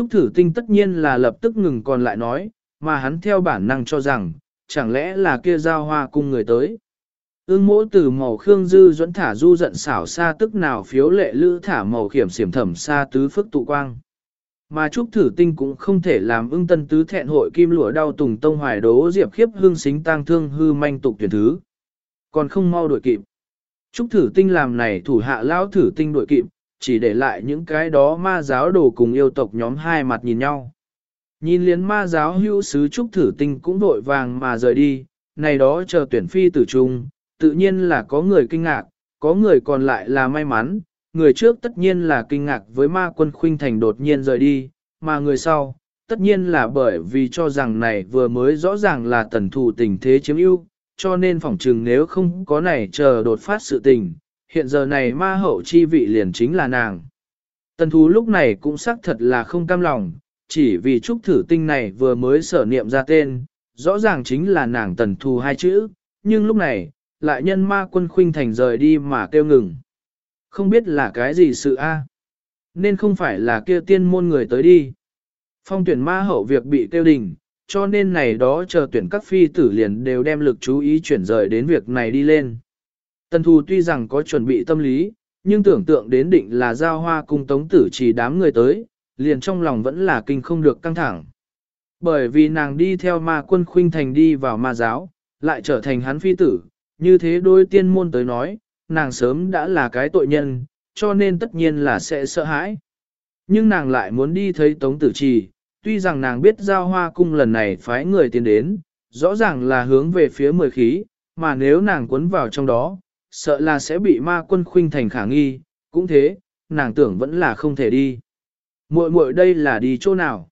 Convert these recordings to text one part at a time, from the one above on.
Trúc thử tinh tất nhiên là lập tức ngừng còn lại nói, mà hắn theo bản năng cho rằng, chẳng lẽ là kia giao hoa cung người tới. Ưng mỗ từ màu khương dư dẫn thả du giận xảo xa tức nào phiếu lệ lữ thả màu khiểm xiểm thẩm xa tứ phức tụ quang. Mà Trúc Thử Tinh cũng không thể làm ưng tân tứ thẹn hội kim lụa đau tùng tông hoài đố diệp khiếp hương xính tang thương hư manh tục tuyển thứ. Còn không mau đuổi kịp. Trúc Thử Tinh làm này thủ hạ lao thử tinh đuổi kịp, chỉ để lại những cái đó ma giáo đồ cùng yêu tộc nhóm hai mặt nhìn nhau. Nhìn liến ma giáo hữu sứ Trúc Thử Tinh cũng vội vàng mà rời đi, này đó chờ tuyển phi tử trung, tự nhiên là có người kinh ngạc, có người còn lại là may mắn, người trước tất nhiên là kinh ngạc với ma quân khuynh thành đột nhiên rời đi, mà người sau, tất nhiên là bởi vì cho rằng này vừa mới rõ ràng là tần thủ tình thế chiếm ưu, cho nên phỏng chừng nếu không có này chờ đột phát sự tình, hiện giờ này ma hậu chi vị liền chính là nàng. Tần thú lúc này cũng xác thật là không cam lòng, chỉ vì trúc thử tinh này vừa mới sở niệm ra tên, rõ ràng chính là nàng tần thù hai chữ, nhưng lúc này, lại nhân ma quân khuynh thành rời đi mà kêu ngừng. Không biết là cái gì sự a Nên không phải là kia tiên môn người tới đi. Phong tuyển ma hậu việc bị tiêu đình, cho nên này đó chờ tuyển các phi tử liền đều đem lực chú ý chuyển rời đến việc này đi lên. Tần thù tuy rằng có chuẩn bị tâm lý, nhưng tưởng tượng đến định là giao hoa cung tống tử chỉ đám người tới, liền trong lòng vẫn là kinh không được căng thẳng. Bởi vì nàng đi theo ma quân khuynh thành đi vào ma giáo, lại trở thành hắn phi tử, như thế đôi tiên môn tới nói, nàng sớm đã là cái tội nhân, cho nên tất nhiên là sẽ sợ hãi. Nhưng nàng lại muốn đi thấy Tống Tử Trì, tuy rằng nàng biết giao hoa cung lần này phái người tiến đến, rõ ràng là hướng về phía mười khí, mà nếu nàng cuốn vào trong đó, sợ là sẽ bị ma quân khuynh thành khả nghi, cũng thế, nàng tưởng vẫn là không thể đi. muội muội đây là đi chỗ nào?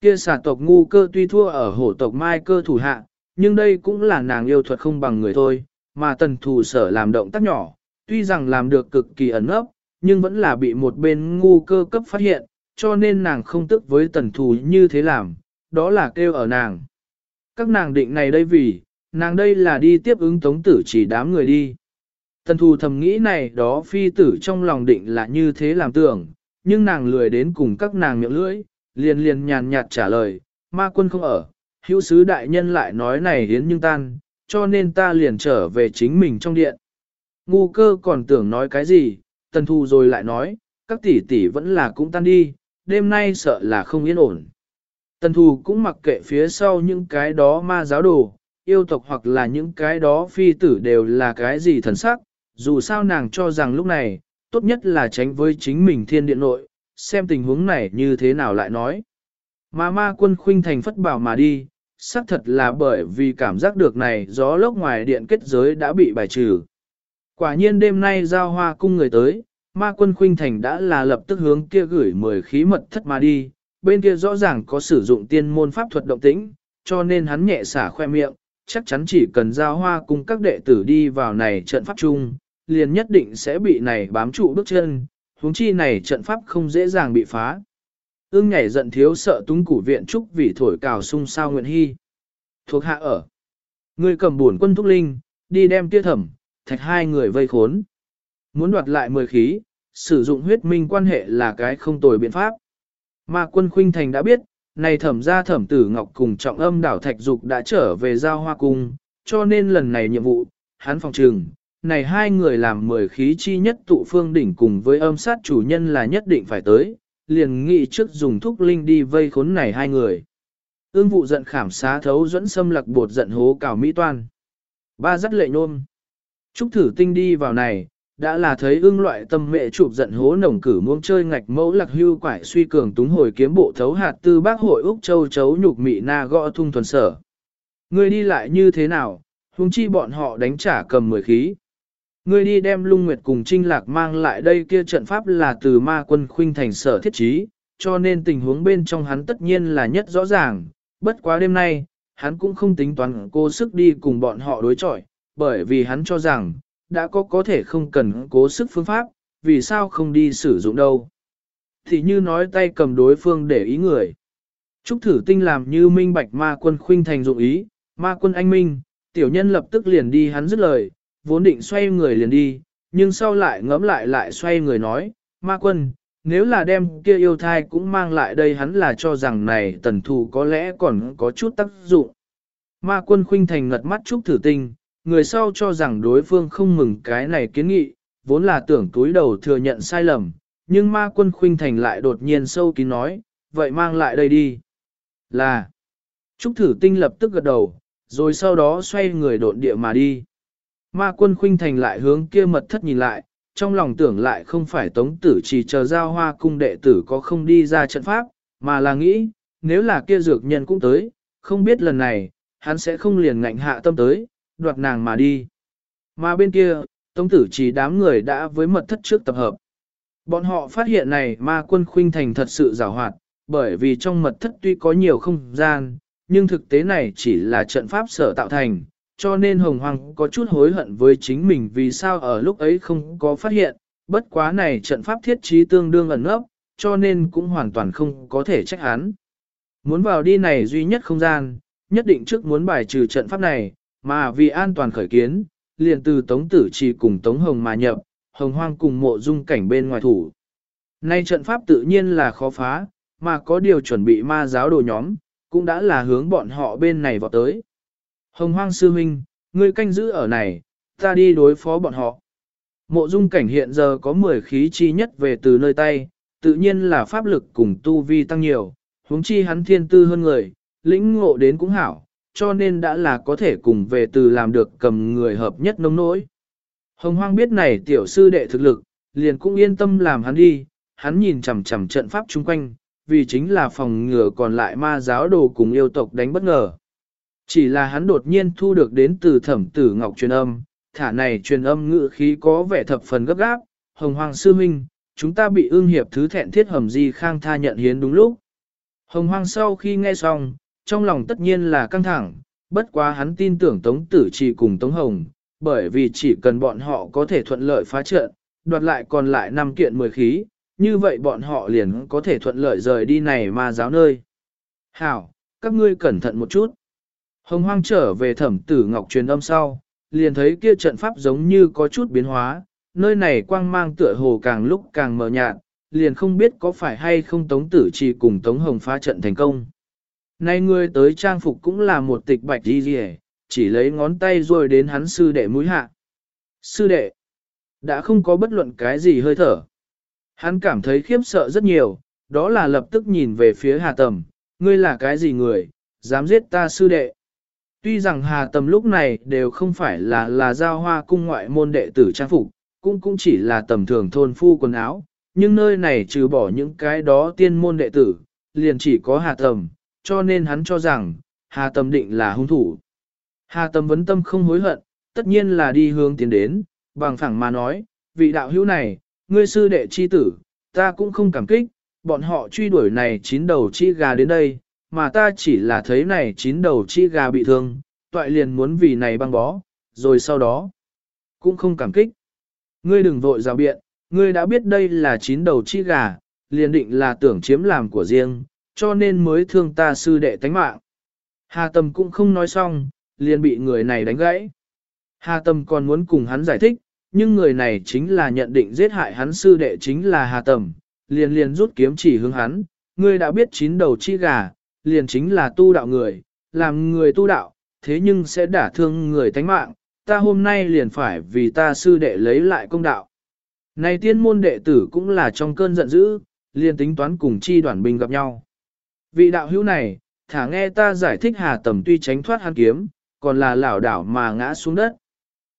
Kia xà tộc ngu cơ tuy thua ở hổ tộc mai cơ thủ hạ, nhưng đây cũng là nàng yêu thuật không bằng người thôi, mà tần thù sở làm động tác nhỏ, tuy rằng làm được cực kỳ ẩn ấp, nhưng vẫn là bị một bên ngu cơ cấp phát hiện, cho nên nàng không tức với tần thù như thế làm, đó là kêu ở nàng. Các nàng định này đây vì, nàng đây là đi tiếp ứng tống tử chỉ đám người đi. Tần thù thầm nghĩ này đó phi tử trong lòng định là như thế làm tưởng, nhưng nàng lười đến cùng các nàng miệng lưỡi, liền liền nhàn nhạt trả lời, ma quân không ở, hữu sứ đại nhân lại nói này hiến nhưng tan, cho nên ta liền trở về chính mình trong điện. Ngu cơ còn tưởng nói cái gì, tần thu rồi lại nói, các tỷ tỷ vẫn là cũng tan đi, đêm nay sợ là không yên ổn. Tần thù cũng mặc kệ phía sau những cái đó ma giáo đồ, yêu tộc hoặc là những cái đó phi tử đều là cái gì thần sắc, dù sao nàng cho rằng lúc này, tốt nhất là tránh với chính mình thiên điện nội, xem tình huống này như thế nào lại nói. Mà ma quân khuynh thành phất bảo mà đi, xác thật là bởi vì cảm giác được này gió lốc ngoài điện kết giới đã bị bài trừ. Quả nhiên đêm nay giao hoa cung người tới, ma quân khuynh thành đã là lập tức hướng kia gửi mười khí mật thất mà đi, bên kia rõ ràng có sử dụng tiên môn pháp thuật động tĩnh, cho nên hắn nhẹ xả khoe miệng, chắc chắn chỉ cần giao hoa cung các đệ tử đi vào này trận pháp chung, liền nhất định sẽ bị này bám trụ bước chân, huống chi này trận pháp không dễ dàng bị phá. Ưng nhảy giận thiếu sợ túng củ viện trúc vì thổi cào sung sao nguyện hy. Thuộc hạ ở. Người cầm buồn quân thúc linh, đi đem tiêu thẩm, thạch hai người vây khốn. Muốn đoạt lại mười khí, sử dụng huyết minh quan hệ là cái không tồi biện pháp. Mà quân khuynh thành đã biết, này thẩm ra thẩm tử ngọc cùng trọng âm đảo thạch dục đã trở về giao hoa cung, cho nên lần này nhiệm vụ, hắn phòng trừng, này hai người làm mười khí chi nhất tụ phương đỉnh cùng với âm sát chủ nhân là nhất định phải tới, liền nghị trước dùng thúc linh đi vây khốn này hai người. Ương vụ giận khảm xá thấu dẫn xâm lặc bột giận hố cào mỹ toan. Ba dắt lệ nôm. Trúc thử tinh đi vào này, đã là thấy ương loại tâm mệ chụp giận hố nồng cử muông chơi ngạch mẫu lạc hưu quải suy cường túng hồi kiếm bộ thấu hạt tư bác hội Úc Châu chấu nhục mị na gõ thung thuần sở. Người đi lại như thế nào, huống chi bọn họ đánh trả cầm mười khí. Ngươi đi đem lung nguyệt cùng trinh lạc mang lại đây kia trận pháp là từ ma quân khuynh thành sở thiết trí, cho nên tình huống bên trong hắn tất nhiên là nhất rõ ràng, bất quá đêm nay, hắn cũng không tính toán cố sức đi cùng bọn họ đối chọi, bởi vì hắn cho rằng, đã có có thể không cần cố sức phương pháp, vì sao không đi sử dụng đâu. Thì như nói tay cầm đối phương để ý người. Trúc thử tinh làm như minh bạch ma quân khuynh thành dụng ý, ma quân anh minh, tiểu nhân lập tức liền đi hắn dứt lời, vốn định xoay người liền đi, nhưng sau lại ngẫm lại lại xoay người nói, ma quân, nếu là đem kia yêu thai cũng mang lại đây hắn là cho rằng này tần thù có lẽ còn có chút tác dụng. Ma quân khuynh thành ngật mắt chúc thử tinh, người sau cho rằng đối phương không mừng cái này kiến nghị, vốn là tưởng túi đầu thừa nhận sai lầm, nhưng ma quân khuynh thành lại đột nhiên sâu kín nói, vậy mang lại đây đi. Là, Trúc thử tinh lập tức gật đầu, rồi sau đó xoay người độn địa mà đi. Ma quân khuynh thành lại hướng kia mật thất nhìn lại, trong lòng tưởng lại không phải tống tử chỉ chờ giao hoa cung đệ tử có không đi ra trận pháp, mà là nghĩ, nếu là kia dược nhân cũng tới, không biết lần này, hắn sẽ không liền ngạnh hạ tâm tới, đoạt nàng mà đi. Mà bên kia, tống tử chỉ đám người đã với mật thất trước tập hợp. Bọn họ phát hiện này ma quân khuynh thành thật sự rào hoạt, bởi vì trong mật thất tuy có nhiều không gian, nhưng thực tế này chỉ là trận pháp sở tạo thành, cho nên Hồng Hoàng có chút hối hận với chính mình vì sao ở lúc ấy không có phát hiện, bất quá này trận pháp thiết trí tương đương ẩn ngốc, cho nên cũng hoàn toàn không có thể trách hắn. Muốn vào đi này duy nhất không gian, nhất định trước muốn bài trừ trận pháp này, mà vì an toàn khởi kiến, liền từ Tống Tử Trì cùng Tống Hồng mà nhập, Hồng Hoang cùng mộ dung cảnh bên ngoài thủ. Nay trận pháp tự nhiên là khó phá, mà có điều chuẩn bị ma giáo đồ nhóm, cũng đã là hướng bọn họ bên này vào tới. Hồng hoang sư huynh, ngươi canh giữ ở này, ta đi đối phó bọn họ. Mộ dung cảnh hiện giờ có 10 khí chi nhất về từ nơi tay, tự nhiên là pháp lực cùng tu vi tăng nhiều, huống chi hắn thiên tư hơn người, lĩnh ngộ đến cũng hảo, cho nên đã là có thể cùng về từ làm được cầm người hợp nhất nông nỗi. Hồng hoang biết này tiểu sư đệ thực lực, liền cũng yên tâm làm hắn đi, hắn nhìn chằm chằm trận pháp chung quanh, vì chính là phòng ngừa còn lại ma giáo đồ cùng yêu tộc đánh bất ngờ. Chỉ là hắn đột nhiên thu được đến từ thẩm tử ngọc truyền âm, thả này truyền âm ngữ khí có vẻ thập phần gấp gáp, hồng hoàng sư minh, chúng ta bị ương hiệp thứ thẹn thiết hầm di khang tha nhận hiến đúng lúc. Hồng hoàng sau khi nghe xong, trong lòng tất nhiên là căng thẳng, bất quá hắn tin tưởng tống tử chỉ cùng tống hồng, bởi vì chỉ cần bọn họ có thể thuận lợi phá trận, đoạt lại còn lại năm kiện mười khí, như vậy bọn họ liền có thể thuận lợi rời đi này mà giáo nơi. Hảo, các ngươi cẩn thận một chút. Hồng hoang trở về thẩm tử ngọc truyền âm sau, liền thấy kia trận pháp giống như có chút biến hóa, nơi này quang mang tựa hồ càng lúc càng mờ nhạt, liền không biết có phải hay không tống tử chỉ cùng tống hồng phá trận thành công. Nay ngươi tới trang phục cũng là một tịch bạch đi rỉ, chỉ lấy ngón tay rồi đến hắn sư đệ mũi hạ. Sư đệ, đã không có bất luận cái gì hơi thở. Hắn cảm thấy khiếp sợ rất nhiều, đó là lập tức nhìn về phía Hà Tầm, ngươi là cái gì người, dám giết ta sư đệ. Tuy rằng Hà Tầm lúc này đều không phải là là giao hoa cung ngoại môn đệ tử trang phục, cũng cũng chỉ là tầm thường thôn phu quần áo, nhưng nơi này trừ bỏ những cái đó tiên môn đệ tử, liền chỉ có Hà Tầm, cho nên hắn cho rằng, Hà Tầm định là hung thủ. Hà Tầm vấn tâm không hối hận, tất nhiên là đi hướng tiến đến, bằng phẳng mà nói, vị đạo hữu này, ngươi sư đệ chi tử, ta cũng không cảm kích, bọn họ truy đuổi này chín đầu chi gà đến đây, mà ta chỉ là thấy này chín đầu chi gà bị thương, toại liền muốn vì này băng bó, rồi sau đó, cũng không cảm kích. Ngươi đừng vội rào biện, ngươi đã biết đây là chín đầu chi gà, liền định là tưởng chiếm làm của riêng, cho nên mới thương ta sư đệ tánh mạng. Hà Tâm cũng không nói xong, liền bị người này đánh gãy. Hà Tâm còn muốn cùng hắn giải thích, nhưng người này chính là nhận định giết hại hắn sư đệ chính là Hà Tầm, liền liền rút kiếm chỉ hướng hắn, ngươi đã biết chín đầu chi gà, liền chính là tu đạo người, làm người tu đạo, thế nhưng sẽ đả thương người thánh mạng, ta hôm nay liền phải vì ta sư đệ lấy lại công đạo. Này tiên môn đệ tử cũng là trong cơn giận dữ, liền tính toán cùng chi đoàn binh gặp nhau. Vị đạo hữu này, thả nghe ta giải thích hà tầm tuy tránh thoát hắn kiếm, còn là lảo đảo mà ngã xuống đất.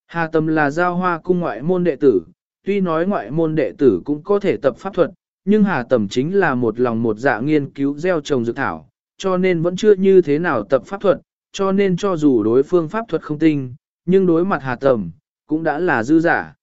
Hà tầm là giao hoa cung ngoại môn đệ tử, tuy nói ngoại môn đệ tử cũng có thể tập pháp thuật, nhưng Hà Tầm chính là một lòng một dạ nghiên cứu gieo trồng dược thảo, cho nên vẫn chưa như thế nào tập pháp thuật, cho nên cho dù đối phương pháp thuật không tinh, nhưng đối mặt Hà Tầm, cũng đã là dư giả.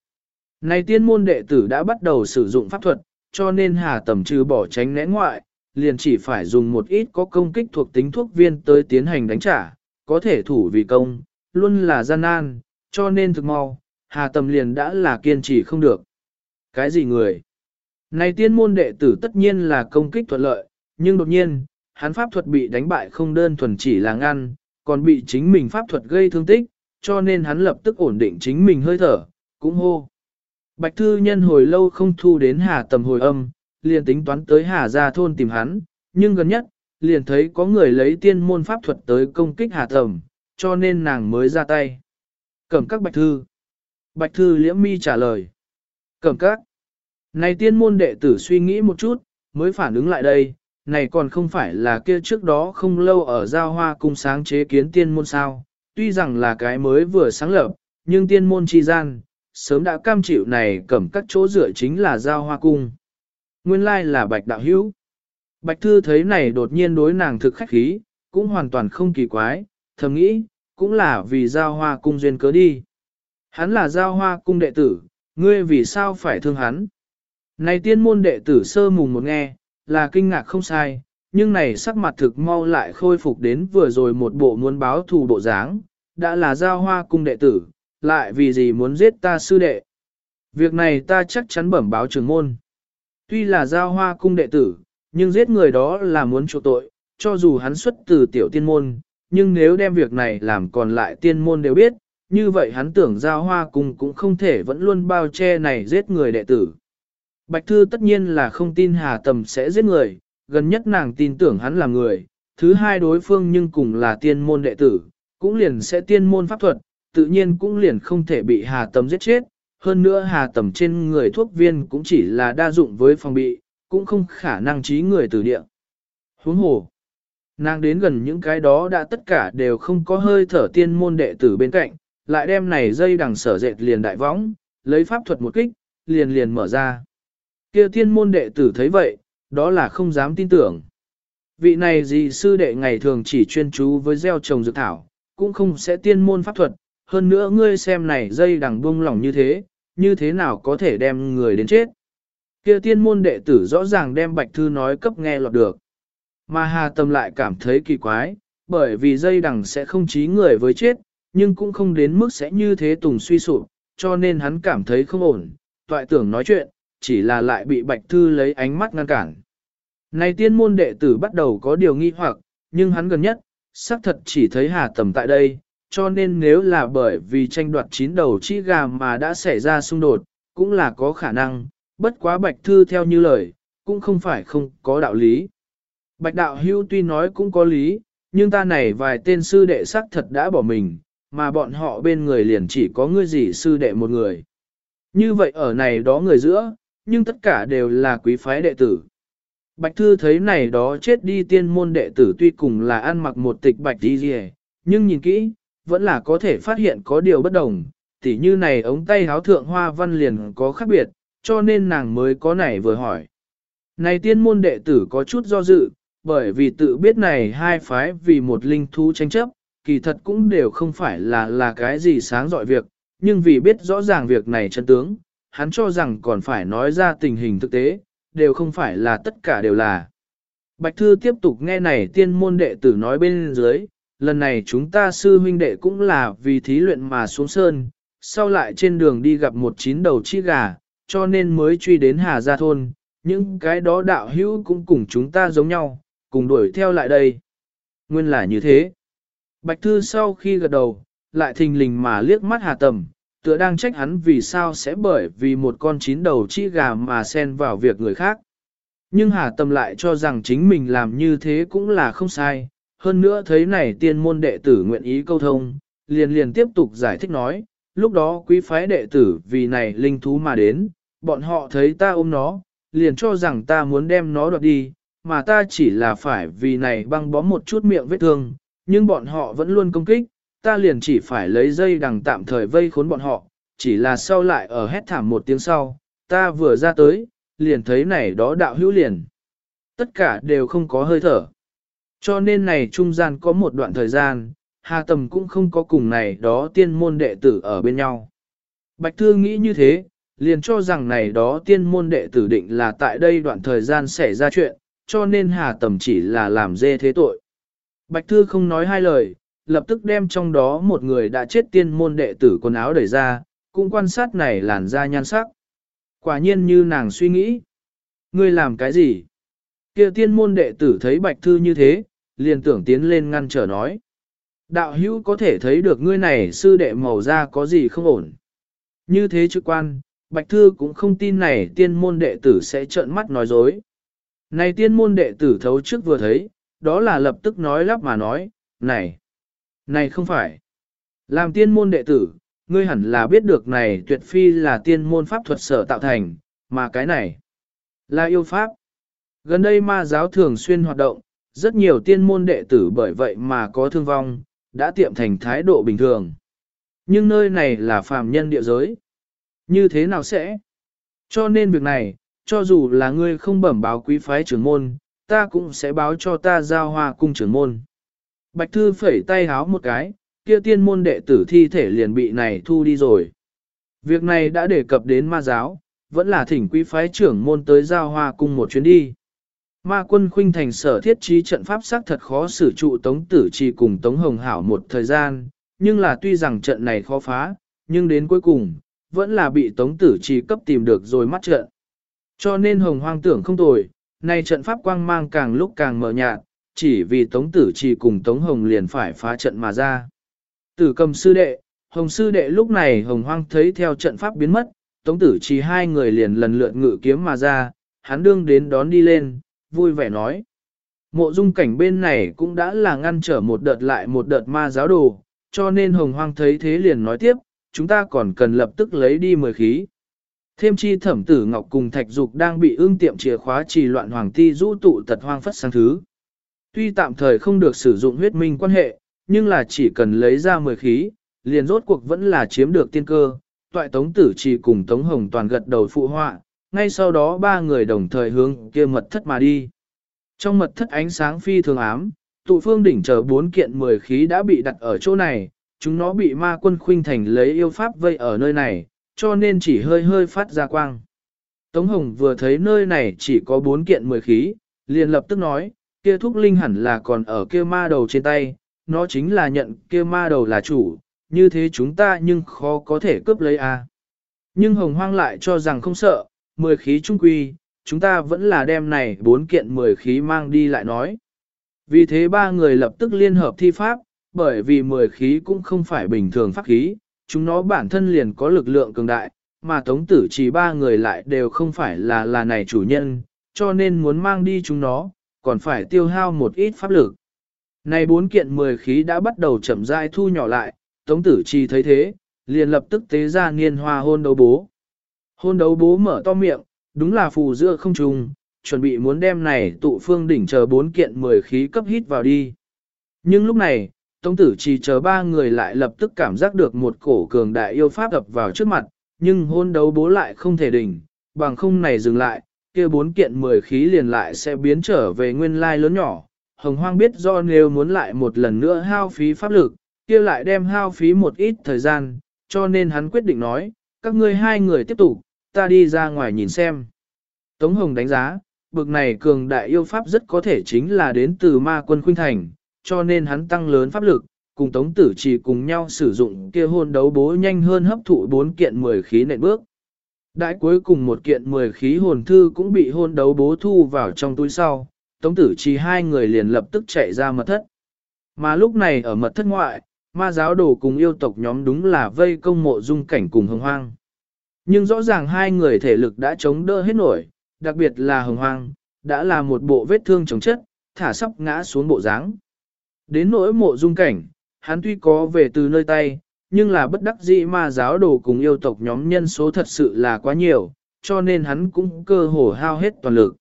Này tiên môn đệ tử đã bắt đầu sử dụng pháp thuật, cho nên Hà Tầm trừ bỏ tránh né ngoại, liền chỉ phải dùng một ít có công kích thuộc tính thuốc viên tới tiến hành đánh trả, có thể thủ vì công, luôn là gian nan, cho nên thực mau, Hà Tầm liền đã là kiên trì không được. Cái gì người? Này tiên môn đệ tử tất nhiên là công kích thuận lợi, nhưng đột nhiên, hắn pháp thuật bị đánh bại không đơn thuần chỉ là ngăn, còn bị chính mình pháp thuật gây thương tích, cho nên hắn lập tức ổn định chính mình hơi thở, cũng hô. Bạch thư nhân hồi lâu không thu đến Hà Tầm hồi âm, liền tính toán tới Hà Gia thôn tìm hắn, nhưng gần nhất, liền thấy có người lấy tiên môn pháp thuật tới công kích Hà Tầm, cho nên nàng mới ra tay. Cẩm các bạch thư. Bạch thư liễm mi trả lời. Cẩm các. Này tiên môn đệ tử suy nghĩ một chút, mới phản ứng lại đây, này còn không phải là kia trước đó không lâu ở giao hoa cung sáng chế kiến tiên môn sao, tuy rằng là cái mới vừa sáng lập, nhưng tiên môn chi gian, sớm đã cam chịu này cẩm các chỗ dựa chính là giao hoa cung. Nguyên lai là bạch đạo hữu. Bạch thư thấy này đột nhiên đối nàng thực khách khí, cũng hoàn toàn không kỳ quái, thầm nghĩ, cũng là vì giao hoa cung duyên cớ đi. Hắn là giao hoa cung đệ tử, ngươi vì sao phải thương hắn? Này tiên môn đệ tử sơ mùng một nghe, là kinh ngạc không sai, nhưng này sắc mặt thực mau lại khôi phục đến vừa rồi một bộ muốn báo thù bộ dáng, đã là giao hoa cung đệ tử, lại vì gì muốn giết ta sư đệ. Việc này ta chắc chắn bẩm báo trường môn. Tuy là giao hoa cung đệ tử, nhưng giết người đó là muốn chỗ tội, cho dù hắn xuất từ tiểu tiên môn, nhưng nếu đem việc này làm còn lại tiên môn đều biết, như vậy hắn tưởng giao hoa cung cũng không thể vẫn luôn bao che này giết người đệ tử. Bạch Thư tất nhiên là không tin Hà Tầm sẽ giết người, gần nhất nàng tin tưởng hắn là người, thứ hai đối phương nhưng cùng là tiên môn đệ tử, cũng liền sẽ tiên môn pháp thuật, tự nhiên cũng liền không thể bị Hà Tầm giết chết. Hơn nữa Hà Tầm trên người thuốc viên cũng chỉ là đa dụng với phòng bị, cũng không khả năng trí người từ địa. Huống hồ, nàng đến gần những cái đó đã tất cả đều không có hơi thở tiên môn đệ tử bên cạnh, lại đem này dây đằng sở dệt liền đại võng, lấy pháp thuật một kích, liền liền mở ra. Kia tiên môn đệ tử thấy vậy, đó là không dám tin tưởng. Vị này gì sư đệ ngày thường chỉ chuyên chú với gieo trồng dược thảo, cũng không sẽ tiên môn pháp thuật, hơn nữa ngươi xem này dây đằng buông lỏng như thế, như thế nào có thể đem người đến chết. Kia tiên môn đệ tử rõ ràng đem bạch thư nói cấp nghe lọt được. Mà hà tâm lại cảm thấy kỳ quái, bởi vì dây đằng sẽ không chí người với chết, nhưng cũng không đến mức sẽ như thế tùng suy sụp, cho nên hắn cảm thấy không ổn, toại tưởng nói chuyện, chỉ là lại bị bạch thư lấy ánh mắt ngăn cản. Này tiên môn đệ tử bắt đầu có điều nghi hoặc, nhưng hắn gần nhất, xác thật chỉ thấy hà tầm tại đây, cho nên nếu là bởi vì tranh đoạt chín đầu chi gà mà đã xảy ra xung đột, cũng là có khả năng, bất quá bạch thư theo như lời, cũng không phải không có đạo lý. Bạch đạo hưu tuy nói cũng có lý, nhưng ta này vài tên sư đệ xác thật đã bỏ mình, mà bọn họ bên người liền chỉ có ngươi gì sư đệ một người. Như vậy ở này đó người giữa, nhưng tất cả đều là quý phái đệ tử. Bạch Thư thấy này đó chết đi tiên môn đệ tử tuy cùng là ăn mặc một tịch bạch đi gì, nhưng nhìn kỹ, vẫn là có thể phát hiện có điều bất đồng, tỉ như này ống tay háo thượng hoa văn liền có khác biệt, cho nên nàng mới có này vừa hỏi. Này tiên môn đệ tử có chút do dự, bởi vì tự biết này hai phái vì một linh thú tranh chấp, kỳ thật cũng đều không phải là là cái gì sáng dọi việc, nhưng vì biết rõ ràng việc này chân tướng, hắn cho rằng còn phải nói ra tình hình thực tế, đều không phải là tất cả đều là. Bạch Thư tiếp tục nghe này tiên môn đệ tử nói bên dưới, lần này chúng ta sư huynh đệ cũng là vì thí luyện mà xuống sơn, sau lại trên đường đi gặp một chín đầu chi gà, cho nên mới truy đến Hà Gia Thôn, những cái đó đạo hữu cũng cùng chúng ta giống nhau, cùng đuổi theo lại đây. Nguyên là như thế. Bạch Thư sau khi gật đầu, lại thình lình mà liếc mắt Hà Tầm, tựa đang trách hắn vì sao sẽ bởi vì một con chín đầu chi gà mà xen vào việc người khác. Nhưng Hà Tâm lại cho rằng chính mình làm như thế cũng là không sai, hơn nữa thấy này tiên môn đệ tử nguyện ý câu thông, liền liền tiếp tục giải thích nói, lúc đó quý phái đệ tử vì này linh thú mà đến, bọn họ thấy ta ôm nó, liền cho rằng ta muốn đem nó đoạt đi, mà ta chỉ là phải vì này băng bó một chút miệng vết thương, nhưng bọn họ vẫn luôn công kích, ta liền chỉ phải lấy dây đằng tạm thời vây khốn bọn họ, chỉ là sau lại ở hét thảm một tiếng sau, ta vừa ra tới, liền thấy này đó đạo hữu liền. Tất cả đều không có hơi thở. Cho nên này trung gian có một đoạn thời gian, Hà Tầm cũng không có cùng này đó tiên môn đệ tử ở bên nhau. Bạch Thư nghĩ như thế, liền cho rằng này đó tiên môn đệ tử định là tại đây đoạn thời gian xảy ra chuyện, cho nên Hà Tầm chỉ là làm dê thế tội. Bạch Thư không nói hai lời, lập tức đem trong đó một người đã chết tiên môn đệ tử quần áo đẩy ra, cũng quan sát này làn da nhan sắc. Quả nhiên như nàng suy nghĩ. Ngươi làm cái gì? kia tiên môn đệ tử thấy bạch thư như thế, liền tưởng tiến lên ngăn trở nói. Đạo hữu có thể thấy được ngươi này sư đệ màu da có gì không ổn. Như thế chứ quan, Bạch Thư cũng không tin này tiên môn đệ tử sẽ trợn mắt nói dối. Này tiên môn đệ tử thấu trước vừa thấy, đó là lập tức nói lắp mà nói, này, này không phải. Làm tiên môn đệ tử, ngươi hẳn là biết được này tuyệt phi là tiên môn pháp thuật sở tạo thành, mà cái này là yêu pháp. Gần đây ma giáo thường xuyên hoạt động, rất nhiều tiên môn đệ tử bởi vậy mà có thương vong, đã tiệm thành thái độ bình thường. Nhưng nơi này là phàm nhân địa giới. Như thế nào sẽ? Cho nên việc này, cho dù là ngươi không bẩm báo quý phái trưởng môn, ta cũng sẽ báo cho ta giao hoa cung trưởng môn. Bạch Thư phẩy tay háo một cái, kia tiên môn đệ tử thi thể liền bị này thu đi rồi. Việc này đã đề cập đến ma giáo, vẫn là thỉnh quý phái trưởng môn tới giao hoa cung một chuyến đi. Ma quân khuynh thành sở thiết trí trận pháp xác thật khó xử trụ Tống Tử Trì cùng Tống Hồng Hảo một thời gian, nhưng là tuy rằng trận này khó phá, nhưng đến cuối cùng, vẫn là bị Tống Tử Trì cấp tìm được rồi mắt trận. Cho nên Hồng Hoang tưởng không tồi, nay trận pháp quang mang càng lúc càng mờ nhạt, chỉ vì Tống Tử Trì cùng Tống Hồng liền phải phá trận mà ra. Tử cầm sư đệ, Hồng sư đệ lúc này Hồng Hoang thấy theo trận pháp biến mất, Tống Tử Trì hai người liền lần lượt ngự kiếm mà ra, hắn đương đến đón đi lên, vui vẻ nói. Mộ dung cảnh bên này cũng đã là ngăn trở một đợt lại một đợt ma giáo đồ, cho nên hồng hoang thấy thế liền nói tiếp, chúng ta còn cần lập tức lấy đi mười khí. Thêm chi thẩm tử ngọc cùng thạch dục đang bị ương tiệm chìa khóa trì loạn hoàng ti rũ tụ tật hoang phất sang thứ. Tuy tạm thời không được sử dụng huyết minh quan hệ, nhưng là chỉ cần lấy ra mười khí, liền rốt cuộc vẫn là chiếm được tiên cơ. Toại tống tử Chỉ cùng tống hồng toàn gật đầu phụ họa, ngay sau đó ba người đồng thời hướng kia mật thất mà đi. Trong mật thất ánh sáng phi thường ám, tụ phương đỉnh chờ bốn kiện mười khí đã bị đặt ở chỗ này, chúng nó bị ma quân khuynh thành lấy yêu pháp vây ở nơi này, cho nên chỉ hơi hơi phát ra quang. Tống Hồng vừa thấy nơi này chỉ có bốn kiện mười khí, liền lập tức nói, kia thúc linh hẳn là còn ở kia ma đầu trên tay, nó chính là nhận kia ma đầu là chủ, như thế chúng ta nhưng khó có thể cướp lấy a. Nhưng Hồng Hoang lại cho rằng không sợ, mười khí trung quy, chúng ta vẫn là đem này bốn kiện mười khí mang đi lại nói. Vì thế ba người lập tức liên hợp thi pháp, bởi vì mười khí cũng không phải bình thường pháp khí, chúng nó bản thân liền có lực lượng cường đại, mà tống tử chỉ ba người lại đều không phải là là này chủ nhân, cho nên muốn mang đi chúng nó, còn phải tiêu hao một ít pháp lực. Này bốn kiện mười khí đã bắt đầu chậm rãi thu nhỏ lại, tống tử chi thấy thế, liền lập tức tế ra niên hoa hôn đấu bố. Hôn đấu bố mở to miệng, đúng là phù giữa không trùng, chuẩn bị muốn đem này tụ phương đỉnh chờ bốn kiện mười khí cấp hít vào đi. Nhưng lúc này, Tống tử chi chờ ba người lại lập tức cảm giác được một cổ cường đại yêu pháp ập vào trước mặt, nhưng hôn đấu bố lại không thể đỉnh, bằng không này dừng lại, kia bốn kiện mười khí liền lại sẽ biến trở về nguyên lai lớn nhỏ. Hồng hoang biết do nếu muốn lại một lần nữa hao phí pháp lực, kia lại đem hao phí một ít thời gian, cho nên hắn quyết định nói, các ngươi hai người tiếp tục, ta đi ra ngoài nhìn xem. Tống Hồng đánh giá, bực này cường đại yêu pháp rất có thể chính là đến từ ma quân khuynh thành, cho nên hắn tăng lớn pháp lực, cùng Tống Tử chỉ cùng nhau sử dụng kia hôn đấu bố nhanh hơn hấp thụ bốn kiện 10 khí nện bước. Đại cuối cùng một kiện 10 khí hồn thư cũng bị hôn đấu bố thu vào trong túi sau, Tống Tử chỉ hai người liền lập tức chạy ra mật thất. Mà lúc này ở mật thất ngoại, ma giáo đồ cùng yêu tộc nhóm đúng là vây công mộ dung cảnh cùng hồng hoang. Nhưng rõ ràng hai người thể lực đã chống đỡ hết nổi, đặc biệt là hồng hoang, đã là một bộ vết thương chống chất, thả sóc ngã xuống bộ dáng. Đến nỗi mộ dung cảnh, hắn tuy có về từ nơi tay, nhưng là bất đắc dĩ mà giáo đồ cùng yêu tộc nhóm nhân số thật sự là quá nhiều, cho nên hắn cũng cơ hồ hao hết toàn lực.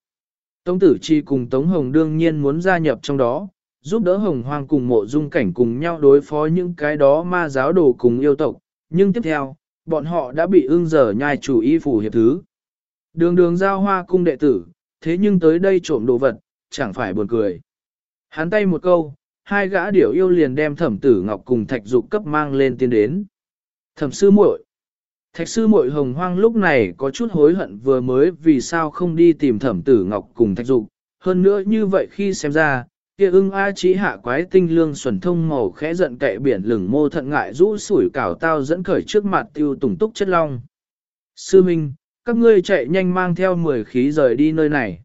Tống tử chi cùng Tống Hồng đương nhiên muốn gia nhập trong đó, giúp đỡ Hồng Hoang cùng mộ dung cảnh cùng nhau đối phó những cái đó ma giáo đồ cùng yêu tộc, nhưng tiếp theo, bọn họ đã bị ưng dở nhai chủ y phủ hiệp thứ. Đường đường giao hoa cung đệ tử, thế nhưng tới đây trộm đồ vật, chẳng phải buồn cười. Hắn tay một câu, hai gã điểu yêu liền đem thẩm tử ngọc cùng thạch dục cấp mang lên tiến đến. Thẩm sư muội, Thạch sư muội hồng hoang lúc này có chút hối hận vừa mới vì sao không đi tìm thẩm tử ngọc cùng thạch dục, hơn nữa như vậy khi xem ra, kia ưng a trí hạ quái tinh lương xuẩn thông màu khẽ giận kệ biển lửng mô thận ngại rũ sủi cảo tao dẫn khởi trước mặt tiêu tùng túc chất long. Sư Minh, các ngươi chạy nhanh mang theo 10 khí rời đi nơi này.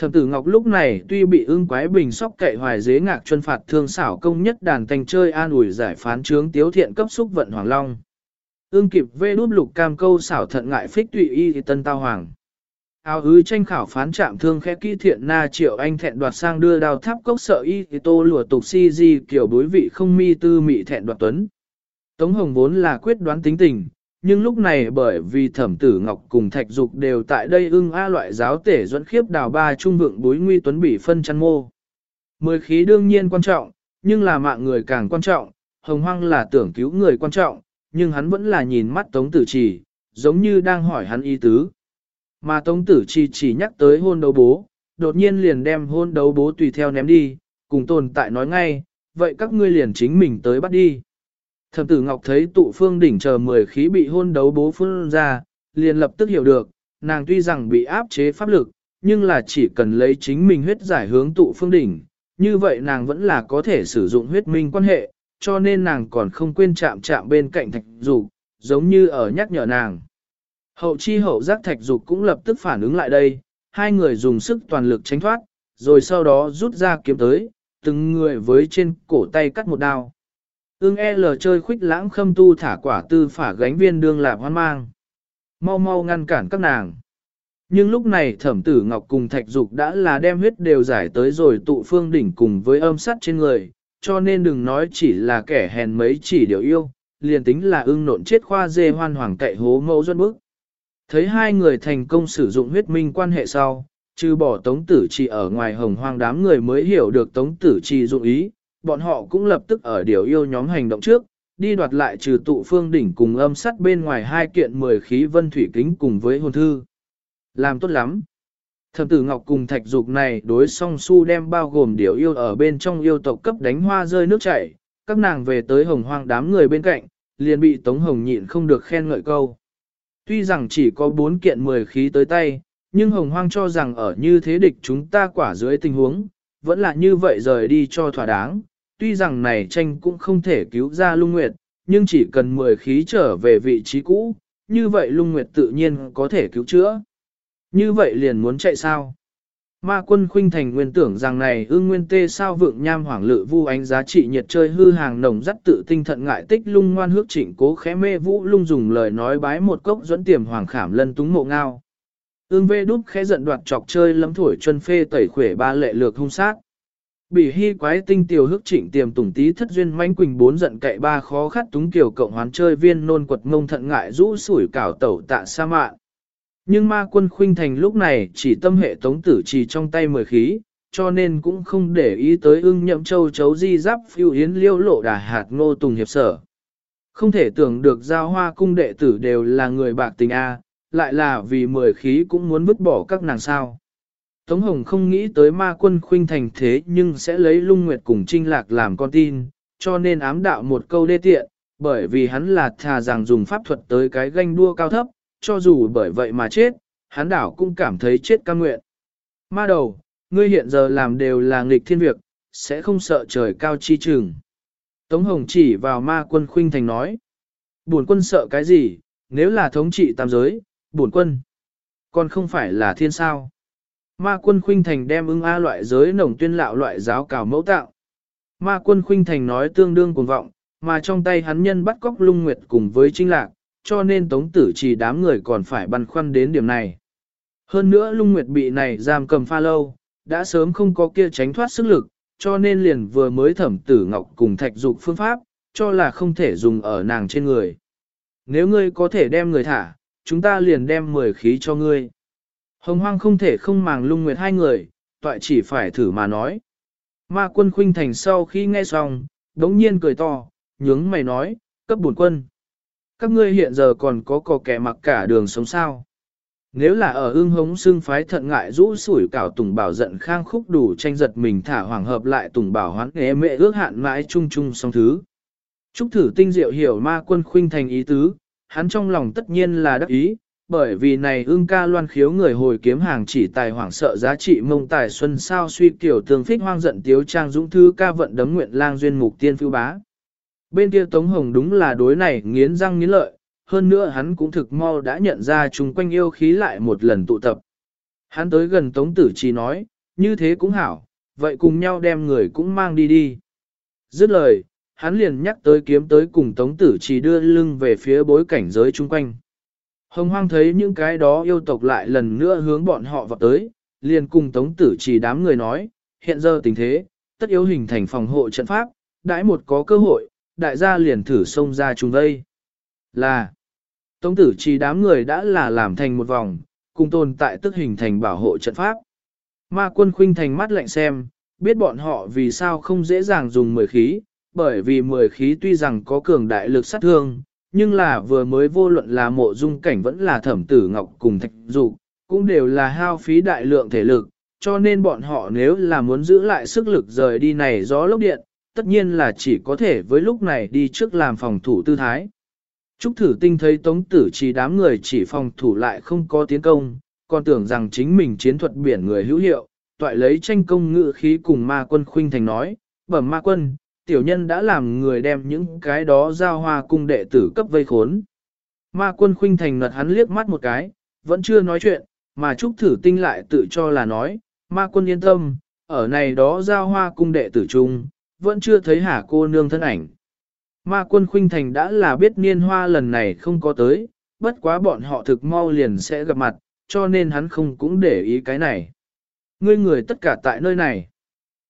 Thẩm tử Ngọc lúc này tuy bị ưng quái bình sóc cậy hoài dế ngạc chuân phạt thương xảo công nhất đàn thành chơi an ủi giải phán trướng tiếu thiện cấp xúc vận Hoàng Long. ương kịp vê đút lục cam câu xảo thận ngại phích tùy y thì tân tao hoàng. Áo hứ tranh khảo phán chạm thương khẽ kỹ thiện na triệu anh thẹn đoạt sang đưa đào tháp cốc sợ y thì tô lùa tục si di kiểu đối vị không mi tư mị thẹn đoạt tuấn. Tống Hồng vốn là quyết đoán tính tình, nhưng lúc này bởi vì thẩm tử ngọc cùng thạch dục đều tại đây ưng a loại giáo tể dẫn khiếp đào ba trung vượng bối nguy tuấn bị phân chăn mô. Mười khí đương nhiên quan trọng, nhưng là mạng người càng quan trọng, hồng hoang là tưởng cứu người quan trọng, nhưng hắn vẫn là nhìn mắt tống tử trì, giống như đang hỏi hắn ý tứ. Mà tống tử trì chỉ nhắc tới hôn đấu bố, đột nhiên liền đem hôn đấu bố tùy theo ném đi, cùng tồn tại nói ngay, vậy các ngươi liền chính mình tới bắt đi. Thẩm tử Ngọc thấy tụ phương đỉnh chờ mười khí bị hôn đấu bố phương ra, liền lập tức hiểu được, nàng tuy rằng bị áp chế pháp lực, nhưng là chỉ cần lấy chính mình huyết giải hướng tụ phương đỉnh, như vậy nàng vẫn là có thể sử dụng huyết minh quan hệ, cho nên nàng còn không quên chạm chạm bên cạnh thạch dục, giống như ở nhắc nhở nàng. Hậu chi hậu giác thạch dục cũng lập tức phản ứng lại đây, hai người dùng sức toàn lực tránh thoát, rồi sau đó rút ra kiếm tới, từng người với trên cổ tay cắt một đao. Ưng L chơi khuyết lãng khâm tu thả quả tư phả gánh viên đương lạp hoan mang. Mau mau ngăn cản các nàng. Nhưng lúc này thẩm tử ngọc cùng thạch dục đã là đem huyết đều giải tới rồi tụ phương đỉnh cùng với âm sắt trên người, cho nên đừng nói chỉ là kẻ hèn mấy chỉ điều yêu, liền tính là ưng nộn chết khoa dê hoan hoàng cậy hố mẫu dân bức. Thấy hai người thành công sử dụng huyết minh quan hệ sau, trừ bỏ tống tử chỉ ở ngoài hồng hoang đám người mới hiểu được tống tử chỉ dụng ý, bọn họ cũng lập tức ở điều yêu nhóm hành động trước, đi đoạt lại trừ tụ phương đỉnh cùng âm sắt bên ngoài hai kiện mười khí vân thủy kính cùng với hồn thư. Làm tốt lắm. Thẩm tử Ngọc cùng thạch dục này đối song su đem bao gồm điều yêu ở bên trong yêu tộc cấp đánh hoa rơi nước chảy, các nàng về tới hồng hoang đám người bên cạnh, liền bị Tống Hồng nhịn không được khen ngợi câu. Tuy rằng chỉ có bốn kiện mười khí tới tay, nhưng hồng hoang cho rằng ở như thế địch chúng ta quả dưới tình huống, vẫn là như vậy rời đi cho thỏa đáng, tuy rằng này tranh cũng không thể cứu ra lung nguyệt, nhưng chỉ cần 10 khí trở về vị trí cũ, như vậy lung nguyệt tự nhiên có thể cứu chữa. Như vậy liền muốn chạy sao? Ma quân khuynh thành nguyên tưởng rằng này ương nguyên tê sao vượng nham hoàng lự vu ánh giá trị nhiệt chơi hư hàng nồng dắt tự tinh thận ngại tích lung ngoan hước chỉnh cố khẽ mê vũ lung dùng lời nói bái một cốc dẫn tiềm hoàng khảm lân túng mộ ngao. Ương vê đúc khẽ giận đoạt chọc chơi lấm thổi chân phê tẩy khỏe ba lệ lược hung sát. Bỉ hy quái tinh tiểu hức trịnh tiềm tùng tí thất duyên mãnh quỳnh bốn giận cậy ba khó khát túng kiểu cộng hoán chơi viên nôn quật ngông thận ngại rũ sủi cảo tẩu tạ sa mạ. Nhưng ma quân khuynh thành lúc này chỉ tâm hệ tống tử chỉ trong tay mười khí, cho nên cũng không để ý tới ưng nhậm châu chấu di giáp phiêu hiến liêu lộ đà hạt ngô tùng hiệp sở. Không thể tưởng được giao hoa cung đệ tử đều là người bạc tình A, lại là vì mười khí cũng muốn vứt bỏ các nàng sao. Tống Hồng không nghĩ tới ma quân khuynh thành thế nhưng sẽ lấy lung nguyệt cùng trinh lạc làm con tin, cho nên ám đạo một câu đê tiện, bởi vì hắn là thà rằng dùng pháp thuật tới cái ganh đua cao thấp, cho dù bởi vậy mà chết, hắn đảo cũng cảm thấy chết cam nguyện. Ma đầu, ngươi hiện giờ làm đều là nghịch thiên việc, sẽ không sợ trời cao chi trường. Tống Hồng chỉ vào ma quân khuynh thành nói. Bổn quân sợ cái gì, nếu là thống trị tam giới, bổn quân. Còn không phải là thiên sao. Ma quân khuynh thành đem ưng A loại giới nồng tuyên lạo loại giáo cào mẫu tạo. Ma quân khuynh thành nói tương đương cuồng vọng, mà trong tay hắn nhân bắt cóc lung nguyệt cùng với trinh lạc, cho nên tống tử chỉ đám người còn phải băn khoăn đến điểm này. Hơn nữa lung nguyệt bị này giam cầm pha lâu, đã sớm không có kia tránh thoát sức lực, cho nên liền vừa mới thẩm tử ngọc cùng thạch dục phương pháp, cho là không thể dùng ở nàng trên người. Nếu ngươi có thể đem người thả, chúng ta liền đem mười khí cho ngươi. Hồng hoang không thể không màng lung nguyệt hai người, toại chỉ phải thử mà nói. Ma quân khuynh thành sau khi nghe xong, đống nhiên cười to, nhướng mày nói, cấp bổn quân. Các ngươi hiện giờ còn có cò kẻ mặc cả đường sống sao. Nếu là ở ương hống xương phái thận ngại rũ sủi cảo tùng bảo giận khang khúc đủ tranh giật mình thả hoàng hợp lại tùng bảo hoán nghề mẹ ước hạn mãi chung chung song thứ. Trúc thử tinh diệu hiểu ma quân khuynh thành ý tứ, hắn trong lòng tất nhiên là đắc ý, bởi vì này ưng ca loan khiếu người hồi kiếm hàng chỉ tài hoảng sợ giá trị mông tài xuân sao suy kiểu tường phích hoang giận tiếu trang dũng thư ca vận đấm nguyện lang duyên mục tiên phiêu bá. Bên kia Tống Hồng đúng là đối này nghiến răng nghiến lợi, hơn nữa hắn cũng thực mau đã nhận ra chung quanh yêu khí lại một lần tụ tập. Hắn tới gần Tống Tử Chi nói, như thế cũng hảo, vậy cùng nhau đem người cũng mang đi đi. Dứt lời, hắn liền nhắc tới kiếm tới cùng tống tử chi đưa lưng về phía bối cảnh giới chung quanh. Hồng hoang thấy những cái đó yêu tộc lại lần nữa hướng bọn họ vào tới, liền cùng tống tử chỉ đám người nói, hiện giờ tình thế, tất yếu hình thành phòng hộ trận pháp, đãi một có cơ hội, đại gia liền thử xông ra chung đây. Là, tống tử chỉ đám người đã là làm thành một vòng, cùng tồn tại tức hình thành bảo hộ trận pháp. Ma quân khuynh thành mắt lạnh xem, biết bọn họ vì sao không dễ dàng dùng mười khí, bởi vì mười khí tuy rằng có cường đại lực sát thương, nhưng là vừa mới vô luận là mộ dung cảnh vẫn là thẩm tử ngọc cùng thạch dục cũng đều là hao phí đại lượng thể lực, cho nên bọn họ nếu là muốn giữ lại sức lực rời đi này gió lốc điện, tất nhiên là chỉ có thể với lúc này đi trước làm phòng thủ tư thái. Trúc thử tinh thấy tống tử chỉ đám người chỉ phòng thủ lại không có tiến công, còn tưởng rằng chính mình chiến thuật biển người hữu hiệu, toại lấy tranh công ngự khí cùng ma quân khuynh thành nói, bẩm ma quân, tiểu nhân đã làm người đem những cái đó giao hoa cung đệ tử cấp vây khốn. Ma quân khuynh thành ngật hắn liếc mắt một cái, vẫn chưa nói chuyện, mà Trúc Thử Tinh lại tự cho là nói, ma quân yên tâm, ở này đó giao hoa cung đệ tử chung, vẫn chưa thấy hả cô nương thân ảnh. Ma quân khuynh thành đã là biết niên hoa lần này không có tới, bất quá bọn họ thực mau liền sẽ gặp mặt, cho nên hắn không cũng để ý cái này. Ngươi người tất cả tại nơi này.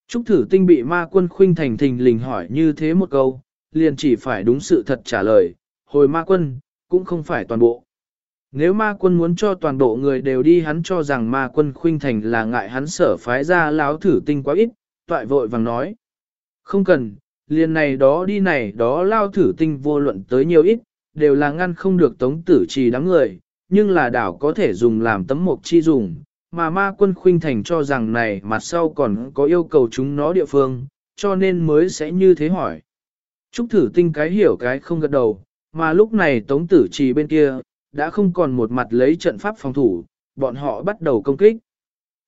Trúc thử tinh bị ma quân khuynh thành thình lình hỏi như thế một câu, liền chỉ phải đúng sự thật trả lời, hồi ma quân, cũng không phải toàn bộ. Nếu ma quân muốn cho toàn bộ người đều đi hắn cho rằng ma quân khuynh thành là ngại hắn sở phái ra láo thử tinh quá ít, toại vội vàng nói. Không cần, liền này đó đi này đó lao thử tinh vô luận tới nhiều ít, đều là ngăn không được tống tử trì đám người, nhưng là đảo có thể dùng làm tấm mộc chi dùng, mà ma quân khuynh thành cho rằng này mặt sau còn có yêu cầu chúng nó địa phương, cho nên mới sẽ như thế hỏi. Trúc thử tinh cái hiểu cái không gật đầu, mà lúc này tống tử trì bên kia, đã không còn một mặt lấy trận pháp phòng thủ, bọn họ bắt đầu công kích.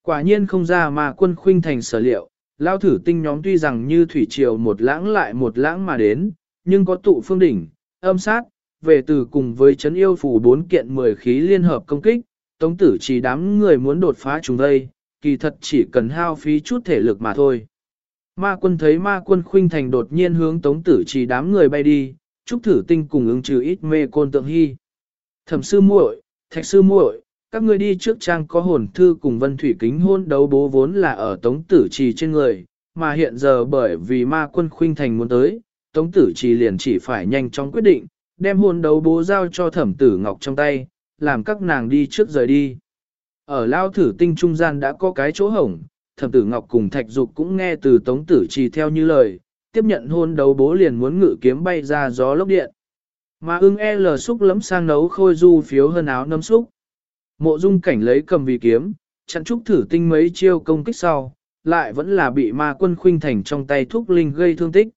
Quả nhiên không ra mà quân khuynh thành sở liệu, lao thử tinh nhóm tuy rằng như thủy triều một lãng lại một lãng mà đến, nhưng có tụ phương đỉnh, âm sát, về từ cùng với chấn yêu phủ bốn kiện mười khí liên hợp công kích, tống tử chỉ đám người muốn đột phá chúng đây, kỳ thật chỉ cần hao phí chút thể lực mà thôi. Ma quân thấy ma quân khuynh thành đột nhiên hướng tống tử chỉ đám người bay đi, chúc thử tinh cùng ứng trừ ít mê côn tượng hy. Thẩm sư muội, thạch sư muội, các ngươi đi trước trang có hồn thư cùng vân thủy kính hôn đấu bố vốn là ở tống tử trì trên người, mà hiện giờ bởi vì ma quân khuynh thành muốn tới, tống tử trì liền chỉ phải nhanh chóng quyết định, đem hôn đấu bố giao cho thẩm tử ngọc trong tay, làm các nàng đi trước rời đi. Ở lao thử tinh trung gian đã có cái chỗ hổng, thẩm tử ngọc cùng thạch dục cũng nghe từ tống tử trì theo như lời, tiếp nhận hôn đấu bố liền muốn ngự kiếm bay ra gió lốc điện. Mà ưng e L xúc lấm sang nấu khôi du phiếu hơn áo nấm xúc. Mộ dung cảnh lấy cầm vì kiếm, chặn trúc thử tinh mấy chiêu công kích sau, lại vẫn là bị ma quân khuynh thành trong tay thúc linh gây thương tích.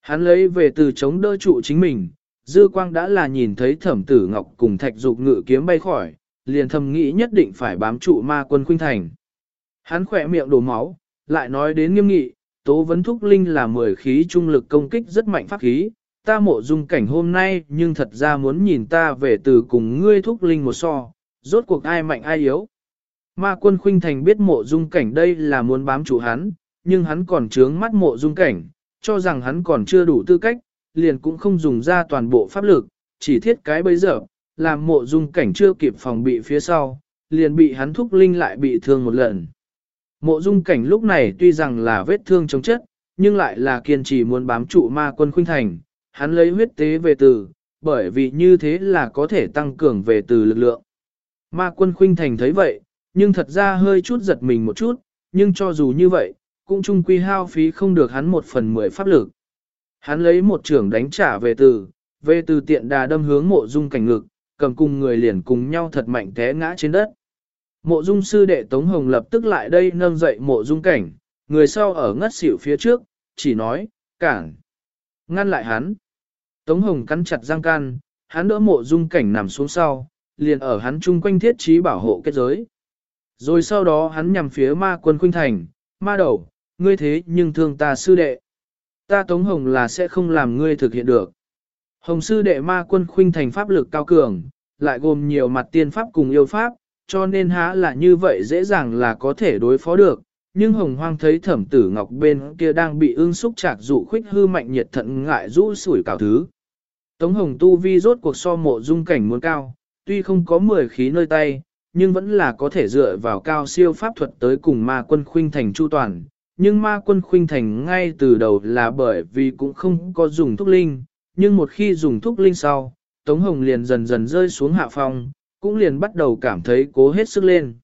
Hắn lấy về từ chống đỡ trụ chính mình, dư quang đã là nhìn thấy thẩm tử ngọc cùng thạch dục ngự kiếm bay khỏi, liền thầm nghĩ nhất định phải bám trụ ma quân khuynh thành. Hắn khỏe miệng đổ máu, lại nói đến nghiêm nghị, tố vấn thúc linh là mười khí trung lực công kích rất mạnh pháp khí, ta mộ dung cảnh hôm nay nhưng thật ra muốn nhìn ta về từ cùng ngươi thúc linh một so, rốt cuộc ai mạnh ai yếu. Ma quân khuynh thành biết mộ dung cảnh đây là muốn bám chủ hắn, nhưng hắn còn trướng mắt mộ dung cảnh, cho rằng hắn còn chưa đủ tư cách, liền cũng không dùng ra toàn bộ pháp lực, chỉ thiết cái bây giờ, làm mộ dung cảnh chưa kịp phòng bị phía sau, liền bị hắn thúc linh lại bị thương một lần. Mộ dung cảnh lúc này tuy rằng là vết thương chống chất, nhưng lại là kiên trì muốn bám trụ ma quân khuynh thành, hắn lấy huyết tế về từ, bởi vì như thế là có thể tăng cường về từ lực lượng. Ma quân khuynh thành thấy vậy, nhưng thật ra hơi chút giật mình một chút, nhưng cho dù như vậy, cũng chung quy hao phí không được hắn một phần mười pháp lực. Hắn lấy một trưởng đánh trả về từ, về từ tiện đà đâm hướng mộ dung cảnh ngực, cầm cùng người liền cùng nhau thật mạnh té ngã trên đất. Mộ dung sư đệ Tống Hồng lập tức lại đây nâng dậy mộ dung cảnh, người sau ở ngất xỉu phía trước, chỉ nói, cản, ngăn lại hắn. Tống Hồng cắn chặt răng can, hắn đỡ mộ dung cảnh nằm xuống sau, liền ở hắn chung quanh thiết trí bảo hộ kết giới. Rồi sau đó hắn nhằm phía ma quân khuynh thành, ma đầu, ngươi thế nhưng thương ta sư đệ. Ta Tống Hồng là sẽ không làm ngươi thực hiện được. Hồng sư đệ ma quân khuynh thành pháp lực cao cường, lại gồm nhiều mặt tiên pháp cùng yêu pháp, cho nên há là như vậy dễ dàng là có thể đối phó được, nhưng hồng hoang thấy thẩm tử ngọc bên kia đang bị ương xúc chạc dụ khuyết hư mạnh nhiệt thận ngại rũ sủi cảo thứ. Tống hồng tu vi rốt cuộc so mộ dung cảnh muốn cao, tuy không có 10 khí nơi tay, nhưng vẫn là có thể dựa vào cao siêu pháp thuật tới cùng ma quân khuynh thành chu toàn. Nhưng ma quân khuynh thành ngay từ đầu là bởi vì cũng không có dùng thuốc linh, nhưng một khi dùng thuốc linh sau, Tống Hồng liền dần dần rơi xuống hạ phong, cũng liền bắt đầu cảm thấy cố hết sức lên.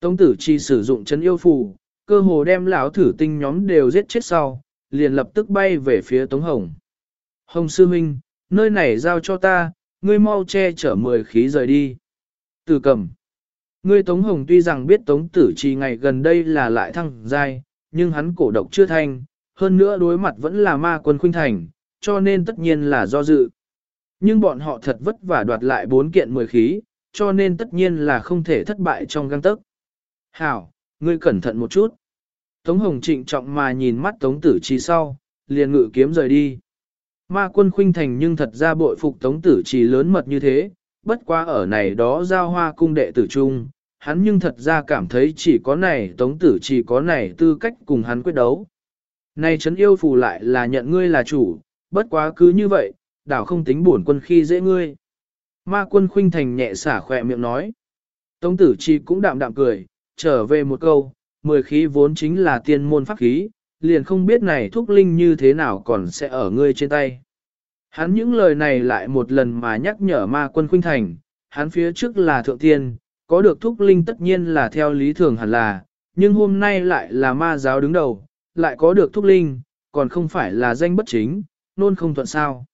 Tống tử chi sử dụng chân yêu phù, cơ hồ đem lão thử tinh nhóm đều giết chết sau, liền lập tức bay về phía Tống Hồng. Hồng sư minh nơi này giao cho ta, ngươi mau che chở mười khí rời đi. Tử cầm. Ngươi Tống Hồng tuy rằng biết Tống tử chi ngày gần đây là lại thăng giai, nhưng hắn cổ độc chưa thanh, hơn nữa đối mặt vẫn là ma quân khuynh thành, cho nên tất nhiên là do dự. Nhưng bọn họ thật vất vả đoạt lại bốn kiện mười khí, cho nên tất nhiên là không thể thất bại trong găng tấc. Hảo, ngươi cẩn thận một chút. Tống Hồng trịnh trọng mà nhìn mắt Tống Tử Trì sau, liền ngự kiếm rời đi. Ma quân khuynh thành nhưng thật ra bội phục Tống Tử Trì lớn mật như thế, bất quá ở này đó giao hoa cung đệ tử trung, hắn nhưng thật ra cảm thấy chỉ có này Tống Tử chỉ có này tư cách cùng hắn quyết đấu. Này trấn yêu phù lại là nhận ngươi là chủ, bất quá cứ như vậy, đảo không tính buồn quân khi dễ ngươi. Ma quân khuynh thành nhẹ xả khỏe miệng nói. Tống tử chi cũng đạm đạm cười, trở về một câu, mười khí vốn chính là tiên môn pháp khí, liền không biết này thúc linh như thế nào còn sẽ ở ngươi trên tay. Hắn những lời này lại một lần mà nhắc nhở ma quân khuynh thành, hắn phía trước là thượng tiên, có được thúc linh tất nhiên là theo lý thường hẳn là, nhưng hôm nay lại là ma giáo đứng đầu, lại có được thúc linh, còn không phải là danh bất chính, nôn không thuận sao.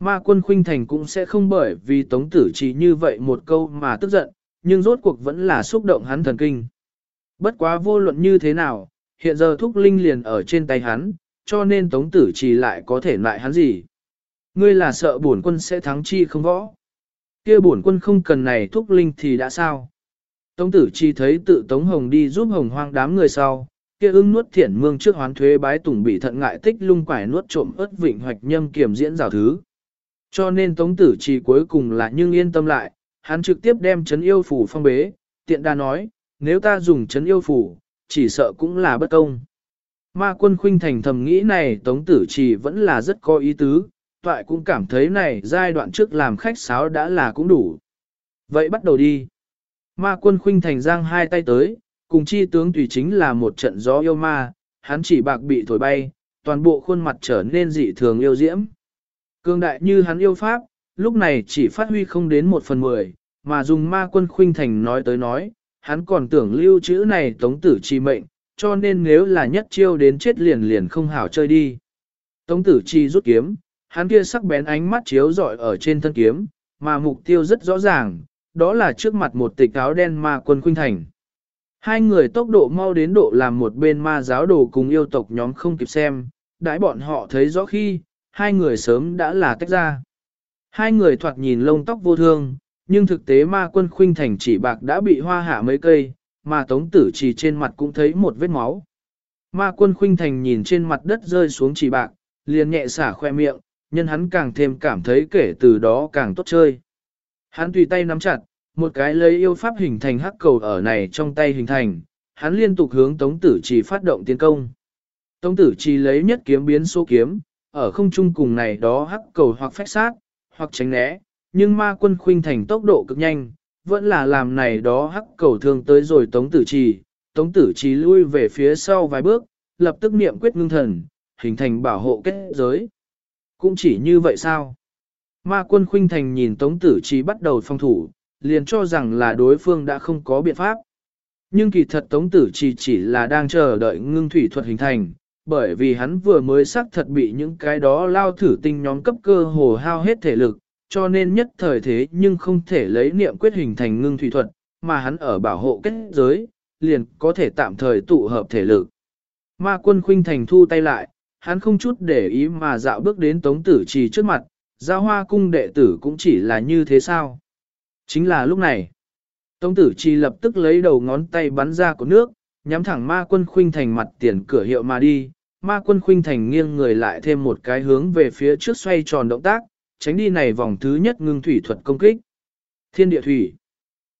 Ma quân khuynh thành cũng sẽ không bởi vì tống tử chỉ như vậy một câu mà tức giận, nhưng rốt cuộc vẫn là xúc động hắn thần kinh. Bất quá vô luận như thế nào, hiện giờ thúc linh liền ở trên tay hắn, cho nên tống tử chỉ lại có thể lại hắn gì. Ngươi là sợ bổn quân sẽ thắng chi không võ kia bổn quân không cần này thúc linh thì đã sao. Tống tử chi thấy tự tống hồng đi giúp hồng hoang đám người sau, kia ưng nuốt thiển mương trước hoán thuế bái tùng bị thận ngại tích lung quải nuốt trộm ớt vịnh hoạch nhâm kiểm diễn rào thứ. Cho nên Tống Tử chi cuối cùng là nhưng yên tâm lại, hắn trực tiếp đem chấn yêu phủ phong bế, tiện đa nói, nếu ta dùng chấn yêu phủ, chỉ sợ cũng là bất công. Ma quân khuynh thành thầm nghĩ này Tống Tử chi vẫn là rất có ý tứ, toại cũng cảm thấy này giai đoạn trước làm khách sáo đã là cũng đủ. Vậy bắt đầu đi. Ma quân khuynh thành giang hai tay tới, cùng chi tướng tùy chính là một trận gió yêu ma, hắn chỉ bạc bị thổi bay, toàn bộ khuôn mặt trở nên dị thường yêu diễm. Cường đại như hắn yêu pháp, lúc này chỉ phát huy không đến một phần mười, mà dùng ma quân khuynh thành nói tới nói, hắn còn tưởng lưu chữ này tống tử chi mệnh, cho nên nếu là nhất chiêu đến chết liền liền không hảo chơi đi. Tống tử chi rút kiếm, hắn kia sắc bén ánh mắt chiếu rọi ở trên thân kiếm, mà mục tiêu rất rõ ràng, đó là trước mặt một tịch áo đen ma quân khuynh thành. Hai người tốc độ mau đến độ làm một bên ma giáo đồ cùng yêu tộc nhóm không kịp xem, đãi bọn họ thấy rõ khi, hai người sớm đã là tách ra. Hai người thoạt nhìn lông tóc vô thương, nhưng thực tế ma quân khuynh thành chỉ bạc đã bị hoa hạ mấy cây, mà tống tử chỉ trên mặt cũng thấy một vết máu. Ma quân khuynh thành nhìn trên mặt đất rơi xuống chỉ bạc, liền nhẹ xả khoe miệng, nhân hắn càng thêm cảm thấy kể từ đó càng tốt chơi. Hắn tùy tay nắm chặt, một cái lấy yêu pháp hình thành hắc cầu ở này trong tay hình thành, hắn liên tục hướng tống tử Trì phát động tiến công. Tống tử Trì lấy nhất kiếm biến số kiếm, ở không trung cùng này đó hắc cầu hoặc phách sát, hoặc tránh né, nhưng ma quân khuynh thành tốc độ cực nhanh, vẫn là làm này đó hắc cầu thương tới rồi tống tử trì, tống tử trì lui về phía sau vài bước, lập tức niệm quyết ngưng thần, hình thành bảo hộ kết giới. Cũng chỉ như vậy sao? Ma quân khuynh thành nhìn tống tử Trí bắt đầu phòng thủ, liền cho rằng là đối phương đã không có biện pháp. Nhưng kỳ thật tống tử Trí chỉ là đang chờ đợi ngưng thủy thuật hình thành, bởi vì hắn vừa mới xác thật bị những cái đó lao thử tinh nhóm cấp cơ hồ hao hết thể lực, cho nên nhất thời thế nhưng không thể lấy niệm quyết hình thành ngưng thủy thuật, mà hắn ở bảo hộ kết giới, liền có thể tạm thời tụ hợp thể lực. Ma quân khuynh thành thu tay lại, hắn không chút để ý mà dạo bước đến tống tử trì trước mặt, giao hoa cung đệ tử cũng chỉ là như thế sao. Chính là lúc này, tống tử trì lập tức lấy đầu ngón tay bắn ra của nước, nhắm thẳng ma quân khuynh thành mặt tiền cửa hiệu mà đi, ma quân khuynh thành nghiêng người lại thêm một cái hướng về phía trước xoay tròn động tác, tránh đi này vòng thứ nhất ngưng thủy thuật công kích. Thiên địa thủy.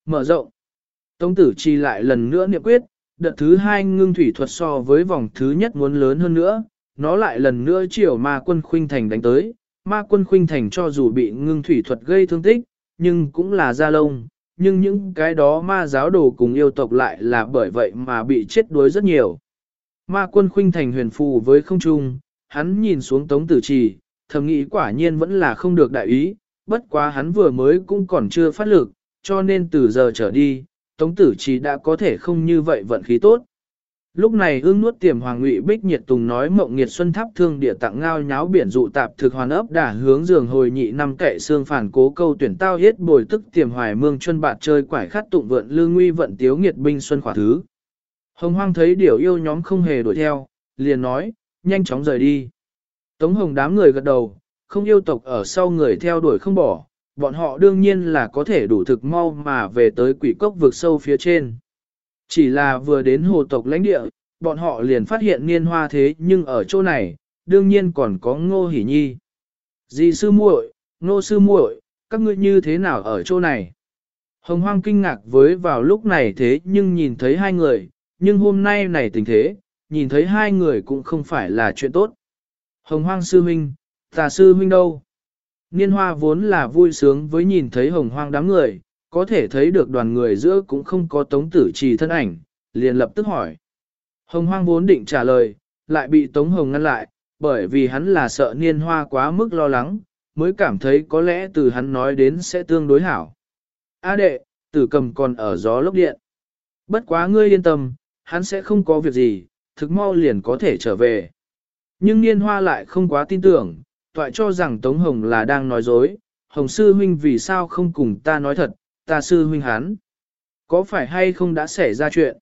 Mở rộng. Tống tử chi lại lần nữa niệm quyết, đợt thứ hai ngưng thủy thuật so với vòng thứ nhất muốn lớn hơn nữa, nó lại lần nữa chiều ma quân khuynh thành đánh tới, ma quân khuynh thành cho dù bị ngưng thủy thuật gây thương tích, nhưng cũng là da lông, nhưng những cái đó ma giáo đồ cùng yêu tộc lại là bởi vậy mà bị chết đuối rất nhiều. Ma quân khuynh thành huyền phù với không trung, hắn nhìn xuống tống tử trì, thầm nghĩ quả nhiên vẫn là không được đại ý, bất quá hắn vừa mới cũng còn chưa phát lực, cho nên từ giờ trở đi, tống tử trì đã có thể không như vậy vận khí tốt. Lúc này ương nuốt tiềm hoàng ngụy bích nhiệt tùng nói mộng nghiệt xuân tháp thương địa tặng ngao nháo biển dụ tạp thực hoàn ấp đả hướng giường hồi nhị năm kệ xương phản cố câu tuyển tao hết bồi tức tiềm hoài mương chân bạt chơi quải khát tụng vượn lương nguy vận tiếu nghiệt binh xuân khỏa thứ. Hồng hoang thấy điều yêu nhóm không hề đuổi theo, liền nói, nhanh chóng rời đi. Tống hồng đám người gật đầu, không yêu tộc ở sau người theo đuổi không bỏ, bọn họ đương nhiên là có thể đủ thực mau mà về tới quỷ cốc vực sâu phía trên. Chỉ là vừa đến hồ tộc lãnh địa, bọn họ liền phát hiện niên hoa thế nhưng ở chỗ này, đương nhiên còn có ngô hỉ nhi. Dì sư muội, ngô sư muội, các ngươi như thế nào ở chỗ này? Hồng hoang kinh ngạc với vào lúc này thế nhưng nhìn thấy hai người, nhưng hôm nay này tình thế, nhìn thấy hai người cũng không phải là chuyện tốt. Hồng hoang sư huynh, tà sư huynh đâu? Niên hoa vốn là vui sướng với nhìn thấy hồng hoang đám người, có thể thấy được đoàn người giữa cũng không có tống tử trì thân ảnh, liền lập tức hỏi. Hồng hoang vốn định trả lời, lại bị tống hồng ngăn lại, bởi vì hắn là sợ niên hoa quá mức lo lắng, mới cảm thấy có lẽ từ hắn nói đến sẽ tương đối hảo. A đệ, tử cầm còn ở gió lốc điện. Bất quá ngươi yên tâm, hắn sẽ không có việc gì, thực mau liền có thể trở về. Nhưng niên hoa lại không quá tin tưởng, toại cho rằng Tống Hồng là đang nói dối, Hồng sư huynh vì sao không cùng ta nói thật, ta sư huynh hắn. Có phải hay không đã xảy ra chuyện?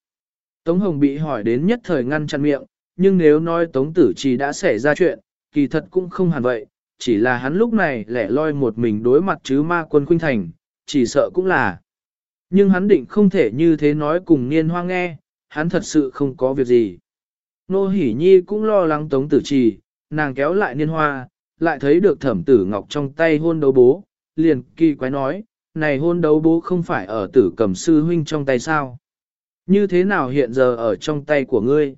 Tống Hồng bị hỏi đến nhất thời ngăn chặn miệng, nhưng nếu nói Tống Tử Trì đã xảy ra chuyện, kỳ thật cũng không hẳn vậy, chỉ là hắn lúc này lẻ loi một mình đối mặt chứ ma quân khuynh thành, chỉ sợ cũng là. Nhưng hắn định không thể như thế nói cùng niên hoa nghe, hắn thật sự không có việc gì. Nô Hỷ Nhi cũng lo lắng Tống Tử Trì, nàng kéo lại niên hoa, lại thấy được thẩm tử ngọc trong tay hôn đấu bố, liền kỳ quái nói, này hôn đấu bố không phải ở tử cầm sư huynh trong tay sao? Như thế nào hiện giờ ở trong tay của ngươi?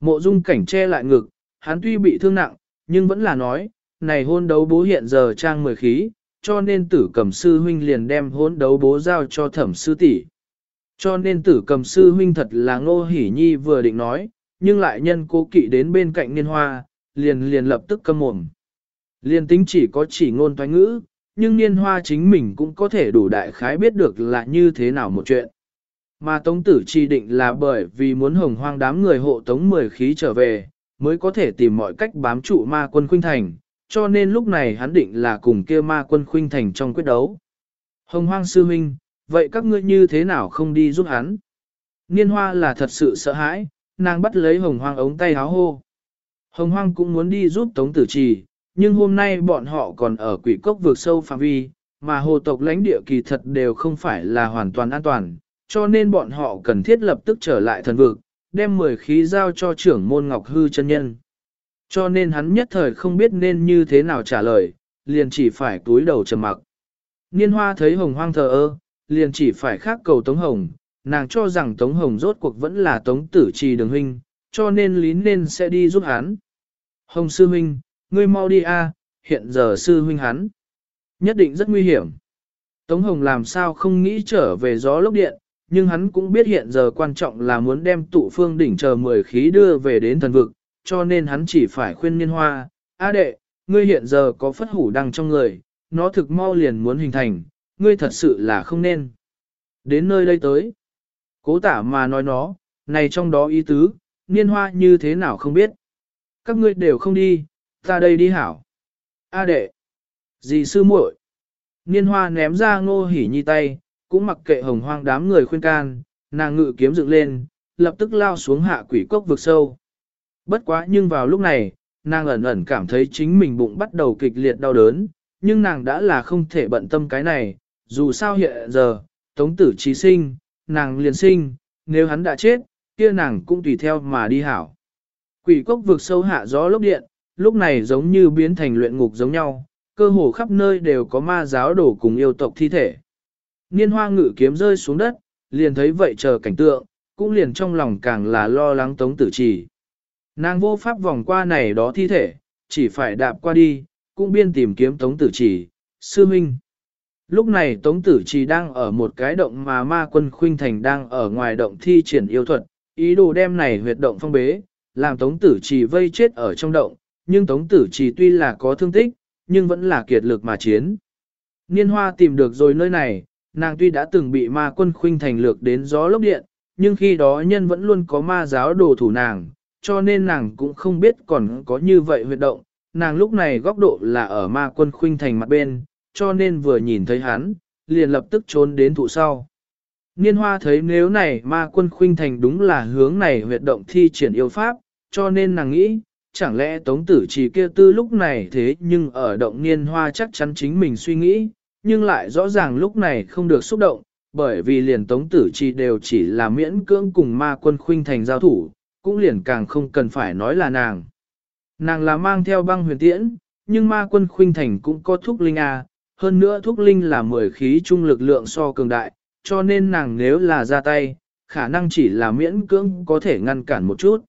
Mộ dung cảnh che lại ngực, hắn tuy bị thương nặng, nhưng vẫn là nói, này hôn đấu bố hiện giờ trang mười khí, cho nên tử cầm sư huynh liền đem hôn đấu bố giao cho thẩm sư tỷ. Cho nên tử cầm sư huynh thật là ngô hỉ nhi vừa định nói, nhưng lại nhân cố kỵ đến bên cạnh niên hoa, liền liền lập tức câm mồm. liền tính chỉ có chỉ ngôn toán ngữ, nhưng niên hoa chính mình cũng có thể đủ đại khái biết được là như thế nào một chuyện. Mà Tống Tử chỉ định là bởi vì muốn hồng hoang đám người hộ Tống mười khí trở về, mới có thể tìm mọi cách bám trụ ma quân khuynh thành, cho nên lúc này hắn định là cùng kia ma quân khuynh thành trong quyết đấu. Hồng hoang sư huynh, vậy các ngươi như thế nào không đi giúp hắn? Niên hoa là thật sự sợ hãi, nàng bắt lấy hồng hoang ống tay háo hô. Hồng hoang cũng muốn đi giúp Tống Tử Trì, nhưng hôm nay bọn họ còn ở quỷ cốc vượt sâu phạm vi, mà hồ tộc lãnh địa kỳ thật đều không phải là hoàn toàn an toàn, cho nên bọn họ cần thiết lập tức trở lại thần vực, đem 10 khí giao cho trưởng môn Ngọc Hư chân nhân. Cho nên hắn nhất thời không biết nên như thế nào trả lời, liền chỉ phải túi đầu trầm mặc. Niên hoa thấy hồng hoang thờ ơ, liền chỉ phải khác cầu Tống Hồng, nàng cho rằng Tống Hồng rốt cuộc vẫn là Tống Tử Trì đường huynh, cho nên lý nên sẽ đi giúp hắn. Hồng sư huynh, ngươi mau đi a, hiện giờ sư huynh hắn. Nhất định rất nguy hiểm. Tống Hồng làm sao không nghĩ trở về gió lốc điện, nhưng hắn cũng biết hiện giờ quan trọng là muốn đem tụ phương đỉnh chờ mười khí đưa về đến thần vực, cho nên hắn chỉ phải khuyên niên hoa, A đệ, ngươi hiện giờ có phất hủ đăng trong người, nó thực mau liền muốn hình thành, ngươi thật sự là không nên. Đến nơi đây tới, cố tả mà nói nó, này trong đó ý tứ, niên hoa như thế nào không biết. Các ngươi đều không đi, ta đây đi hảo. A đệ, dì sư muội. Niên hoa ném ra ngô hỉ nhi tay, cũng mặc kệ hồng hoang đám người khuyên can, nàng ngự kiếm dựng lên, lập tức lao xuống hạ quỷ cốc vực sâu. Bất quá nhưng vào lúc này, nàng ẩn ẩn cảm thấy chính mình bụng bắt đầu kịch liệt đau đớn, nhưng nàng đã là không thể bận tâm cái này, dù sao hiện giờ, tống tử trí sinh, nàng liền sinh, nếu hắn đã chết, kia nàng cũng tùy theo mà đi hảo. Quỷ cốc vực sâu hạ gió lốc điện, lúc này giống như biến thành luyện ngục giống nhau, cơ hồ khắp nơi đều có ma giáo đổ cùng yêu tộc thi thể. Niên hoa ngự kiếm rơi xuống đất, liền thấy vậy chờ cảnh tượng, cũng liền trong lòng càng là lo lắng tống tử trì. Nàng vô pháp vòng qua này đó thi thể, chỉ phải đạp qua đi, cũng biên tìm kiếm tống tử trì, sư minh. Lúc này tống tử trì đang ở một cái động mà ma quân khuynh thành đang ở ngoài động thi triển yêu thuật, ý đồ đem này huyệt động phong bế, làm tống tử trì vây chết ở trong động, nhưng tống tử trì tuy là có thương tích, nhưng vẫn là kiệt lực mà chiến. Niên hoa tìm được rồi nơi này, nàng tuy đã từng bị ma quân khuynh thành lược đến gió lốc điện, nhưng khi đó nhân vẫn luôn có ma giáo đồ thủ nàng, cho nên nàng cũng không biết còn có như vậy huyệt động. Nàng lúc này góc độ là ở ma quân khuynh thành mặt bên, cho nên vừa nhìn thấy hắn, liền lập tức trốn đến thụ sau. Niên hoa thấy nếu này ma quân khuynh thành đúng là hướng này huyệt động thi triển yêu pháp, cho nên nàng nghĩ, chẳng lẽ tống tử chỉ kia tư lúc này thế nhưng ở động niên hoa chắc chắn chính mình suy nghĩ, nhưng lại rõ ràng lúc này không được xúc động, bởi vì liền tống tử chỉ đều chỉ là miễn cưỡng cùng ma quân khuynh thành giao thủ, cũng liền càng không cần phải nói là nàng. Nàng là mang theo băng huyền tiễn, nhưng ma quân khuynh thành cũng có thuốc linh A, hơn nữa thuốc linh là mười khí trung lực lượng so cường đại, cho nên nàng nếu là ra tay, khả năng chỉ là miễn cưỡng có thể ngăn cản một chút.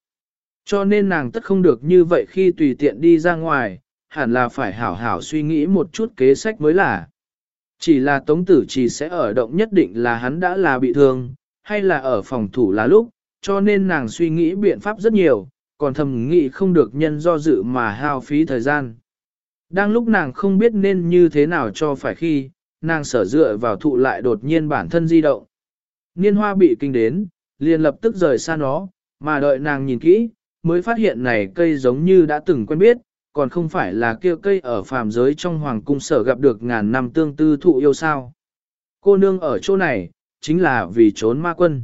Cho nên nàng tất không được như vậy khi tùy tiện đi ra ngoài, hẳn là phải hảo hảo suy nghĩ một chút kế sách mới là. Chỉ là tống tử chỉ sẽ ở động nhất định là hắn đã là bị thương, hay là ở phòng thủ là lúc, cho nên nàng suy nghĩ biện pháp rất nhiều, còn thầm nghĩ không được nhân do dự mà hao phí thời gian. Đang lúc nàng không biết nên như thế nào cho phải khi, nàng sở dựa vào thụ lại đột nhiên bản thân di động. Niên hoa bị kinh đến, liền lập tức rời xa nó, mà đợi nàng nhìn kỹ, mới phát hiện này cây giống như đã từng quen biết, còn không phải là kia cây ở phàm giới trong hoàng cung sở gặp được ngàn năm tương tư thụ yêu sao. Cô nương ở chỗ này, chính là vì trốn ma quân.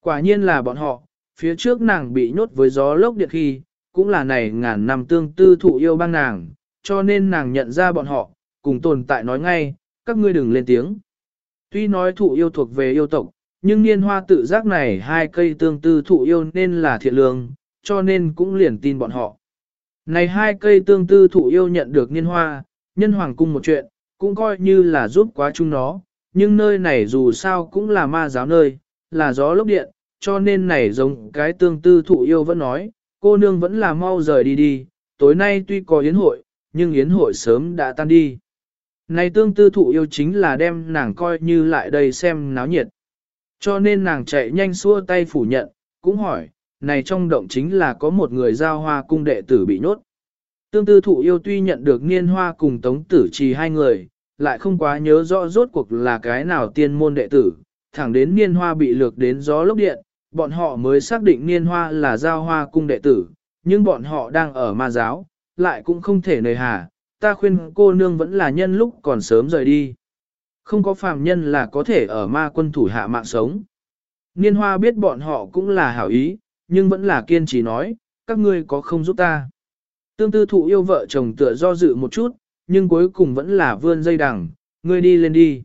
Quả nhiên là bọn họ, phía trước nàng bị nhốt với gió lốc điện khi, cũng là này ngàn năm tương tư thụ yêu băng nàng, cho nên nàng nhận ra bọn họ, cùng tồn tại nói ngay, các ngươi đừng lên tiếng. Tuy nói thụ yêu thuộc về yêu tộc, nhưng niên hoa tự giác này hai cây tương tư thụ yêu nên là thiện lương, cho nên cũng liền tin bọn họ. Này hai cây tương tư thụ yêu nhận được niên hoa, nhân hoàng cung một chuyện, cũng coi như là giúp quá chúng nó, nhưng nơi này dù sao cũng là ma giáo nơi, là gió lốc điện, cho nên này giống cái tương tư thụ yêu vẫn nói, cô nương vẫn là mau rời đi đi, tối nay tuy có yến hội, nhưng yến hội sớm đã tan đi. Này tương tư thụ yêu chính là đem nàng coi như lại đây xem náo nhiệt. Cho nên nàng chạy nhanh xua tay phủ nhận, cũng hỏi, này trong động chính là có một người giao hoa cung đệ tử bị nhốt. Tương tư thụ yêu tuy nhận được niên hoa cùng tống tử trì hai người, lại không quá nhớ rõ rốt cuộc là cái nào tiên môn đệ tử, thẳng đến niên hoa bị lược đến gió lốc điện, bọn họ mới xác định niên hoa là giao hoa cung đệ tử, nhưng bọn họ đang ở ma giáo, lại cũng không thể nề hà, ta khuyên cô nương vẫn là nhân lúc còn sớm rời đi. Không có phàm nhân là có thể ở ma quân thủ hạ mạng sống. Niên hoa biết bọn họ cũng là hảo ý, nhưng vẫn là kiên trì nói, các ngươi có không giúp ta. Tương tư thụ yêu vợ chồng tựa do dự một chút, nhưng cuối cùng vẫn là vươn dây đằng, ngươi đi lên đi.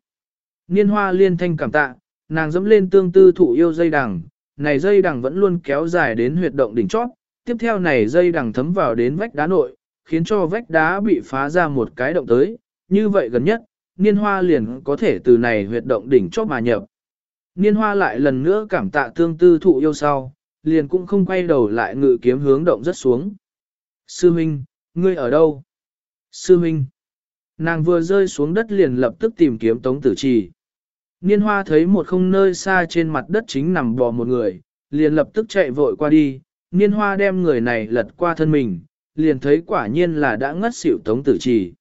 Niên hoa liên thanh cảm tạ, nàng dẫm lên tương tư thụ yêu dây đằng, này dây đằng vẫn luôn kéo dài đến huyệt động đỉnh chót, tiếp theo này dây đằng thấm vào đến vách đá nội, khiến cho vách đá bị phá ra một cái động tới, như vậy gần nhất, niên hoa liền có thể từ này huyệt động đỉnh chót mà nhập. Niên hoa lại lần nữa cảm tạ tương tư thụ yêu sau, liền cũng không quay đầu lại ngự kiếm hướng động rất xuống. Sư Minh, ngươi ở đâu? Sư Minh. Nàng vừa rơi xuống đất liền lập tức tìm kiếm tống tử trì. Niên hoa thấy một không nơi xa trên mặt đất chính nằm bò một người, liền lập tức chạy vội qua đi, niên hoa đem người này lật qua thân mình, liền thấy quả nhiên là đã ngất xỉu tống tử trì.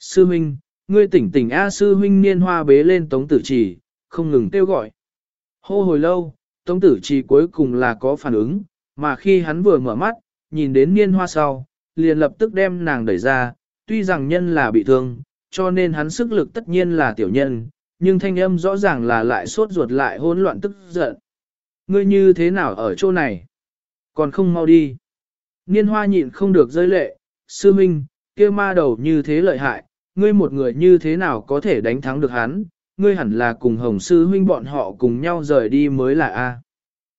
Sư Minh, ngươi tỉnh tỉnh A sư Minh niên hoa bế lên tống tử trì, không ngừng kêu gọi. Hô hồi lâu, tống tử trì cuối cùng là có phản ứng, mà khi hắn vừa mở mắt, nhìn đến niên hoa sau, liền lập tức đem nàng đẩy ra, tuy rằng nhân là bị thương, cho nên hắn sức lực tất nhiên là tiểu nhân, nhưng thanh âm rõ ràng là lại sốt ruột lại hỗn loạn tức giận. Ngươi như thế nào ở chỗ này? Còn không mau đi. Niên hoa nhịn không được rơi lệ, sư minh, kia ma đầu như thế lợi hại, ngươi một người như thế nào có thể đánh thắng được hắn, ngươi hẳn là cùng hồng sư huynh bọn họ cùng nhau rời đi mới là A.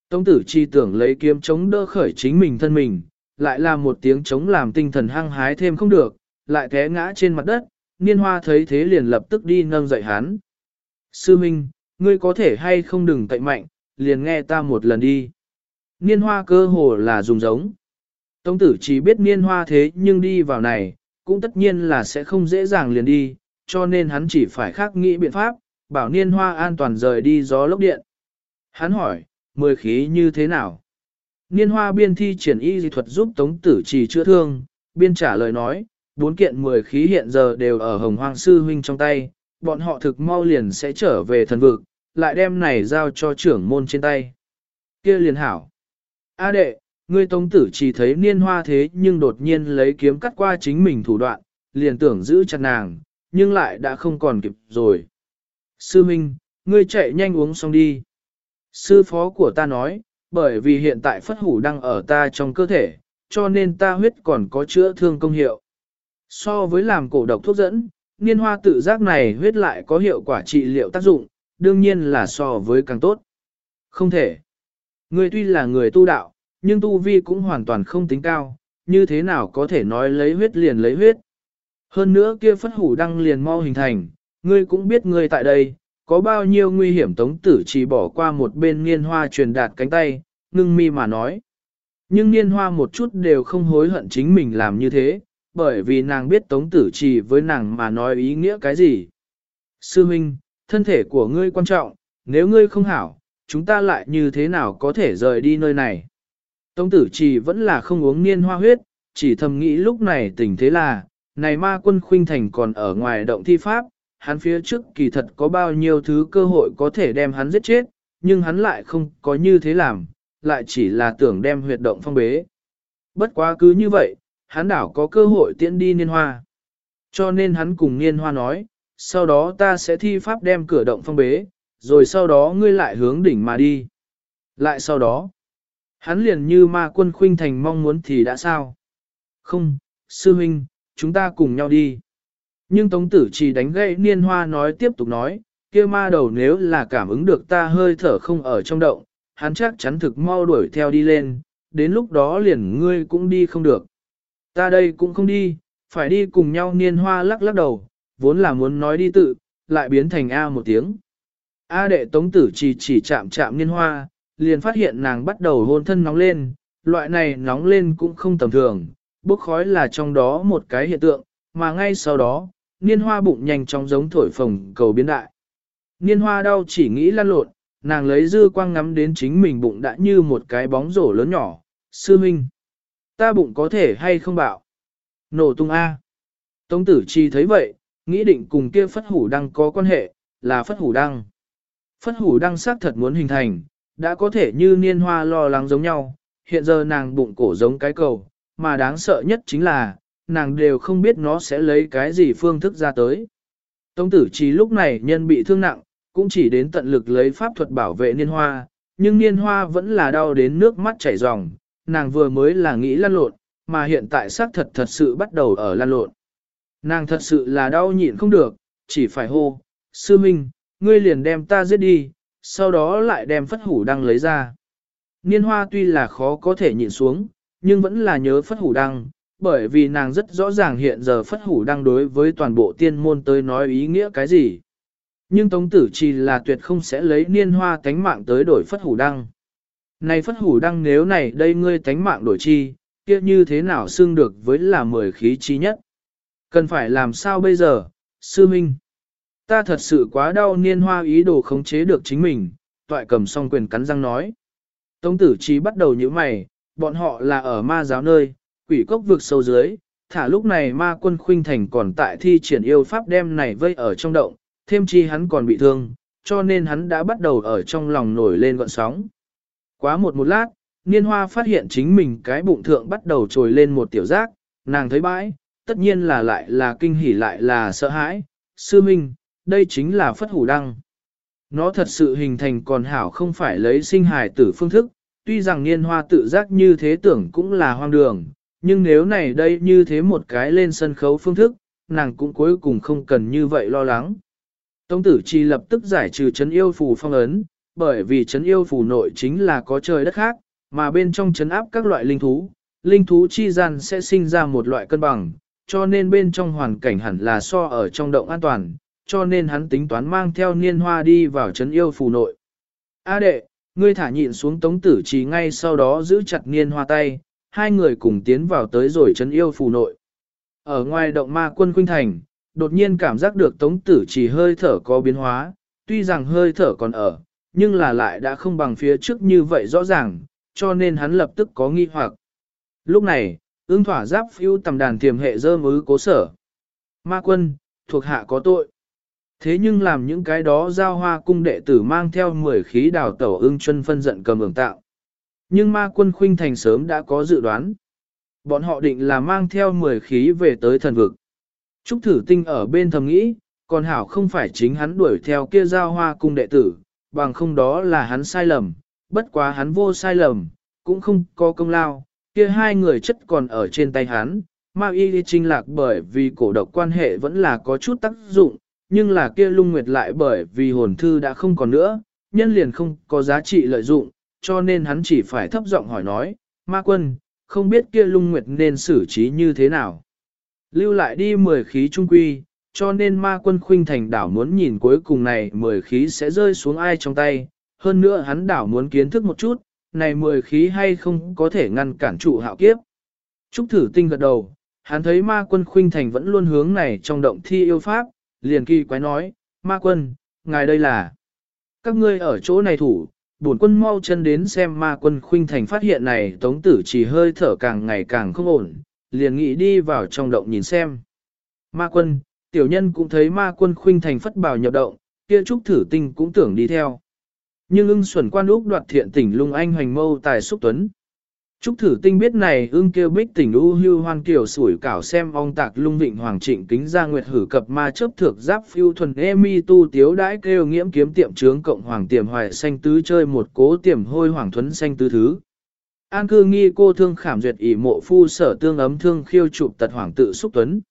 Tống tử chi tưởng lấy kiếm chống đỡ khởi chính mình thân mình, lại là một tiếng chống làm tinh thần hăng hái thêm không được, lại té ngã trên mặt đất, niên hoa thấy thế liền lập tức đi nâng dậy hắn. Sư Minh, ngươi có thể hay không đừng cậy mạnh, liền nghe ta một lần đi. Niên hoa cơ hồ là dùng giống. Tống tử chỉ biết niên hoa thế nhưng đi vào này, cũng tất nhiên là sẽ không dễ dàng liền đi, cho nên hắn chỉ phải khác nghĩ biện pháp, bảo niên hoa an toàn rời đi gió lốc điện. Hắn hỏi, mười khí như thế nào? Niên hoa biên thi triển y dị thuật giúp tống tử trì chữa thương, biên trả lời nói, bốn kiện mười khí hiện giờ đều ở hồng hoang sư huynh trong tay, bọn họ thực mau liền sẽ trở về thần vực, lại đem này giao cho trưởng môn trên tay. kia liền hảo. A đệ, ngươi tống tử chỉ thấy niên hoa thế nhưng đột nhiên lấy kiếm cắt qua chính mình thủ đoạn, liền tưởng giữ chặt nàng, nhưng lại đã không còn kịp rồi. Sư Minh, ngươi chạy nhanh uống xong đi. Sư phó của ta nói, bởi vì hiện tại phất hủ đang ở ta trong cơ thể, cho nên ta huyết còn có chữa thương công hiệu. So với làm cổ độc thuốc dẫn, niên hoa tự giác này huyết lại có hiệu quả trị liệu tác dụng, đương nhiên là so với càng tốt. Không thể. Ngươi tuy là người tu đạo, nhưng tu vi cũng hoàn toàn không tính cao, như thế nào có thể nói lấy huyết liền lấy huyết. Hơn nữa kia phất hủ đăng liền mau hình thành, ngươi cũng biết ngươi tại đây, có bao nhiêu nguy hiểm tống tử chỉ bỏ qua một bên niên hoa truyền đạt cánh tay, ngưng mi mà nói. Nhưng niên hoa một chút đều không hối hận chính mình làm như thế, bởi vì nàng biết tống tử chỉ với nàng mà nói ý nghĩa cái gì. Sư Minh, thân thể của ngươi quan trọng, nếu ngươi không hảo, chúng ta lại như thế nào có thể rời đi nơi này. Tống tử chỉ vẫn là không uống niên hoa huyết, chỉ thầm nghĩ lúc này tình thế là, này ma quân khuynh thành còn ở ngoài động thi pháp, hắn phía trước kỳ thật có bao nhiêu thứ cơ hội có thể đem hắn giết chết, nhưng hắn lại không có như thế làm, lại chỉ là tưởng đem huyệt động phong bế. Bất quá cứ như vậy, hắn đảo có cơ hội tiễn đi niên hoa. Cho nên hắn cùng niên hoa nói, sau đó ta sẽ thi pháp đem cửa động phong bế, rồi sau đó ngươi lại hướng đỉnh mà đi. Lại sau đó, hắn liền như ma quân khuynh thành mong muốn thì đã sao? Không, sư huynh, chúng ta cùng nhau đi. Nhưng Tống Tử chỉ đánh gậy niên hoa nói tiếp tục nói, kia ma đầu nếu là cảm ứng được ta hơi thở không ở trong động, hắn chắc chắn thực mau đuổi theo đi lên, đến lúc đó liền ngươi cũng đi không được. Ta đây cũng không đi, phải đi cùng nhau niên hoa lắc lắc đầu, vốn là muốn nói đi tự, lại biến thành A một tiếng. A đệ tống tử chỉ chỉ chạm chạm niên hoa, liền phát hiện nàng bắt đầu hôn thân nóng lên, loại này nóng lên cũng không tầm thường, bốc khói là trong đó một cái hiện tượng, mà ngay sau đó, niên hoa bụng nhanh chóng giống thổi phồng cầu biến đại. Niên hoa đau chỉ nghĩ lăn lộn, nàng lấy dư quang ngắm đến chính mình bụng đã như một cái bóng rổ lớn nhỏ, sư minh. Ta bụng có thể hay không bạo? Nổ tung A. Tống tử chi thấy vậy, nghĩ định cùng kia phất hủ đăng có quan hệ, là phất hủ đăng. Phất hủ đăng xác thật muốn hình thành, đã có thể như niên hoa lo lắng giống nhau, hiện giờ nàng bụng cổ giống cái cầu, mà đáng sợ nhất chính là, nàng đều không biết nó sẽ lấy cái gì phương thức ra tới. Tống tử trí lúc này nhân bị thương nặng, cũng chỉ đến tận lực lấy pháp thuật bảo vệ niên hoa, nhưng niên hoa vẫn là đau đến nước mắt chảy ròng, nàng vừa mới là nghĩ lăn lộn, mà hiện tại xác thật thật sự bắt đầu ở lăn lộn. Nàng thật sự là đau nhịn không được, chỉ phải hô, sư minh, ngươi liền đem ta giết đi, sau đó lại đem phất hủ đăng lấy ra. Niên hoa tuy là khó có thể nhịn xuống, nhưng vẫn là nhớ phất hủ đăng, bởi vì nàng rất rõ ràng hiện giờ phất hủ đăng đối với toàn bộ tiên môn tới nói ý nghĩa cái gì. Nhưng Tống Tử Chi là tuyệt không sẽ lấy niên hoa tánh mạng tới đổi phất hủ đăng. Này phất hủ đăng nếu này đây ngươi tánh mạng đổi chi, kia như thế nào xưng được với là mười khí chi nhất. Cần phải làm sao bây giờ, sư minh? Ta thật sự quá đau niên hoa ý đồ khống chế được chính mình, toại cầm song quyền cắn răng nói. Tống tử chi bắt đầu như mày, bọn họ là ở ma giáo nơi, quỷ cốc vực sâu dưới, thả lúc này ma quân khuynh thành còn tại thi triển yêu pháp đem này vây ở trong động, thêm chi hắn còn bị thương, cho nên hắn đã bắt đầu ở trong lòng nổi lên gọn sóng. Quá một một lát, niên hoa phát hiện chính mình cái bụng thượng bắt đầu trồi lên một tiểu giác, nàng thấy bãi, tất nhiên là lại là kinh hỉ lại là sợ hãi, sư minh, đây chính là phất hủ đăng. Nó thật sự hình thành còn hảo không phải lấy sinh hài tử phương thức, tuy rằng niên hoa tự giác như thế tưởng cũng là hoang đường, nhưng nếu này đây như thế một cái lên sân khấu phương thức, nàng cũng cuối cùng không cần như vậy lo lắng. Tông tử chi lập tức giải trừ chấn yêu phù phong ấn, bởi vì chấn yêu phù nội chính là có trời đất khác, mà bên trong chấn áp các loại linh thú, linh thú chi gian sẽ sinh ra một loại cân bằng, cho nên bên trong hoàn cảnh hẳn là so ở trong động an toàn, cho nên hắn tính toán mang theo niên hoa đi vào chấn yêu phù nội. A đệ, Ngươi thả nhịn xuống tống tử chỉ ngay sau đó giữ chặt niên hoa tay, hai người cùng tiến vào tới rồi trấn yêu phù nội. Ở ngoài động ma quân khuynh thành, đột nhiên cảm giác được tống tử chỉ hơi thở có biến hóa, tuy rằng hơi thở còn ở, nhưng là lại đã không bằng phía trước như vậy rõ ràng, cho nên hắn lập tức có nghi hoặc. Lúc này, ương thỏa giáp phiêu tầm đàn tiềm hệ dơ mứ cố sở. Ma quân, thuộc hạ có tội. Thế nhưng làm những cái đó giao hoa cung đệ tử mang theo 10 khí đào tẩu ương chân phân giận cầm ưởng tạo. Nhưng ma quân khuynh thành sớm đã có dự đoán. Bọn họ định là mang theo 10 khí về tới thần vực. Trúc thử tinh ở bên thầm nghĩ, còn hảo không phải chính hắn đuổi theo kia giao hoa cung đệ tử, bằng không đó là hắn sai lầm, bất quá hắn vô sai lầm, cũng không có công lao, kia hai người chất còn ở trên tay hắn, ma y trinh lạc bởi vì cổ độc quan hệ vẫn là có chút tác dụng, nhưng là kia lung nguyệt lại bởi vì hồn thư đã không còn nữa, nhân liền không có giá trị lợi dụng, cho nên hắn chỉ phải thấp giọng hỏi nói, ma quân, không biết kia lung nguyệt nên xử trí như thế nào. Lưu lại đi mười khí trung quy, cho nên ma quân khuynh thành đảo muốn nhìn cuối cùng này mười khí sẽ rơi xuống ai trong tay, hơn nữa hắn đảo muốn kiến thức một chút, này mười khí hay không có thể ngăn cản trụ hạo kiếp. Trúc thử tinh gật đầu, hắn thấy ma quân khuynh thành vẫn luôn hướng này trong động thi yêu pháp, liền kỳ quái nói, ma quân, ngài đây là, các ngươi ở chỗ này thủ, bổn quân mau chân đến xem ma quân khuynh thành phát hiện này tống tử chỉ hơi thở càng ngày càng không ổn, liền nghĩ đi vào trong động nhìn xem. Ma quân, tiểu nhân cũng thấy ma quân khuynh thành phất bào nhập động, kia trúc thử tinh cũng tưởng đi theo. Nhưng ưng xuẩn quan úc đoạt thiện tỉnh lung anh hoành mâu tài xúc tuấn. Trúc thử tinh biết này ưng kêu bích tỉnh u hưu hoan kiểu sủi cảo xem ong tạc lung vịnh hoàng trịnh kính ra nguyệt hử cập ma chấp thược giáp phiêu thuần emi tu tiếu đãi kêu nghiễm kiếm tiệm trướng cộng hoàng tiềm hoài xanh tứ chơi một cố tiềm hôi hoàng thuấn xanh tứ thứ. An cư nghi cô thương khảm duyệt ỷ mộ phu sở tương ấm thương khiêu chụp tật hoàng tự xúc tuấn.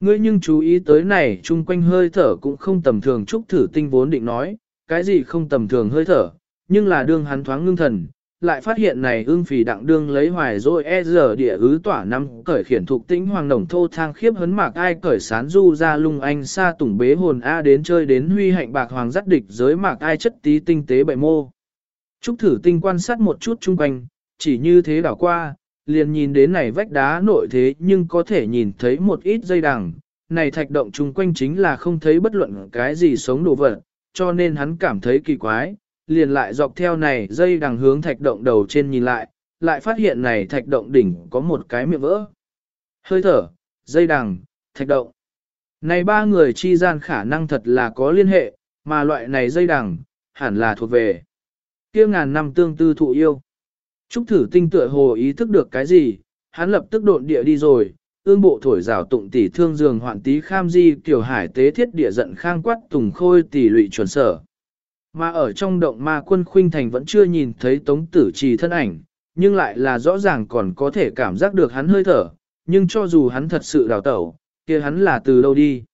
Ngươi nhưng chú ý tới này chung quanh hơi thở cũng không tầm thường trúc thử tinh vốn định nói, cái gì không tầm thường hơi thở, nhưng là đương hắn thoáng ngưng thần, lại phát hiện này ương phì đặng đương lấy hoài rồi e giờ địa ứ tỏa năm cởi khiển thuộc tĩnh hoàng đồng thô thang khiếp hấn mạc ai cởi sán du ra lung anh xa tùng bế hồn A đến chơi đến huy hạnh bạc hoàng dắt địch giới mạc ai chất tí tinh tế bậy mô. Trúc thử tinh quan sát một chút chung quanh, chỉ như thế đảo qua, liền nhìn đến này vách đá nội thế nhưng có thể nhìn thấy một ít dây đằng, này thạch động chung quanh chính là không thấy bất luận cái gì sống đồ vật, cho nên hắn cảm thấy kỳ quái, liền lại dọc theo này dây đằng hướng thạch động đầu trên nhìn lại, lại phát hiện này thạch động đỉnh có một cái miệng vỡ. Hơi thở, dây đằng, thạch động. Này ba người chi gian khả năng thật là có liên hệ, mà loại này dây đằng, hẳn là thuộc về. kia ngàn năm tương tư thụ yêu. Trúc thử tinh tựa hồ ý thức được cái gì, hắn lập tức độn địa đi rồi, ương bộ thổi rào tụng tỷ thương giường hoạn tí kham di tiểu hải tế thiết địa giận khang quát tùng khôi tỷ lụy chuẩn sở. Mà ở trong động ma quân khuynh thành vẫn chưa nhìn thấy tống tử trì thân ảnh, nhưng lại là rõ ràng còn có thể cảm giác được hắn hơi thở, nhưng cho dù hắn thật sự đào tẩu, kia hắn là từ đâu đi.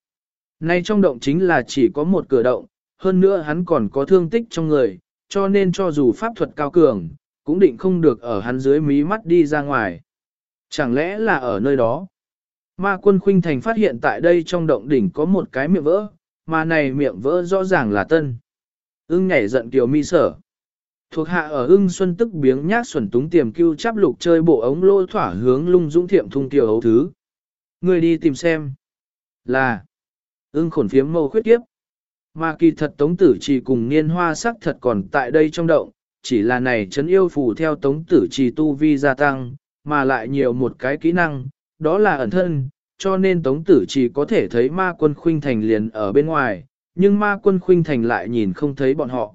Nay trong động chính là chỉ có một cửa động, hơn nữa hắn còn có thương tích trong người, cho nên cho dù pháp thuật cao cường, cũng định không được ở hắn dưới mí mắt đi ra ngoài. Chẳng lẽ là ở nơi đó? Ma quân khuynh thành phát hiện tại đây trong động đỉnh có một cái miệng vỡ, mà này miệng vỡ rõ ràng là tân. Ưng nhảy giận kiều mi sở. Thuộc hạ ở ưng xuân tức biếng nhác xuẩn túng tiềm cưu chắp lục chơi bộ ống lô thỏa hướng lung dũng thiệm thung tiểu ấu thứ. Người đi tìm xem. Là. Ưng khổn phiếm mâu khuyết tiếp. Mà kỳ thật tống tử chỉ cùng niên hoa sắc thật còn tại đây trong động, chỉ là này chấn yêu phù theo tống tử chỉ tu vi gia tăng, mà lại nhiều một cái kỹ năng, đó là ẩn thân, cho nên tống tử chỉ có thể thấy ma quân khuynh thành liền ở bên ngoài, nhưng ma quân khuynh thành lại nhìn không thấy bọn họ.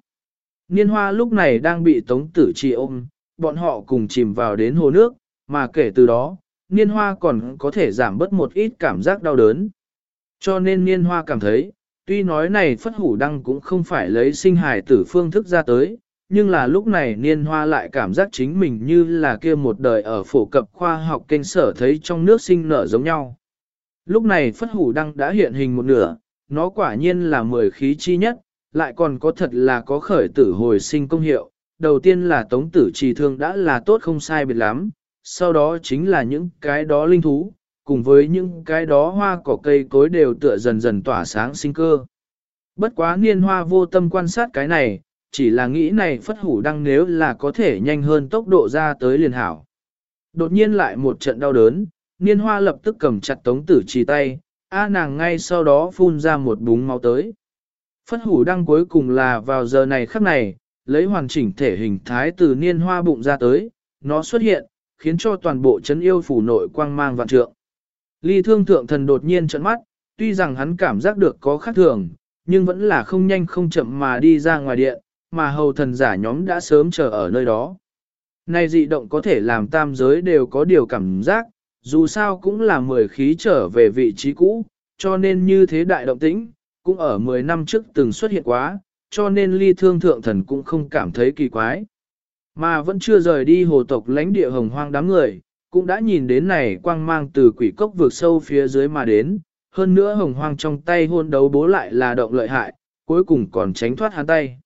Niên hoa lúc này đang bị tống tử trì ôm, bọn họ cùng chìm vào đến hồ nước, mà kể từ đó, niên hoa còn có thể giảm bớt một ít cảm giác đau đớn. Cho nên niên hoa cảm thấy, tuy nói này phất hủ đăng cũng không phải lấy sinh hài tử phương thức ra tới, nhưng là lúc này niên hoa lại cảm giác chính mình như là kia một đời ở phổ cập khoa học kênh sở thấy trong nước sinh nở giống nhau. Lúc này phất hủ đăng đã hiện hình một nửa, nó quả nhiên là mười khí chi nhất, lại còn có thật là có khởi tử hồi sinh công hiệu. Đầu tiên là tống tử trì thương đã là tốt không sai biệt lắm, sau đó chính là những cái đó linh thú, cùng với những cái đó hoa cỏ cây cối đều tựa dần dần tỏa sáng sinh cơ. Bất quá niên hoa vô tâm quan sát cái này, chỉ là nghĩ này phất hủ đăng nếu là có thể nhanh hơn tốc độ ra tới liền hảo. Đột nhiên lại một trận đau đớn, niên hoa lập tức cầm chặt tống tử trì tay, a nàng ngay sau đó phun ra một búng máu tới. Phất hủ đăng cuối cùng là vào giờ này khắc này, lấy hoàn chỉnh thể hình thái từ niên hoa bụng ra tới, nó xuất hiện, khiến cho toàn bộ chấn yêu phủ nội quang mang vạn trượng. Ly thương thượng thần đột nhiên trận mắt, tuy rằng hắn cảm giác được có khác thường, nhưng vẫn là không nhanh không chậm mà đi ra ngoài điện, mà hầu thần giả nhóm đã sớm chờ ở nơi đó. Này dị động có thể làm tam giới đều có điều cảm giác, dù sao cũng là mười khí trở về vị trí cũ, cho nên như thế đại động tĩnh, cũng ở 10 năm trước từng xuất hiện quá, cho nên ly thương thượng thần cũng không cảm thấy kỳ quái. Mà vẫn chưa rời đi hồ tộc lãnh địa hồng hoang đám người, cũng đã nhìn đến này quang mang từ quỷ cốc vượt sâu phía dưới mà đến, hơn nữa hồng hoang trong tay hôn đấu bố lại là động lợi hại, cuối cùng còn tránh thoát hắn tay.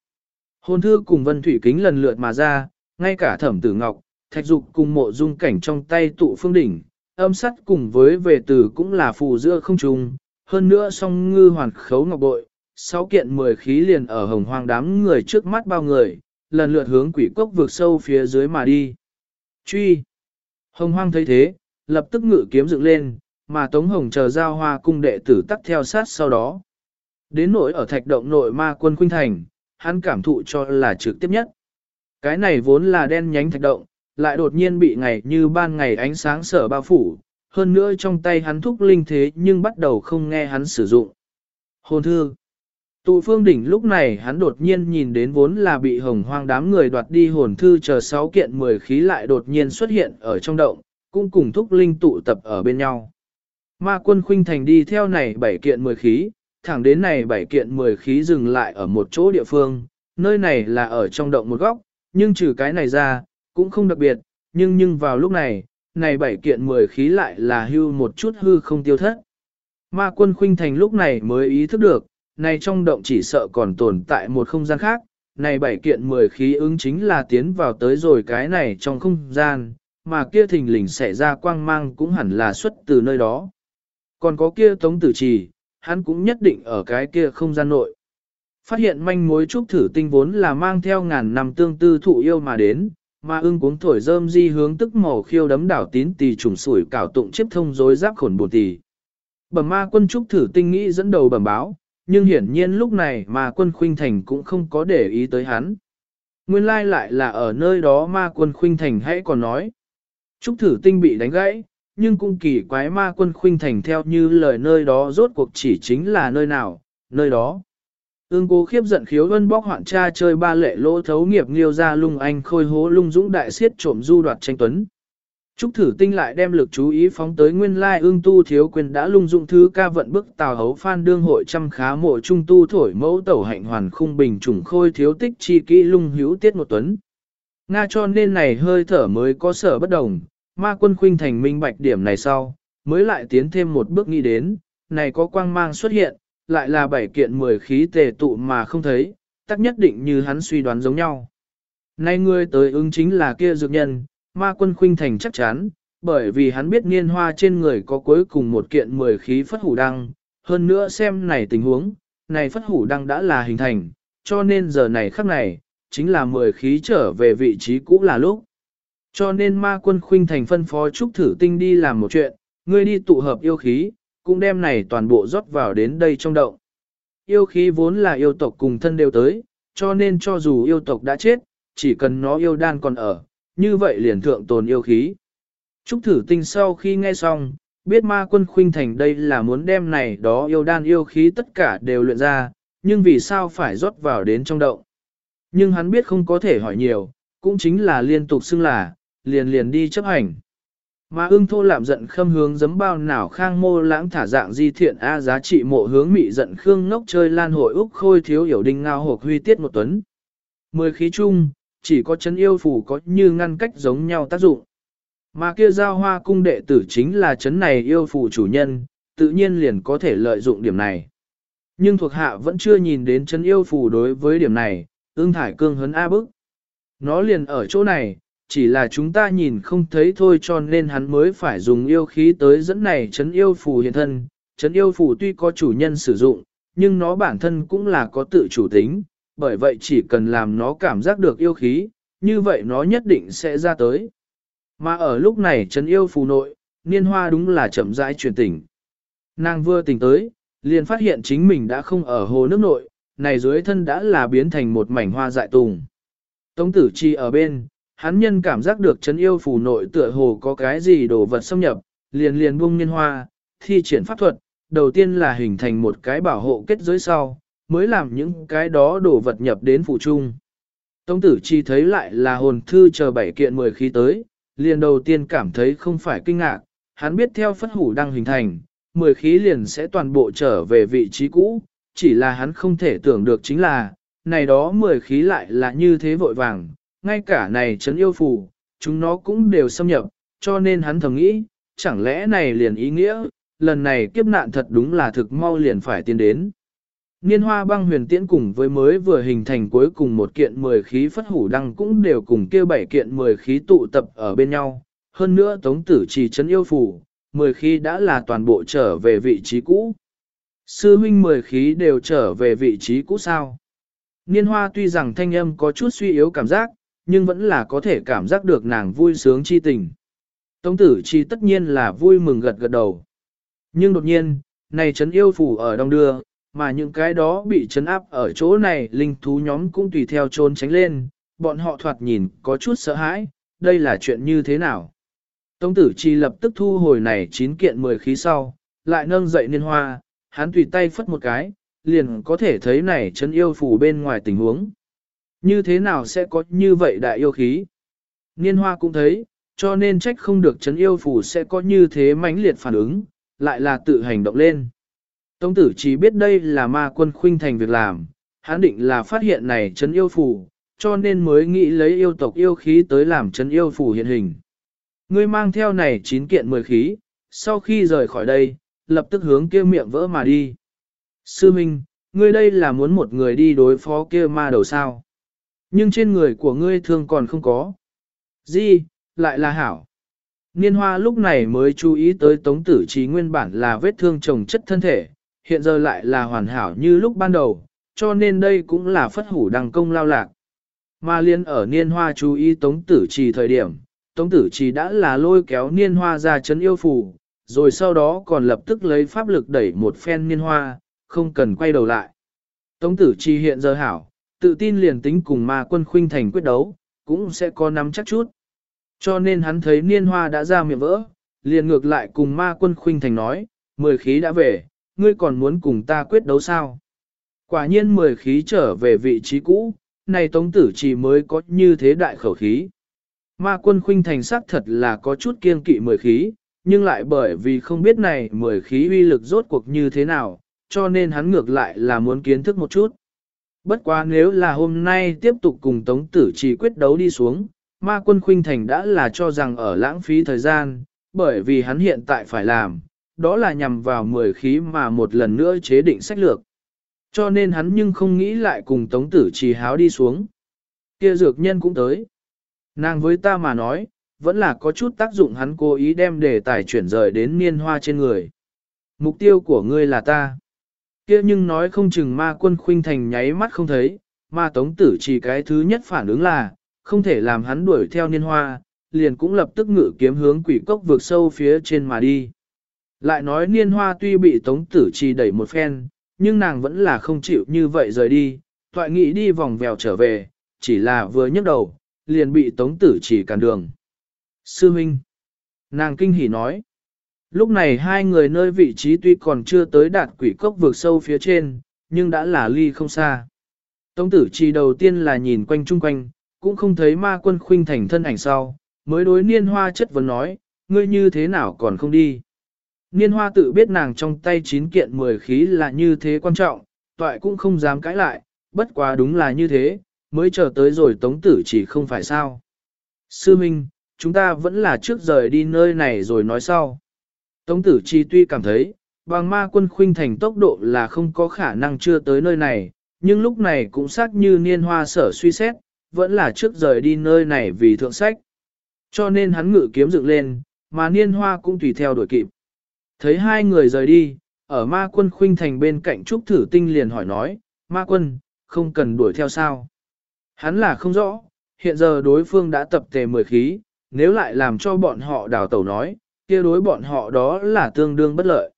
Hôn thư cùng vân thủy kính lần lượt mà ra, ngay cả thẩm tử ngọc, thạch dục cùng mộ dung cảnh trong tay tụ phương đỉnh, âm sắt cùng với về tử cũng là phù giữa không trùng, hơn nữa song ngư hoàn khấu ngọc bội, sáu kiện mười khí liền ở hồng hoang đám người trước mắt bao người, lần lượt hướng quỷ cốc vượt sâu phía dưới mà đi. Truy! Hồng hoang thấy thế, lập tức ngự kiếm dựng lên, mà Tống Hồng chờ giao hoa cung đệ tử tắt theo sát sau đó. Đến nỗi ở thạch động nội ma quân khuynh thành, hắn cảm thụ cho là trực tiếp nhất. Cái này vốn là đen nhánh thạch động, lại đột nhiên bị ngày như ban ngày ánh sáng sở bao phủ, hơn nữa trong tay hắn thúc linh thế nhưng bắt đầu không nghe hắn sử dụng. Hồn thư Tụ phương đỉnh lúc này hắn đột nhiên nhìn đến vốn là bị hồng hoang đám người đoạt đi hồn thư chờ sáu kiện mười khí lại đột nhiên xuất hiện ở trong động, cũng cùng thúc linh tụ tập ở bên nhau. Ma quân khuynh thành đi theo này bảy kiện mười khí, thẳng đến này bảy kiện mười khí dừng lại ở một chỗ địa phương, nơi này là ở trong động một góc, nhưng trừ cái này ra, cũng không đặc biệt, nhưng nhưng vào lúc này, này bảy kiện mười khí lại là hưu một chút hư không tiêu thất. Ma quân khuynh thành lúc này mới ý thức được, này trong động chỉ sợ còn tồn tại một không gian khác, này bảy kiện mười khí ứng chính là tiến vào tới rồi cái này trong không gian, mà kia thình lình xảy ra quang mang cũng hẳn là xuất từ nơi đó. Còn có kia tống tử trì, hắn cũng nhất định ở cái kia không gian nội. Phát hiện manh mối trúc thử tinh vốn là mang theo ngàn năm tương tư thụ yêu mà đến, mà ưng cuống thổi rơm di hướng tức màu khiêu đấm đảo tín tỳ trùng sủi cảo tụng chiếc thông rối giáp khổn bổ tỳ. Bẩm ma quân trúc thử tinh nghĩ dẫn đầu bẩm báo, nhưng hiển nhiên lúc này ma quân khuynh thành cũng không có để ý tới hắn. Nguyên lai lại là ở nơi đó ma quân khuynh thành hãy còn nói. Trúc thử tinh bị đánh gãy, nhưng cũng kỳ quái ma quân khuynh thành theo như lời nơi đó rốt cuộc chỉ chính là nơi nào, nơi đó. Ưng cố khiếp giận khiếu ân bóc hoạn cha chơi ba lệ lỗ thấu nghiệp nghiêu ra lung anh khôi hố lung dũng đại siết trộm du đoạt tranh tuấn. Trúc thử tinh lại đem lực chú ý phóng tới nguyên lai ương tu thiếu quyền đã lung dụng thứ ca vận bức tào hấu phan đương hội trăm khá mộ trung tu thổi mẫu tẩu hạnh hoàn khung bình trùng khôi thiếu tích chi kỹ lung hữu tiết một tuấn. Nga cho nên này hơi thở mới có sở bất đồng, ma quân khuynh thành minh bạch điểm này sau, mới lại tiến thêm một bước nghĩ đến, này có quang mang xuất hiện, lại là bảy kiện mười khí tề tụ mà không thấy, tắc nhất định như hắn suy đoán giống nhau. Nay ngươi tới ứng chính là kia dược nhân, ma quân khuynh thành chắc chắn, bởi vì hắn biết niên hoa trên người có cuối cùng một kiện mười khí phất hủ đăng, hơn nữa xem này tình huống, này phất hủ đăng đã là hình thành, cho nên giờ này khắc này, chính là mười khí trở về vị trí cũ là lúc. Cho nên ma quân khuynh thành phân phó trúc thử tinh đi làm một chuyện, ngươi đi tụ hợp yêu khí, cũng đem này toàn bộ rót vào đến đây trong động. Yêu khí vốn là yêu tộc cùng thân đều tới, cho nên cho dù yêu tộc đã chết, chỉ cần nó yêu đan còn ở, như vậy liền thượng tồn yêu khí. Trúc thử tinh sau khi nghe xong, biết ma quân khuynh thành đây là muốn đem này đó yêu đan yêu khí tất cả đều luyện ra, nhưng vì sao phải rót vào đến trong động. Nhưng hắn biết không có thể hỏi nhiều, cũng chính là liên tục xưng là, liền liền đi chấp hành. Mà ưng thô làm giận khâm hướng giấm bao nào khang mô lãng thả dạng di thiện A giá trị mộ hướng mị giận khương ngốc chơi lan hội úc khôi thiếu hiểu đinh ngao hộp huy tiết một tuấn. Mười khí chung, chỉ có chấn yêu phù có như ngăn cách giống nhau tác dụng. Mà kia giao hoa cung đệ tử chính là chấn này yêu phù chủ nhân, tự nhiên liền có thể lợi dụng điểm này. Nhưng thuộc hạ vẫn chưa nhìn đến chấn yêu phù đối với điểm này, ương thải cương hấn A bức. Nó liền ở chỗ này, chỉ là chúng ta nhìn không thấy thôi cho nên hắn mới phải dùng yêu khí tới dẫn này chấn yêu phù hiện thân. Chấn yêu phù tuy có chủ nhân sử dụng, nhưng nó bản thân cũng là có tự chủ tính, bởi vậy chỉ cần làm nó cảm giác được yêu khí, như vậy nó nhất định sẽ ra tới. Mà ở lúc này chấn yêu phù nội, niên hoa đúng là chậm rãi chuyển tỉnh. Nàng vừa tỉnh tới, liền phát hiện chính mình đã không ở hồ nước nội, này dưới thân đã là biến thành một mảnh hoa dại tùng. Tống tử chi ở bên, hắn nhân cảm giác được chấn yêu phù nội tựa hồ có cái gì đồ vật xâm nhập, liền liền buông niên hoa, thi triển pháp thuật, đầu tiên là hình thành một cái bảo hộ kết giới sau, mới làm những cái đó đồ vật nhập đến phù trung. Tống tử chi thấy lại là hồn thư chờ bảy kiện mười khí tới, liền đầu tiên cảm thấy không phải kinh ngạc, hắn biết theo phất hủ đang hình thành, mười khí liền sẽ toàn bộ trở về vị trí cũ, chỉ là hắn không thể tưởng được chính là, này đó mười khí lại là như thế vội vàng, ngay cả này chấn yêu phù, chúng nó cũng đều xâm nhập, cho nên hắn thầm nghĩ, chẳng lẽ này liền ý nghĩa, lần này kiếp nạn thật đúng là thực mau liền phải tiến đến. Niên hoa băng huyền tiễn cùng với mới vừa hình thành cuối cùng một kiện mười khí phất hủ đăng cũng đều cùng kia bảy kiện mười khí tụ tập ở bên nhau. Hơn nữa tống tử trì chấn yêu phù, mười khí đã là toàn bộ trở về vị trí cũ. Sư huynh mười khí đều trở về vị trí cũ sao. Niên hoa tuy rằng thanh âm có chút suy yếu cảm giác, nhưng vẫn là có thể cảm giác được nàng vui sướng chi tình. Tống tử chi tất nhiên là vui mừng gật gật đầu. Nhưng đột nhiên, này chấn yêu phủ ở đông đưa, mà những cái đó bị chấn áp ở chỗ này linh thú nhóm cũng tùy theo trốn tránh lên, bọn họ thoạt nhìn có chút sợ hãi, đây là chuyện như thế nào. Tống tử chi lập tức thu hồi này chín kiện mười khí sau, lại nâng dậy niên hoa, hắn tùy tay phất một cái, liền có thể thấy này chấn yêu phủ bên ngoài tình huống. Như thế nào sẽ có như vậy đại yêu khí? Niên hoa cũng thấy, cho nên trách không được chấn yêu phủ sẽ có như thế mãnh liệt phản ứng, lại là tự hành động lên. Tông tử chỉ biết đây là ma quân khuynh thành việc làm, hắn định là phát hiện này chấn yêu phủ, cho nên mới nghĩ lấy yêu tộc yêu khí tới làm chấn yêu phủ hiện hình. Ngươi mang theo này chín kiện mười khí, sau khi rời khỏi đây, lập tức hướng kia miệng vỡ mà đi. Sư Minh, ngươi đây là muốn một người đi đối phó kia ma đầu sao. Nhưng trên người của ngươi thương còn không có. Gì, lại là hảo. Niên hoa lúc này mới chú ý tới tống tử trí nguyên bản là vết thương trồng chất thân thể, hiện giờ lại là hoàn hảo như lúc ban đầu, cho nên đây cũng là phất hủ đằng công lao lạc. Mà liên ở niên hoa chú ý tống tử trì thời điểm, tống tử trì đã là lôi kéo niên hoa ra chấn yêu phù, rồi sau đó còn lập tức lấy pháp lực đẩy một phen niên hoa, không cần quay đầu lại. Tống tử trì hiện giờ hảo, tự tin liền tính cùng ma quân khuynh thành quyết đấu, cũng sẽ có nắm chắc chút. Cho nên hắn thấy niên hoa đã ra miệng vỡ, liền ngược lại cùng ma quân khuynh thành nói, mười khí đã về, ngươi còn muốn cùng ta quyết đấu sao? Quả nhiên mười khí trở về vị trí cũ, này tống tử chỉ mới có như thế đại khẩu khí. Ma quân khuynh thành sắc thật là có chút kiên kỵ mười khí, nhưng lại bởi vì không biết này mười khí uy lực rốt cuộc như thế nào, cho nên hắn ngược lại là muốn kiến thức một chút. Bất quá nếu là hôm nay tiếp tục cùng Tống Tử Trì quyết đấu đi xuống, ma quân khuynh thành đã là cho rằng ở lãng phí thời gian, bởi vì hắn hiện tại phải làm, đó là nhằm vào mười khí mà một lần nữa chế định sách lược. Cho nên hắn nhưng không nghĩ lại cùng Tống Tử Trì háo đi xuống. Kia dược nhân cũng tới. Nàng với ta mà nói, vẫn là có chút tác dụng hắn cố ý đem đề tài chuyển rời đến niên hoa trên người. Mục tiêu của ngươi là ta kia nhưng nói không chừng ma quân khuynh thành nháy mắt không thấy, ma tống tử chỉ cái thứ nhất phản ứng là, không thể làm hắn đuổi theo niên hoa, liền cũng lập tức ngự kiếm hướng quỷ cốc vượt sâu phía trên mà đi. Lại nói niên hoa tuy bị tống tử chỉ đẩy một phen, nhưng nàng vẫn là không chịu như vậy rời đi, thoại nghĩ đi vòng vèo trở về, chỉ là vừa nhấc đầu, liền bị tống tử chỉ cản đường. Sư Minh! Nàng kinh hỉ nói. Lúc này hai người nơi vị trí tuy còn chưa tới đạt quỷ cốc vượt sâu phía trên, nhưng đã là ly không xa. Tống tử chỉ đầu tiên là nhìn quanh chung quanh, cũng không thấy ma quân khuynh thành thân ảnh sau, mới đối niên hoa chất vấn nói, ngươi như thế nào còn không đi. Niên hoa tự biết nàng trong tay chín kiện mười khí là như thế quan trọng, toại cũng không dám cãi lại, bất quá đúng là như thế, mới chờ tới rồi tống tử chỉ không phải sao. Sư Minh, chúng ta vẫn là trước rời đi nơi này rồi nói sau. Tống tử chi tuy cảm thấy, bằng ma quân khuynh thành tốc độ là không có khả năng chưa tới nơi này, nhưng lúc này cũng xác như niên hoa sở suy xét, vẫn là trước rời đi nơi này vì thượng sách. Cho nên hắn ngự kiếm dựng lên, mà niên hoa cũng tùy theo đuổi kịp. Thấy hai người rời đi, ở ma quân khuynh thành bên cạnh trúc thử tinh liền hỏi nói, ma quân, không cần đuổi theo sao. Hắn là không rõ, hiện giờ đối phương đã tập tề mười khí, nếu lại làm cho bọn họ đào tẩu nói, kia đối bọn họ đó là tương đương bất lợi.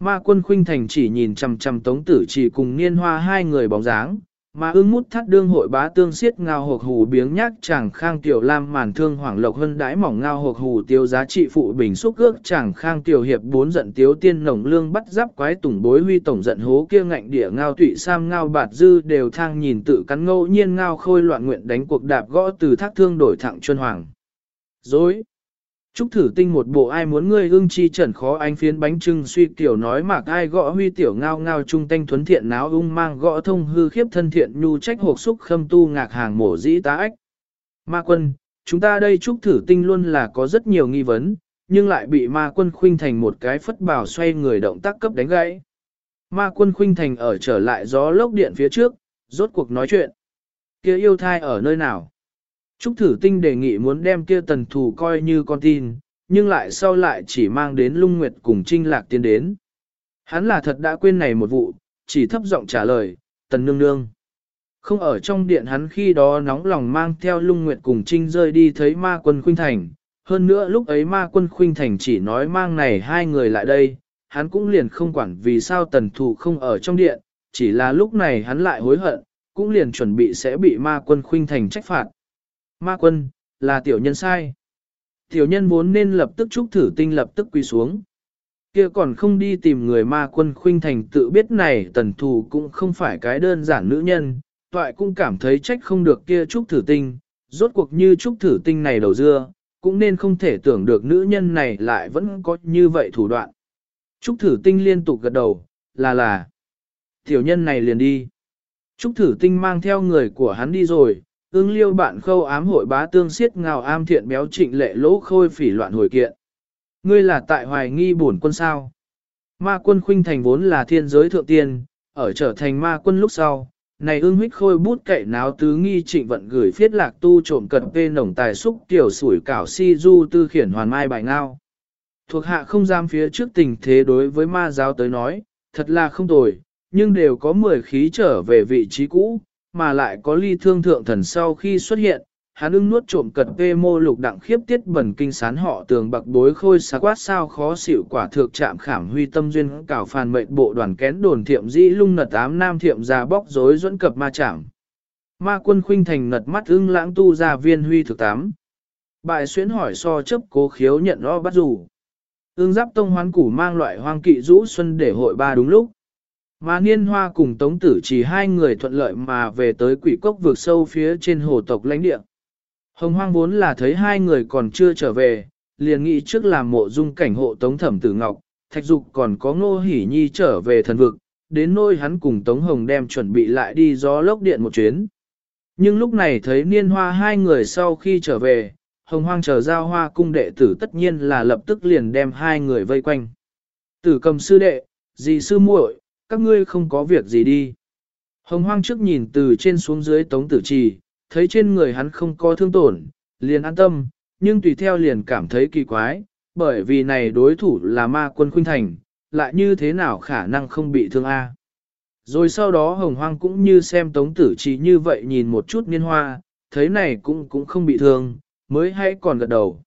Ma quân khuynh thành chỉ nhìn chằm chằm tống tử chỉ cùng niên hoa hai người bóng dáng, mà ưng mút thắt đương hội bá tương xiết ngao hộp hù biếng nhác chàng khang tiểu lam màn thương hoàng lộc hân đãi mỏng ngao hộp hù tiêu giá trị phụ bình xúc ước chàng khang tiểu hiệp bốn giận tiếu tiên nồng lương bắt giáp quái tùng bối huy tổng giận hố kia ngạnh địa ngao tụy sam ngao bạt dư đều thang nhìn tự cắn ngẫu nhiên ngao khôi loạn nguyện đánh cuộc đạp gõ từ thác thương đổi thẳng chuân hoàng. Dối! Trúc thử tinh một bộ ai muốn ngươi ưng chi trần khó anh phiến bánh trưng suy tiểu nói mạc ai gõ huy tiểu ngao ngao trung tanh thuấn thiện náo ung mang gõ thông hư khiếp thân thiện nhu trách hộp xúc khâm tu ngạc hàng mổ dĩ tá ách. Ma quân, chúng ta đây trúc thử tinh luôn là có rất nhiều nghi vấn, nhưng lại bị ma quân khuynh thành một cái phất bảo xoay người động tác cấp đánh gãy. Ma quân khuynh thành ở trở lại gió lốc điện phía trước, rốt cuộc nói chuyện. kia yêu thai ở nơi nào? Trúc thử tinh đề nghị muốn đem kia tần thù coi như con tin, nhưng lại sau lại chỉ mang đến lung nguyệt cùng trinh lạc tiến đến. Hắn là thật đã quên này một vụ, chỉ thấp giọng trả lời, tần nương nương. Không ở trong điện hắn khi đó nóng lòng mang theo lung nguyệt cùng trinh rơi đi thấy ma quân khuynh thành. Hơn nữa lúc ấy ma quân khuynh thành chỉ nói mang này hai người lại đây, hắn cũng liền không quản vì sao tần thù không ở trong điện, chỉ là lúc này hắn lại hối hận, cũng liền chuẩn bị sẽ bị ma quân khuynh thành trách phạt. Ma quân, là tiểu nhân sai. Tiểu nhân vốn nên lập tức trúc thử tinh lập tức quỳ xuống. Kia còn không đi tìm người ma quân khuynh thành tự biết này tần thù cũng không phải cái đơn giản nữ nhân, toại cũng cảm thấy trách không được kia trúc thử tinh, rốt cuộc như trúc thử tinh này đầu dưa, cũng nên không thể tưởng được nữ nhân này lại vẫn có như vậy thủ đoạn. Trúc thử tinh liên tục gật đầu, là là, tiểu nhân này liền đi. Trúc thử tinh mang theo người của hắn đi rồi, ương liêu bạn khâu ám hội bá tương siết ngào am thiện béo trịnh lệ lỗ khôi phỉ loạn hồi kiện. Ngươi là tại hoài nghi bổn quân sao. Ma quân khuynh thành vốn là thiên giới thượng tiên, ở trở thành ma quân lúc sau. Này ương huyết khôi bút cậy náo tứ nghi trịnh vận gửi phiết lạc tu trộm cật vê nồng tài xúc tiểu sủi cảo si du tư khiển hoàn mai bài ngao. Thuộc hạ không giam phía trước tình thế đối với ma giáo tới nói, thật là không tồi, nhưng đều có mười khí trở về vị trí cũ, mà lại có ly thương thượng thần sau khi xuất hiện, hắn ưng nuốt trộm cật vê mô lục đặng khiếp tiết bẩn kinh sán họ tường bạc bối khôi xá quát sao khó xỉu quả thượng chạm khảm huy tâm duyên cảo phàn mệnh bộ đoàn kén đồn thiệm dĩ lung nật ám nam thiệm già bóc rối dẫn cập ma chạm. Ma quân khuynh thành nật mắt ưng lãng tu ra viên huy thực tám. Bại xuyến hỏi so chấp cố khiếu nhận lo bắt rủ. Ưng giáp tông hoán củ mang loại hoang kỵ rũ xuân để hội ba đúng lúc. Mà Niên Hoa cùng Tống Tử chỉ hai người thuận lợi mà về tới quỷ cốc vượt sâu phía trên hồ tộc lãnh địa. Hồng Hoang vốn là thấy hai người còn chưa trở về, liền nghĩ trước làm mộ dung cảnh hộ Tống Thẩm Tử Ngọc, Thạch Dục còn có Ngô Hỷ Nhi trở về thần vực, đến nôi hắn cùng Tống Hồng đem chuẩn bị lại đi gió lốc điện một chuyến. Nhưng lúc này thấy Niên Hoa hai người sau khi trở về, Hồng Hoang chờ giao hoa cung đệ tử tất nhiên là lập tức liền đem hai người vây quanh. Tử cầm sư đệ, dì sư muội, các ngươi không có việc gì đi. Hồng hoang trước nhìn từ trên xuống dưới tống tử trì, thấy trên người hắn không có thương tổn, liền an tâm, nhưng tùy theo liền cảm thấy kỳ quái, bởi vì này đối thủ là ma quân khuynh thành, lại như thế nào khả năng không bị thương a? Rồi sau đó hồng hoang cũng như xem tống tử trì như vậy nhìn một chút niên hoa, thấy này cũng cũng không bị thương, mới hay còn gật đầu.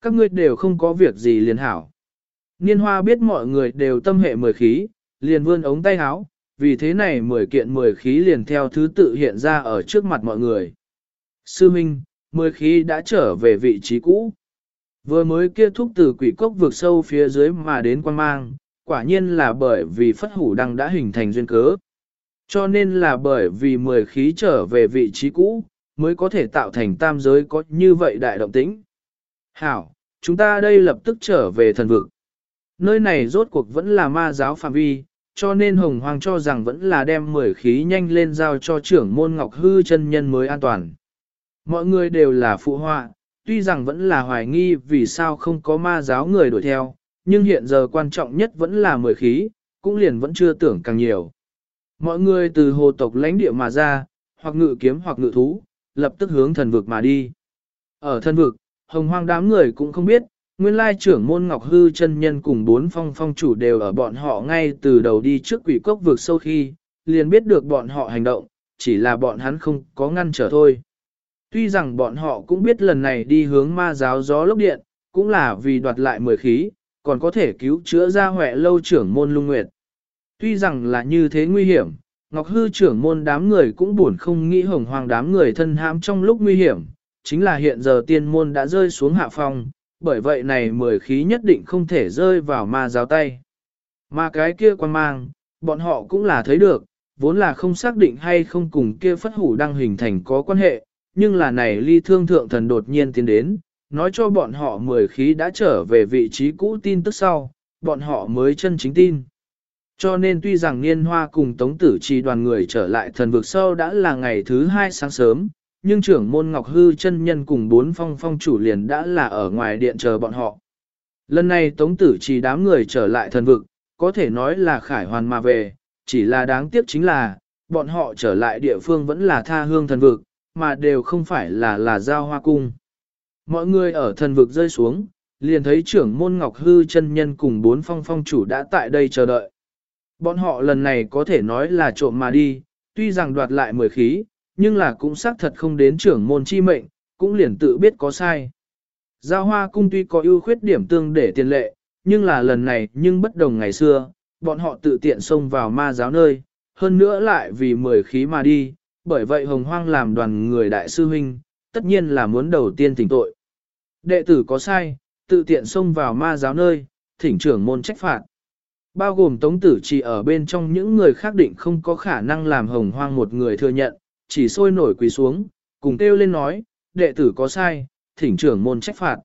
Các ngươi đều không có việc gì liền hảo. Niên hoa biết mọi người đều tâm hệ mười khí, liền vươn ống tay áo, vì thế này mười kiện mười khí liền theo thứ tự hiện ra ở trước mặt mọi người. Sư Minh, mười khí đã trở về vị trí cũ. Vừa mới kia thúc từ quỷ cốc vượt sâu phía dưới mà đến quan mang, quả nhiên là bởi vì phất hủ đăng đã hình thành duyên cớ. Cho nên là bởi vì mười khí trở về vị trí cũ, mới có thể tạo thành tam giới có như vậy đại động tĩnh. Hảo, chúng ta đây lập tức trở về thần vực. Nơi này rốt cuộc vẫn là ma giáo phạm vi, cho nên Hồng Hoàng cho rằng vẫn là đem mười khí nhanh lên giao cho trưởng môn Ngọc Hư chân nhân mới an toàn. Mọi người đều là phụ họa, tuy rằng vẫn là hoài nghi vì sao không có ma giáo người đuổi theo, nhưng hiện giờ quan trọng nhất vẫn là mười khí, cũng liền vẫn chưa tưởng càng nhiều. Mọi người từ hồ tộc lãnh địa mà ra, hoặc ngự kiếm hoặc ngự thú, lập tức hướng thần vực mà đi. Ở thần vực, hồng hoang đám người cũng không biết, Nguyên lai trưởng môn Ngọc Hư chân nhân cùng bốn phong phong chủ đều ở bọn họ ngay từ đầu đi trước quỷ cốc vực sâu khi, liền biết được bọn họ hành động, chỉ là bọn hắn không có ngăn trở thôi. Tuy rằng bọn họ cũng biết lần này đi hướng ma giáo gió lốc điện, cũng là vì đoạt lại mười khí, còn có thể cứu chữa ra huệ lâu trưởng môn lung nguyệt. Tuy rằng là như thế nguy hiểm, Ngọc Hư trưởng môn đám người cũng buồn không nghĩ hồng hoàng đám người thân hãm trong lúc nguy hiểm, chính là hiện giờ tiên môn đã rơi xuống hạ phong, bởi vậy này mười khí nhất định không thể rơi vào ma giáo tay. Mà cái kia quan mang, bọn họ cũng là thấy được, vốn là không xác định hay không cùng kia phất hủ đang hình thành có quan hệ, nhưng là này ly thương thượng thần đột nhiên tiến đến, nói cho bọn họ mười khí đã trở về vị trí cũ tin tức sau, bọn họ mới chân chính tin. Cho nên tuy rằng Niên Hoa cùng Tống Tử Trì đoàn người trở lại thần vực sau đã là ngày thứ hai sáng sớm, nhưng trưởng môn Ngọc Hư chân nhân cùng bốn phong phong chủ liền đã là ở ngoài điện chờ bọn họ. Lần này Tống Tử chỉ đám người trở lại thần vực, có thể nói là khải hoàn mà về, chỉ là đáng tiếc chính là, bọn họ trở lại địa phương vẫn là tha hương thần vực, mà đều không phải là là giao hoa cung. Mọi người ở thần vực rơi xuống, liền thấy trưởng môn Ngọc Hư chân nhân cùng bốn phong phong chủ đã tại đây chờ đợi. Bọn họ lần này có thể nói là trộm mà đi, tuy rằng đoạt lại mười khí, nhưng là cũng xác thật không đến trưởng môn chi mệnh, cũng liền tự biết có sai. Giao hoa cung tuy có ưu khuyết điểm tương để tiền lệ, nhưng là lần này nhưng bất đồng ngày xưa, bọn họ tự tiện xông vào ma giáo nơi, hơn nữa lại vì mười khí mà đi, bởi vậy hồng hoang làm đoàn người đại sư huynh, tất nhiên là muốn đầu tiên tỉnh tội. Đệ tử có sai, tự tiện xông vào ma giáo nơi, thỉnh trưởng môn trách phạt. Bao gồm tống tử chỉ ở bên trong những người khác định không có khả năng làm hồng hoang một người thừa nhận, chỉ sôi nổi quỳ xuống, cùng kêu lên nói, đệ tử có sai, thỉnh trưởng môn trách phạt.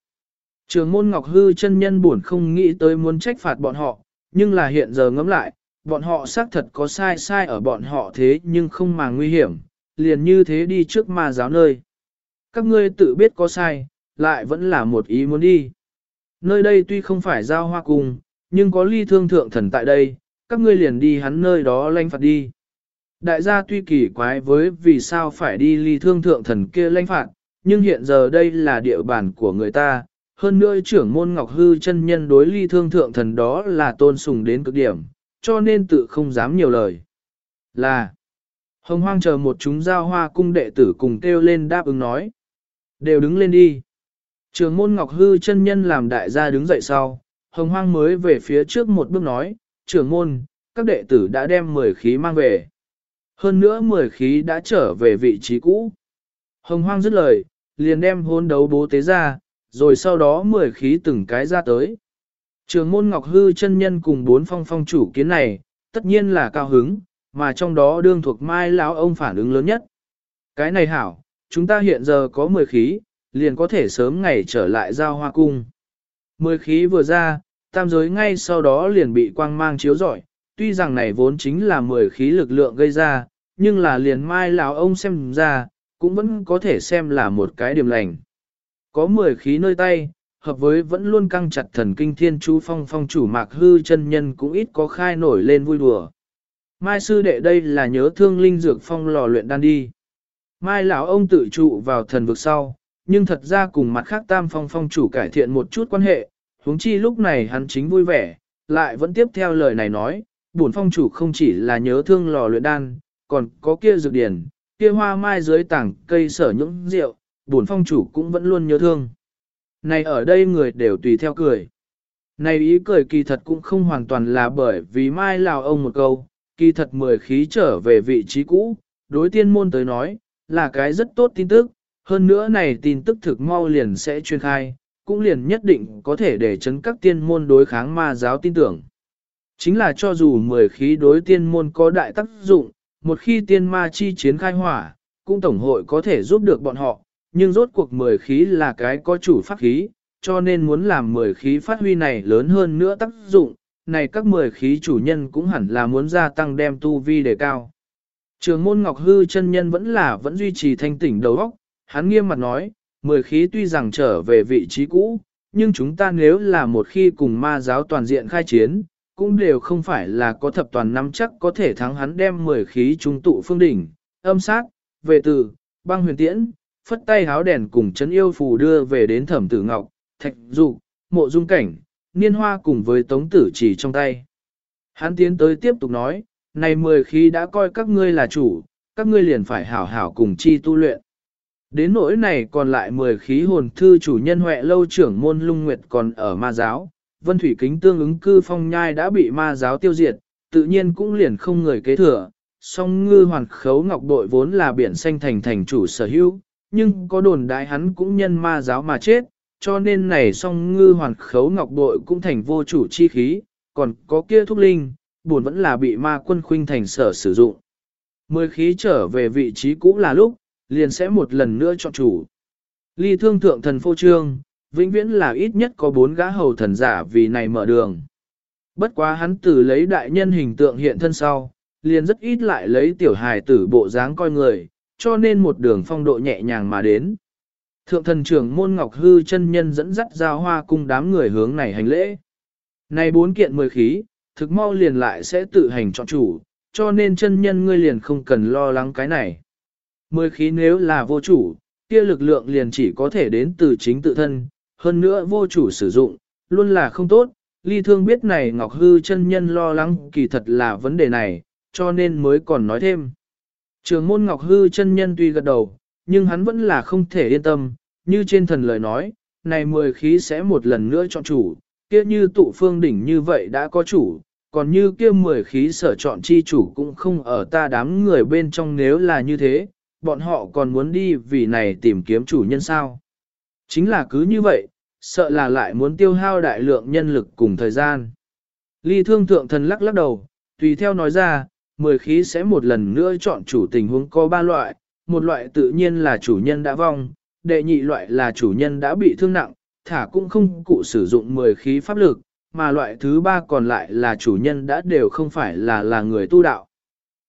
Trường môn Ngọc Hư chân nhân buồn không nghĩ tới muốn trách phạt bọn họ, nhưng là hiện giờ ngẫm lại, bọn họ xác thật có sai sai ở bọn họ thế nhưng không mà nguy hiểm, liền như thế đi trước ma giáo nơi. Các ngươi tự biết có sai, lại vẫn là một ý muốn đi. Nơi đây tuy không phải giao hoa cung, nhưng có ly thương thượng thần tại đây, các ngươi liền đi hắn nơi đó lanh phạt đi. Đại gia tuy kỳ quái với vì sao phải đi ly thương thượng thần kia lanh phạt, nhưng hiện giờ đây là địa bàn của người ta, hơn nữa trưởng môn Ngọc Hư chân nhân đối ly thương thượng thần đó là tôn sùng đến cực điểm, cho nên tự không dám nhiều lời. Là, hồng hoang chờ một chúng giao hoa cung đệ tử cùng kêu lên đáp ứng nói. Đều đứng lên đi. Trường môn Ngọc Hư chân nhân làm đại gia đứng dậy sau, hồng hoang mới về phía trước một bước nói, trưởng môn, các đệ tử đã đem 10 khí mang về. Hơn nữa 10 khí đã trở về vị trí cũ. Hồng hoang dứt lời, liền đem hôn đấu bố tế ra, rồi sau đó 10 khí từng cái ra tới. Trường môn Ngọc Hư chân nhân cùng bốn phong phong chủ kiến này, tất nhiên là cao hứng, mà trong đó đương thuộc mai lão ông phản ứng lớn nhất. Cái này hảo, chúng ta hiện giờ có 10 khí, liền có thể sớm ngày trở lại giao hoa cung. Mười khí vừa ra, tam giới ngay sau đó liền bị quang mang chiếu rọi, tuy rằng này vốn chính là mười khí lực lượng gây ra, nhưng là liền mai lão ông xem ra, cũng vẫn có thể xem là một cái điểm lành. Có mười khí nơi tay, hợp với vẫn luôn căng chặt thần kinh thiên chú phong phong chủ mạc hư chân nhân cũng ít có khai nổi lên vui đùa. Mai sư đệ đây là nhớ thương linh dược phong lò luyện đan đi. Mai lão ông tự trụ vào thần vực sau, nhưng thật ra cùng mặt khác tam phong phong chủ cải thiện một chút quan hệ, huống chi lúc này hắn chính vui vẻ, lại vẫn tiếp theo lời này nói, bổn phong chủ không chỉ là nhớ thương lò luyện đan, còn có kia dược điển, kia hoa mai dưới tảng cây sở những rượu, buồn phong chủ cũng vẫn luôn nhớ thương. Này ở đây người đều tùy theo cười. Này ý cười kỳ thật cũng không hoàn toàn là bởi vì mai lào ông một câu, kỳ thật mười khí trở về vị trí cũ, đối tiên môn tới nói, là cái rất tốt tin tức, hơn nữa này tin tức thực mau liền sẽ truyền khai, cũng liền nhất định có thể để chấn các tiên môn đối kháng ma giáo tin tưởng. Chính là cho dù mười khí đối tiên môn có đại tác dụng, một khi tiên ma chi chiến khai hỏa, cũng tổng hội có thể giúp được bọn họ, nhưng rốt cuộc mười khí là cái có chủ pháp khí, cho nên muốn làm mười khí phát huy này lớn hơn nữa tác dụng, này các mười khí chủ nhân cũng hẳn là muốn gia tăng đem tu vi đề cao. Trường môn Ngọc Hư chân nhân vẫn là vẫn duy trì thanh tỉnh đầu óc, hắn nghiêm mặt nói, mười khí tuy rằng trở về vị trí cũ, nhưng chúng ta nếu là một khi cùng ma giáo toàn diện khai chiến, cũng đều không phải là có thập toàn năm chắc có thể thắng hắn đem mười khí trung tụ phương đỉnh, âm sát, về từ, băng huyền tiễn, phất tay háo đèn cùng chấn yêu phù đưa về đến thẩm tử ngọc, thạch dục, mộ dung cảnh, niên hoa cùng với tống tử chỉ trong tay. Hắn tiến tới tiếp tục nói, này mười khí đã coi các ngươi là chủ, các ngươi liền phải hảo hảo cùng chi tu luyện. Đến nỗi này còn lại 10 khí hồn thư chủ nhân huệ lâu trưởng môn lung nguyệt còn ở ma giáo, vân thủy kính tương ứng cư phong nhai đã bị ma giáo tiêu diệt, tự nhiên cũng liền không người kế thừa. Song ngư hoàn khấu ngọc bội vốn là biển xanh thành thành chủ sở hữu, nhưng có đồn đại hắn cũng nhân ma giáo mà chết, cho nên này song ngư hoàn khấu ngọc bội cũng thành vô chủ chi khí, còn có kia thúc linh, buồn vẫn là bị ma quân khuynh thành sở sử dụng. Mười khí trở về vị trí cũ là lúc, liền sẽ một lần nữa chọn chủ. Ly thương thượng thần phô trương, vĩnh viễn là ít nhất có bốn gã hầu thần giả vì này mở đường. Bất quá hắn tử lấy đại nhân hình tượng hiện thân sau, liền rất ít lại lấy tiểu hài tử bộ dáng coi người, cho nên một đường phong độ nhẹ nhàng mà đến. Thượng thần trưởng môn ngọc hư chân nhân dẫn dắt giao hoa cung đám người hướng này hành lễ. Này bốn kiện mười khí, thực mau liền lại sẽ tự hành chọn chủ, cho nên chân nhân ngươi liền không cần lo lắng cái này. Mười khí nếu là vô chủ, kia lực lượng liền chỉ có thể đến từ chính tự thân, hơn nữa vô chủ sử dụng, luôn là không tốt. Ly thương biết này Ngọc Hư chân nhân lo lắng kỳ thật là vấn đề này, cho nên mới còn nói thêm. Trường môn Ngọc Hư chân nhân tuy gật đầu, nhưng hắn vẫn là không thể yên tâm, như trên thần lời nói, này mười khí sẽ một lần nữa chọn chủ, kia như tụ phương đỉnh như vậy đã có chủ, còn như kia mười khí sở chọn chi chủ cũng không ở ta đám người bên trong nếu là như thế, bọn họ còn muốn đi vì này tìm kiếm chủ nhân sao. Chính là cứ như vậy, sợ là lại muốn tiêu hao đại lượng nhân lực cùng thời gian. Ly thương thượng thần lắc lắc đầu, tùy theo nói ra, mười khí sẽ một lần nữa chọn chủ tình huống có ba loại, một loại tự nhiên là chủ nhân đã vong, đệ nhị loại là chủ nhân đã bị thương nặng, thả cũng không cụ sử dụng mười khí pháp lực, mà loại thứ ba còn lại là chủ nhân đã đều không phải là là người tu đạo.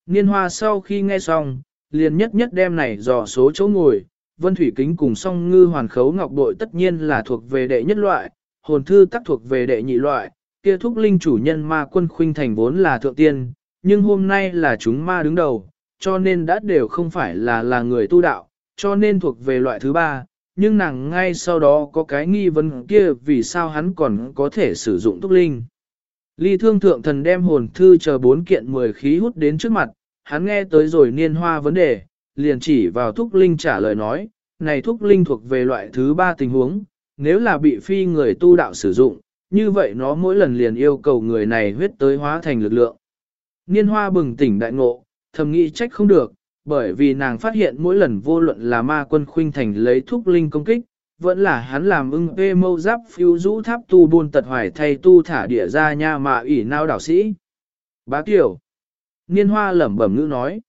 Niên hoa sau khi nghe xong, liền nhất nhất đem này dò số chỗ ngồi, vân thủy kính cùng song ngư hoàn khấu ngọc bội tất nhiên là thuộc về đệ nhất loại, hồn thư tắc thuộc về đệ nhị loại, kia thúc linh chủ nhân ma quân khuynh thành vốn là thượng tiên, nhưng hôm nay là chúng ma đứng đầu, cho nên đã đều không phải là là người tu đạo, cho nên thuộc về loại thứ ba, nhưng nàng ngay sau đó có cái nghi vấn kia vì sao hắn còn có thể sử dụng thúc linh. Ly thương thượng thần đem hồn thư chờ bốn kiện mười khí hút đến trước mặt, hắn nghe tới rồi niên hoa vấn đề, liền chỉ vào thúc linh trả lời nói, này thúc linh thuộc về loại thứ ba tình huống, nếu là bị phi người tu đạo sử dụng, như vậy nó mỗi lần liền yêu cầu người này huyết tới hóa thành lực lượng. Niên hoa bừng tỉnh đại ngộ, thầm nghĩ trách không được, bởi vì nàng phát hiện mỗi lần vô luận là ma quân khuynh thành lấy thúc linh công kích, vẫn là hắn làm ưng vê mâu giáp phiêu rũ tháp tu buôn tật hoài thay tu thả địa ra nha mà ủy nao đảo sĩ. Bá Tiểu. Niên hoa lẩm bẩm ngữ nói.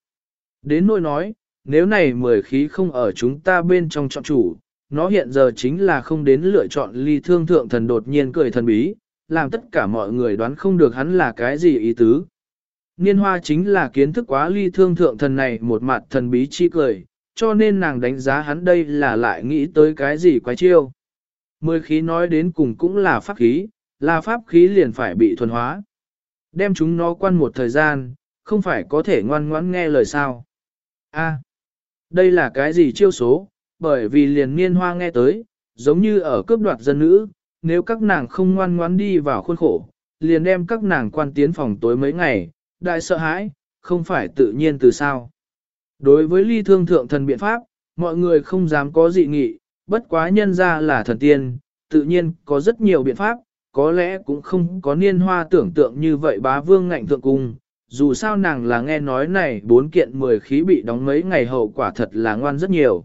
Đến nỗi nói, nếu này mười khí không ở chúng ta bên trong chọn chủ, nó hiện giờ chính là không đến lựa chọn ly thương thượng thần đột nhiên cười thần bí, làm tất cả mọi người đoán không được hắn là cái gì ý tứ. Niên hoa chính là kiến thức quá ly thương thượng thần này một mặt thần bí chi cười, cho nên nàng đánh giá hắn đây là lại nghĩ tới cái gì quái chiêu. Mười khí nói đến cùng cũng là pháp khí, là pháp khí liền phải bị thuần hóa. Đem chúng nó quan một thời gian, không phải có thể ngoan ngoãn nghe lời sao. A, đây là cái gì chiêu số, bởi vì liền niên hoa nghe tới, giống như ở cướp đoạt dân nữ, nếu các nàng không ngoan ngoãn đi vào khuôn khổ, liền đem các nàng quan tiến phòng tối mấy ngày, đại sợ hãi, không phải tự nhiên từ sao. Đối với ly thương thượng thần biện pháp, mọi người không dám có dị nghị, bất quá nhân ra là thần tiên, tự nhiên có rất nhiều biện pháp, có lẽ cũng không có niên hoa tưởng tượng như vậy bá vương ngạnh thượng cung. Dù sao nàng là nghe nói này bốn kiện mười khí bị đóng mấy ngày hậu quả thật là ngoan rất nhiều.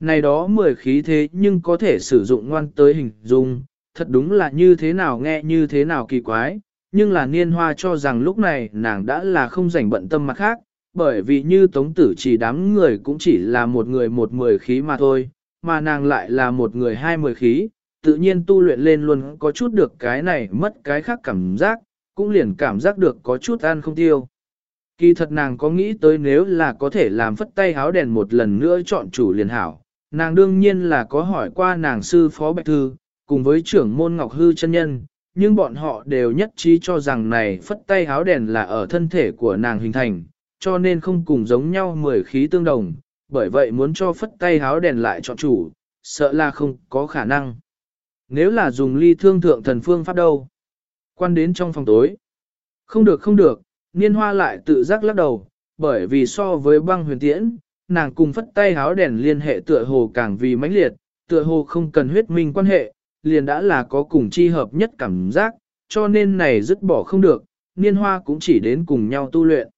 Này đó mười khí thế nhưng có thể sử dụng ngoan tới hình dung, thật đúng là như thế nào nghe như thế nào kỳ quái, nhưng là niên hoa cho rằng lúc này nàng đã là không rảnh bận tâm mặt khác, bởi vì như tống tử chỉ đám người cũng chỉ là một người một mười khí mà thôi, mà nàng lại là một người hai mười khí, tự nhiên tu luyện lên luôn có chút được cái này mất cái khác cảm giác, cũng liền cảm giác được có chút ăn không tiêu. Kỳ thật nàng có nghĩ tới nếu là có thể làm phất tay háo đèn một lần nữa chọn chủ liền hảo, nàng đương nhiên là có hỏi qua nàng sư phó Bạch Thư, cùng với trưởng môn Ngọc Hư chân nhân, nhưng bọn họ đều nhất trí cho rằng này phất tay háo đèn là ở thân thể của nàng hình thành, cho nên không cùng giống nhau mười khí tương đồng, bởi vậy muốn cho phất tay háo đèn lại chọn chủ, sợ là không có khả năng. Nếu là dùng ly thương thượng thần phương pháp đâu? Quan đến trong phòng tối. Không được không được, niên hoa lại tự giác lắc đầu, bởi vì so với băng huyền tiễn, nàng cùng phất tay háo đèn liên hệ tựa hồ càng vì mãnh liệt, tựa hồ không cần huyết minh quan hệ, liền đã là có cùng chi hợp nhất cảm giác, cho nên này dứt bỏ không được, niên hoa cũng chỉ đến cùng nhau tu luyện.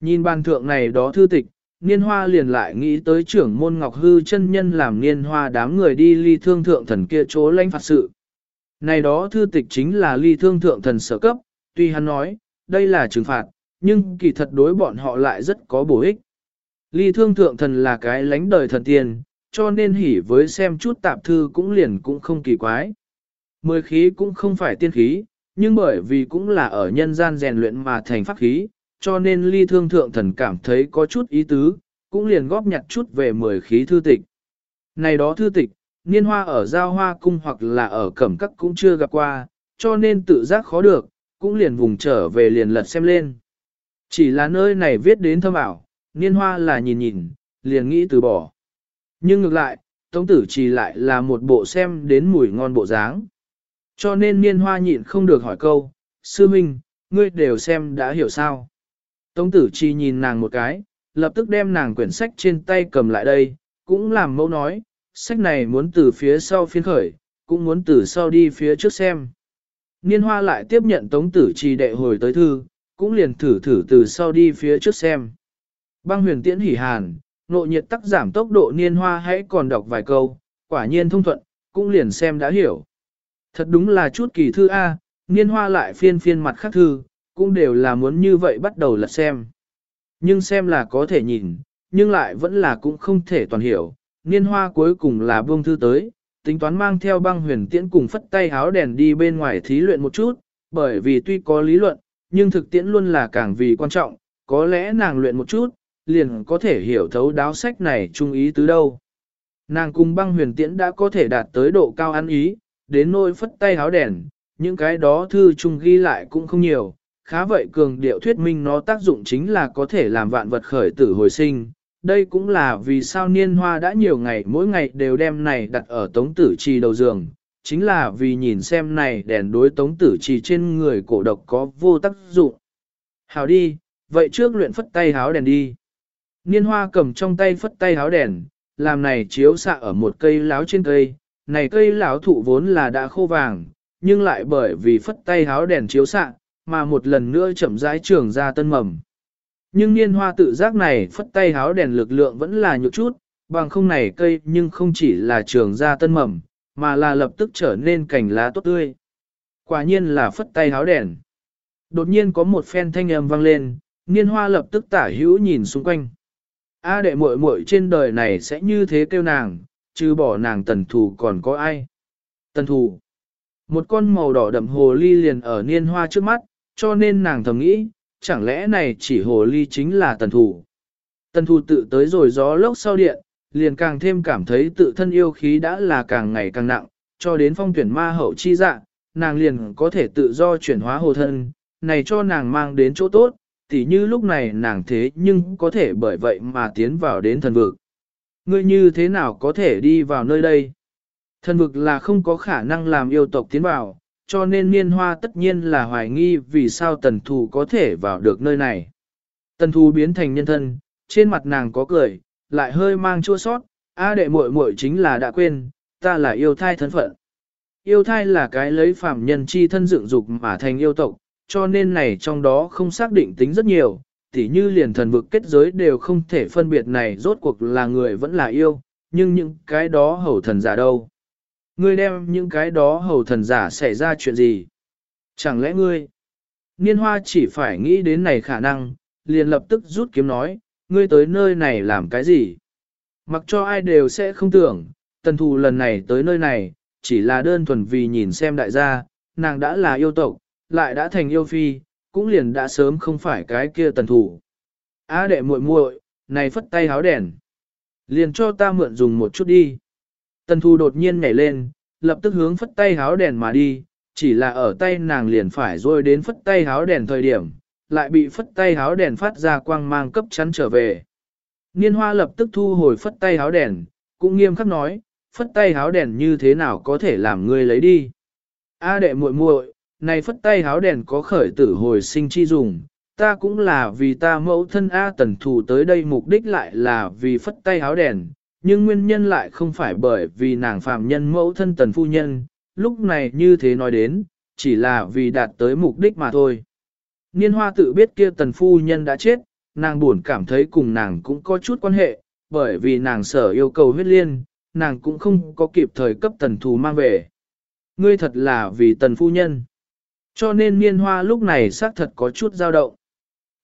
Nhìn bàn thượng này đó thư tịch, niên hoa liền lại nghĩ tới trưởng môn ngọc hư chân nhân làm niên hoa đám người đi ly thương thượng thần kia chỗ lãnh phạt sự. Này đó thư tịch chính là ly thương thượng thần sở cấp, tuy hắn nói, đây là trừng phạt, nhưng kỳ thật đối bọn họ lại rất có bổ ích. Ly thương thượng thần là cái lãnh đời thần tiên, cho nên hỉ với xem chút tạp thư cũng liền cũng không kỳ quái. Mười khí cũng không phải tiên khí, nhưng bởi vì cũng là ở nhân gian rèn luyện mà thành pháp khí, cho nên ly thương thượng thần cảm thấy có chút ý tứ, cũng liền góp nhặt chút về mười khí thư tịch. Này đó thư tịch, niên hoa ở giao hoa cung hoặc là ở cẩm các cũng chưa gặp qua, cho nên tự giác khó được, cũng liền vùng trở về liền lật xem lên. Chỉ là nơi này viết đến thâm ảo, niên hoa là nhìn nhìn, liền nghĩ từ bỏ. Nhưng ngược lại, Tống tử chỉ lại là một bộ xem đến mùi ngon bộ dáng. Cho nên niên hoa nhịn không được hỏi câu, sư minh, ngươi đều xem đã hiểu sao. Tống tử chi nhìn nàng một cái, lập tức đem nàng quyển sách trên tay cầm lại đây, cũng làm mẫu nói, sách này muốn từ phía sau phiên khởi, cũng muốn từ sau đi phía trước xem. Niên hoa lại tiếp nhận tống tử trì đệ hồi tới thư, cũng liền thử thử từ sau đi phía trước xem. Băng huyền tiễn hỉ hàn, nộ nhiệt tắc giảm tốc độ niên hoa hãy còn đọc vài câu, quả nhiên thông thuận, cũng liền xem đã hiểu. Thật đúng là chút kỳ thư A, niên hoa lại phiên phiên mặt khác thư, cũng đều là muốn như vậy bắt đầu lật xem. Nhưng xem là có thể nhìn, nhưng lại vẫn là cũng không thể toàn hiểu. Niên hoa cuối cùng là buông thư tới, tính toán mang theo băng huyền tiễn cùng phất tay háo đèn đi bên ngoài thí luyện một chút, bởi vì tuy có lý luận, nhưng thực tiễn luôn là càng vì quan trọng, có lẽ nàng luyện một chút, liền có thể hiểu thấu đáo sách này trung ý tứ đâu. Nàng cùng băng huyền tiễn đã có thể đạt tới độ cao ăn ý, đến nỗi phất tay háo đèn, những cái đó thư trung ghi lại cũng không nhiều, khá vậy cường điệu thuyết minh nó tác dụng chính là có thể làm vạn vật khởi tử hồi sinh. Đây cũng là vì sao niên hoa đã nhiều ngày mỗi ngày đều đem này đặt ở tống tử trì đầu giường, chính là vì nhìn xem này đèn đối tống tử trì trên người cổ độc có vô tác dụng. Hào đi, vậy trước luyện phất tay háo đèn đi. Niên hoa cầm trong tay phất tay háo đèn, làm này chiếu xạ ở một cây láo trên cây, này cây láo thụ vốn là đã khô vàng, nhưng lại bởi vì phất tay háo đèn chiếu xạ, mà một lần nữa chậm rãi trưởng ra tân mầm. Nhưng niên hoa tự giác này phất tay háo đèn lực lượng vẫn là nhược chút, bằng không này cây nhưng không chỉ là trường ra tân mầm, mà là lập tức trở nên cành lá tốt tươi. Quả nhiên là phất tay háo đèn. Đột nhiên có một phen thanh âm vang lên, niên hoa lập tức tả hữu nhìn xung quanh. A đệ muội muội trên đời này sẽ như thế kêu nàng, chứ bỏ nàng tần thù còn có ai. Tần thù. Một con màu đỏ đậm hồ ly liền ở niên hoa trước mắt, cho nên nàng thầm nghĩ, chẳng lẽ này chỉ hồ ly chính là tần thủ, Tần thủ tự tới rồi gió lốc sau điện, liền càng thêm cảm thấy tự thân yêu khí đã là càng ngày càng nặng, cho đến phong tuyển ma hậu chi dạ, nàng liền có thể tự do chuyển hóa hồ thân, này cho nàng mang đến chỗ tốt, tỉ như lúc này nàng thế nhưng có thể bởi vậy mà tiến vào đến thần vực. Ngươi như thế nào có thể đi vào nơi đây? Thần vực là không có khả năng làm yêu tộc tiến vào, cho nên niên hoa tất nhiên là hoài nghi vì sao tần thù có thể vào được nơi này. Tần thù biến thành nhân thân, trên mặt nàng có cười, lại hơi mang chua sót, a đệ muội muội chính là đã quên, ta là yêu thai thân phận. Yêu thai là cái lấy phạm nhân chi thân dựng dục mà thành yêu tộc, cho nên này trong đó không xác định tính rất nhiều, tỉ như liền thần vực kết giới đều không thể phân biệt này rốt cuộc là người vẫn là yêu, nhưng những cái đó hầu thần giả đâu. Ngươi đem những cái đó hầu thần giả xảy ra chuyện gì? Chẳng lẽ ngươi? Niên hoa chỉ phải nghĩ đến này khả năng, liền lập tức rút kiếm nói, ngươi tới nơi này làm cái gì? Mặc cho ai đều sẽ không tưởng, tần thù lần này tới nơi này, chỉ là đơn thuần vì nhìn xem đại gia, nàng đã là yêu tộc, lại đã thành yêu phi, cũng liền đã sớm không phải cái kia tần thủ. Á đệ muội muội, này phất tay háo đèn. Liền cho ta mượn dùng một chút đi. Tần thu đột nhiên nhảy lên, lập tức hướng phất tay háo đèn mà đi, chỉ là ở tay nàng liền phải rồi đến phất tay háo đèn thời điểm, lại bị phất tay háo đèn phát ra quang mang cấp chắn trở về. Niên hoa lập tức thu hồi phất tay háo đèn, cũng nghiêm khắc nói, phất tay háo đèn như thế nào có thể làm ngươi lấy đi. A đệ muội muội, này phất tay háo đèn có khởi tử hồi sinh chi dùng, Ta cũng là vì ta mẫu thân A tần thù tới đây mục đích lại là vì phất tay háo đèn, nhưng nguyên nhân lại không phải bởi vì nàng phạm nhân mẫu thân tần phu nhân, lúc này như thế nói đến, chỉ là vì đạt tới mục đích mà thôi. Niên hoa tự biết kia tần phu nhân đã chết, nàng buồn cảm thấy cùng nàng cũng có chút quan hệ, bởi vì nàng sở yêu cầu huyết liên, nàng cũng không có kịp thời cấp tần thù mang về. Ngươi thật là vì tần phu nhân. Cho nên niên hoa lúc này xác thật có chút dao động.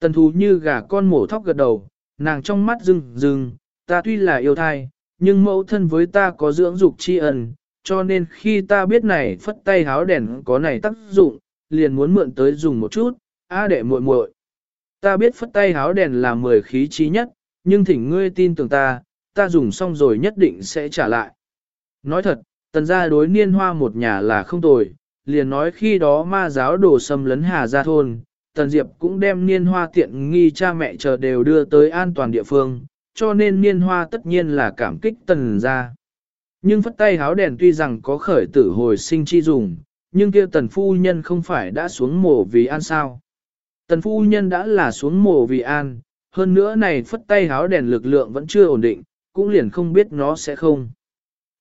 Tần thù như gà con mổ thóc gật đầu, nàng trong mắt rưng rưng, ta tuy là yêu thai, nhưng mẫu thân với ta có dưỡng dục tri ân, cho nên khi ta biết này phất tay háo đèn có này tác dụng, liền muốn mượn tới dùng một chút, a để muội muội. Ta biết phất tay háo đèn là mười khí trí nhất, nhưng thỉnh ngươi tin tưởng ta, ta dùng xong rồi nhất định sẽ trả lại. Nói thật, tần gia đối niên hoa một nhà là không tồi, liền nói khi đó ma giáo đổ xâm lấn hà ra thôn, tần diệp cũng đem niên hoa tiện nghi cha mẹ chờ đều đưa tới an toàn địa phương, cho nên niên hoa tất nhiên là cảm kích tần gia. Nhưng phất tay háo đèn tuy rằng có khởi tử hồi sinh chi dùng, nhưng kia tần phu nhân không phải đã xuống mổ vì an sao. Tần phu nhân đã là xuống mổ vì an, hơn nữa này phất tay háo đèn lực lượng vẫn chưa ổn định, cũng liền không biết nó sẽ không.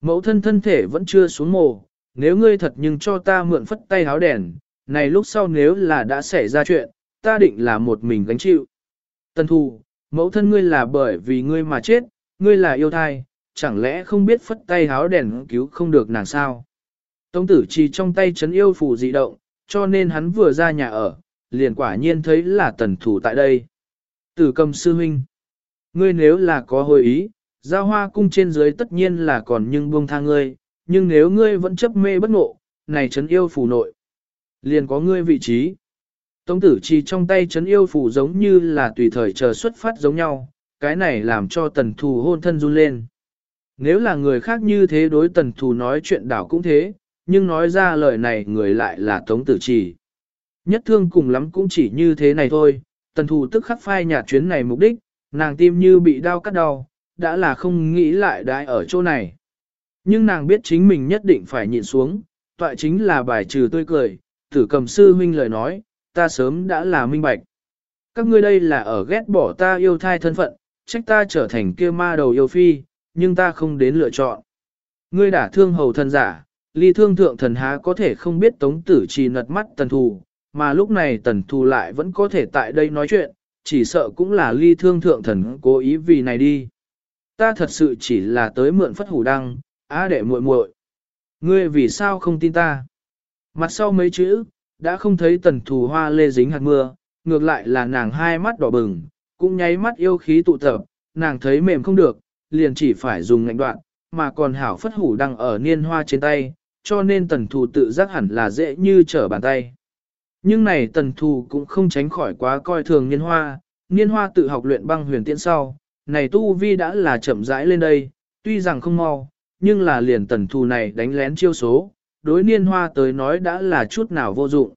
Mẫu thân thân thể vẫn chưa xuống mổ, nếu ngươi thật nhưng cho ta mượn phất tay háo đèn, này lúc sau nếu là đã xảy ra chuyện, ta định là một mình gánh chịu. Tần thù, mẫu thân ngươi là bởi vì ngươi mà chết, ngươi là yêu thai, chẳng lẽ không biết phất tay háo đèn cứu không được nàng sao? Tống tử trì trong tay chấn yêu phù dị động, cho nên hắn vừa ra nhà ở, liền quả nhiên thấy là tần thủ tại đây. Tử cầm sư huynh. Ngươi nếu là có hồi ý, giao hoa cung trên dưới tất nhiên là còn nhưng buông tha ngươi, nhưng nếu ngươi vẫn chấp mê bất ngộ, này chấn yêu phù nội. Liền có ngươi vị trí. Tống tử chỉ trong tay chấn yêu phù giống như là tùy thời chờ xuất phát giống nhau, cái này làm cho tần thù hôn thân run lên. Nếu là người khác như thế đối tần thù nói chuyện đảo cũng thế, nhưng nói ra lời này người lại là tống tử chỉ. Nhất thương cùng lắm cũng chỉ như thế này thôi, tần thù tức khắc phai nhạt chuyến này mục đích, nàng tim như bị đau cắt đau, đã là không nghĩ lại đãi ở chỗ này. Nhưng nàng biết chính mình nhất định phải nhịn xuống, tọa chính là bài trừ tươi cười, tử cầm sư huynh lời nói, ta sớm đã là minh bạch. Các ngươi đây là ở ghét bỏ ta yêu thai thân phận, trách ta trở thành kia ma đầu yêu phi, nhưng ta không đến lựa chọn. Ngươi đã thương hầu thần giả, ly thương thượng thần há có thể không biết tống tử trì nật mắt tần thù, mà lúc này tần thù lại vẫn có thể tại đây nói chuyện, chỉ sợ cũng là ly thương thượng thần cố ý vì này đi. Ta thật sự chỉ là tới mượn phất hủ đăng, á đệ muội muội. Ngươi vì sao không tin ta? Mặt sau mấy chữ, đã không thấy tần thù hoa lê dính hạt mưa, ngược lại là nàng hai mắt đỏ bừng, cũng nháy mắt yêu khí tụ tập, nàng thấy mềm không được, liền chỉ phải dùng ngạnh đoạn, mà còn hảo phất hủ đang ở niên hoa trên tay, cho nên tần thù tự giác hẳn là dễ như trở bàn tay. Nhưng này tần thù cũng không tránh khỏi quá coi thường niên hoa, niên hoa tự học luyện băng huyền tiễn sau, này tu vi đã là chậm rãi lên đây, tuy rằng không mau, nhưng là liền tần thù này đánh lén chiêu số, đối niên hoa tới nói đã là chút nào vô dụng.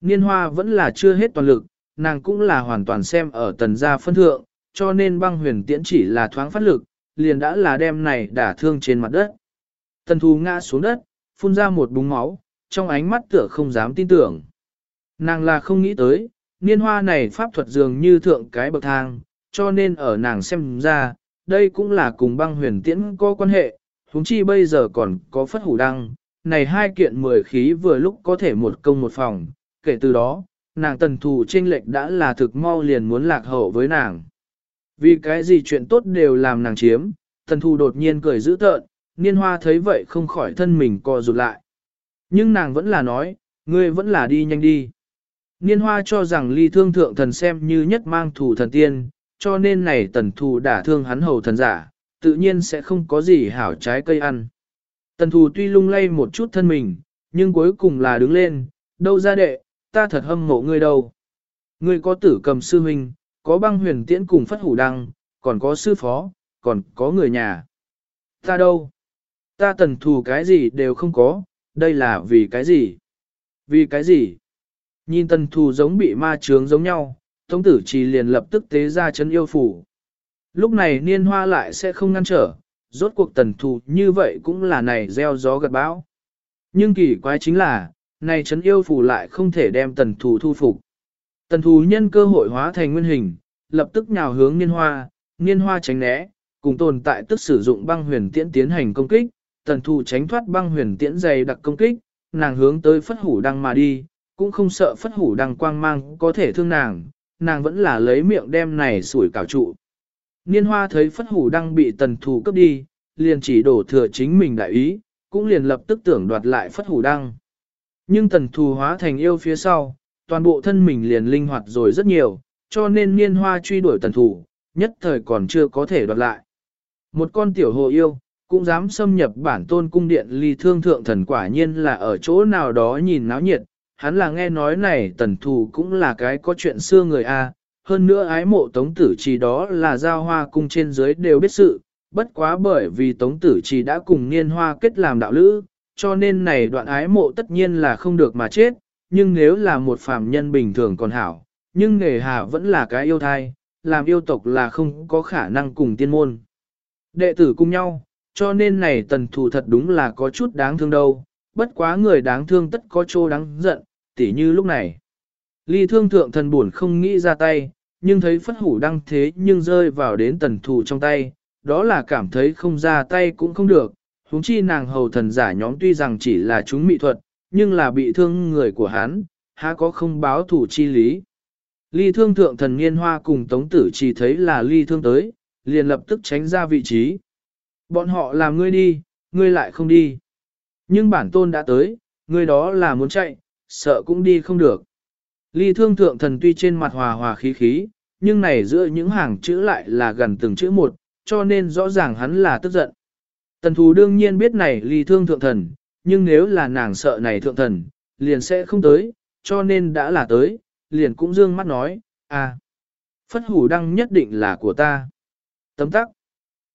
Niên hoa vẫn là chưa hết toàn lực, nàng cũng là hoàn toàn xem ở tần gia phân thượng, cho nên băng huyền tiễn chỉ là thoáng phát lực, liền đã là đem này đả thương trên mặt đất. Tần thù ngã xuống đất, phun ra một búng máu, trong ánh mắt tựa không dám tin tưởng. Nàng là không nghĩ tới, niên hoa này pháp thuật dường như thượng cái bậc thang, cho nên ở nàng xem ra, đây cũng là cùng băng huyền tiễn có quan hệ, huống chi bây giờ còn có phất hủ đăng, này hai kiện mười khí vừa lúc có thể một công một phòng, kể từ đó, nàng tần thù tranh lệch đã là thực mau liền muốn lạc hậu với nàng. Vì cái gì chuyện tốt đều làm nàng chiếm, tần thù đột nhiên cười dữ tợn, niên hoa thấy vậy không khỏi thân mình co rụt lại. Nhưng nàng vẫn là nói, ngươi vẫn là đi nhanh đi. Niên hoa cho rằng ly thương thượng thần xem như nhất mang thủ thần tiên, cho nên này tần thù đả thương hắn hầu thần giả, tự nhiên sẽ không có gì hảo trái cây ăn. Tần thù tuy lung lay một chút thân mình, nhưng cuối cùng là đứng lên, đâu ra đệ, ta thật hâm mộ ngươi đâu. Ngươi có tử cầm sư huynh, có băng huyền tiễn cùng phất hủ đăng, còn có sư phó, còn có người nhà. Ta đâu? Ta tần thù cái gì đều không có, đây là vì cái gì? Vì cái gì? Nhìn tần thù giống bị ma trướng giống nhau, tống tử chỉ liền lập tức tế ra chân yêu phủ. Lúc này niên hoa lại sẽ không ngăn trở, rốt cuộc tần thù như vậy cũng là này gieo gió gật bão. Nhưng kỳ quái chính là, này chấn yêu phù lại không thể đem tần thù thu phục. Tần thù nhân cơ hội hóa thành nguyên hình, lập tức nhào hướng niên hoa, niên hoa tránh né, cùng tồn tại tức sử dụng băng huyền tiễn tiến hành công kích, tần thù tránh thoát băng huyền tiễn dày đặc công kích, nàng hướng tới phất hủ đăng mà đi, cũng không sợ phất hủ đăng quang mang có thể thương nàng, nàng vẫn là lấy miệng đem này sủi cảo trụ. Niên hoa thấy phất hủ đăng bị tần thù cướp đi, liền chỉ đổ thừa chính mình đại ý, cũng liền lập tức tưởng đoạt lại phất hủ đăng. Nhưng tần thù hóa thành yêu phía sau, toàn bộ thân mình liền linh hoạt rồi rất nhiều, cho nên niên hoa truy đuổi tần thù, nhất thời còn chưa có thể đoạt lại. Một con tiểu hồ yêu, cũng dám xâm nhập bản tôn cung điện ly thương thượng thần quả nhiên là ở chỗ nào đó nhìn náo nhiệt, hắn là nghe nói này tần thù cũng là cái có chuyện xưa người A, hơn nữa ái mộ tống tử trì đó là giao hoa cung trên dưới đều biết sự, bất quá bởi vì tống tử trì đã cùng niên hoa kết làm đạo lữ, cho nên này đoạn ái mộ tất nhiên là không được mà chết, nhưng nếu là một phàm nhân bình thường còn hảo, nhưng nghề hà vẫn là cái yêu thai, làm yêu tộc là không có khả năng cùng tiên môn. Đệ tử cùng nhau, cho nên này tần thù thật đúng là có chút đáng thương đâu, bất quá người đáng thương tất có chỗ đáng giận, tỉ như lúc này. Ly thương thượng thần buồn không nghĩ ra tay, nhưng thấy phất hủ đăng thế nhưng rơi vào đến tần thù trong tay, đó là cảm thấy không ra tay cũng không được, huống chi nàng hầu thần giả nhóm tuy rằng chỉ là chúng mỹ thuật, nhưng là bị thương người của hắn, há có không báo thủ chi lý. Ly thương thượng thần niên hoa cùng tống tử chỉ thấy là ly thương tới, liền lập tức tránh ra vị trí. Bọn họ làm ngươi đi, ngươi lại không đi. Nhưng bản tôn đã tới, ngươi đó là muốn chạy, sợ cũng đi không được. Ly thương thượng thần tuy trên mặt hòa hòa khí khí, nhưng này giữa những hàng chữ lại là gần từng chữ một, cho nên rõ ràng hắn là tức giận. Tần thù đương nhiên biết này ly thương thượng thần, nhưng nếu là nàng sợ này thượng thần, liền sẽ không tới, cho nên đã là tới, liền cũng dương mắt nói, à, phất hủ đăng nhất định là của ta. Tấm tắc,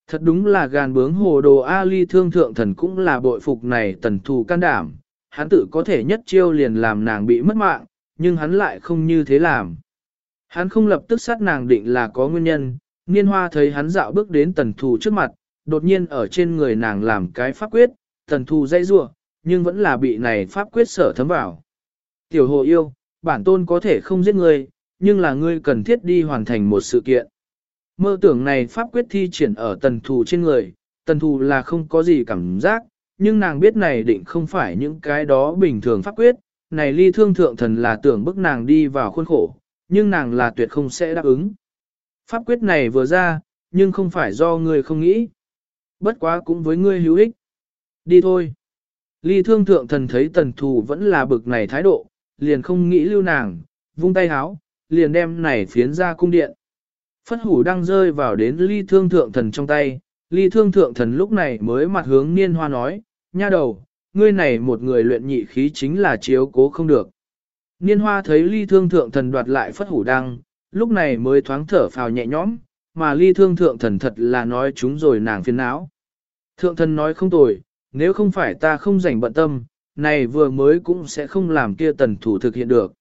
thật đúng là gàn bướng hồ đồ A ly thương thượng thần cũng là bội phục này tần thù can đảm, hắn tự có thể nhất chiêu liền làm nàng bị mất mạng, nhưng hắn lại không như thế làm. Hắn không lập tức sát nàng định là có nguyên nhân, niên hoa thấy hắn dạo bước đến tần thù trước mặt, đột nhiên ở trên người nàng làm cái pháp quyết, tần thù dây rua, nhưng vẫn là bị này pháp quyết sở thấm vào. Tiểu hồ yêu, bản tôn có thể không giết ngươi, nhưng là ngươi cần thiết đi hoàn thành một sự kiện. Mơ tưởng này pháp quyết thi triển ở tần thù trên người, tần thù là không có gì cảm giác, nhưng nàng biết này định không phải những cái đó bình thường pháp quyết, này ly thương thượng thần là tưởng bức nàng đi vào khuôn khổ, nhưng nàng là tuyệt không sẽ đáp ứng. Pháp quyết này vừa ra, nhưng không phải do ngươi không nghĩ. Bất quá cũng với ngươi hữu ích. Đi thôi. Ly thương thượng thần thấy tần thù vẫn là bực này thái độ, liền không nghĩ lưu nàng, vung tay háo, liền đem này phiến ra cung điện. Phất hủ đang rơi vào đến ly thương thượng thần trong tay, ly thương thượng thần lúc này mới mặt hướng niên hoa nói, nha đầu, ngươi này một người luyện nhị khí chính là chiếu cố không được. Niên hoa thấy ly thương thượng thần đoạt lại phất hủ đăng, lúc này mới thoáng thở phào nhẹ nhõm, mà ly thương thượng thần thật là nói chúng rồi nàng phiền não. Thượng thần nói không tồi, nếu không phải ta không rảnh bận tâm, này vừa mới cũng sẽ không làm kia tần thủ thực hiện được.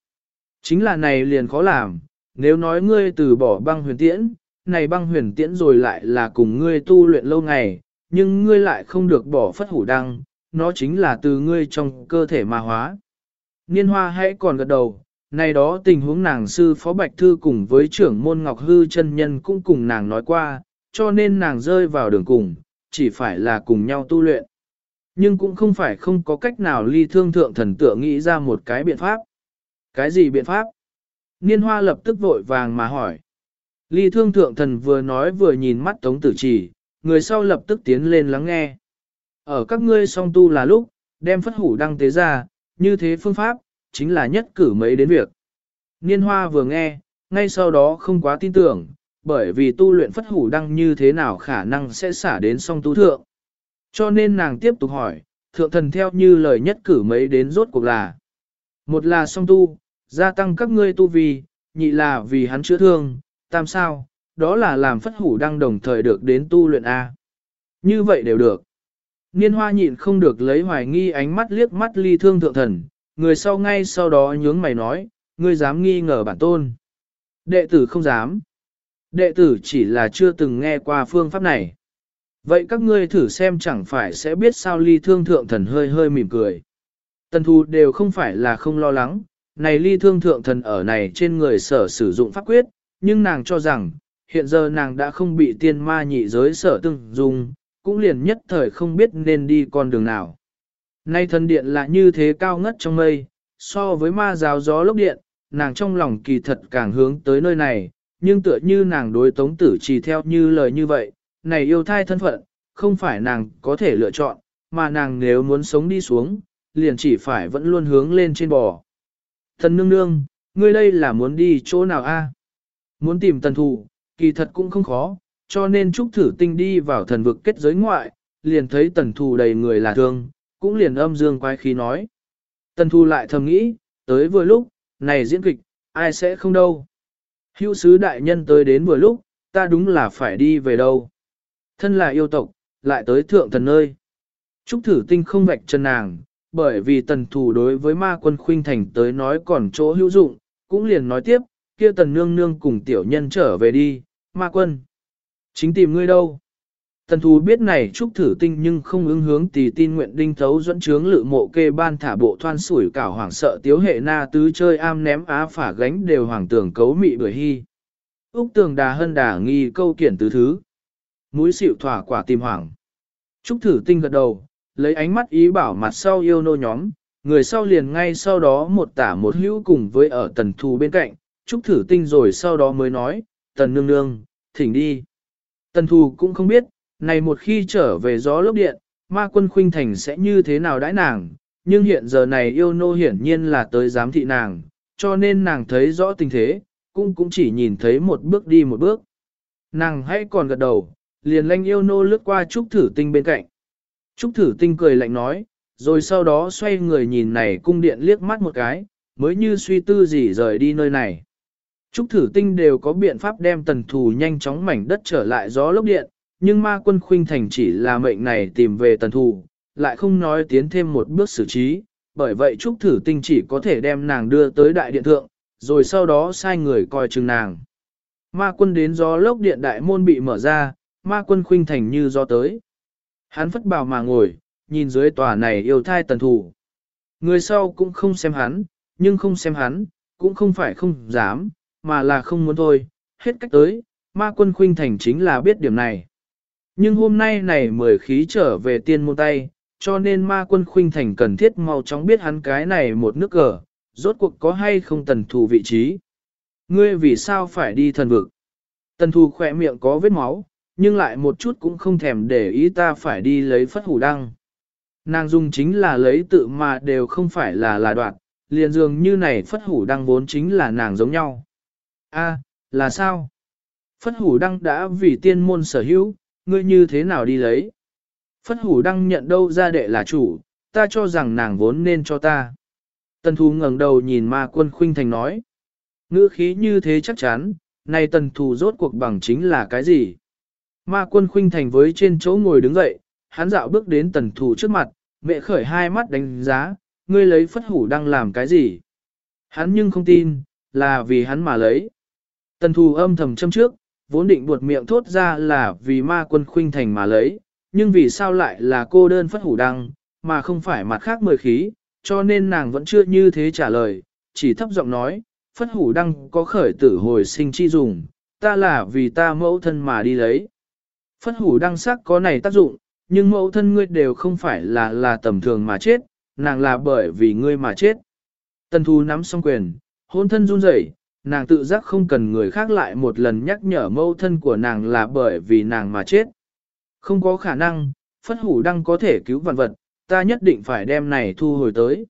Chính là này liền khó làm, nếu nói ngươi từ bỏ băng huyền tiễn, này băng huyền tiễn rồi lại là cùng ngươi tu luyện lâu ngày, nhưng ngươi lại không được bỏ phất hủ đăng, nó chính là từ ngươi trong cơ thể mà hóa. Niên hoa hãy còn gật đầu, này đó tình huống nàng sư phó Bạch Thư cùng với trưởng môn Ngọc Hư chân nhân cũng cùng nàng nói qua, cho nên nàng rơi vào đường cùng, chỉ phải là cùng nhau tu luyện. Nhưng cũng không phải không có cách nào ly thương thượng thần tựa nghĩ ra một cái biện pháp. Cái gì biện pháp? Niên hoa lập tức vội vàng mà hỏi. Ly thương thượng thần vừa nói vừa nhìn mắt tống tử chỉ, người sau lập tức tiến lên lắng nghe. Ở các ngươi song tu là lúc, đem phất hủ đăng tế ra, như thế phương pháp, chính là nhất cử mấy đến việc. Niên hoa vừa nghe, ngay sau đó không quá tin tưởng, bởi vì tu luyện phất hủ đăng như thế nào khả năng sẽ xả đến song tu thượng. Cho nên nàng tiếp tục hỏi, thượng thần theo như lời nhất cử mấy đến rốt cuộc là. Một là song tu, gia tăng các ngươi tu vi, nhị là vì hắn chữa thương, tam sao, đó là làm phất hủ đăng đồng thời được đến tu luyện A. Như vậy đều được. Niên hoa nhịn không được lấy hoài nghi ánh mắt liếc mắt ly thương thượng thần, người sau ngay sau đó nhướng mày nói, ngươi dám nghi ngờ bản tôn. Đệ tử không dám. Đệ tử chỉ là chưa từng nghe qua phương pháp này. Vậy các ngươi thử xem chẳng phải sẽ biết sao ly thương thượng thần hơi hơi mỉm cười. Tần thù đều không phải là không lo lắng, này ly thương thượng thần ở này trên người sở sử dụng pháp quyết, nhưng nàng cho rằng, hiện giờ nàng đã không bị tiên ma nhị giới sở từng dùng, cũng liền nhất thời không biết nên đi con đường nào. Nay thần điện là như thế cao ngất trong mây, so với ma giáo gió lốc điện, nàng trong lòng kỳ thật càng hướng tới nơi này, nhưng tựa như nàng đối tống tử chỉ theo như lời như vậy, này yêu thai thân phận, không phải nàng có thể lựa chọn, mà nàng nếu muốn sống đi xuống, liền chỉ phải vẫn luôn hướng lên trên bò. Thần nương nương, ngươi đây là muốn đi chỗ nào a? Muốn tìm tần thù, kỳ thật cũng không khó, cho nên Trúc Thử Tinh đi vào thần vực kết giới ngoại, liền thấy tần thù đầy người là thương, cũng liền âm dương quái khí nói. Tần thù lại thầm nghĩ, tới vừa lúc, này diễn kịch, ai sẽ không đâu. Hữu sứ đại nhân tới đến vừa lúc, ta đúng là phải đi về đâu. Thân là yêu tộc, lại tới thượng thần nơi. Trúc thử tinh không vạch chân nàng, bởi vì tần thủ đối với ma quân khuynh thành tới nói còn chỗ hữu dụng, cũng liền nói tiếp, kia tần nương nương cùng tiểu nhân trở về đi, ma quân. Chính tìm ngươi đâu? Tần thù biết này trúc thử tinh nhưng không ứng hướng tỳ tin nguyện đinh thấu dẫn chướng lự mộ kê ban thả bộ thoan sủi cảo hoảng sợ tiếu hệ na tứ chơi am ném á phả gánh đều hoàng tường cấu mị bưởi hy. Úc tường đà hân đà nghi câu kiển tứ thứ. Mũi xịu thỏa quả tìm hoảng. Trúc thử tinh gật đầu, lấy ánh mắt ý bảo mặt sau yêu nô nhóm, người sau liền ngay sau đó một tả một hữu cùng với ở tần thù bên cạnh, Trúc thử tinh rồi sau đó mới nói, tần nương nương, thỉnh đi. Tần thù cũng không biết, này một khi trở về gió lốc điện, ma quân khuynh thành sẽ như thế nào đãi nàng, nhưng hiện giờ này yêu nô hiển nhiên là tới giám thị nàng, cho nên nàng thấy rõ tình thế, cũng cũng chỉ nhìn thấy một bước đi một bước. Nàng hãy còn gật đầu, liền lanh yêu nô lướt qua Trúc Thử Tinh bên cạnh. Trúc Thử Tinh cười lạnh nói, rồi sau đó xoay người nhìn này cung điện liếc mắt một cái, mới như suy tư gì rời đi nơi này. Trúc Thử Tinh đều có biện pháp đem tần thù nhanh chóng mảnh đất trở lại gió lốc điện, nhưng ma quân khuynh thành chỉ là mệnh này tìm về tần thù, lại không nói tiến thêm một bước xử trí, bởi vậy Trúc Thử Tinh chỉ có thể đem nàng đưa tới đại điện thượng, rồi sau đó sai người coi chừng nàng. Ma quân đến gió lốc điện đại môn bị mở ra, ma quân khuynh thành như do tới. Hắn phất bào mà ngồi, nhìn dưới tòa này yêu thai tần thủ. Người sau cũng không xem hắn, nhưng không xem hắn, cũng không phải không dám, mà là không muốn thôi, hết cách tới, ma quân khuynh thành chính là biết điểm này. Nhưng hôm nay này mười khí trở về tiên môn tay, cho nên ma quân khuynh thành cần thiết mau chóng biết hắn cái này một nước cờ, rốt cuộc có hay không tần thù vị trí. Ngươi vì sao phải đi thần vực? Tần thù khỏe miệng có vết máu, nhưng lại một chút cũng không thèm để ý ta phải đi lấy phất hủ đăng. Nàng dùng chính là lấy tự mà đều không phải là là đoạn, liền dường như này phất hủ đăng vốn chính là nàng giống nhau. A, là sao? Phất hủ đăng đã vì tiên môn sở hữu, ngươi như thế nào đi lấy? Phất hủ đăng nhận đâu ra đệ là chủ, ta cho rằng nàng vốn nên cho ta. Tần thù ngẩng đầu nhìn ma quân khuynh thành nói. Ngữ khí như thế chắc chắn, nay tần thù rốt cuộc bằng chính là cái gì? Ma quân khuynh thành với trên chỗ ngồi đứng dậy, hắn dạo bước đến tần thù trước mặt, mẹ khởi hai mắt đánh giá, ngươi lấy phất hủ đang làm cái gì? Hắn nhưng không tin, là vì hắn mà lấy. Tần thù âm thầm châm trước, vốn định buột miệng thốt ra là vì ma quân khuynh thành mà lấy, nhưng vì sao lại là cô đơn phất hủ đăng, mà không phải mặt khác mời khí, cho nên nàng vẫn chưa như thế trả lời, chỉ thấp giọng nói, phất hủ đăng có khởi tử hồi sinh chi dùng, ta là vì ta mẫu thân mà đi lấy. Phất hủ đăng sắc có này tác dụng, nhưng mẫu thân ngươi đều không phải là là tầm thường mà chết, nàng là bởi vì ngươi mà chết. Tần thu nắm xong quyền, hôn thân run rẩy, nàng tự giác không cần người khác lại một lần nhắc nhở mẫu thân của nàng là bởi vì nàng mà chết. Không có khả năng, phất hủ đăng có thể cứu vạn vật, ta nhất định phải đem này thu hồi tới.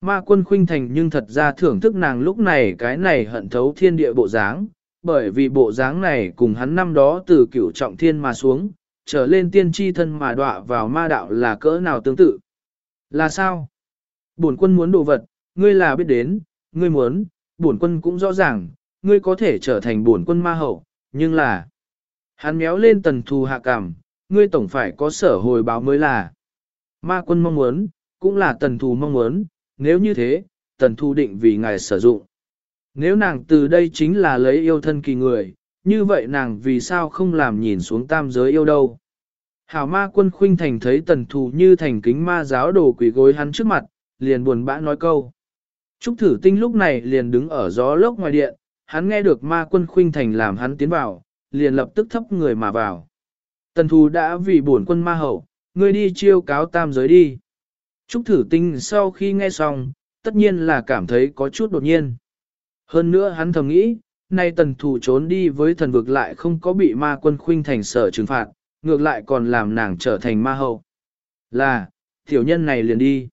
Ma quân khuynh thành nhưng thật ra thưởng thức nàng lúc này cái này hận thấu thiên địa bộ dáng, bởi vì bộ dáng này cùng hắn năm đó từ cửu trọng thiên mà xuống, trở lên tiên tri thân mà đọa vào ma đạo là cỡ nào tương tự. Là sao? Bổn quân muốn đồ vật, ngươi là biết đến, ngươi muốn, bổn quân cũng rõ ràng, ngươi có thể trở thành bổn quân ma hậu, nhưng là... Hắn méo lên tần thù hạ cảm, ngươi tổng phải có sở hồi báo mới là. Ma quân mong muốn, cũng là tần thù mong muốn, nếu như thế, tần thù định vì ngài sử dụng. Nếu nàng từ đây chính là lấy yêu thân kỳ người, như vậy nàng vì sao không làm nhìn xuống tam giới yêu đâu. Hảo ma quân khuynh thành thấy tần thù như thành kính ma giáo đồ quỷ gối hắn trước mặt, liền buồn bã nói câu. Trúc thử tinh lúc này liền đứng ở gió lốc ngoài điện, hắn nghe được ma quân khuynh thành làm hắn tiến vào, liền lập tức thấp người mà vào. Tần thù đã vì bổn quân ma hậu, ngươi đi chiêu cáo tam giới đi. Trúc thử tinh sau khi nghe xong, tất nhiên là cảm thấy có chút đột nhiên. Hơn nữa hắn thầm nghĩ, nay tần thù trốn đi với thần vực lại không có bị ma quân khuynh thành sở trừng phạt, ngược lại còn làm nàng trở thành ma hậu. Là, tiểu nhân này liền đi.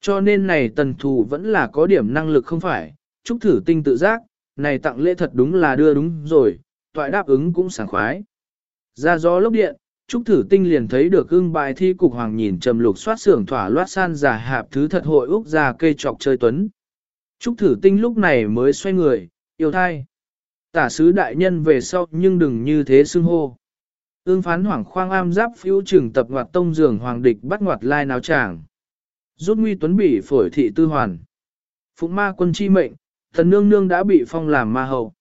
Cho nên này tần thù vẫn là có điểm năng lực không phải, Trúc thử tinh tự giác, này tặng lễ thật đúng là đưa đúng rồi, toại đáp ứng cũng sảng khoái. Ra gió lốc điện, Trúc Thử Tinh liền thấy được ưng bài thi cục hoàng nhìn trầm lục soát xưởng thỏa loát san giả hạp thứ thật hội úc ra cây trọc chơi tuấn. Trúc Thử Tinh lúc này mới xoay người, yêu thai. Tả sứ đại nhân về sau nhưng đừng như thế xưng hô. Ương phán hoảng khoang am giáp phiêu trừng tập ngoạt tông giường hoàng địch bắt ngoạt lai náo tràng. Rút nguy tuấn bỉ phổi thị tư hoàn. Phụng ma quân chi mệnh, thần nương nương đã bị phong làm ma hậu.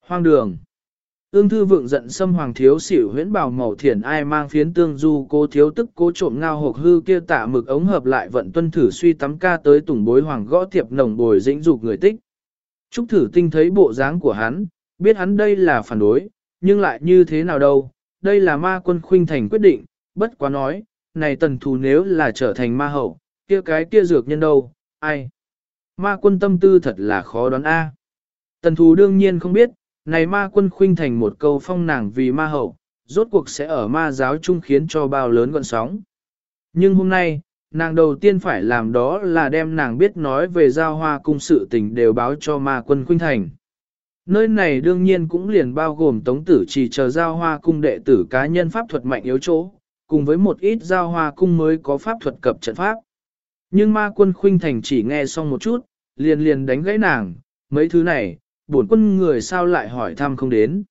Hoang đường. Ương thư vượng giận xâm hoàng thiếu xỉu huyễn bảo màu thiển ai mang phiến tương du cố thiếu tức cố trộm ngao hộp hư kia tạ mực ống hợp lại vận tuân thử suy tắm ca tới tùng bối hoàng gõ tiệp nồng bồi dĩnh dục người tích. Trúc thử tinh thấy bộ dáng của hắn, biết hắn đây là phản đối, nhưng lại như thế nào đâu, đây là ma quân khuynh thành quyết định, bất quá nói, này tần thù nếu là trở thành ma hậu, kia cái kia dược nhân đâu, ai? Ma quân tâm tư thật là khó đoán a. Tần thù đương nhiên không biết, này ma quân khuynh thành một câu phong nàng vì ma hậu, rốt cuộc sẽ ở ma giáo chung khiến cho bao lớn gọn sóng. Nhưng hôm nay, nàng đầu tiên phải làm đó là đem nàng biết nói về giao hoa cung sự tình đều báo cho ma quân khuynh thành. Nơi này đương nhiên cũng liền bao gồm tống tử chỉ chờ giao hoa cung đệ tử cá nhân pháp thuật mạnh yếu chỗ, cùng với một ít giao hoa cung mới có pháp thuật cập trận pháp. Nhưng ma quân khuynh thành chỉ nghe xong một chút, liền liền đánh gãy nàng, mấy thứ này, bổn quân người sao lại hỏi thăm không đến.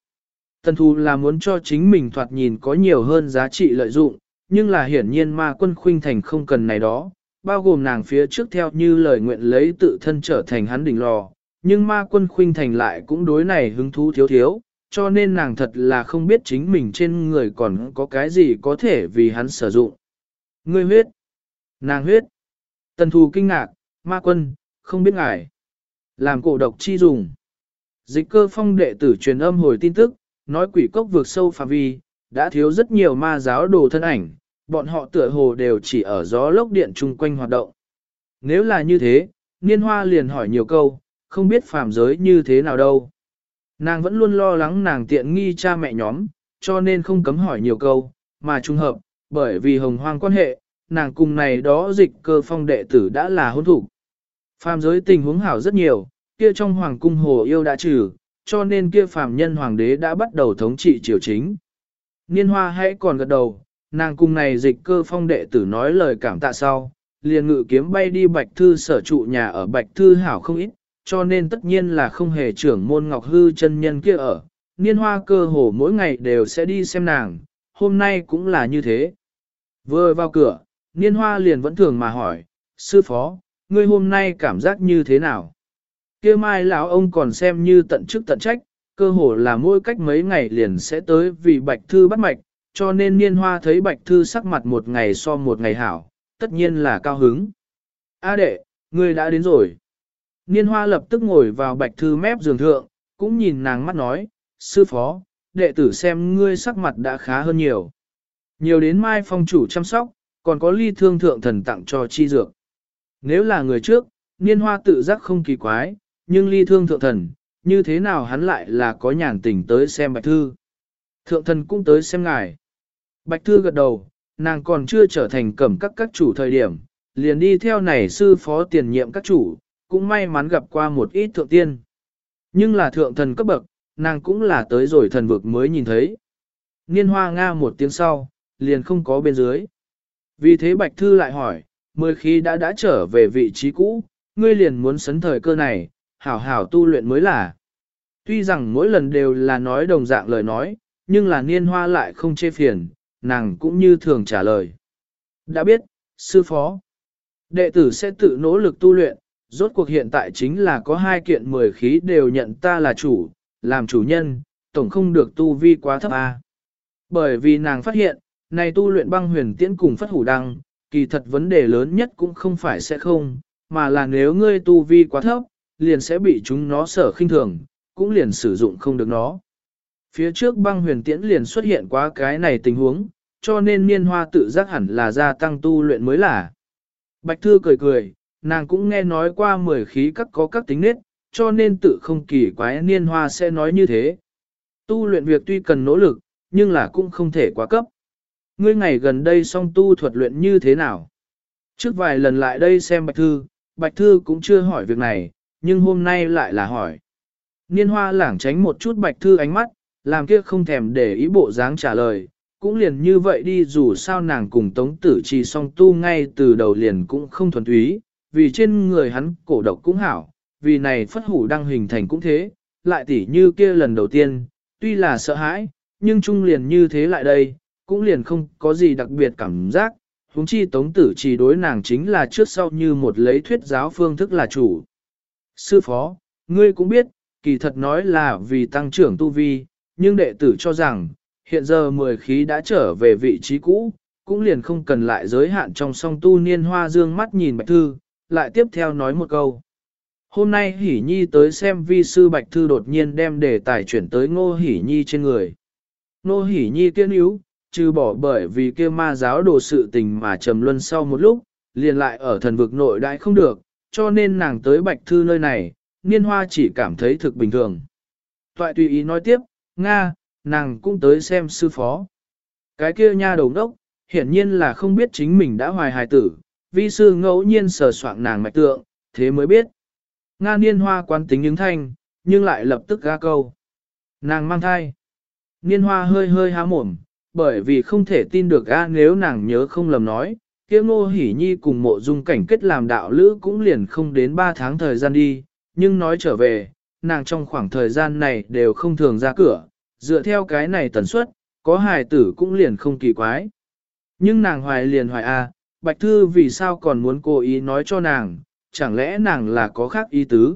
Tần thù là muốn cho chính mình thoạt nhìn có nhiều hơn giá trị lợi dụng, nhưng là hiển nhiên ma quân khuynh thành không cần này đó, bao gồm nàng phía trước theo như lời nguyện lấy tự thân trở thành hắn đỉnh lò, nhưng ma quân khuynh thành lại cũng đối này hứng thú thiếu thiếu, cho nên nàng thật là không biết chính mình trên người còn có cái gì có thể vì hắn sử dụng. Ngươi huyết, nàng huyết, tần thù kinh ngạc, ma quân, không biết ngài, làm cổ độc chi dùng. Dịch cơ phong đệ tử truyền âm hồi tin tức, nói quỷ cốc vượt sâu phạm vi, đã thiếu rất nhiều ma giáo đồ thân ảnh, bọn họ tựa hồ đều chỉ ở gió lốc điện chung quanh hoạt động. Nếu là như thế, niên hoa liền hỏi nhiều câu, không biết phàm giới như thế nào đâu. Nàng vẫn luôn lo lắng nàng tiện nghi cha mẹ nhóm, cho nên không cấm hỏi nhiều câu, mà trung hợp, bởi vì hồng hoang quan hệ, nàng cùng này đó dịch cơ phong đệ tử đã là hôn thủ. Phàm giới tình huống hảo rất nhiều, kia trong hoàng cung hồ yêu đã trừ, cho nên kia phàm nhân hoàng đế đã bắt đầu thống trị triều chính. Niên hoa hãy còn gật đầu, nàng cung này dịch cơ phong đệ tử nói lời cảm tạ sau, liền ngự kiếm bay đi bạch thư sở trụ nhà ở bạch thư hảo không ít, cho nên tất nhiên là không hề trưởng môn ngọc hư chân nhân kia ở. Niên hoa cơ hồ mỗi ngày đều sẽ đi xem nàng, hôm nay cũng là như thế. Vừa vào cửa, niên hoa liền vẫn thường mà hỏi, sư phó, ngươi hôm nay cảm giác như thế nào? kia mai lão ông còn xem như tận chức tận trách, cơ hồ là mỗi cách mấy ngày liền sẽ tới vì bạch thư bắt mạch, cho nên niên hoa thấy bạch thư sắc mặt một ngày so một ngày hảo, tất nhiên là cao hứng. A đệ, ngươi đã đến rồi. Niên hoa lập tức ngồi vào bạch thư mép giường thượng, cũng nhìn nàng mắt nói, sư phó, đệ tử xem ngươi sắc mặt đã khá hơn nhiều. Nhiều đến mai phong chủ chăm sóc, còn có ly thương thượng thần tặng cho chi dược. Nếu là người trước, niên hoa tự giác không kỳ quái, nhưng ly thương thượng thần, như thế nào hắn lại là có nhàn tình tới xem bạch thư. Thượng thần cũng tới xem ngài. Bạch thư gật đầu, nàng còn chưa trở thành cẩm các các chủ thời điểm, liền đi theo này sư phó tiền nhiệm các chủ, cũng may mắn gặp qua một ít thượng tiên. Nhưng là thượng thần cấp bậc, nàng cũng là tới rồi thần vực mới nhìn thấy. Niên hoa nga một tiếng sau, liền không có bên dưới. Vì thế Bạch Thư lại hỏi, mười khi đã đã trở về vị trí cũ, ngươi liền muốn sấn thời cơ này, hảo hảo tu luyện mới là. Tuy rằng mỗi lần đều là nói đồng dạng lời nói, nhưng là niên hoa lại không chê phiền, nàng cũng như thường trả lời. Đã biết, sư phó, đệ tử sẽ tự nỗ lực tu luyện, rốt cuộc hiện tại chính là có hai kiện mười khí đều nhận ta là chủ, làm chủ nhân, tổng không được tu vi quá thấp a. Bởi vì nàng phát hiện, này tu luyện băng huyền tiễn cùng phất hủ đăng, kỳ thật vấn đề lớn nhất cũng không phải sẽ không, mà là nếu ngươi tu vi quá thấp, liền sẽ bị chúng nó sở khinh thường, cũng liền sử dụng không được nó. Phía trước băng huyền tiễn liền xuất hiện quá cái này tình huống, cho nên niên hoa tự giác hẳn là gia tăng tu luyện mới là. Bạch Thư cười cười, nàng cũng nghe nói qua mười khí các có các tính nết, cho nên tự không kỳ quái niên hoa sẽ nói như thế. Tu luyện việc tuy cần nỗ lực, nhưng là cũng không thể quá cấp. Ngươi ngày gần đây song tu thuật luyện như thế nào? Trước vài lần lại đây xem Bạch Thư, Bạch Thư cũng chưa hỏi việc này, nhưng hôm nay lại là hỏi. Niên hoa lảng tránh một chút Bạch Thư ánh mắt, làm kia không thèm để ý bộ dáng trả lời, cũng liền như vậy đi dù sao nàng cùng tống tử trì song tu ngay từ đầu liền cũng không thuần túy, vì trên người hắn cổ độc cũng hảo, vì này phất hủ đang hình thành cũng thế, lại tỉ như kia lần đầu tiên, tuy là sợ hãi, nhưng chung liền như thế lại đây, cũng liền không có gì đặc biệt cảm giác, huống chi tống tử chỉ đối nàng chính là trước sau như một lấy thuyết giáo phương thức là chủ. Sư phó, ngươi cũng biết, kỳ thật nói là vì tăng trưởng tu vi, nhưng đệ tử cho rằng, hiện giờ mười khí đã trở về vị trí cũ, cũng liền không cần lại giới hạn trong song tu niên hoa dương mắt nhìn bạch thư, lại tiếp theo nói một câu. Hôm nay Hỷ Nhi tới xem vi sư Bạch Thư đột nhiên đem đề tài chuyển tới Ngô Hỷ Nhi trên người. Ngô Hỷ Nhi tiên yếu, trừ bỏ bởi vì kia ma giáo đồ sự tình mà trầm luân sau một lúc, liền lại ở thần vực nội đại không được, cho nên nàng tới Bạch Thư nơi này, niên hoa chỉ cảm thấy thực bình thường. Toại tùy ý nói tiếp, Nga, nàng cũng tới xem sư phó. Cái kia nha đầu đốc, hiển nhiên là không biết chính mình đã hoài hài tử, vi sư ngẫu nhiên sờ soạn nàng mạch tượng, thế mới biết. Nga niên hoa quán tính những thanh, nhưng lại lập tức ra câu. Nàng mang thai. Niên hoa hơi hơi há mồm, bởi vì không thể tin được ga nếu nàng nhớ không lầm nói, kia ngô hỉ nhi cùng mộ dung cảnh kết làm đạo lữ cũng liền không đến 3 tháng thời gian đi, nhưng nói trở về, nàng trong khoảng thời gian này đều không thường ra cửa, dựa theo cái này tần suất, có hài tử cũng liền không kỳ quái. Nhưng nàng hoài liền hoài a, Bạch Thư vì sao còn muốn cố ý nói cho nàng, chẳng lẽ nàng là có khác ý tứ.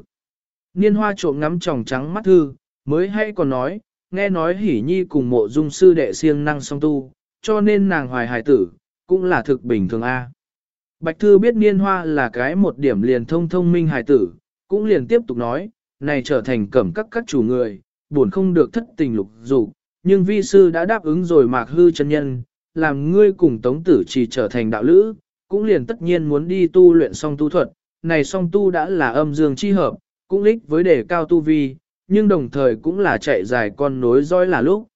Niên hoa trộm ngắm tròng trắng mắt Thư, mới hay còn nói, nghe nói hỉ nhi cùng mộ dung sư đệ siêng năng song tu, cho nên nàng hoài hài tử, cũng là thực bình thường a. Bạch Thư biết niên hoa là cái một điểm liền thông thông minh hài tử, cũng liền tiếp tục nói, này trở thành cẩm các các chủ người, buồn không được thất tình lục dục, nhưng vi sư đã đáp ứng rồi mạc hư chân nhân, làm ngươi cùng tống tử chỉ trở thành đạo lữ, cũng liền tất nhiên muốn đi tu luyện song tu thuật, này song tu đã là âm dương chi hợp, cũng lích với đề cao tu vi, nhưng đồng thời cũng là chạy dài con nối dõi là lúc.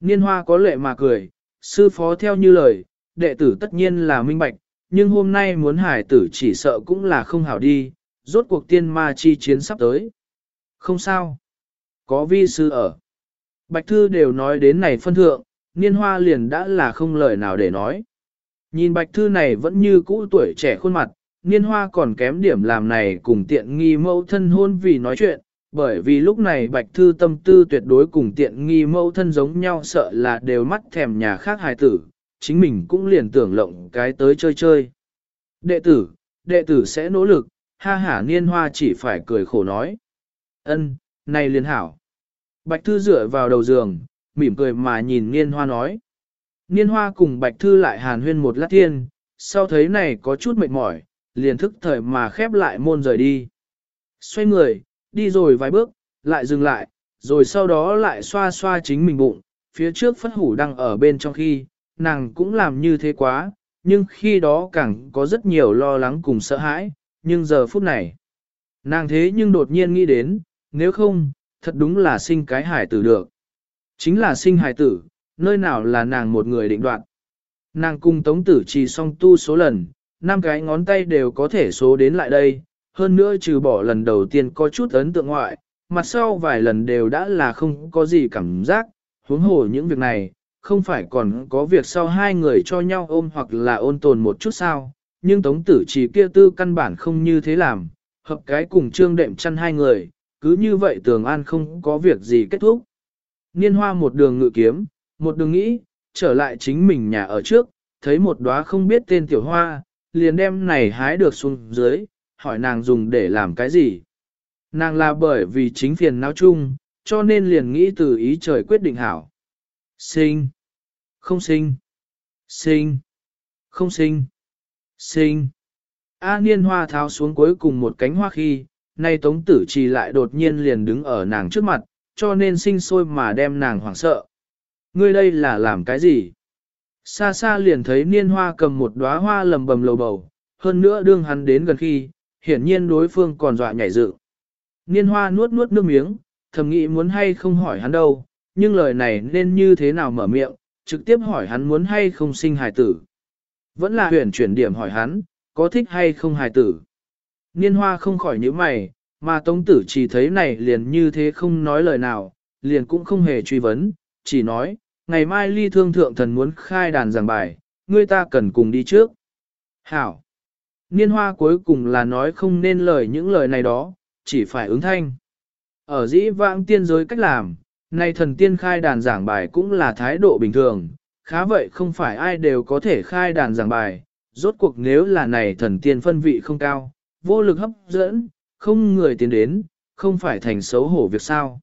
Niên hoa có lệ mà cười, sư phó theo như lời, đệ tử tất nhiên là minh bạch, nhưng hôm nay muốn hải tử chỉ sợ cũng là không hảo đi, rốt cuộc tiên ma chi chiến sắp tới. Không sao. Có vi sư ở. Bạch Thư đều nói đến này phân thượng, niên hoa liền đã là không lời nào để nói. Nhìn Bạch Thư này vẫn như cũ tuổi trẻ khuôn mặt, niên hoa còn kém điểm làm này cùng tiện nghi mẫu thân hôn vì nói chuyện, bởi vì lúc này Bạch Thư tâm tư tuyệt đối cùng tiện nghi mẫu thân giống nhau sợ là đều mắt thèm nhà khác hài tử, chính mình cũng liền tưởng lộng cái tới chơi chơi. Đệ tử, đệ tử sẽ nỗ lực, ha hả niên hoa chỉ phải cười khổ nói. ân này liền hảo. Bạch Thư dựa vào đầu giường, mỉm cười mà nhìn Niên Hoa nói. Niên Hoa cùng Bạch Thư lại hàn huyên một lát thiên, sau thấy này có chút mệt mỏi, liền thức thời mà khép lại môn rời đi. Xoay người, đi rồi vài bước, lại dừng lại, rồi sau đó lại xoa xoa chính mình bụng, phía trước phất hủ đang ở bên trong khi, nàng cũng làm như thế quá, nhưng khi đó càng có rất nhiều lo lắng cùng sợ hãi, nhưng giờ phút này, nàng thế nhưng đột nhiên nghĩ đến, nếu không, thật đúng là sinh cái hải tử được. Chính là sinh hải tử, nơi nào là nàng một người định đoạn Nàng cùng tống tử trì song tu số lần, năm cái ngón tay đều có thể số đến lại đây, hơn nữa trừ bỏ lần đầu tiên có chút ấn tượng ngoại, mặt sau vài lần đều đã là không có gì cảm giác, huống hồ những việc này, không phải còn có việc sau hai người cho nhau ôm hoặc là ôn tồn một chút sao, nhưng tống tử chỉ kia tư căn bản không như thế làm, hợp cái cùng trương đệm chăn hai người, cứ như vậy tường an không có việc gì kết thúc. Niên hoa một đường ngự kiếm, một đường nghĩ, trở lại chính mình nhà ở trước, thấy một đóa không biết tên tiểu hoa, liền đem này hái được xuống dưới, hỏi nàng dùng để làm cái gì. Nàng là bởi vì chính phiền não chung, cho nên liền nghĩ từ ý trời quyết định hảo. Sinh. Không sinh. Sinh. Không sinh. Sinh. A niên hoa tháo xuống cuối cùng một cánh hoa khi, nay tống tử trì lại đột nhiên liền đứng ở nàng trước mặt, cho nên sinh sôi mà đem nàng hoảng sợ. Ngươi đây là làm cái gì? Xa xa liền thấy niên hoa cầm một đóa hoa lầm bầm lầu bầu, hơn nữa đương hắn đến gần khi, hiển nhiên đối phương còn dọa nhảy dựng. Niên hoa nuốt nuốt nước miếng, thầm nghĩ muốn hay không hỏi hắn đâu, nhưng lời này nên như thế nào mở miệng, trực tiếp hỏi hắn muốn hay không sinh hài tử. Vẫn là huyền chuyển điểm hỏi hắn, có thích hay không hài tử. Niên hoa không khỏi nhíu mày, mà tống tử chỉ thấy này liền như thế không nói lời nào, liền cũng không hề truy vấn, chỉ nói, ngày mai ly thương thượng thần muốn khai đàn giảng bài, ngươi ta cần cùng đi trước. Hảo! Niên hoa cuối cùng là nói không nên lời những lời này đó, chỉ phải ứng thanh. Ở dĩ vãng tiên giới cách làm, nay thần tiên khai đàn giảng bài cũng là thái độ bình thường, khá vậy không phải ai đều có thể khai đàn giảng bài, rốt cuộc nếu là này thần tiên phân vị không cao, vô lực hấp dẫn, không người tiến đến, không phải thành xấu hổ việc sao.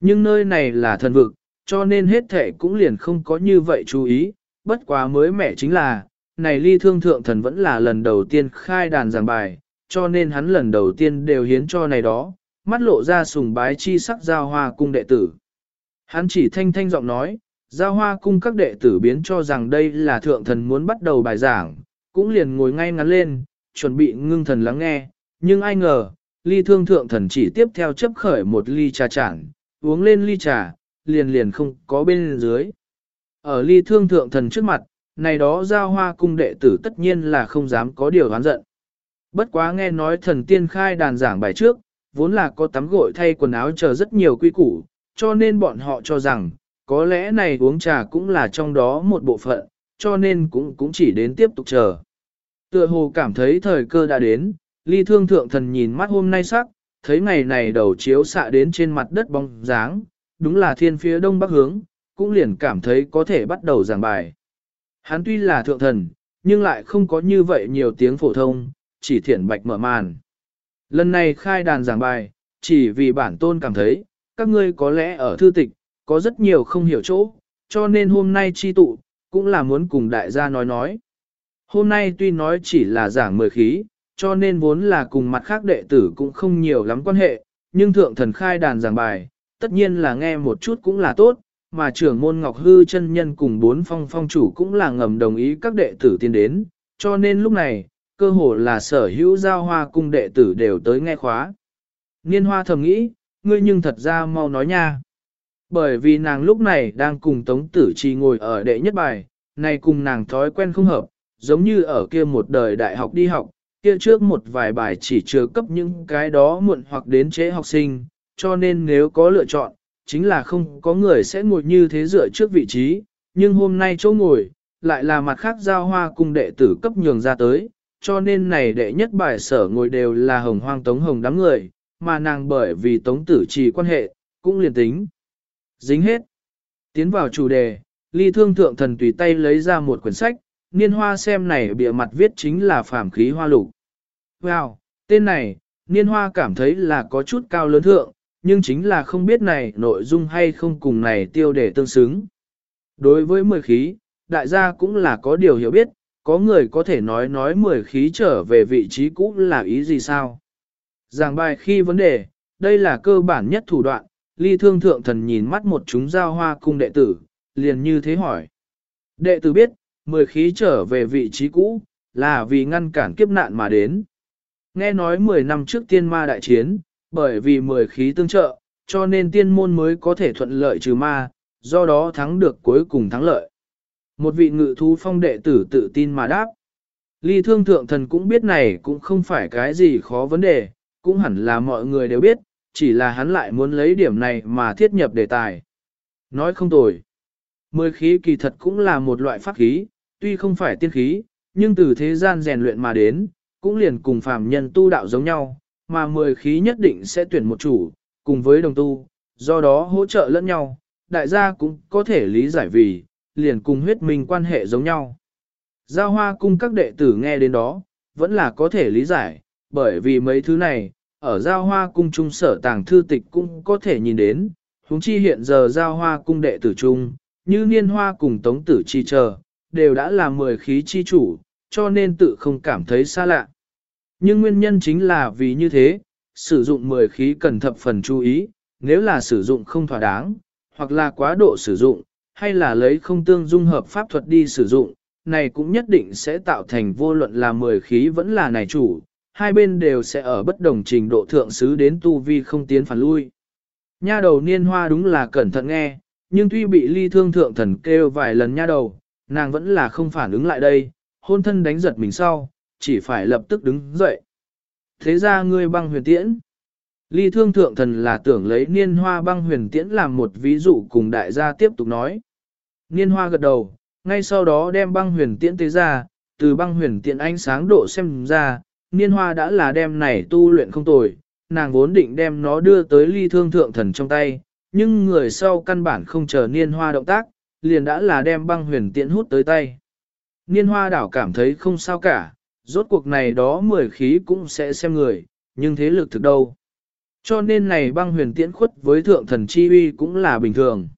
Nhưng nơi này là thần vực, cho nên hết thể cũng liền không có như vậy chú ý, bất quá mới mẻ chính là, này ly thương thượng thần vẫn là lần đầu tiên khai đàn giảng bài, cho nên hắn lần đầu tiên đều hiến cho này đó, mắt lộ ra sùng bái chi sắc giao hoa cung đệ tử. Hắn chỉ thanh thanh giọng nói, giao hoa cung các đệ tử biến cho rằng đây là thượng thần muốn bắt đầu bài giảng, cũng liền ngồi ngay ngắn lên, chuẩn bị ngưng thần lắng nghe, nhưng ai ngờ, ly thương thượng thần chỉ tiếp theo chấp khởi một ly trà chản, uống lên ly trà, liền liền không có bên dưới. Ở ly thương thượng thần trước mặt, này đó giao hoa cung đệ tử tất nhiên là không dám có điều oán giận. Bất quá nghe nói thần tiên khai đàn giảng bài trước, vốn là có tắm gội thay quần áo chờ rất nhiều quy củ, cho nên bọn họ cho rằng, có lẽ này uống trà cũng là trong đó một bộ phận, cho nên cũng cũng chỉ đến tiếp tục chờ. Tựa hồ cảm thấy thời cơ đã đến, ly thương thượng thần nhìn mắt hôm nay sắc, thấy ngày này đầu chiếu xạ đến trên mặt đất bóng dáng, đúng là thiên phía đông bắc hướng, cũng liền cảm thấy có thể bắt đầu giảng bài. Hắn tuy là thượng thần, nhưng lại không có như vậy nhiều tiếng phổ thông, chỉ thiển bạch mở màn. Lần này khai đàn giảng bài, chỉ vì bản tôn cảm thấy, các ngươi có lẽ ở thư tịch, có rất nhiều không hiểu chỗ, cho nên hôm nay chi tụ, cũng là muốn cùng đại gia nói nói. Hôm nay tuy nói chỉ là giảng mười khí, cho nên vốn là cùng mặt khác đệ tử cũng không nhiều lắm quan hệ, nhưng thượng thần khai đàn giảng bài, tất nhiên là nghe một chút cũng là tốt, mà trưởng môn Ngọc Hư chân nhân cùng bốn phong phong chủ cũng là ngầm đồng ý các đệ tử tiến đến, cho nên lúc này, cơ hồ là sở hữu giao hoa cung đệ tử đều tới nghe khóa. Niên hoa thầm nghĩ, ngươi nhưng thật ra mau nói nha. Bởi vì nàng lúc này đang cùng Tống Tử trì ngồi ở đệ nhất bài, này cùng nàng thói quen không hợp, giống như ở kia một đời đại học đi học, kia trước một vài bài chỉ chưa cấp những cái đó muộn hoặc đến chế học sinh, cho nên nếu có lựa chọn, chính là không có người sẽ ngồi như thế dựa trước vị trí, nhưng hôm nay chỗ ngồi, lại là mặt khác giao hoa cùng đệ tử cấp nhường ra tới, cho nên này đệ nhất bài sở ngồi đều là hồng hoang tống hồng đám người, mà nàng bởi vì tống tử trì quan hệ, cũng liền tính. Dính hết. Tiến vào chủ đề, ly thương thượng thần tùy tay lấy ra một quyển sách, niên hoa xem này bìa mặt viết chính là phàm khí hoa lục. Wow, tên này, niên hoa cảm thấy là có chút cao lớn thượng, nhưng chính là không biết này nội dung hay không cùng này tiêu đề tương xứng. Đối với mười khí, đại gia cũng là có điều hiểu biết, có người có thể nói nói mười khí trở về vị trí cũ là ý gì sao? Giảng bài khi vấn đề, đây là cơ bản nhất thủ đoạn, ly thương thượng thần nhìn mắt một chúng giao hoa cung đệ tử, liền như thế hỏi. Đệ tử biết, mười khí trở về vị trí cũ, là vì ngăn cản kiếp nạn mà đến. Nghe nói 10 năm trước tiên ma đại chiến, bởi vì mười khí tương trợ, cho nên tiên môn mới có thể thuận lợi trừ ma, do đó thắng được cuối cùng thắng lợi. Một vị ngự thú phong đệ tử tự tin mà đáp. Ly thương thượng thần cũng biết này cũng không phải cái gì khó vấn đề, cũng hẳn là mọi người đều biết, chỉ là hắn lại muốn lấy điểm này mà thiết nhập đề tài. Nói không tồi. Mười khí kỳ thật cũng là một loại pháp khí, tuy không phải tiên khí, nhưng từ thế gian rèn luyện mà đến, cũng liền cùng phàm nhân tu đạo giống nhau, mà mười khí nhất định sẽ tuyển một chủ, cùng với đồng tu, do đó hỗ trợ lẫn nhau, đại gia cũng có thể lý giải vì, liền cùng huyết minh quan hệ giống nhau. Giao hoa cung các đệ tử nghe đến đó, vẫn là có thể lý giải, bởi vì mấy thứ này, ở giao hoa cung trung sở tàng thư tịch cũng có thể nhìn đến, huống chi hiện giờ giao hoa cung đệ tử trung, như niên hoa cùng tống tử chi chờ, đều đã là mười khí chi chủ, cho nên tự không cảm thấy xa lạ. Nhưng nguyên nhân chính là vì như thế, sử dụng 10 khí cần thập phần chú ý, nếu là sử dụng không thỏa đáng, hoặc là quá độ sử dụng, hay là lấy không tương dung hợp pháp thuật đi sử dụng, này cũng nhất định sẽ tạo thành vô luận là 10 khí vẫn là này chủ, hai bên đều sẽ ở bất đồng trình độ thượng xứ đến tu vi không tiến phản lui. Nha đầu niên hoa đúng là cẩn thận nghe, nhưng tuy bị ly thương thượng thần kêu vài lần nha đầu, nàng vẫn là không phản ứng lại đây, hôn thân đánh giật mình sau, chỉ phải lập tức đứng dậy. Thế ra ngươi băng huyền tiễn. Ly thương thượng thần là tưởng lấy niên hoa băng huyền tiễn làm một ví dụ cùng đại gia tiếp tục nói. Niên hoa gật đầu, ngay sau đó đem băng huyền tiễn tế ra, từ băng huyền tiễn ánh sáng độ xem ra, niên hoa đã là đem này tu luyện không tồi, nàng vốn định đem nó đưa tới ly thương thượng thần trong tay, nhưng người sau căn bản không chờ niên hoa động tác, liền đã là đem băng huyền tiễn hút tới tay. Niên hoa đảo cảm thấy không sao cả, rốt cuộc này đó mười khí cũng sẽ xem người, nhưng thế lực thực đâu. Cho nên này băng huyền tiễn khuất với thượng thần chi uy cũng là bình thường.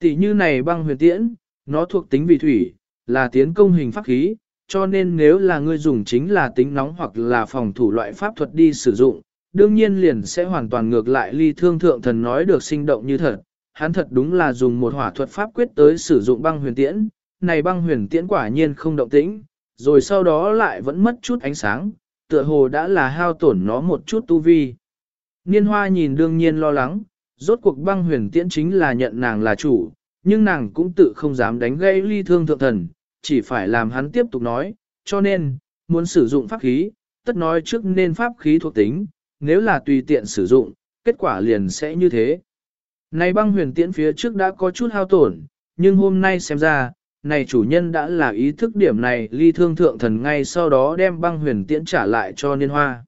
Tỷ như này băng huyền tiễn, nó thuộc tính vị thủy, là tiến công hình pháp khí, cho nên nếu là ngươi dùng chính là tính nóng hoặc là phòng thủ loại pháp thuật đi sử dụng, đương nhiên liền sẽ hoàn toàn ngược lại ly thương thượng thần nói được sinh động như thật. Hắn thật đúng là dùng một hỏa thuật pháp quyết tới sử dụng băng huyền tiễn, này băng huyền tiễn quả nhiên không động tĩnh, rồi sau đó lại vẫn mất chút ánh sáng, tựa hồ đã là hao tổn nó một chút tu vi. Niên hoa nhìn đương nhiên lo lắng, rốt cuộc băng huyền tiễn chính là nhận nàng là chủ, nhưng nàng cũng tự không dám đánh gây ly thương thượng thần, chỉ phải làm hắn tiếp tục nói, cho nên, muốn sử dụng pháp khí, tất nói trước nên pháp khí thuộc tính, nếu là tùy tiện sử dụng, kết quả liền sẽ như thế. Này băng huyền tiễn phía trước đã có chút hao tổn, nhưng hôm nay xem ra, này chủ nhân đã là ý thức điểm này ly thương thượng thần ngay sau đó đem băng huyền tiễn trả lại cho niên hoa.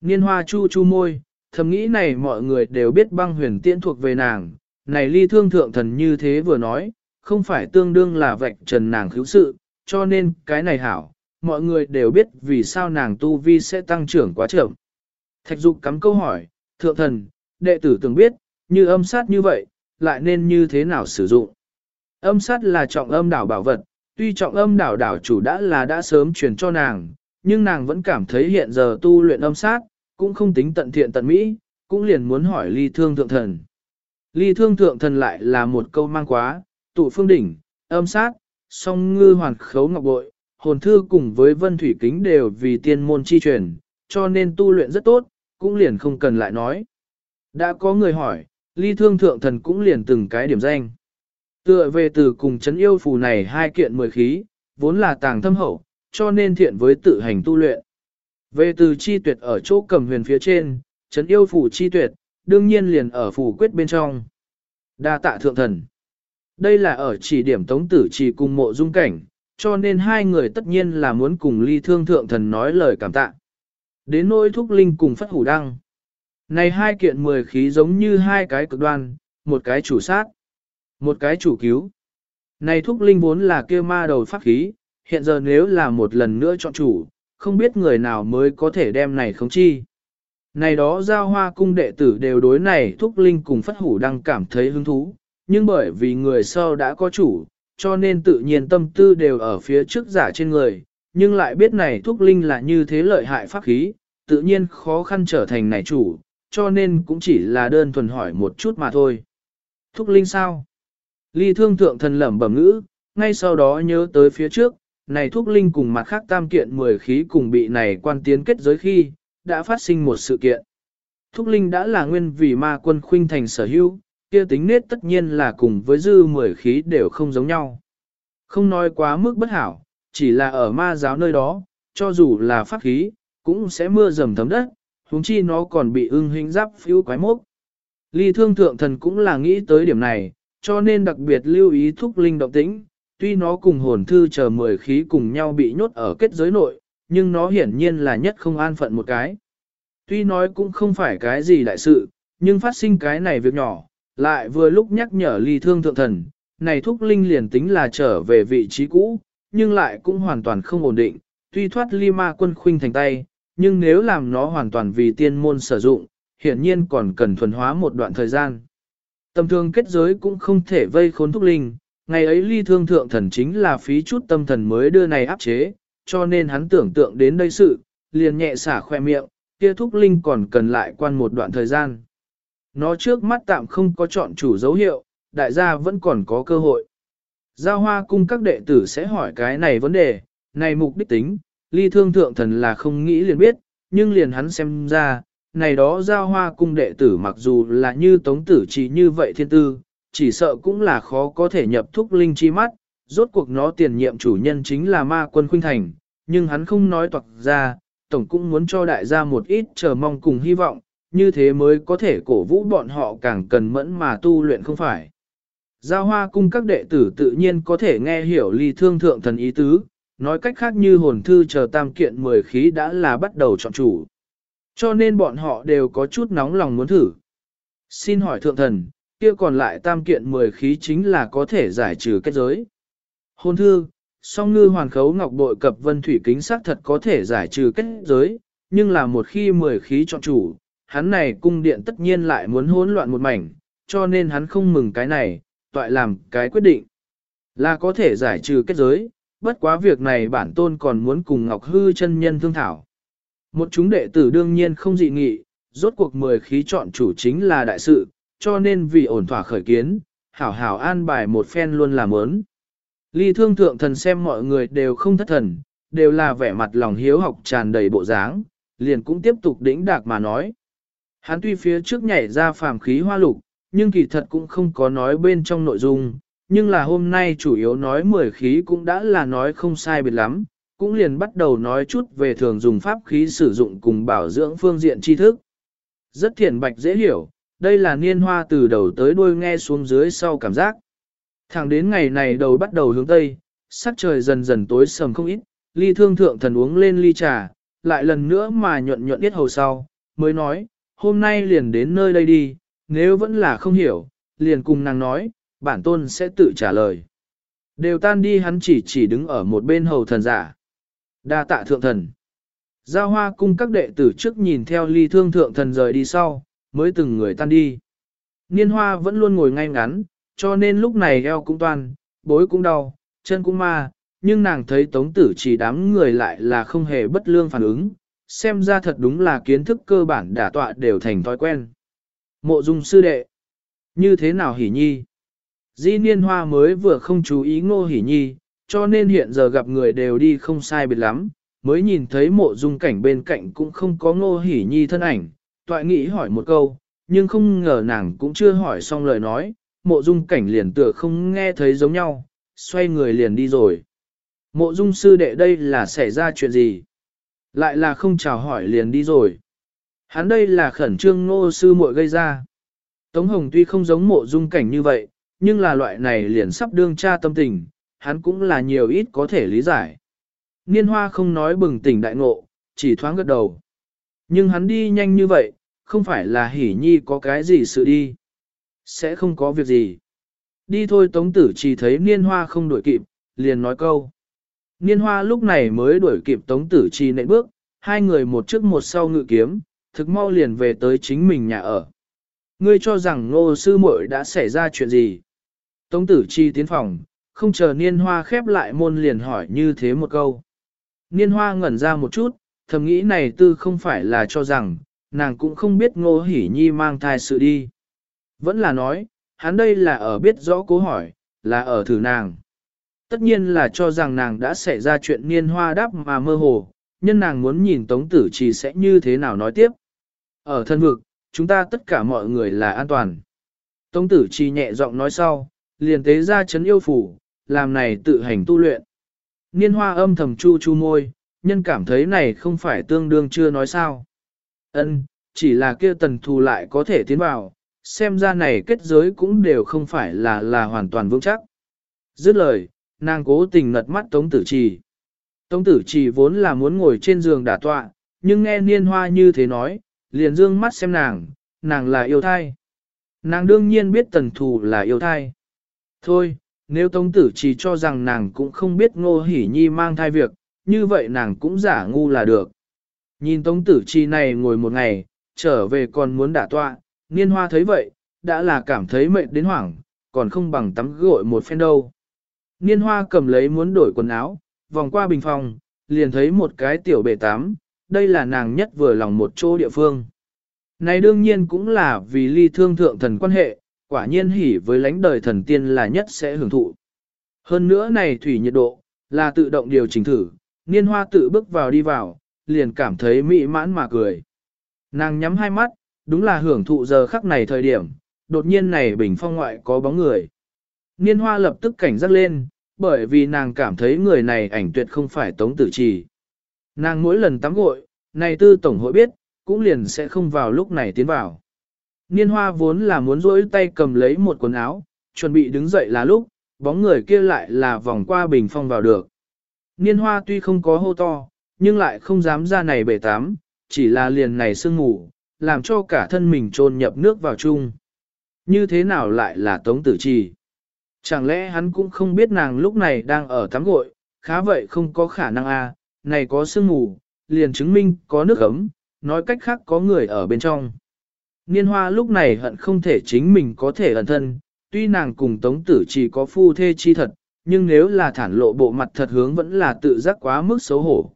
Niên hoa chu chu môi, thầm nghĩ này mọi người đều biết băng huyền tiễn thuộc về nàng, này ly thương thượng thần như thế vừa nói, không phải tương đương là vạch trần nàng khiếu sự, cho nên cái này hảo, mọi người đều biết vì sao nàng tu vi sẽ tăng trưởng quá chậm. Thạch dục cắm câu hỏi, thượng thần, đệ tử từng biết, như âm sát như vậy, lại nên như thế nào sử dụng. Âm sát là trọng âm đảo bảo vật, tuy trọng âm đảo đảo chủ đã là đã sớm truyền cho nàng, nhưng nàng vẫn cảm thấy hiện giờ tu luyện âm sát, cũng không tính tận thiện tận mỹ, cũng liền muốn hỏi ly thương thượng thần. Ly thương thượng thần lại là một câu mang quá, tụ phương đỉnh, âm sát, song ngư hoàn khấu ngọc bội, hồn thư cùng với vân thủy kính đều vì tiên môn chi truyền, cho nên tu luyện rất tốt, cũng liền không cần lại nói. Đã có người hỏi, ly thương thượng thần cũng liền từng cái điểm danh. Tựa về từ cùng chấn yêu phù này hai kiện mười khí, vốn là tàng thâm hậu, cho nên thiện với tự hành tu luyện. Về từ chi tuyệt ở chỗ cầm huyền phía trên, chấn yêu phù chi tuyệt, đương nhiên liền ở phù quyết bên trong. Đa tạ thượng thần. Đây là ở chỉ điểm tống tử chỉ cùng mộ dung cảnh, cho nên hai người tất nhiên là muốn cùng ly thương thượng thần nói lời cảm tạ. Đến nỗi thúc linh cùng phất hủ đăng. Này hai kiện mười khí giống như hai cái cực đoan, một cái chủ sát, một cái chủ cứu. Này thúc linh vốn là kia ma đầu pháp khí, hiện giờ nếu là một lần nữa chọn chủ, không biết người nào mới có thể đem này không chi. Này đó giao hoa cung đệ tử đều đối này thúc linh cùng phất hủ đang cảm thấy hứng thú, nhưng bởi vì người sau đã có chủ, cho nên tự nhiên tâm tư đều ở phía trước giả trên người, nhưng lại biết này thúc linh là như thế lợi hại pháp khí, tự nhiên khó khăn trở thành này chủ, cho nên cũng chỉ là đơn thuần hỏi một chút mà thôi. Thúc linh sao? Ly thương thượng thần lẩm bẩm ngữ, ngay sau đó nhớ tới phía trước, này thúc linh cùng mặt khác tam kiện mười khí cùng bị này quan tiến kết giới khi, đã phát sinh một sự kiện. Thúc linh đã là nguyên vì ma quân khuynh thành sở hữu, kia tính nết tất nhiên là cùng với dư mười khí đều không giống nhau. Không nói quá mức bất hảo, chỉ là ở ma giáo nơi đó, cho dù là pháp khí, cũng sẽ mưa dầm thấm đất, huống chi nó còn bị ưng hình giáp phiêu quái mốc. Ly thương thượng thần cũng là nghĩ tới điểm này, cho nên đặc biệt lưu ý thúc linh động tĩnh, tuy nó cùng hồn thư chờ mười khí cùng nhau bị nhốt ở kết giới nội, nhưng nó hiển nhiên là nhất không an phận một cái. Tuy nói cũng không phải cái gì đại sự, nhưng phát sinh cái này việc nhỏ, lại vừa lúc nhắc nhở ly thương thượng thần, này thúc linh liền tính là trở về vị trí cũ, nhưng lại cũng hoàn toàn không ổn định, tuy thoát ly ma quân khuynh thành tay, nhưng nếu làm nó hoàn toàn vì tiên môn sử dụng, hiển nhiên còn cần thuần hóa một đoạn thời gian. Tầm thương kết giới cũng không thể vây khốn thúc linh, ngày ấy ly thương thượng thần chính là phí chút tâm thần mới đưa này áp chế, cho nên hắn tưởng tượng đến đây sự, liền nhẹ xả khoe miệng, kia thúc linh còn cần lại quan một đoạn thời gian. Nó trước mắt tạm không có chọn chủ dấu hiệu, đại gia vẫn còn có cơ hội. Giao hoa cung các đệ tử sẽ hỏi cái này vấn đề, này mục đích tính, ly thương thượng thần là không nghĩ liền biết, nhưng liền hắn xem ra, này đó giao hoa cung đệ tử mặc dù là như tống tử chỉ như vậy thiên tư, chỉ sợ cũng là khó có thể nhập thúc linh chi mắt, rốt cuộc nó tiền nhiệm chủ nhân chính là ma quân khuynh thành, nhưng hắn không nói toạc ra, tổng cũng muốn cho đại gia một ít chờ mong cùng hy vọng, như thế mới có thể cổ vũ bọn họ càng cần mẫn mà tu luyện không phải. Giao hoa cung các đệ tử tự nhiên có thể nghe hiểu ly thương thượng thần ý tứ, nói cách khác như hồn thư chờ tam kiện mười khí đã là bắt đầu chọn chủ. Cho nên bọn họ đều có chút nóng lòng muốn thử. Xin hỏi thượng thần, kia còn lại tam kiện mười khí chính là có thể giải trừ kết giới. Hôn thư, song ngư hoàn khấu ngọc bội cập vân thủy kính xác thật có thể giải trừ kết giới, nhưng là một khi mười khí chọn chủ, hắn này cung điện tất nhiên lại muốn hỗn loạn một mảnh, cho nên hắn không mừng cái này, toại làm cái quyết định. Là có thể giải trừ kết giới, bất quá việc này bản tôn còn muốn cùng Ngọc Hư chân nhân thương thảo. Một chúng đệ tử đương nhiên không dị nghị, rốt cuộc mười khí chọn chủ chính là đại sự, cho nên vì ổn thỏa khởi kiến, hảo hảo an bài một phen luôn làm ớn. Ly thương thượng thần xem mọi người đều không thất thần, đều là vẻ mặt lòng hiếu học tràn đầy bộ dáng, liền cũng tiếp tục đĩnh đạc mà nói. Hắn tuy phía trước nhảy ra phàm khí hoa lục, nhưng kỳ thật cũng không có nói bên trong nội dung, nhưng là hôm nay chủ yếu nói mười khí cũng đã là nói không sai biệt lắm, cũng liền bắt đầu nói chút về thường dùng pháp khí sử dụng cùng bảo dưỡng phương diện tri thức. Rất thiện bạch dễ hiểu, đây là niên hoa từ đầu tới đuôi nghe xuống dưới sau cảm giác. Thẳng đến ngày này đầu bắt đầu hướng tây, sắc trời dần dần tối sầm không ít, ly thương thượng thần uống lên ly trà, lại lần nữa mà nhuận nhuận biết hầu sau, mới nói, hôm nay liền đến nơi đây đi, nếu vẫn là không hiểu, liền cùng nàng nói, bản tôn sẽ tự trả lời. Đều tan đi hắn chỉ chỉ đứng ở một bên hầu thần giả đa tạ thượng thần. Giao hoa cung các đệ tử trước nhìn theo ly thương thượng thần rời đi sau, mới từng người tan đi. Niên hoa vẫn luôn ngồi ngay ngắn, cho nên lúc này eo cũng toan, bối cũng đau, chân cũng ma, nhưng nàng thấy tống tử chỉ đám người lại là không hề bất lương phản ứng, xem ra thật đúng là kiến thức cơ bản đả tọa đều thành thói quen. Mộ dung sư đệ, như thế nào hỉ nhi? Di niên hoa mới vừa không chú ý ngô hỉ nhi, cho nên hiện giờ gặp người đều đi không sai biệt lắm, mới nhìn thấy mộ dung cảnh bên cạnh cũng không có ngô hỉ nhi thân ảnh, toại nghĩ hỏi một câu, nhưng không ngờ nàng cũng chưa hỏi xong lời nói, mộ dung cảnh liền tựa không nghe thấy giống nhau, xoay người liền đi rồi. Mộ dung sư đệ đây là xảy ra chuyện gì? Lại là không chào hỏi liền đi rồi. Hắn đây là khẩn trương ngô sư muội gây ra. Tống Hồng tuy không giống mộ dung cảnh như vậy, nhưng là loại này liền sắp đương cha tâm tình, hắn cũng là nhiều ít có thể lý giải. Niên hoa không nói bừng tỉnh đại ngộ, chỉ thoáng gật đầu. Nhưng hắn đi nhanh như vậy, không phải là hỉ nhi có cái gì sự đi. Sẽ không có việc gì. Đi thôi tống tử chỉ thấy niên hoa không đuổi kịp, liền nói câu. Niên hoa lúc này mới đuổi kịp tống tử chi nệ bước, hai người một trước một sau ngự kiếm, thực mau liền về tới chính mình nhà ở. Ngươi cho rằng ngô sư muội đã xảy ra chuyện gì? Tống tử chi tiến phòng, không chờ niên hoa khép lại môn liền hỏi như thế một câu. Niên hoa ngẩn ra một chút, thầm nghĩ này tư không phải là cho rằng, nàng cũng không biết ngô hỉ nhi mang thai sự đi. Vẫn là nói, hắn đây là ở biết rõ cố hỏi, là ở thử nàng. Tất nhiên là cho rằng nàng đã xảy ra chuyện niên hoa đáp mà mơ hồ, nhân nàng muốn nhìn tống tử chỉ sẽ như thế nào nói tiếp. Ở thân vực, chúng ta tất cả mọi người là an toàn. Tống tử chỉ nhẹ giọng nói sau, liền tế ra chấn yêu phủ, làm này tự hành tu luyện. Niên hoa âm thầm chu chu môi, nhân cảm thấy này không phải tương đương chưa nói sao. Ân, chỉ là kia tần thù lại có thể tiến vào, xem ra này kết giới cũng đều không phải là là hoàn toàn vững chắc. Dứt lời, nàng cố tình ngật mắt Tống Tử Trì. Tống Tử Trì vốn là muốn ngồi trên giường đả tọa, nhưng nghe niên hoa như thế nói, liền dương mắt xem nàng, nàng là yêu thai. Nàng đương nhiên biết tần thù là yêu thai. Thôi, nếu Tống Tử chỉ cho rằng nàng cũng không biết ngô Hỷ nhi mang thai việc, như vậy nàng cũng giả ngu là được. Nhìn Tống Tử Chi này ngồi một ngày, trở về còn muốn đả tọa, niên hoa thấy vậy, đã là cảm thấy mệt đến hoảng, còn không bằng tắm gội một phen đâu. Niên hoa cầm lấy muốn đổi quần áo, vòng qua bình phòng, liền thấy một cái tiểu bể tắm, đây là nàng nhất vừa lòng một chỗ địa phương. Này đương nhiên cũng là vì ly thương thượng thần quan hệ, quả nhiên hỉ với lãnh đời thần tiên là nhất sẽ hưởng thụ. Hơn nữa này thủy nhiệt độ, là tự động điều chỉnh thử, niên hoa tự bước vào đi vào, liền cảm thấy mỹ mãn mà cười. Nàng nhắm hai mắt, đúng là hưởng thụ giờ khắc này thời điểm, đột nhiên này bình phong ngoại có bóng người. Niên hoa lập tức cảnh giác lên, bởi vì nàng cảm thấy người này ảnh tuyệt không phải tống tử trì. Nàng mỗi lần tắm gội, này tư tổng hội biết, cũng liền sẽ không vào lúc này tiến vào. Niên hoa vốn là muốn rỗi tay cầm lấy một quần áo, chuẩn bị đứng dậy là lúc, bóng người kia lại là vòng qua bình phong vào được. Niên hoa tuy không có hô to, nhưng lại không dám ra này bể tắm, chỉ là liền này sương ngủ, làm cho cả thân mình trôn nhập nước vào chung. Như thế nào lại là tống tử trì? Chẳng lẽ hắn cũng không biết nàng lúc này đang ở tắm gội, khá vậy không có khả năng a à, này có sương ngủ, liền chứng minh có nước ấm, nói cách khác có người ở bên trong. Niên hoa lúc này hận không thể chính mình có thể ẩn thân, tuy nàng cùng tống tử chỉ có phu thê chi thật, nhưng nếu là thản lộ bộ mặt thật hướng vẫn là tự giác quá mức xấu hổ.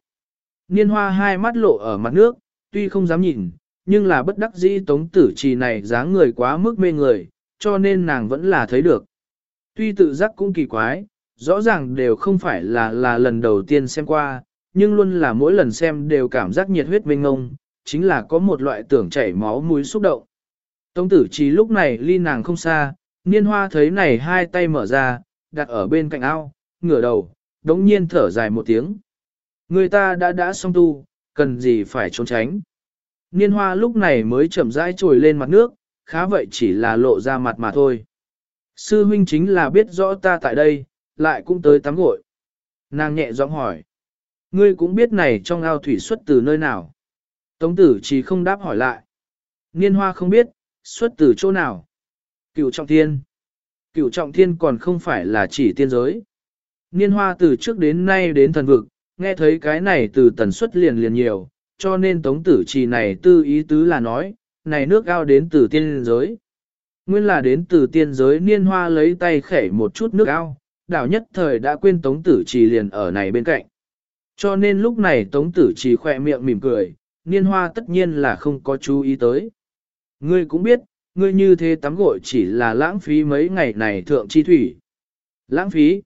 Niên hoa hai mắt lộ ở mặt nước, tuy không dám nhìn, nhưng là bất đắc dĩ tống tử trì này dáng người quá mức mê người, cho nên nàng vẫn là thấy được. Tuy tự giác cũng kỳ quái, rõ ràng đều không phải là là lần đầu tiên xem qua, nhưng luôn là mỗi lần xem đều cảm giác nhiệt huyết mênh ngông, chính là có một loại tưởng chảy máu mũi xúc động. Tống tử trí lúc này ly nàng không xa, niên hoa thấy này hai tay mở ra, đặt ở bên cạnh ao, ngửa đầu, đống nhiên thở dài một tiếng. Người ta đã đã xong tu, cần gì phải trốn tránh. Niên hoa lúc này mới chậm rãi trồi lên mặt nước, khá vậy chỉ là lộ ra mặt mà thôi. Sư huynh chính là biết rõ ta tại đây, lại cũng tới tắm gội. Nàng nhẹ giọng hỏi. Ngươi cũng biết này trong ao thủy xuất từ nơi nào. Tống tử chỉ không đáp hỏi lại. Niên hoa không biết, xuất từ chỗ nào. Cựu trọng thiên. Cựu trọng thiên còn không phải là chỉ tiên giới. Niên hoa từ trước đến nay đến thần vực, nghe thấy cái này từ tần suất liền liền nhiều, cho nên tống tử trì này tư ý tứ là nói, này nước ao đến từ tiên giới. Nguyên là đến từ tiên giới niên hoa lấy tay khẩy một chút nước ao, đảo nhất thời đã quên tống tử trì liền ở này bên cạnh. Cho nên lúc này tống tử trì khỏe miệng mỉm cười, niên hoa tất nhiên là không có chú ý tới. Ngươi cũng biết, ngươi như thế tắm gội chỉ là lãng phí mấy ngày này thượng chi thủy. Lãng phí.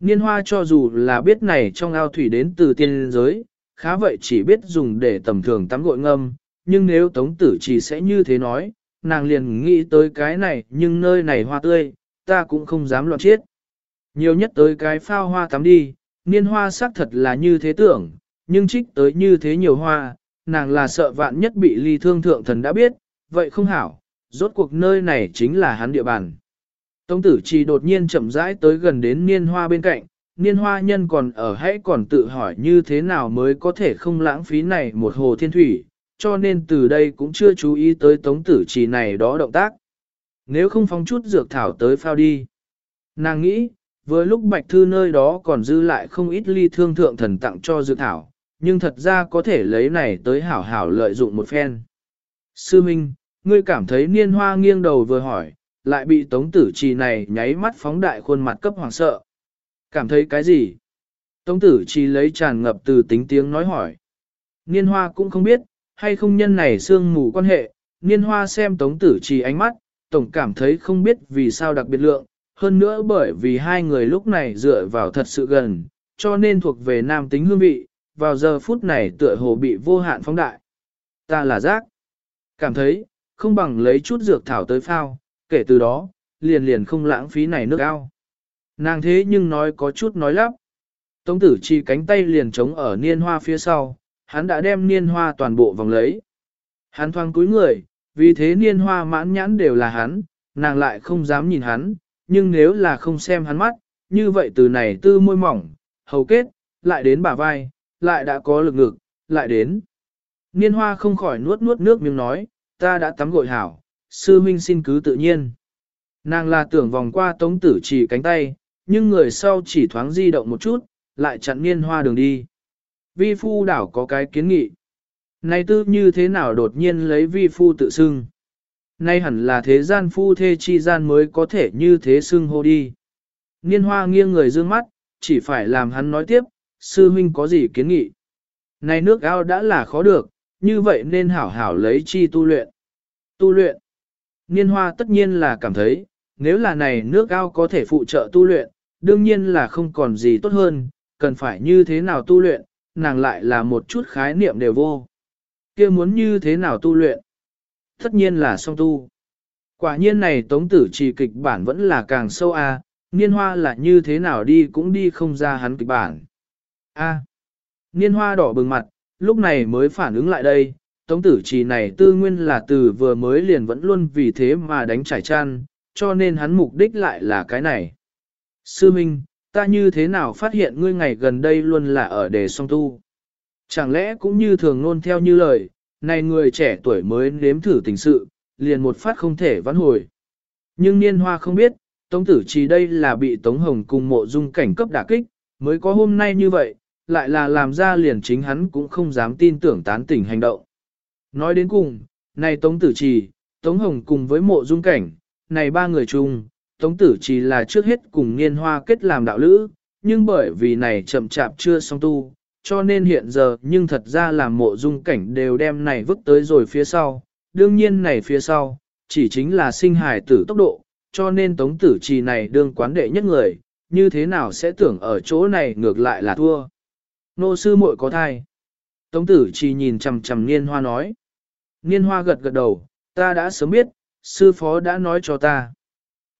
Niên hoa cho dù là biết này trong ao thủy đến từ tiên giới, khá vậy chỉ biết dùng để tầm thường tắm gội ngâm, nhưng nếu tống tử chỉ sẽ như thế nói, nàng liền nghĩ tới cái này nhưng nơi này hoa tươi, ta cũng không dám loạn chết. Nhiều nhất tới cái phao hoa tắm đi, niên hoa xác thật là như thế tưởng, nhưng trích tới như thế nhiều hoa, nàng là sợ vạn nhất bị ly thương thượng thần đã biết, vậy không hảo, rốt cuộc nơi này chính là hắn địa bàn. Tống tử chỉ đột nhiên chậm rãi tới gần đến niên hoa bên cạnh, niên hoa nhân còn ở hãy còn tự hỏi như thế nào mới có thể không lãng phí này một hồ thiên thủy, cho nên từ đây cũng chưa chú ý tới tống tử chỉ này đó động tác. Nếu không phóng chút dược thảo tới phao đi. Nàng nghĩ, với lúc bạch thư nơi đó còn dư lại không ít ly thương thượng thần tặng cho dược thảo, nhưng thật ra có thể lấy này tới hảo hảo lợi dụng một phen. Sư Minh, ngươi cảm thấy niên hoa nghiêng đầu vừa hỏi, lại bị tống tử trì này nháy mắt phóng đại khuôn mặt cấp hoàng sợ. Cảm thấy cái gì? Tống tử trì lấy tràn ngập từ tính tiếng nói hỏi. Niên hoa cũng không biết, hay không nhân này sương mù quan hệ, niên hoa xem tống tử trì ánh mắt, tổng cảm thấy không biết vì sao đặc biệt lượng, hơn nữa bởi vì hai người lúc này dựa vào thật sự gần, cho nên thuộc về nam tính hương vị, vào giờ phút này tựa hồ bị vô hạn phóng đại. Ta là giác. Cảm thấy, không bằng lấy chút dược thảo tới phao, kể từ đó, liền liền không lãng phí này nước ao. Nàng thế nhưng nói có chút nói lắp. Tống tử chi cánh tay liền trống ở niên hoa phía sau, hắn đã đem niên hoa toàn bộ vòng lấy. Hắn thoang cúi người, vì thế niên hoa mãn nhãn đều là hắn, nàng lại không dám nhìn hắn, nhưng nếu là không xem hắn mắt, như vậy từ này tư môi mỏng, hầu kết, lại đến bả vai, lại đã có lực ngực, lại đến. Niên hoa không khỏi nuốt nuốt nước miếng nói, ta đã tắm gội hảo, sư huynh xin cứ tự nhiên. Nàng là tưởng vòng qua tống tử chỉ cánh tay, nhưng người sau chỉ thoáng di động một chút, lại chặn niên hoa đường đi. Vi phu đảo có cái kiến nghị. Này tư như thế nào đột nhiên lấy vi phu tự xưng. Nay hẳn là thế gian phu thê chi gian mới có thể như thế xưng hô đi. Niên hoa nghiêng người dương mắt, chỉ phải làm hắn nói tiếp, sư huynh có gì kiến nghị. Này nước ao đã là khó được, như vậy nên hảo hảo lấy chi tu luyện. Tu luyện. Niên hoa tất nhiên là cảm thấy, nếu là này nước ao có thể phụ trợ tu luyện, đương nhiên là không còn gì tốt hơn, cần phải như thế nào tu luyện, nàng lại là một chút khái niệm đều vô. kia muốn như thế nào tu luyện? Tất nhiên là song tu. Quả nhiên này tống tử trì kịch bản vẫn là càng sâu a niên hoa là như thế nào đi cũng đi không ra hắn kịch bản. A. niên hoa đỏ bừng mặt, lúc này mới phản ứng lại đây, tống tử trì này tư nguyên là từ vừa mới liền vẫn luôn vì thế mà đánh trải chăn, cho nên hắn mục đích lại là cái này. Sư Minh, ta như thế nào phát hiện ngươi ngày gần đây luôn là ở đề song tu? Chẳng lẽ cũng như thường nôn theo như lời, này người trẻ tuổi mới nếm thử tình sự, liền một phát không thể vãn hồi. Nhưng niên hoa không biết, Tống tử trì đây là bị Tống Hồng cùng mộ dung cảnh cấp đả kích, mới có hôm nay như vậy, lại là làm ra liền chính hắn cũng không dám tin tưởng tán tỉnh hành động. Nói đến cùng, này Tống tử trì, Tống Hồng cùng với mộ dung cảnh, này ba người chung, Tống tử trì là trước hết cùng niên hoa kết làm đạo lữ, nhưng bởi vì này chậm chạp chưa xong tu, cho nên hiện giờ nhưng thật ra là mộ dung cảnh đều đem này vứt tới rồi phía sau, đương nhiên này phía sau, chỉ chính là sinh hài tử tốc độ, cho nên tống tử trì này đương quán đệ nhất người, như thế nào sẽ tưởng ở chỗ này ngược lại là thua. Nô sư muội có thai. Tống tử chỉ nhìn chằm chằm niên hoa nói. Niên hoa gật gật đầu, ta đã sớm biết, sư phó đã nói cho ta.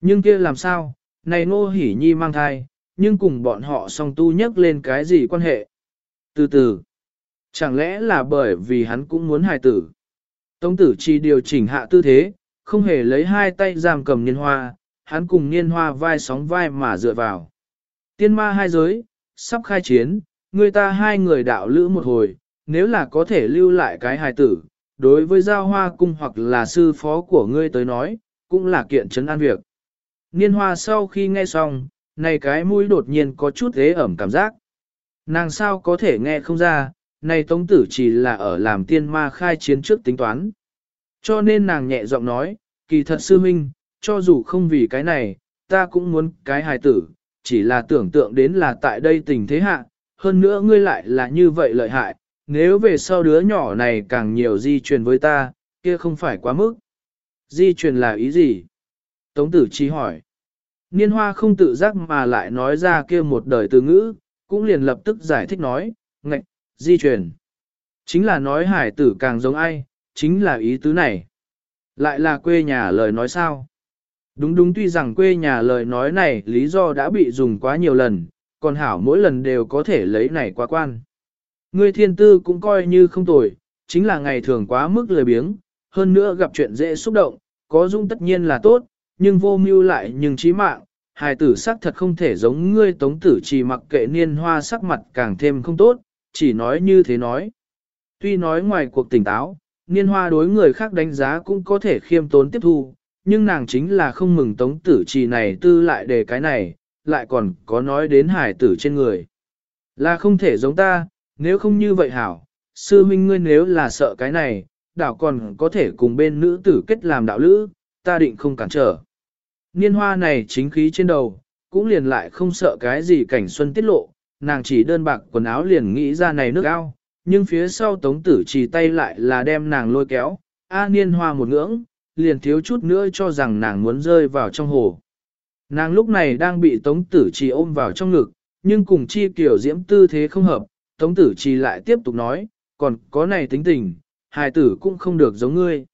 Nhưng kia làm sao, này ngô hỉ nhi mang thai, nhưng cùng bọn họ song tu nhắc lên cái gì quan hệ. Từ từ, chẳng lẽ là bởi vì hắn cũng muốn hài tử. Tống tử chỉ điều chỉnh hạ tư thế, không hề lấy hai tay giam cầm niên hoa, hắn cùng niên hoa vai sóng vai mà dựa vào. Tiên ma hai giới, sắp khai chiến, người ta hai người đạo lữ một hồi, nếu là có thể lưu lại cái hài tử, đối với giao hoa cung hoặc là sư phó của ngươi tới nói, cũng là kiện trấn an việc. Niên hoa sau khi nghe xong, này cái mũi đột nhiên có chút ghế ẩm cảm giác. Nàng sao có thể nghe không ra, này tống tử chỉ là ở làm tiên ma khai chiến trước tính toán. Cho nên nàng nhẹ giọng nói, kỳ thật sư minh, cho dù không vì cái này, ta cũng muốn cái hài tử, chỉ là tưởng tượng đến là tại đây tình thế hạ, hơn nữa ngươi lại là như vậy lợi hại, nếu về sau đứa nhỏ này càng nhiều di truyền với ta, kia không phải quá mức. Di truyền là ý gì? Tống tử chi hỏi. Niên hoa không tự giác mà lại nói ra kia một đời từ ngữ, cũng liền lập tức giải thích nói, ngạch, di truyền. Chính là nói hải tử càng giống ai, chính là ý tứ này. Lại là quê nhà lời nói sao? Đúng đúng tuy rằng quê nhà lời nói này lý do đã bị dùng quá nhiều lần, còn hảo mỗi lần đều có thể lấy này qua quan. Ngươi thiên tư cũng coi như không tồi, chính là ngày thường quá mức lười biếng, hơn nữa gặp chuyện dễ xúc động, có dung tất nhiên là tốt, nhưng vô mưu lại nhưng chí mạng, hài tử sắc thật không thể giống ngươi tống tử chỉ mặc kệ niên hoa sắc mặt càng thêm không tốt, chỉ nói như thế nói. Tuy nói ngoài cuộc tỉnh táo, niên hoa đối người khác đánh giá cũng có thể khiêm tốn tiếp thu, nhưng nàng chính là không mừng tống tử trì này tư lại để cái này, lại còn có nói đến hải tử trên người. Là không thể giống ta, nếu không như vậy hảo, sư minh ngươi nếu là sợ cái này, đảo còn có thể cùng bên nữ tử kết làm đạo lữ, ta định không cản trở. Niên hoa này chính khí trên đầu, cũng liền lại không sợ cái gì cảnh xuân tiết lộ, nàng chỉ đơn bạc quần áo liền nghĩ ra này nước ao, nhưng phía sau tống tử chỉ tay lại là đem nàng lôi kéo, a niên hoa một ngưỡng, liền thiếu chút nữa cho rằng nàng muốn rơi vào trong hồ. Nàng lúc này đang bị tống tử Trì ôm vào trong ngực, nhưng cùng chi kiểu diễm tư thế không hợp, tống tử Trì lại tiếp tục nói, còn có này tính tình, hài tử cũng không được giống ngươi.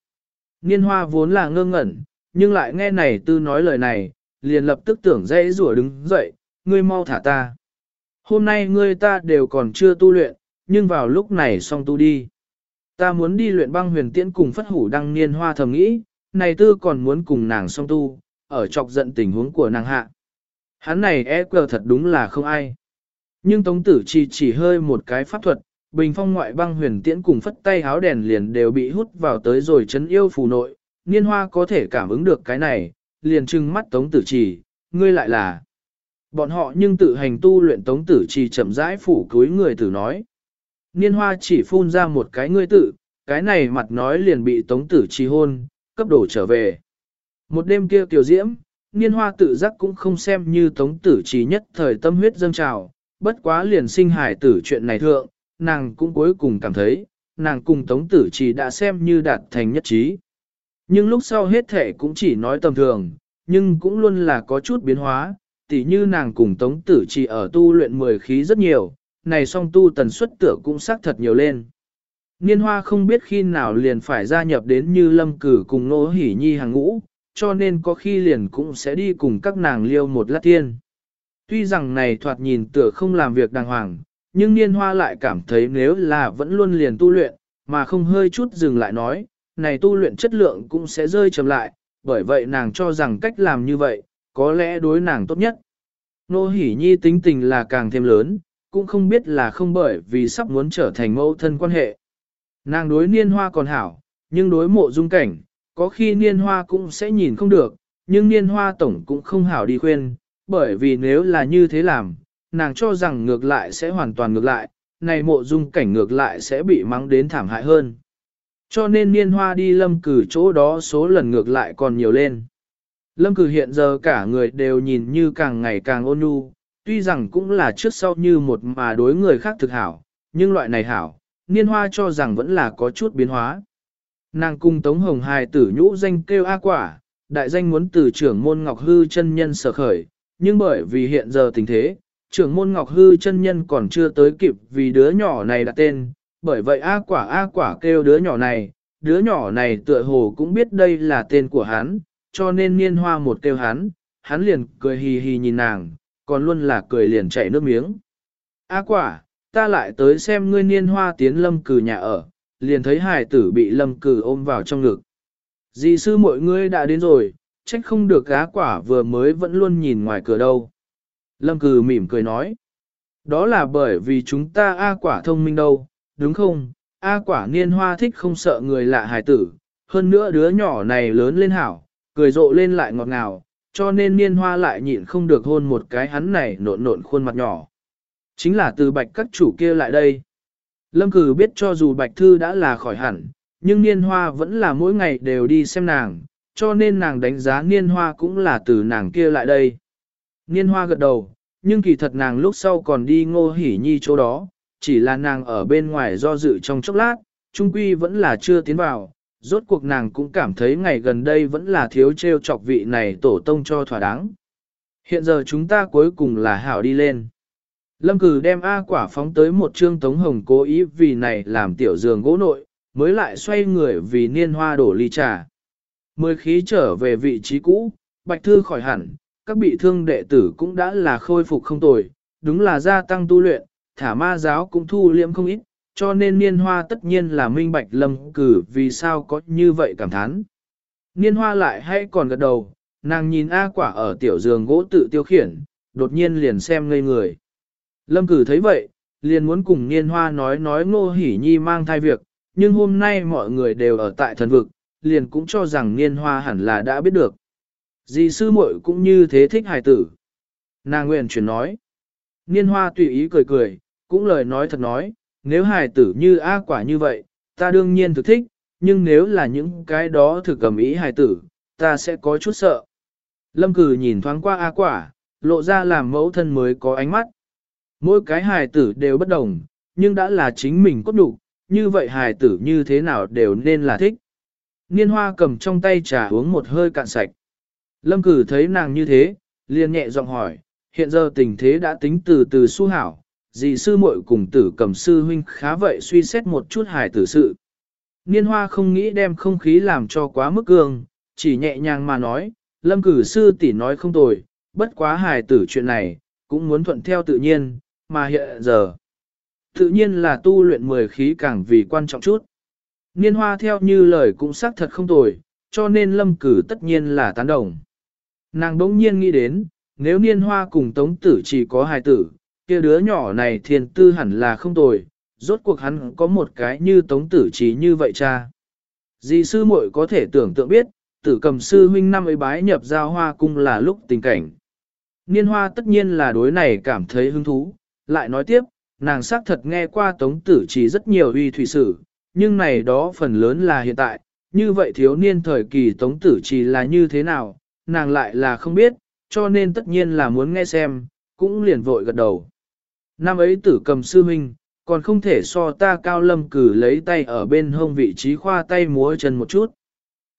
Niên hoa vốn là ngơ ngẩn, nhưng lại nghe này tư nói lời này, liền lập tức tưởng dễ rủa đứng dậy, ngươi mau thả ta. Hôm nay ngươi ta đều còn chưa tu luyện, nhưng vào lúc này xong tu đi. Ta muốn đi luyện băng huyền tiễn cùng phất hủ đăng niên hoa thầm nghĩ, này tư còn muốn cùng nàng song tu, ở chọc giận tình huống của nàng hạ. Hắn này e cờ thật đúng là không ai. Nhưng Tống Tử Chi chỉ hơi một cái pháp thuật, bình phong ngoại băng huyền tiễn cùng phất tay háo đèn liền đều bị hút vào tới rồi chấn yêu phù nội, niên hoa có thể cảm ứng được cái này, liền trừng mắt tống tử trì, ngươi lại là. Bọn họ nhưng tự hành tu luyện tống tử trì chậm rãi phủ cúi người tử nói. Niên hoa chỉ phun ra một cái ngươi tự, cái này mặt nói liền bị tống tử trì hôn, cấp đổ trở về. Một đêm kia tiểu diễm, niên hoa tự giác cũng không xem như tống tử trì nhất thời tâm huyết dâng trào, bất quá liền sinh hải tử chuyện này thượng, nàng cũng cuối cùng cảm thấy, nàng cùng Tống Tử Trì đã xem như đạt thành nhất trí. Nhưng lúc sau hết thể cũng chỉ nói tầm thường, nhưng cũng luôn là có chút biến hóa, tỉ như nàng cùng Tống Tử Trì ở tu luyện mười khí rất nhiều, này song tu tần suất tựa cũng xác thật nhiều lên. Niên hoa không biết khi nào liền phải gia nhập đến như lâm cử cùng nô hỉ nhi hàng ngũ, cho nên có khi liền cũng sẽ đi cùng các nàng liêu một lát tiên. Tuy rằng này thoạt nhìn tựa không làm việc đàng hoàng, nhưng niên hoa lại cảm thấy nếu là vẫn luôn liền tu luyện, mà không hơi chút dừng lại nói, này tu luyện chất lượng cũng sẽ rơi chậm lại, bởi vậy nàng cho rằng cách làm như vậy, có lẽ đối nàng tốt nhất. Nô hỉ nhi tính tình là càng thêm lớn, cũng không biết là không bởi vì sắp muốn trở thành mẫu thân quan hệ. Nàng đối niên hoa còn hảo, nhưng đối mộ dung cảnh, có khi niên hoa cũng sẽ nhìn không được, nhưng niên hoa tổng cũng không hảo đi khuyên, bởi vì nếu là như thế làm, nàng cho rằng ngược lại sẽ hoàn toàn ngược lại, này mộ dung cảnh ngược lại sẽ bị mắng đến thảm hại hơn. Cho nên niên hoa đi lâm cử chỗ đó số lần ngược lại còn nhiều lên. Lâm cử hiện giờ cả người đều nhìn như càng ngày càng ôn nhu, tuy rằng cũng là trước sau như một mà đối người khác thực hảo, nhưng loại này hảo, niên hoa cho rằng vẫn là có chút biến hóa. Nàng cung Tống Hồng Hài tử nhũ danh kêu A quả, đại danh muốn từ trưởng môn Ngọc Hư chân nhân sở khởi, nhưng bởi vì hiện giờ tình thế, trưởng môn Ngọc Hư chân nhân còn chưa tới kịp vì đứa nhỏ này đặt tên, bởi vậy A quả A quả kêu đứa nhỏ này, đứa nhỏ này tựa hồ cũng biết đây là tên của hắn, cho nên niên hoa một kêu hắn, hắn liền cười hì hì nhìn nàng, còn luôn là cười liền chảy nước miếng. A quả, ta lại tới xem ngươi niên hoa tiến lâm cử nhà ở, liền thấy hài tử bị lâm cử ôm vào trong ngực. Dì sư mọi ngươi đã đến rồi, trách không được cá quả vừa mới vẫn luôn nhìn ngoài cửa đâu. Lâm cử mỉm cười nói. Đó là bởi vì chúng ta A quả thông minh đâu, đúng không? A quả niên hoa thích không sợ người lạ hài tử, hơn nữa đứa nhỏ này lớn lên hảo, cười rộ lên lại ngọt ngào, cho nên niên hoa lại nhịn không được hôn một cái hắn này nộn nộn khuôn mặt nhỏ. Chính là từ bạch các chủ kia lại đây. Lâm cử biết cho dù bạch thư đã là khỏi hẳn, nhưng niên hoa vẫn là mỗi ngày đều đi xem nàng, cho nên nàng đánh giá niên hoa cũng là từ nàng kia lại đây. Niên hoa gật đầu, nhưng kỳ thật nàng lúc sau còn đi ngô hỉ nhi chỗ đó, chỉ là nàng ở bên ngoài do dự trong chốc lát, trung quy vẫn là chưa tiến vào, rốt cuộc nàng cũng cảm thấy ngày gần đây vẫn là thiếu treo chọc vị này tổ tông cho thỏa đáng. Hiện giờ chúng ta cuối cùng là hảo đi lên. Lâm cử đem A quả phóng tới một trương tống hồng cố ý vì này làm tiểu giường gỗ nội, mới lại xoay người vì niên hoa đổ ly trà. Mười khí trở về vị trí cũ, bạch thư khỏi hẳn, các bị thương đệ tử cũng đã là khôi phục không tồi, đúng là gia tăng tu luyện, thả ma giáo cũng thu liễm không ít, cho nên niên hoa tất nhiên là minh bạch lâm cử vì sao có như vậy cảm thán. Niên hoa lại hay còn gật đầu, nàng nhìn A quả ở tiểu giường gỗ tự tiêu khiển, đột nhiên liền xem ngây người. Lâm cử thấy vậy, liền muốn cùng niên hoa nói nói ngô hỉ nhi mang thai việc, nhưng hôm nay mọi người đều ở tại thần vực, liền cũng cho rằng niên hoa hẳn là đã biết được. Dì sư muội cũng như thế thích hài tử. Nàng nguyện chuyển nói. Niên hoa tùy ý cười cười, cũng lời nói thật nói, nếu hài tử như A quả như vậy, ta đương nhiên thực thích, nhưng nếu là những cái đó thực cầm ý hài tử, ta sẽ có chút sợ. Lâm cử nhìn thoáng qua A quả, lộ ra làm mẫu thân mới có ánh mắt. Mỗi cái hài tử đều bất đồng, nhưng đã là chính mình cốt đủ, như vậy hài tử như thế nào đều nên là thích. Niên hoa cầm trong tay trà uống một hơi cạn sạch. Lâm cử thấy nàng như thế, liền nhẹ giọng hỏi, hiện giờ tình thế đã tính từ từ su hảo, dì sư muội cùng tử cầm sư huynh khá vậy suy xét một chút hài tử sự. Niên hoa không nghĩ đem không khí làm cho quá mức cương, chỉ nhẹ nhàng mà nói, lâm cử sư tỷ nói không tồi, bất quá hài tử chuyện này, cũng muốn thuận theo tự nhiên, mà hiện giờ. Tự nhiên là tu luyện mười khí càng vì quan trọng chút. Niên hoa theo như lời cũng xác thật không tồi, cho nên lâm cử tất nhiên là tán đồng. Nàng đỗng nhiên nghĩ đến, nếu niên hoa cùng tống tử chỉ có hài tử, kia đứa nhỏ này thiền tư hẳn là không tồi, rốt cuộc hắn có một cái như tống tử chỉ như vậy cha. Dì sư muội có thể tưởng tượng biết, tử cầm sư huynh năm ấy bái nhập giao hoa cung là lúc tình cảnh. Niên hoa tất nhiên là đối này cảm thấy hứng thú, lại nói tiếp, nàng xác thật nghe qua tống tử chỉ rất nhiều uy thủy sử, nhưng này đó phần lớn là hiện tại, như vậy thiếu niên thời kỳ tống tử chỉ là như thế nào, nàng lại là không biết, cho nên tất nhiên là muốn nghe xem, cũng liền vội gật đầu. Năm ấy tử cầm sư huynh, còn không thể so ta cao lâm cử lấy tay ở bên hông vị trí khoa tay múa chân một chút.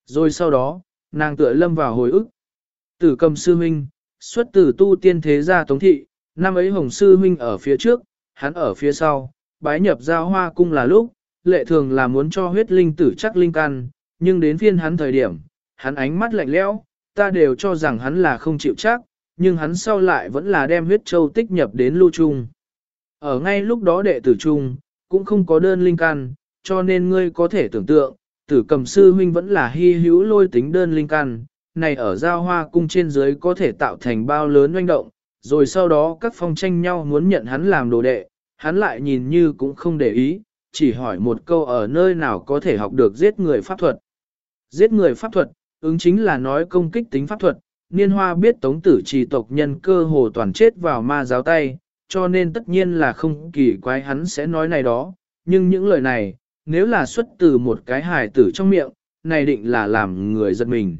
Rồi sau đó, nàng tựa lâm vào hồi ức. Tử cầm sư huynh, xuất tử tu tiên thế gia tống thị, năm ấy hồng sư huynh ở phía trước, hắn ở phía sau, bái nhập giao hoa cung là lúc, lệ thường là muốn cho huyết linh tử chắc linh căn, nhưng đến phiên hắn thời điểm, hắn ánh mắt lạnh lẽo, ta đều cho rằng hắn là không chịu chắc, nhưng hắn sau lại vẫn là đem huyết châu tích nhập đến lưu trung. Ở ngay lúc đó đệ tử trung, cũng không có đơn linh căn, cho nên ngươi có thể tưởng tượng, tử cầm sư huynh vẫn là hy hữu lôi tính đơn linh căn, này ở giao hoa cung trên dưới có thể tạo thành bao lớn doanh động, rồi sau đó các phong tranh nhau muốn nhận hắn làm đồ đệ, hắn lại nhìn như cũng không để ý, chỉ hỏi một câu ở nơi nào có thể học được giết người pháp thuật. Giết người pháp thuật, ứng chính là nói công kích tính pháp thuật, niên hoa biết tống tử trì tộc nhân cơ hồ toàn chết vào ma giáo tay, cho nên tất nhiên là không kỳ quái hắn sẽ nói này đó, nhưng những lời này, nếu là xuất từ một cái hài tử trong miệng, này định là làm người giật mình.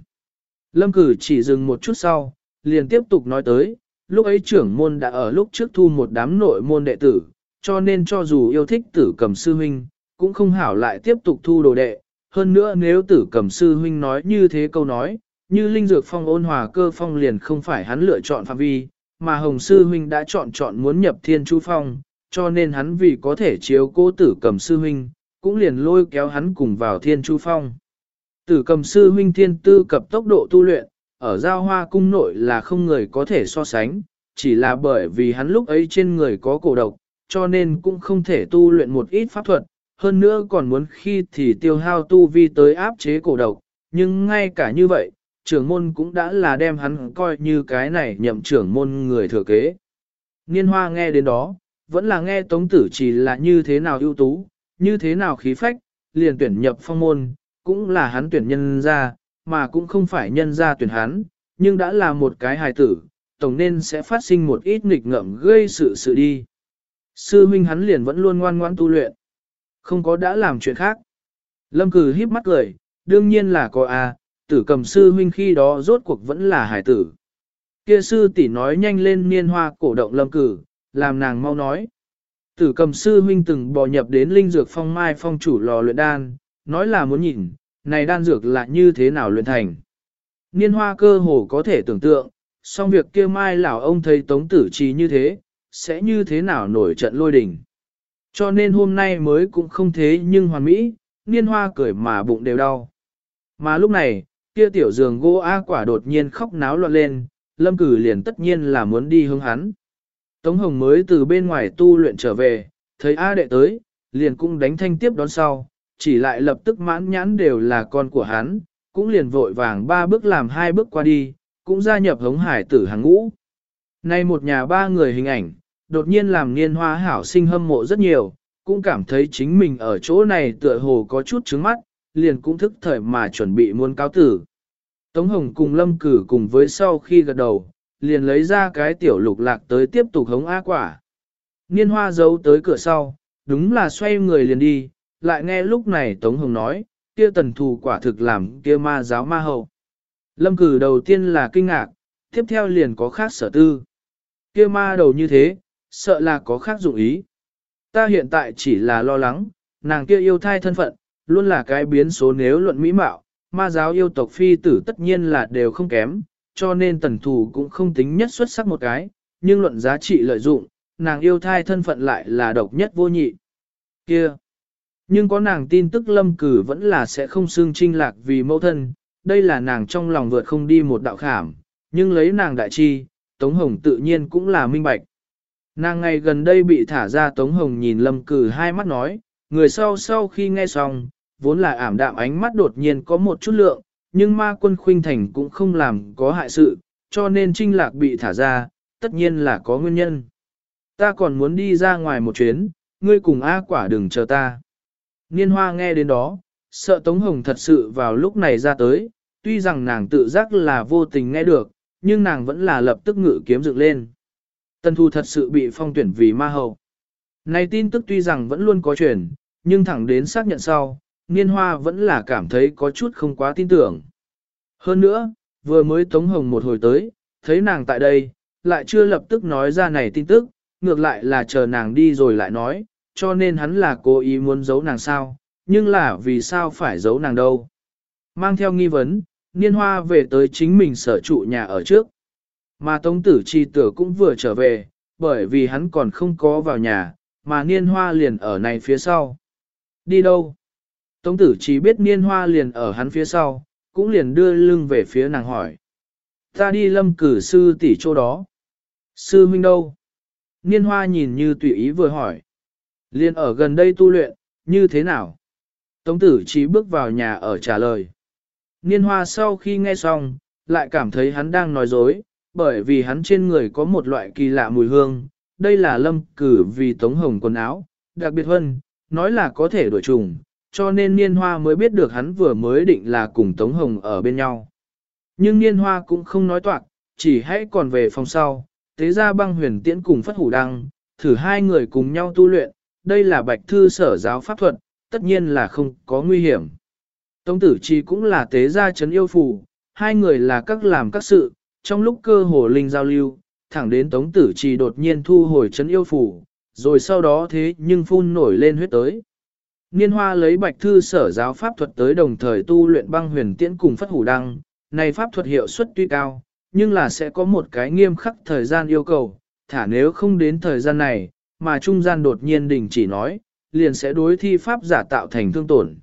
Lâm cử chỉ dừng một chút sau, liền tiếp tục nói tới, lúc ấy trưởng môn đã ở lúc trước thu một đám nội môn đệ tử, cho nên cho dù yêu thích tử cầm sư huynh, cũng không hảo lại tiếp tục thu đồ đệ. Hơn nữa nếu tử cầm sư huynh nói như thế câu nói, như linh dược phong ôn hòa cơ phong liền không phải hắn lựa chọn phạm vi, mà hồng sư huynh đã chọn chọn muốn nhập thiên chu phong, cho nên hắn vì có thể chiếu cố tử cầm sư huynh, cũng liền lôi kéo hắn cùng vào thiên chu phong. Tử cầm sư huynh thiên tư cập tốc độ tu luyện, ở giao hoa cung nội là không người có thể so sánh, chỉ là bởi vì hắn lúc ấy trên người có cổ độc, cho nên cũng không thể tu luyện một ít pháp thuật, hơn nữa còn muốn khi thì tiêu hao tu vi tới áp chế cổ độc, nhưng ngay cả như vậy, trưởng môn cũng đã là đem hắn coi như cái này nhậm trưởng môn người thừa kế. Niên hoa nghe đến đó, vẫn là nghe tống tử chỉ là như thế nào ưu tú, như thế nào khí phách, liền tuyển nhập phong môn, cũng là hắn tuyển nhân ra, mà cũng không phải nhân ra tuyển hắn, nhưng đã là một cái hài tử, tổng nên sẽ phát sinh một ít nghịch ngợm gây sự sự đi. Sư huynh hắn liền vẫn luôn ngoan ngoãn tu luyện, không có đã làm chuyện khác. Lâm cử híp mắt cười, đương nhiên là có à. tử cầm sư huynh khi đó rốt cuộc vẫn là hải tử. Kia sư tỷ nói nhanh lên niên hoa cổ động lâm cử, làm nàng mau nói. Tử cầm sư huynh từng bò nhập đến linh dược phong mai phong chủ lò luyện đan, nói là muốn nhìn, này đan dược là như thế nào luyện thành. Niên hoa cơ hồ có thể tưởng tượng, song việc kia mai lão ông thấy tống tử trí như thế, sẽ như thế nào nổi trận lôi đình. Cho nên hôm nay mới cũng không thế nhưng hoàn mỹ, niên hoa cười mà bụng đều đau. Mà lúc này, kia tiểu giường gỗ A quả đột nhiên khóc náo loạn lên, lâm cử liền tất nhiên là muốn đi hướng hắn. Tống Hồng mới từ bên ngoài tu luyện trở về, thấy A đệ tới, liền cũng đánh thanh tiếp đón sau, chỉ lại lập tức mãn nhãn đều là con của hắn, cũng liền vội vàng ba bước làm hai bước qua đi, cũng gia nhập hống hải tử hàng ngũ. Nay một nhà ba người hình ảnh, đột nhiên làm niên hoa hảo sinh hâm mộ rất nhiều, cũng cảm thấy chính mình ở chỗ này tựa hồ có chút trứng mắt, liền cũng thức thời mà chuẩn bị muôn cáo tử. Tống Hồng cùng Lâm Cử cùng với sau khi gật đầu, liền lấy ra cái tiểu lục lạc tới tiếp tục hống á quả. Niên hoa giấu tới cửa sau, đúng là xoay người liền đi, lại nghe lúc này Tống Hồng nói, kia tần thù quả thực làm kia ma giáo ma hậu. Lâm cử đầu tiên là kinh ngạc, tiếp theo liền có khác sở tư. Kia ma đầu như thế, sợ là có khác dụng ý. Ta hiện tại chỉ là lo lắng, nàng kia yêu thai thân phận, luôn là cái biến số nếu luận mỹ mạo, ma giáo yêu tộc phi tử tất nhiên là đều không kém, cho nên tần thù cũng không tính nhất xuất sắc một cái, nhưng luận giá trị lợi dụng, nàng yêu thai thân phận lại là độc nhất vô nhị. Kia! Nhưng có nàng tin tức lâm cử vẫn là sẽ không xương trinh lạc vì mẫu thân, đây là nàng trong lòng vượt không đi một đạo khảm, nhưng lấy nàng đại chi, Tống Hồng tự nhiên cũng là minh bạch. Nàng ngày gần đây bị thả ra Tống Hồng nhìn lâm cử hai mắt nói, người sau sau khi nghe xong, vốn là ảm đạm ánh mắt đột nhiên có một chút lượng, nhưng ma quân khuynh thành cũng không làm có hại sự, cho nên trinh lạc bị thả ra, tất nhiên là có nguyên nhân. Ta còn muốn đi ra ngoài một chuyến, ngươi cùng A quả đừng chờ ta. Niên hoa nghe đến đó, sợ Tống Hồng thật sự vào lúc này ra tới, tuy rằng nàng tự giác là vô tình nghe được, nhưng nàng vẫn là lập tức ngự kiếm dựng lên. Tân thu thật sự bị phong tuyển vì ma hậu. Này tin tức tuy rằng vẫn luôn có truyền, nhưng thẳng đến xác nhận sau, Niên Hoa vẫn là cảm thấy có chút không quá tin tưởng. Hơn nữa, vừa mới Tống Hồng một hồi tới, thấy nàng tại đây, lại chưa lập tức nói ra này tin tức, ngược lại là chờ nàng đi rồi lại nói, cho nên hắn là cố ý muốn giấu nàng sao, nhưng là vì sao phải giấu nàng đâu. Mang theo nghi vấn, niên hoa về tới chính mình sở trụ nhà ở trước. Mà Tống Tử Chi tử cũng vừa trở về, bởi vì hắn còn không có vào nhà, mà niên hoa liền ở này phía sau. Đi đâu? Tống Tử Chi biết niên hoa liền ở hắn phía sau, cũng liền đưa lưng về phía nàng hỏi. Ta đi lâm cử sư tỷ chỗ đó. Sư huynh đâu? Niên hoa nhìn như tùy ý vừa hỏi. Liên ở gần đây tu luyện, như thế nào? Tống tử chỉ bước vào nhà ở trả lời. Niên hoa sau khi nghe xong, lại cảm thấy hắn đang nói dối, bởi vì hắn trên người có một loại kỳ lạ mùi hương. Đây là lâm cử vì tống hồng quần áo, đặc biệt hơn, nói là có thể đổi trùng, cho nên niên hoa mới biết được hắn vừa mới định là cùng tống hồng ở bên nhau. Nhưng niên hoa cũng không nói toạc, chỉ hãy còn về phòng sau, tế ra băng huyền tiễn cùng phất hủ đăng, thử hai người cùng nhau tu luyện, đây là bạch thư sở giáo pháp thuật, tất nhiên là không có nguy hiểm. Tống tử chi cũng là tế gia chấn yêu phù, hai người là các làm các sự, trong lúc cơ hồ linh giao lưu, thẳng đến tống tử chi đột nhiên thu hồi chấn yêu phù, rồi sau đó thế nhưng phun nổi lên huyết tới. Niên hoa lấy bạch thư sở giáo pháp thuật tới đồng thời tu luyện băng huyền tiễn cùng phất hủ đăng, này pháp thuật hiệu suất tuy cao, nhưng là sẽ có một cái nghiêm khắc thời gian yêu cầu, thả nếu không đến thời gian này, mà trung gian đột nhiên đình chỉ nói, liền sẽ đối thi pháp giả tạo thành thương tổn.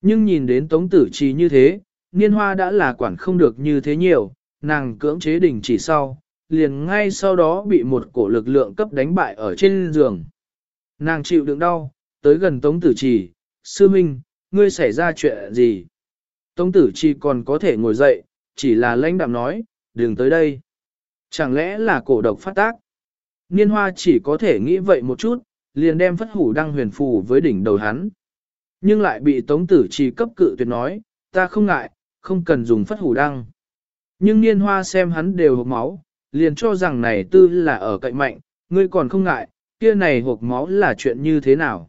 Nhưng nhìn đến tống tử trì như thế, niên hoa đã là quản không được như thế nhiều, nàng cưỡng chế đình chỉ sau, liền ngay sau đó bị một cổ lực lượng cấp đánh bại ở trên giường. Nàng chịu đựng đau, tới gần tống tử trì, sư minh, ngươi xảy ra chuyện gì? Tống tử trì còn có thể ngồi dậy, chỉ là lãnh đạm nói, đừng tới đây. Chẳng lẽ là cổ độc phát tác? Niên hoa chỉ có thể nghĩ vậy một chút, liền đem phất hủ đăng huyền phù với đỉnh đầu hắn. Nhưng lại bị tống tử trì cấp cự tuyệt nói, ta không ngại, không cần dùng phất hủ đăng. Nhưng niên hoa xem hắn đều hộp máu, liền cho rằng này tư là ở cạnh mạnh, ngươi còn không ngại, kia này hộp máu là chuyện như thế nào.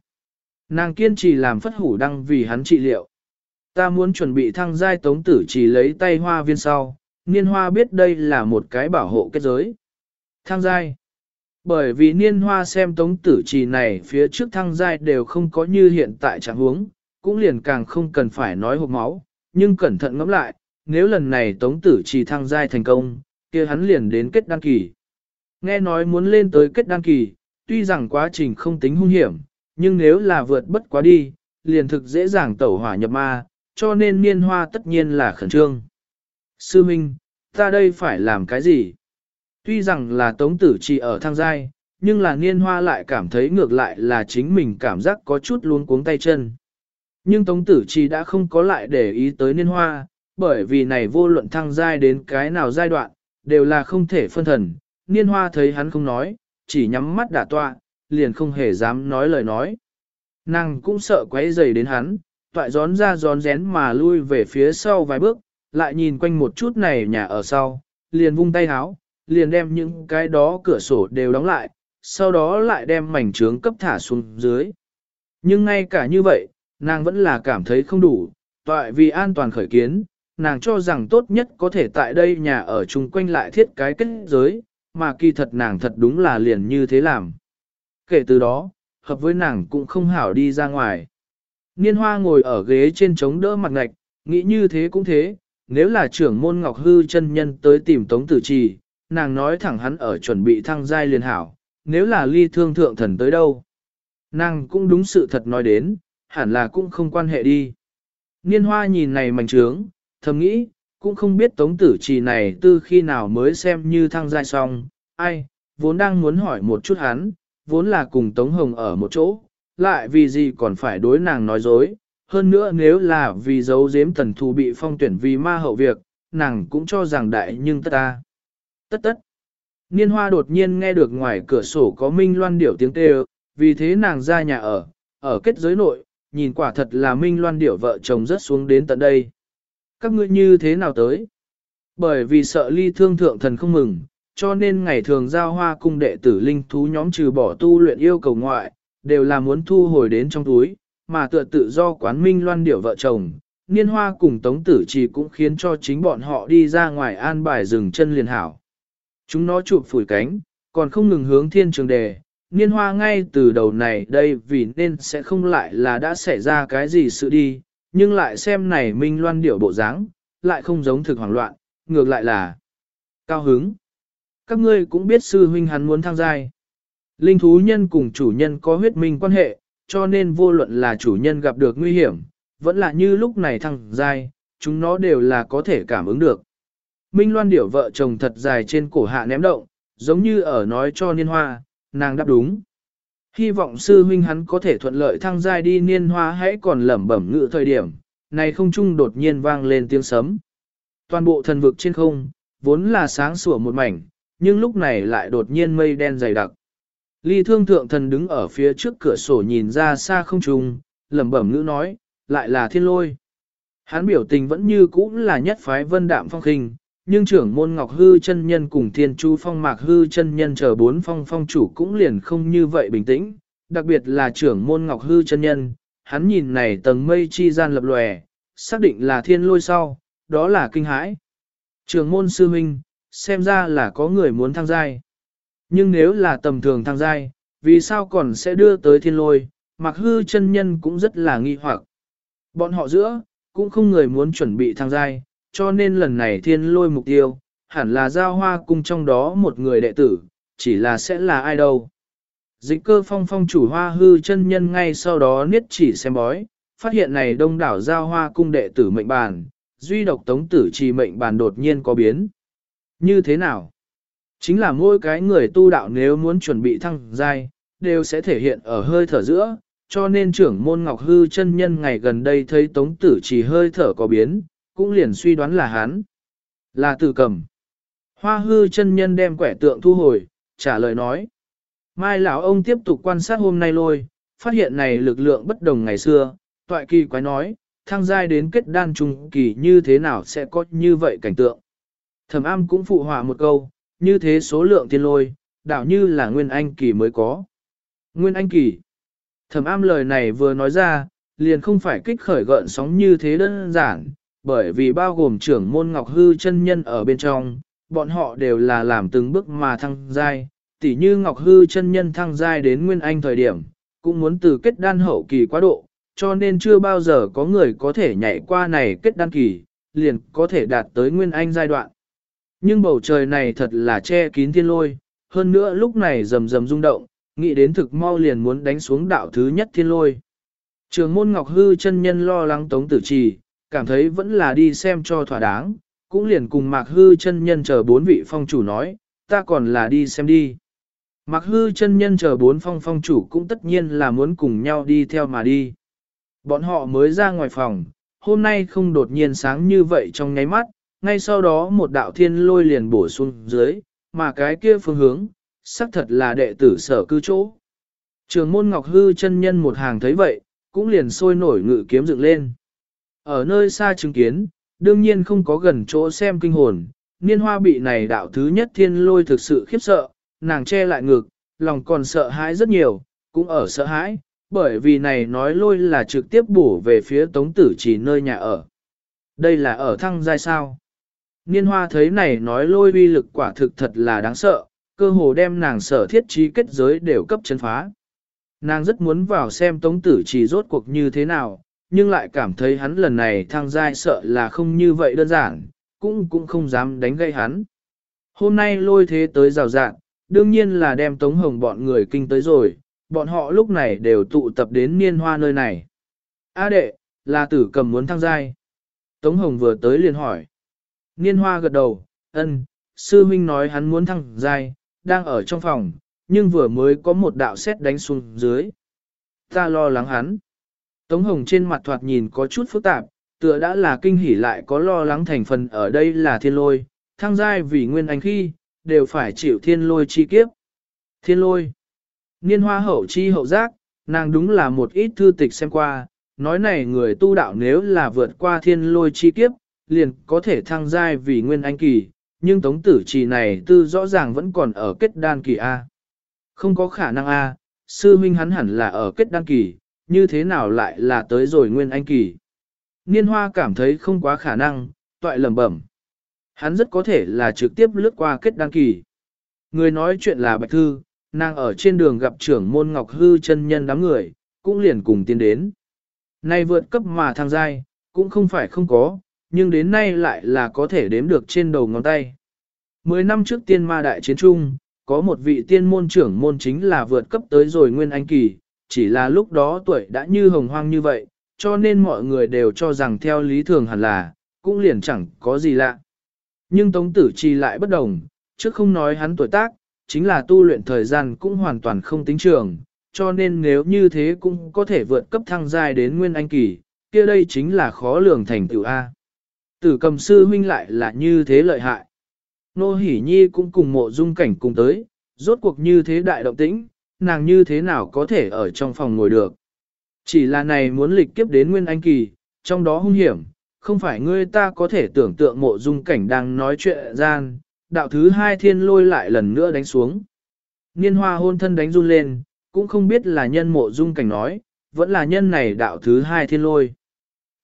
Nàng kiên trì làm phất hủ đăng vì hắn trị liệu. Ta muốn chuẩn bị thăng giai tống tử trì lấy tay hoa viên sau, niên hoa biết đây là một cái bảo hộ kết giới. Thăng giai. Bởi vì niên hoa xem tống tử trì này phía trước thăng giai đều không có như hiện tại trạng huống, cũng liền càng không cần phải nói hộp máu, nhưng cẩn thận ngẫm lại, nếu lần này tống tử trì thăng giai thành công, kia hắn liền đến kết đăng kỳ. Nghe nói muốn lên tới kết đăng kỳ, tuy rằng quá trình không tính hung hiểm, nhưng nếu là vượt bất quá đi, liền thực dễ dàng tẩu hỏa nhập ma, cho nên niên hoa tất nhiên là khẩn trương. Sư Minh, ta đây phải làm cái gì? Tuy rằng là tống tử chỉ ở thang giai, nhưng là niên hoa lại cảm thấy ngược lại là chính mình cảm giác có chút luống cuống tay chân. Nhưng tống tử chỉ đã không có lại để ý tới niên hoa, bởi vì này vô luận thăng giai đến cái nào giai đoạn, đều là không thể phân thần. Niên hoa thấy hắn không nói, chỉ nhắm mắt đả tọa, liền không hề dám nói lời nói. Nàng cũng sợ quấy rầy đến hắn, toại gión ra gión rén mà lui về phía sau vài bước, lại nhìn quanh một chút này nhà ở sau, liền vung tay háo, liền đem những cái đó cửa sổ đều đóng lại, sau đó lại đem mảnh trướng cấp thả xuống dưới. Nhưng ngay cả như vậy, nàng vẫn là cảm thấy không đủ, toại vì an toàn khởi kiến, nàng cho rằng tốt nhất có thể tại đây nhà ở chung quanh lại thiết cái kết giới, mà kỳ thật nàng thật đúng là liền như thế làm. Kể từ đó, hợp với nàng cũng không hảo đi ra ngoài. Niên hoa ngồi ở ghế trên chống đỡ mặt ngạch, nghĩ như thế cũng thế, nếu là trưởng môn ngọc hư chân nhân tới tìm tống tử trì, nàng nói thẳng hắn ở chuẩn bị thăng giai liền hảo, nếu là ly thương thượng thần tới đâu. Nàng cũng đúng sự thật nói đến, hẳn là cũng không quan hệ đi. Niên hoa nhìn này mảnh trướng, thầm nghĩ, cũng không biết tống tử trì này từ khi nào mới xem như thăng giai xong, ai, vốn đang muốn hỏi một chút hắn, vốn là cùng tống hồng ở một chỗ, lại vì gì còn phải đối nàng nói dối, hơn nữa nếu là vì giấu giếm tần thù bị phong tuyển vì ma hậu việc, nàng cũng cho rằng đại nhưng ta. Tất tất. Niên hoa đột nhiên nghe được ngoài cửa sổ có minh loan điểu tiếng kêu, vì thế nàng ra nhà ở, ở kết giới nội, nhìn quả thật là minh loan điểu vợ chồng rất xuống đến tận đây. Các ngươi như thế nào tới? Bởi vì sợ ly thương thượng thần không mừng, cho nên ngày thường giao hoa cung đệ tử linh thú nhóm trừ bỏ tu luyện yêu cầu ngoại, đều là muốn thu hồi đến trong túi, mà tựa tự do quán minh loan điểu vợ chồng. Niên hoa cùng tống tử chỉ cũng khiến cho chính bọn họ đi ra ngoài an bài rừng chân liền hảo. Chúng nó chụp phủi cánh, còn không ngừng hướng thiên trường đề, niên hoa ngay từ đầu này đây vì nên sẽ không lại là đã xảy ra cái gì sự đi, nhưng lại xem này minh loan điệu bộ dáng, lại không giống thực hoảng loạn, ngược lại là cao hứng. Các ngươi cũng biết sư huynh hắn muốn thăng giai. Linh thú nhân cùng chủ nhân có huyết minh quan hệ, cho nên vô luận là chủ nhân gặp được nguy hiểm, vẫn là như lúc này thăng giai, chúng nó đều là có thể cảm ứng được. Minh Loan điểu vợ chồng thật dài trên cổ hạ ném động, giống như ở nói cho niên hoa, nàng đáp đúng. Hy vọng sư huynh hắn có thể thuận lợi thăng giai đi niên hoa hãy còn lẩm bẩm ngự thời điểm, này không trung đột nhiên vang lên tiếng sấm. Toàn bộ thần vực trên không, vốn là sáng sủa một mảnh, nhưng lúc này lại đột nhiên mây đen dày đặc. Ly thương thượng thần đứng ở phía trước cửa sổ nhìn ra xa không trung, lẩm bẩm ngữ nói, lại là thiên lôi. Hắn biểu tình vẫn như cũ là nhất phái vân đạm phong khinh, nhưng trưởng môn Ngọc Hư chân nhân cùng thiên chu phong mạc hư chân nhân chờ bốn phong phong chủ cũng liền không như vậy bình tĩnh, đặc biệt là trưởng môn Ngọc Hư chân nhân, hắn nhìn này tầng mây chi gian lập lòe, xác định là thiên lôi sau, đó là kinh hãi. Trưởng môn sư huynh, xem ra là có người muốn thăng giai. Nhưng nếu là tầm thường thăng giai, vì sao còn sẽ đưa tới thiên lôi, mạc hư chân nhân cũng rất là nghi hoặc. Bọn họ giữa, cũng không người muốn chuẩn bị thăng giai, cho nên lần này thiên lôi mục tiêu, hẳn là giao hoa cung trong đó một người đệ tử, chỉ là sẽ là ai đâu. Dịch cơ phong phong chủ hoa hư chân nhân ngay sau đó niết chỉ xem bói, phát hiện này đông đảo giao hoa cung đệ tử mệnh bàn, duy độc tống tử trì mệnh bàn đột nhiên có biến. Như thế nào? Chính là mỗi cái người tu đạo nếu muốn chuẩn bị thăng giai, đều sẽ thể hiện ở hơi thở giữa, cho nên trưởng môn Ngọc Hư chân nhân ngày gần đây thấy tống tử trì hơi thở có biến, cũng liền suy đoán là hắn. Là tử cầm. Hoa hư chân nhân đem quẻ tượng thu hồi, trả lời nói. Mai lão ông tiếp tục quan sát hôm nay lôi, phát hiện này lực lượng bất đồng ngày xưa, toại kỳ quái nói, thăng giai đến kết đan trung kỳ như thế nào sẽ có như vậy cảnh tượng. Thẩm am cũng phụ họa một câu, như thế số lượng thiên lôi, đảo như là nguyên anh kỳ mới có. Nguyên anh kỳ. Thẩm am lời này vừa nói ra, liền không phải kích khởi gợn sóng như thế đơn giản, bởi vì bao gồm trưởng môn Ngọc Hư chân nhân ở bên trong, bọn họ đều là làm từng bước mà thăng giai, tỉ như Ngọc Hư chân nhân thăng giai đến Nguyên Anh thời điểm, cũng muốn từ kết đan hậu kỳ quá độ, cho nên chưa bao giờ có người có thể nhảy qua này kết đan kỳ, liền có thể đạt tới Nguyên Anh giai đoạn. Nhưng bầu trời này thật là che kín thiên lôi, hơn nữa lúc này rầm rầm rung động, nghĩ đến thực mau liền muốn đánh xuống đạo thứ nhất thiên lôi. Trường môn Ngọc Hư chân nhân lo lắng tống tử trì, cảm thấy vẫn là đi xem cho thỏa đáng, cũng liền cùng Mạc Hư chân nhân chờ bốn vị phong chủ nói, ta còn là đi xem đi. Mạc Hư chân nhân chờ bốn phong phong chủ cũng tất nhiên là muốn cùng nhau đi theo mà đi. Bọn họ mới ra ngoài phòng, hôm nay không đột nhiên sáng như vậy trong nháy mắt, ngay sau đó một đạo thiên lôi liền bổ xuống dưới, mà cái kia phương hướng, xác thật là đệ tử sở cư chỗ. Trường môn Ngọc Hư chân nhân một hàng thấy vậy, cũng liền sôi nổi ngự kiếm dựng lên. Ở nơi xa chứng kiến, đương nhiên không có gần chỗ xem kinh hồn, niên hoa bị này đạo thứ nhất thiên lôi thực sự khiếp sợ, nàng che lại ngực, lòng còn sợ hãi rất nhiều, cũng ở sợ hãi, bởi vì này nói lôi là trực tiếp bổ về phía tống tử chỉ nơi nhà ở. Đây là ở thăng giai sao. Niên hoa thấy này nói lôi uy lực quả thực thật là đáng sợ, cơ hồ đem nàng sở thiết trí kết giới đều cấp chấn phá. Nàng rất muốn vào xem tống tử chỉ rốt cuộc như thế nào, nhưng lại cảm thấy hắn lần này thăng giai sợ là không như vậy đơn giản, cũng cũng không dám đánh gây hắn. Hôm nay lôi thế tới rào rạng, đương nhiên là đem Tống Hồng bọn người kinh tới rồi, bọn họ lúc này đều tụ tập đến niên hoa nơi này. A đệ, là tử cầm muốn thăng giai. Tống Hồng vừa tới liền hỏi. Niên hoa gật đầu, ân, sư huynh nói hắn muốn thăng giai, đang ở trong phòng, nhưng vừa mới có một đạo xét đánh xuống dưới. Ta lo lắng hắn. Tống Hồng trên mặt thoạt nhìn có chút phức tạp, tựa đã là kinh hỉ lại có lo lắng thành phần ở đây là thiên lôi, thăng giai vì nguyên anh khi, đều phải chịu thiên lôi chi kiếp. Thiên lôi, niên hoa hậu chi hậu giác, nàng đúng là một ít thư tịch xem qua, nói này người tu đạo nếu là vượt qua thiên lôi chi kiếp, liền có thể thăng giai vì nguyên anh kỳ, nhưng tống tử trì này tư rõ ràng vẫn còn ở kết đan kỳ A. Không có khả năng A, sư minh hắn hẳn là ở kết đan kỳ, như thế nào lại là tới rồi nguyên anh kỳ. Niên hoa cảm thấy không quá khả năng, toại lầm bẩm. Hắn rất có thể là trực tiếp lướt qua kết đăng kỳ. Người nói chuyện là Bạch Thư, nàng ở trên đường gặp trưởng môn Ngọc Hư chân nhân đám người, cũng liền cùng tiến đến. Nay vượt cấp mà thăng giai, cũng không phải không có, nhưng đến nay lại là có thể đếm được trên đầu ngón tay. Mười năm trước tiên ma đại chiến trung, có một vị tiên môn trưởng môn chính là vượt cấp tới rồi nguyên anh kỳ, chỉ là lúc đó tuổi đã như hồng hoang như vậy, cho nên mọi người đều cho rằng theo lý thường hẳn là, cũng liền chẳng có gì lạ. Nhưng Tống Tử Chi lại bất đồng, chứ không nói hắn tuổi tác, chính là tu luyện thời gian cũng hoàn toàn không tính trường, cho nên nếu như thế cũng có thể vượt cấp thăng giai đến nguyên anh kỳ, kia đây chính là khó lường thành tựu A. Tử cầm sư huynh lại là như thế lợi hại. Nô Hỷ Nhi cũng cùng mộ dung cảnh cùng tới, rốt cuộc như thế đại động tĩnh, nàng như thế nào có thể ở trong phòng ngồi được. Chỉ là này muốn lịch kiếp đến nguyên anh kỳ, trong đó hung hiểm, không phải ngươi ta có thể tưởng tượng mộ dung cảnh đang nói chuyện gian, đạo thứ hai thiên lôi lại lần nữa đánh xuống. Niên hoa hôn thân đánh run lên, cũng không biết là nhân mộ dung cảnh nói, vẫn là nhân này đạo thứ hai thiên lôi.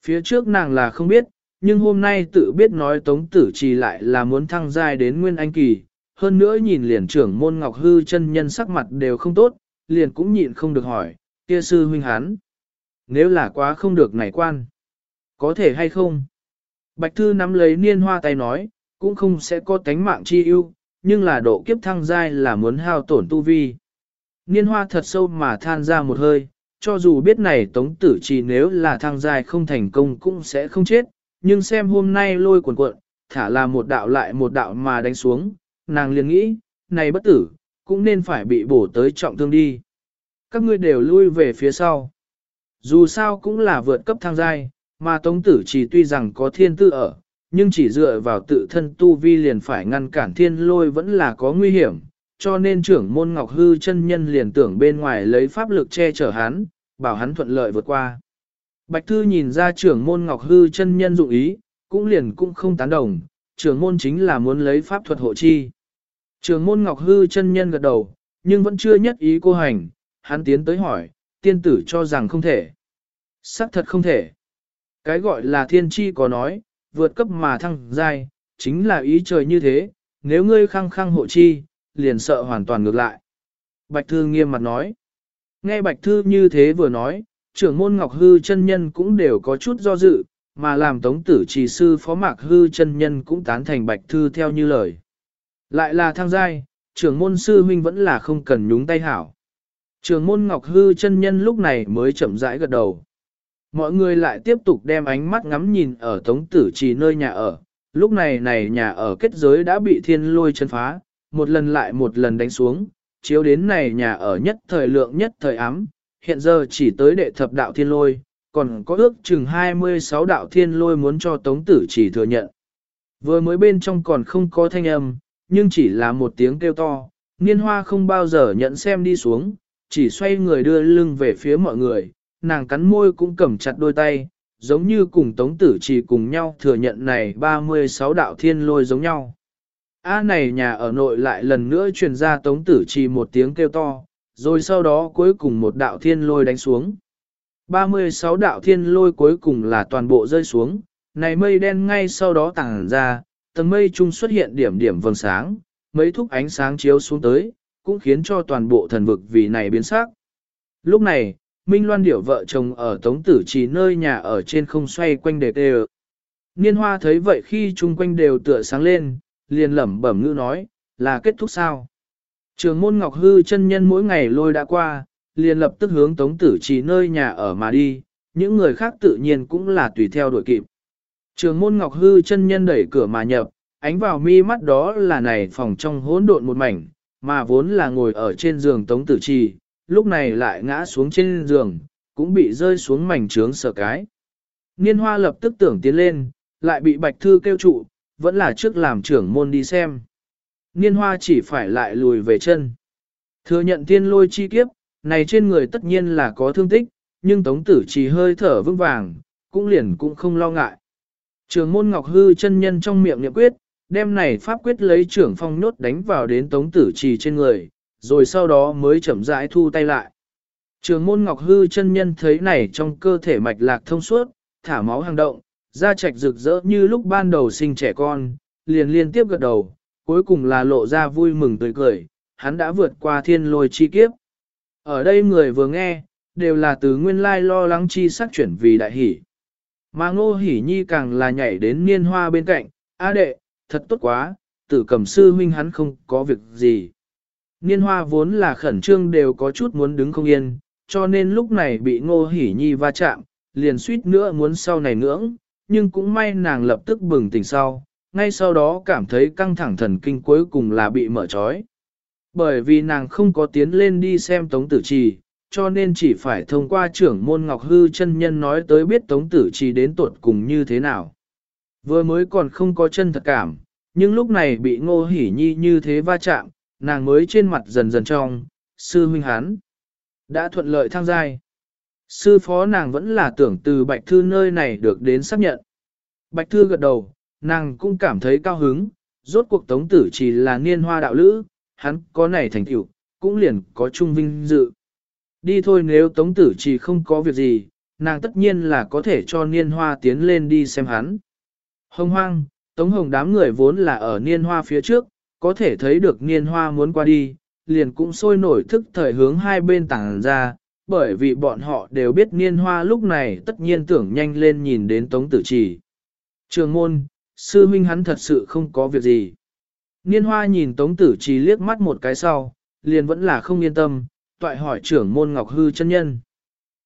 Phía trước nàng là không biết, nhưng hôm nay tự biết nói tống tử trì lại là muốn thăng giai đến nguyên anh kỳ, hơn nữa nhìn liền trưởng môn ngọc hư chân nhân sắc mặt đều không tốt, liền cũng nhịn không được hỏi, kia sư huynh hán. Nếu là quá không được này quan, có thể hay không? Bạch thư nắm lấy niên hoa tay nói, cũng không sẽ có tánh mạng chi ưu, nhưng là độ kiếp thăng giai là muốn hao tổn tu vi. Niên hoa thật sâu mà than ra một hơi, cho dù biết này tống tử chỉ nếu là thăng giai không thành công cũng sẽ không chết, nhưng xem hôm nay lôi cuộn cuộn, thả là một đạo lại một đạo mà đánh xuống, nàng liền nghĩ, này bất tử, cũng nên phải bị bổ tới trọng thương đi. Các ngươi đều lui về phía sau. Dù sao cũng là vượt cấp thăng giai, mà tống tử chỉ tuy rằng có thiên tư ở, nhưng chỉ dựa vào tự thân tu vi liền phải ngăn cản thiên lôi vẫn là có nguy hiểm, cho nên trưởng môn Ngọc Hư chân nhân liền tưởng bên ngoài lấy pháp lực che chở hắn, bảo hắn thuận lợi vượt qua. Bạch Thư nhìn ra trưởng môn Ngọc Hư chân nhân dụng ý, cũng liền cũng không tán đồng, trưởng môn chính là muốn lấy pháp thuật hộ chi. Trường môn Ngọc Hư chân nhân gật đầu, nhưng vẫn chưa nhất ý cô hành, hắn tiến tới hỏi, tiên tử cho rằng không thể. Sắc thật không thể. Cái gọi là thiên chi có nói, vượt cấp mà thăng giai, chính là ý trời như thế, nếu ngươi khăng khăng hộ chi, liền sợ hoàn toàn ngược lại. Bạch Thư nghiêm mặt nói. Nghe Bạch Thư như thế vừa nói, trưởng môn Ngọc Hư chân nhân cũng đều có chút do dự, mà làm tống tử trì sư phó mạc hư chân nhân cũng tán thành Bạch Thư theo như lời. Lại là thang giai, trưởng môn sư huynh vẫn là không cần nhúng tay hảo. Trưởng môn Ngọc Hư chân nhân lúc này mới chậm rãi gật đầu. Mọi người lại tiếp tục đem ánh mắt ngắm nhìn ở tống tử trì nơi nhà ở. Lúc này này nhà ở kết giới đã bị thiên lôi chân phá, một lần lại một lần đánh xuống, chiếu đến này nhà ở nhất thời lượng nhất thời ám, hiện giờ chỉ tới đệ thập đạo thiên lôi, còn có ước chừng 26 đạo thiên lôi muốn cho tống tử chỉ thừa nhận. Vừa mới bên trong còn không có thanh âm, nhưng chỉ là một tiếng kêu to, niên hoa không bao giờ nhận xem đi xuống, chỉ xoay người đưa lưng về phía mọi người, nàng cắn môi cũng cầm chặt đôi tay, giống như cùng tống tử chỉ cùng nhau thừa nhận này 36 đạo thiên lôi giống nhau. A này nhà ở nội lại lần nữa truyền ra tống tử chỉ một tiếng kêu to, rồi sau đó cuối cùng một đạo thiên lôi đánh xuống. 36 đạo thiên lôi cuối cùng là toàn bộ rơi xuống, này mây đen ngay sau đó tàng ra, tầng mây chung xuất hiện điểm điểm vầng sáng, mấy thúc ánh sáng chiếu xuống tới, cũng khiến cho toàn bộ thần vực vì này biến sắc. Lúc này, Minh Loan điểu vợ chồng ở Tống Tử Trì nơi nhà ở trên không xoay quanh đề tê Niên hoa thấy vậy khi chung quanh đều tựa sáng lên, liền lẩm bẩm ngữ nói, là kết thúc sao. Trường môn Ngọc Hư chân nhân mỗi ngày lôi đã qua, liền lập tức hướng Tống Tử Trì nơi nhà ở mà đi, những người khác tự nhiên cũng là tùy theo đuổi kịp. Trường môn Ngọc Hư chân nhân đẩy cửa mà nhập, ánh vào mi mắt đó là này phòng trong hỗn độn một mảnh, mà vốn là ngồi ở trên giường Tống Tử Trì, lúc này lại ngã xuống trên giường, cũng bị rơi xuống mảnh trướng sợ cái. Niên hoa lập tức tưởng tiến lên, lại bị Bạch Thư kêu trụ, vẫn là trước làm trưởng môn đi xem. Niên hoa chỉ phải lại lùi về chân. Thừa nhận tiên lôi chi kiếp, này trên người tất nhiên là có thương tích, nhưng tống tử chỉ hơi thở vững vàng, cũng liền cũng không lo ngại. Trường môn ngọc hư chân nhân trong miệng niệm quyết, đem này pháp quyết lấy trưởng phong nốt đánh vào đến tống tử trì trên người, rồi sau đó mới chậm rãi thu tay lại. Trường môn ngọc hư chân nhân thấy này trong cơ thể mạch lạc thông suốt, thả máu hàng động, da trạch rực rỡ như lúc ban đầu sinh trẻ con, liền liên tiếp gật đầu, cuối cùng là lộ ra vui mừng tươi cười, hắn đã vượt qua thiên lôi chi kiếp. Ở đây người vừa nghe, đều là từ nguyên lai lo lắng chi sắc chuyển vì đại hỷ. Mà ngô Hỉ nhi càng là nhảy đến niên hoa bên cạnh, a đệ, thật tốt quá, tử cầm sư huynh hắn không có việc gì. Niên hoa vốn là khẩn trương đều có chút muốn đứng không yên, cho nên lúc này bị ngô Hỉ nhi va chạm, liền suýt nữa muốn sau này ngưỡng, nhưng cũng may nàng lập tức bừng tỉnh sau, ngay sau đó cảm thấy căng thẳng thần kinh cuối cùng là bị mở trói. Bởi vì nàng không có tiến lên đi xem tống tử trì, cho nên chỉ phải thông qua trưởng môn Ngọc Hư chân nhân nói tới biết tống tử trì đến tuột cùng như thế nào. Vừa mới còn không có chân thật cảm, nhưng lúc này bị ngô hỉ nhi như thế va chạm, nàng mới trên mặt dần dần trong, sư huynh hán. Đã thuận lợi thăng giai. Sư phó nàng vẫn là tưởng từ Bạch Thư nơi này được đến xác nhận. Bạch Thư gật đầu, nàng cũng cảm thấy cao hứng, rốt cuộc tống tử trì là niên hoa đạo lữ, hắn có này thành tựu, cũng liền có trung vinh dự. Đi thôi nếu tống tử chỉ không có việc gì, nàng tất nhiên là có thể cho niên hoa tiến lên đi xem hắn. Hồng hoang, tống hồng đám người vốn là ở niên hoa phía trước, có thể thấy được niên hoa muốn qua đi, liền cũng sôi nổi thức thời hướng hai bên tảng ra, bởi vì bọn họ đều biết niên hoa lúc này tất nhiên tưởng nhanh lên nhìn đến tống tử chỉ. Trường môn, sư huynh hắn thật sự không có việc gì. Niên hoa nhìn tống tử chỉ liếc mắt một cái sau, liền vẫn là không yên tâm, toại hỏi trưởng môn Ngọc Hư chân nhân.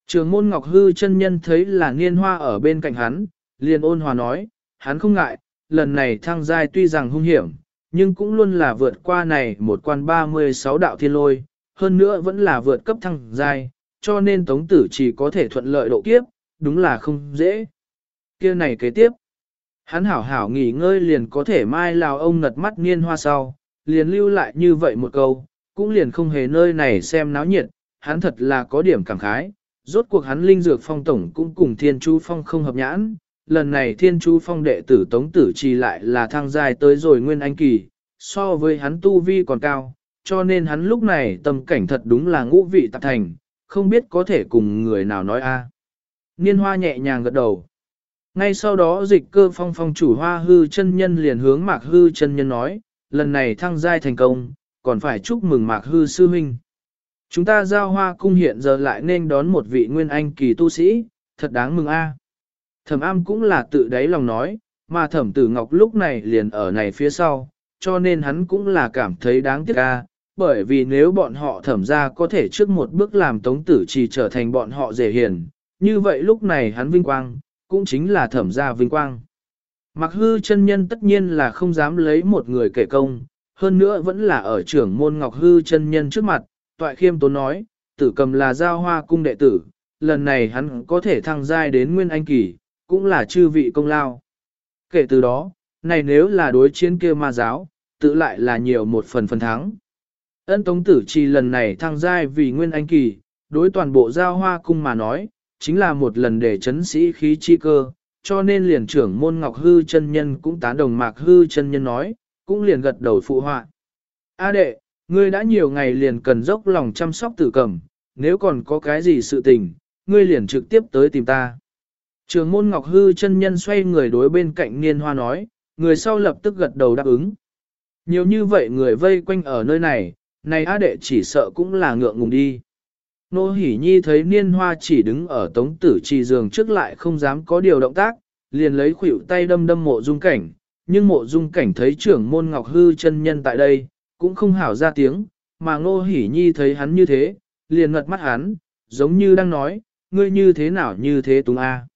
Trưởng môn Ngọc Hư chân nhân thấy là niên hoa ở bên cạnh hắn, liền ôn hòa nói, hắn không ngại, lần này thăng giai tuy rằng hung hiểm, nhưng cũng luôn là vượt qua này một quan 36 đạo thiên lôi, hơn nữa vẫn là vượt cấp thăng giai, cho nên tống tử chỉ có thể thuận lợi độ kiếp, đúng là không dễ. kia này kế tiếp, hắn hảo hảo nghỉ ngơi liền có thể mai lào ông ngật mắt niên hoa sau, liền lưu lại như vậy một câu, cũng liền không hề nơi này xem náo nhiệt, hắn thật là có điểm cảm khái, rốt cuộc hắn linh dược phong tổng cũng cùng thiên chú phong không hợp nhãn, lần này thiên chú phong đệ tử tống tử trì lại là thang dài tới rồi nguyên anh kỳ, so với hắn tu vi còn cao, cho nên hắn lúc này tâm cảnh thật đúng là ngũ vị tạp thành, không biết có thể cùng người nào nói a. À. Niên hoa nhẹ nhàng gật đầu. Ngay sau đó dịch cơ phong phong chủ hoa hư chân nhân liền hướng mạc hư chân nhân nói, lần này thăng giai thành công, còn phải chúc mừng mạc hư sư huynh. Chúng ta giao hoa cung hiện giờ lại nên đón một vị nguyên anh kỳ tu sĩ, thật đáng mừng a. Thẩm am cũng là tự đáy lòng nói, mà thẩm tử ngọc lúc này liền ở này phía sau, cho nên hắn cũng là cảm thấy đáng tiếc a, bởi vì nếu bọn họ thẩm ra có thể trước một bước làm tống tử chỉ trở thành bọn họ dễ hiền, như vậy lúc này hắn vinh quang, cũng chính là thẩm ra vinh quang. Mặc hư chân nhân tất nhiên là không dám lấy một người kể công, hơn nữa vẫn là ở trưởng môn ngọc hư chân nhân trước mặt, toại khiêm tốn nói, tử cầm là giao hoa cung đệ tử, lần này hắn có thể thăng giai đến nguyên anh kỳ, cũng là chư vị công lao. Kể từ đó, này nếu là đối chiến kia ma giáo, tự lại là nhiều một phần phần thắng. Ân Tống Tử Chi lần này thăng giai vì nguyên anh kỳ, đối toàn bộ giao hoa cung mà nói, chính là một lần để chấn sĩ khí chi cơ, cho nên liền trưởng môn Ngọc Hư chân nhân cũng tán đồng Mạc Hư chân nhân nói, cũng liền gật đầu phụ họa. A đệ, ngươi đã nhiều ngày liền cần dốc lòng chăm sóc tử cầm, nếu còn có cái gì sự tình, ngươi liền trực tiếp tới tìm ta. Trường môn Ngọc Hư chân nhân xoay người đối bên cạnh niên hoa nói, người sau lập tức gật đầu đáp ứng. Nhiều như vậy người vây quanh ở nơi này, này A đệ chỉ sợ cũng là ngượng ngùng đi. Nô hỉ Nhi thấy niên hoa chỉ đứng ở tống tử trì giường trước lại không dám có điều động tác, liền lấy khuỷu tay đâm đâm mộ dung cảnh, nhưng mộ dung cảnh thấy trưởng môn ngọc hư chân nhân tại đây, cũng không hảo ra tiếng, mà Nô hỉ Nhi thấy hắn như thế, liền ngật mắt hắn, giống như đang nói, ngươi như thế nào như thế túng A.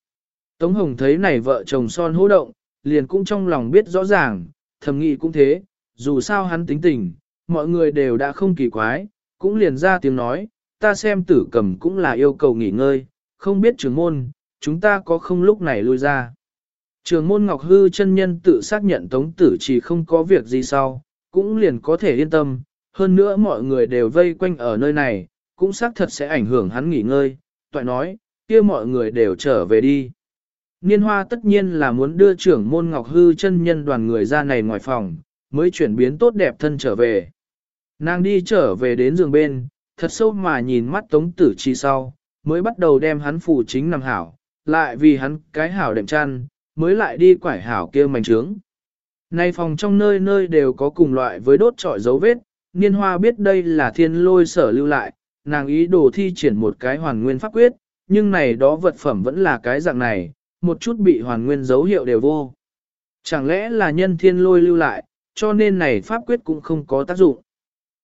Tống Hồng thấy này vợ chồng son hô động, liền cũng trong lòng biết rõ ràng, thầm nghĩ cũng thế, dù sao hắn tính tình, mọi người đều đã không kỳ quái, cũng liền ra tiếng nói, ta xem tử cầm cũng là yêu cầu nghỉ ngơi, không biết trưởng môn, chúng ta có không lúc này lui ra. Trường môn Ngọc Hư chân nhân tự xác nhận tống tử chỉ không có việc gì sau, cũng liền có thể yên tâm, hơn nữa mọi người đều vây quanh ở nơi này, cũng xác thật sẽ ảnh hưởng hắn nghỉ ngơi, toại nói, kia mọi người đều trở về đi. Niên hoa tất nhiên là muốn đưa trưởng môn Ngọc Hư chân nhân đoàn người ra này ngoài phòng, mới chuyển biến tốt đẹp thân trở về. Nàng đi trở về đến giường bên, thật sâu mà nhìn mắt tống tử chi sau, mới bắt đầu đem hắn phủ chính nằm hảo, lại vì hắn cái hảo đệm chăn, mới lại đi quải hảo kia mảnh trướng. Nay phòng trong nơi nơi đều có cùng loại với đốt trọi dấu vết, niên hoa biết đây là thiên lôi sở lưu lại, nàng ý đồ thi triển một cái hoàn nguyên pháp quyết, nhưng này đó vật phẩm vẫn là cái dạng này, một chút bị hoàn nguyên dấu hiệu đều vô. Chẳng lẽ là nhân thiên lôi lưu lại, cho nên này pháp quyết cũng không có tác dụng.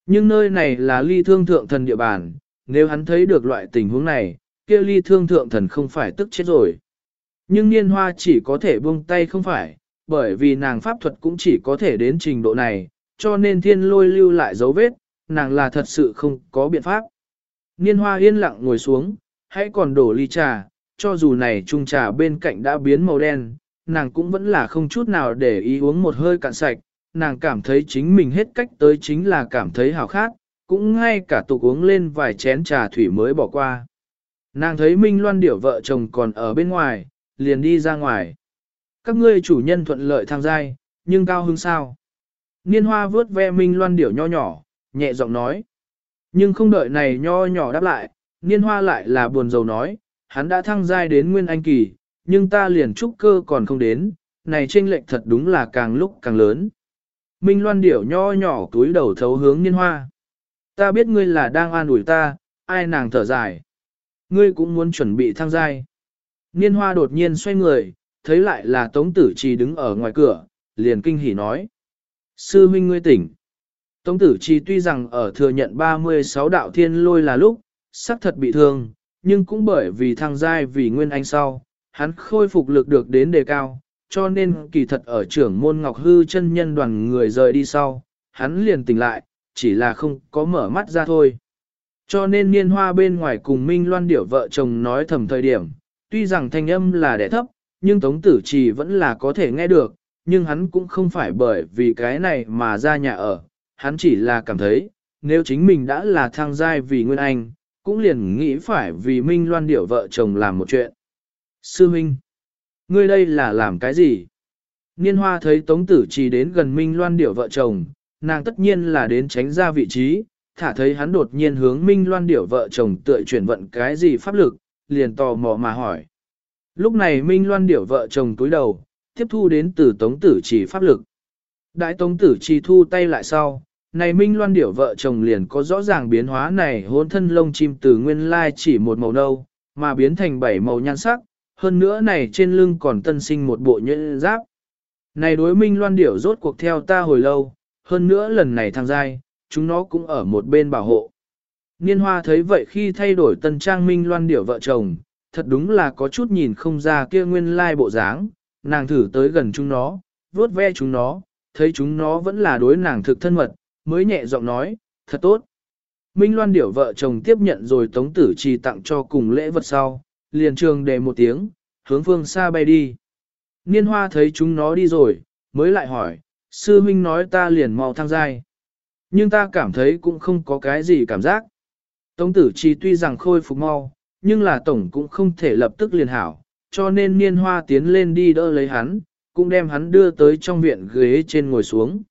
Nhưng nơi này là ly thương thượng thần địa bàn, nếu hắn thấy được loại tình huống này, kia ly thương thượng thần không phải tức chết rồi. Nhưng niên hoa chỉ có thể buông tay không phải, bởi vì nàng pháp thuật cũng chỉ có thể đến trình độ này, cho nên thiên lôi lưu lại dấu vết, nàng là thật sự không có biện pháp. Niên hoa yên lặng ngồi xuống, hãy còn đổ ly trà, cho dù này chung trà bên cạnh đã biến màu đen, nàng cũng vẫn là không chút nào để ý uống một hơi cạn sạch, nàng cảm thấy chính mình hết cách tới chính là cảm thấy hào khát, cũng ngay cả tục uống lên vài chén trà thủy mới bỏ qua. Nàng thấy Minh Loan điểu vợ chồng còn ở bên ngoài, liền đi ra ngoài. Các ngươi chủ nhân thuận lợi thang giai, nhưng cao hứng sao? Niên hoa vớt ve Minh Loan điểu nho nhỏ, nhẹ giọng nói. Nhưng không đợi này nho nhỏ đáp lại, niên hoa lại là buồn rầu nói, hắn đã thăng giai đến nguyên anh kỳ, nhưng ta liền trúc cơ còn không đến, này chênh lệch thật đúng là càng lúc càng lớn. Minh Loan điểu nho nhỏ túi đầu thấu hướng niên hoa. Ta biết ngươi là đang an ủi ta, ai nàng thở dài. Ngươi cũng muốn chuẩn bị thăng giai. Niên hoa đột nhiên xoay người, thấy lại là Tống Tử Trì đứng ở ngoài cửa, liền kinh hỉ nói. Sư huynh ngươi tỉnh. Tống Tử Trì tuy rằng ở thừa nhận 36 đạo thiên lôi là lúc, sắc thật bị thương, nhưng cũng bởi vì thăng giai vì nguyên anh sau, hắn khôi phục lực được đến đề cao, cho nên kỳ thật ở trưởng môn Ngọc Hư chân nhân đoàn người rời đi sau, hắn liền tỉnh lại, chỉ là không có mở mắt ra thôi. Cho nên niên hoa bên ngoài cùng Minh Loan điểu vợ chồng nói thầm thời điểm, tuy rằng thanh âm là đẻ thấp, nhưng Tống Tử Trì vẫn là có thể nghe được, nhưng hắn cũng không phải bởi vì cái này mà ra nhà ở, hắn chỉ là cảm thấy, nếu chính mình đã là thang giai vì Nguyên Anh, cũng liền nghĩ phải vì Minh Loan điểu vợ chồng làm một chuyện. Sư Minh, ngươi đây là làm cái gì? Niên hoa thấy Tống Tử Trì đến gần Minh Loan điểu vợ chồng, nàng tất nhiên là đến tránh ra vị trí, thả thấy hắn đột nhiên hướng Minh Loan điểu vợ chồng tựa chuyển vận cái gì pháp lực, liền tò mò mà hỏi. Lúc này Minh Loan điểu vợ chồng túi đầu, tiếp thu đến từ Tống Tử Chỉ pháp lực. Đại Tống Tử chỉ thu tay lại sau, này Minh Loan điểu vợ chồng liền có rõ ràng biến hóa này hôn thân lông chim từ nguyên lai chỉ một màu nâu, mà biến thành bảy màu nhan sắc, hơn nữa này trên lưng còn tân sinh một bộ nhẫn giáp. Này đối Minh Loan điểu rốt cuộc theo ta hồi lâu, hơn nữa lần này thăng giai, chúng nó cũng ở một bên bảo hộ. Niên hoa thấy vậy khi thay đổi tân trang Minh Loan điểu vợ chồng, thật đúng là có chút nhìn không ra kia nguyên lai bộ dáng, nàng thử tới gần chúng nó, vuốt ve chúng nó, thấy chúng nó vẫn là đối nàng thực thân mật, mới nhẹ giọng nói, thật tốt. Minh Loan điểu vợ chồng tiếp nhận rồi tống tử trì tặng cho cùng lễ vật sau, liền trường đề một tiếng, hướng phương xa bay đi. Niên hoa thấy chúng nó đi rồi, mới lại hỏi, sư huynh nói ta liền mau thăng dai. Nhưng ta cảm thấy cũng không có cái gì cảm giác. Tống tử chi tuy rằng khôi phục mau, nhưng là tổng cũng không thể lập tức liền hảo, cho nên niên hoa tiến lên đi đỡ lấy hắn, cũng đem hắn đưa tới trong viện ghế trên ngồi xuống.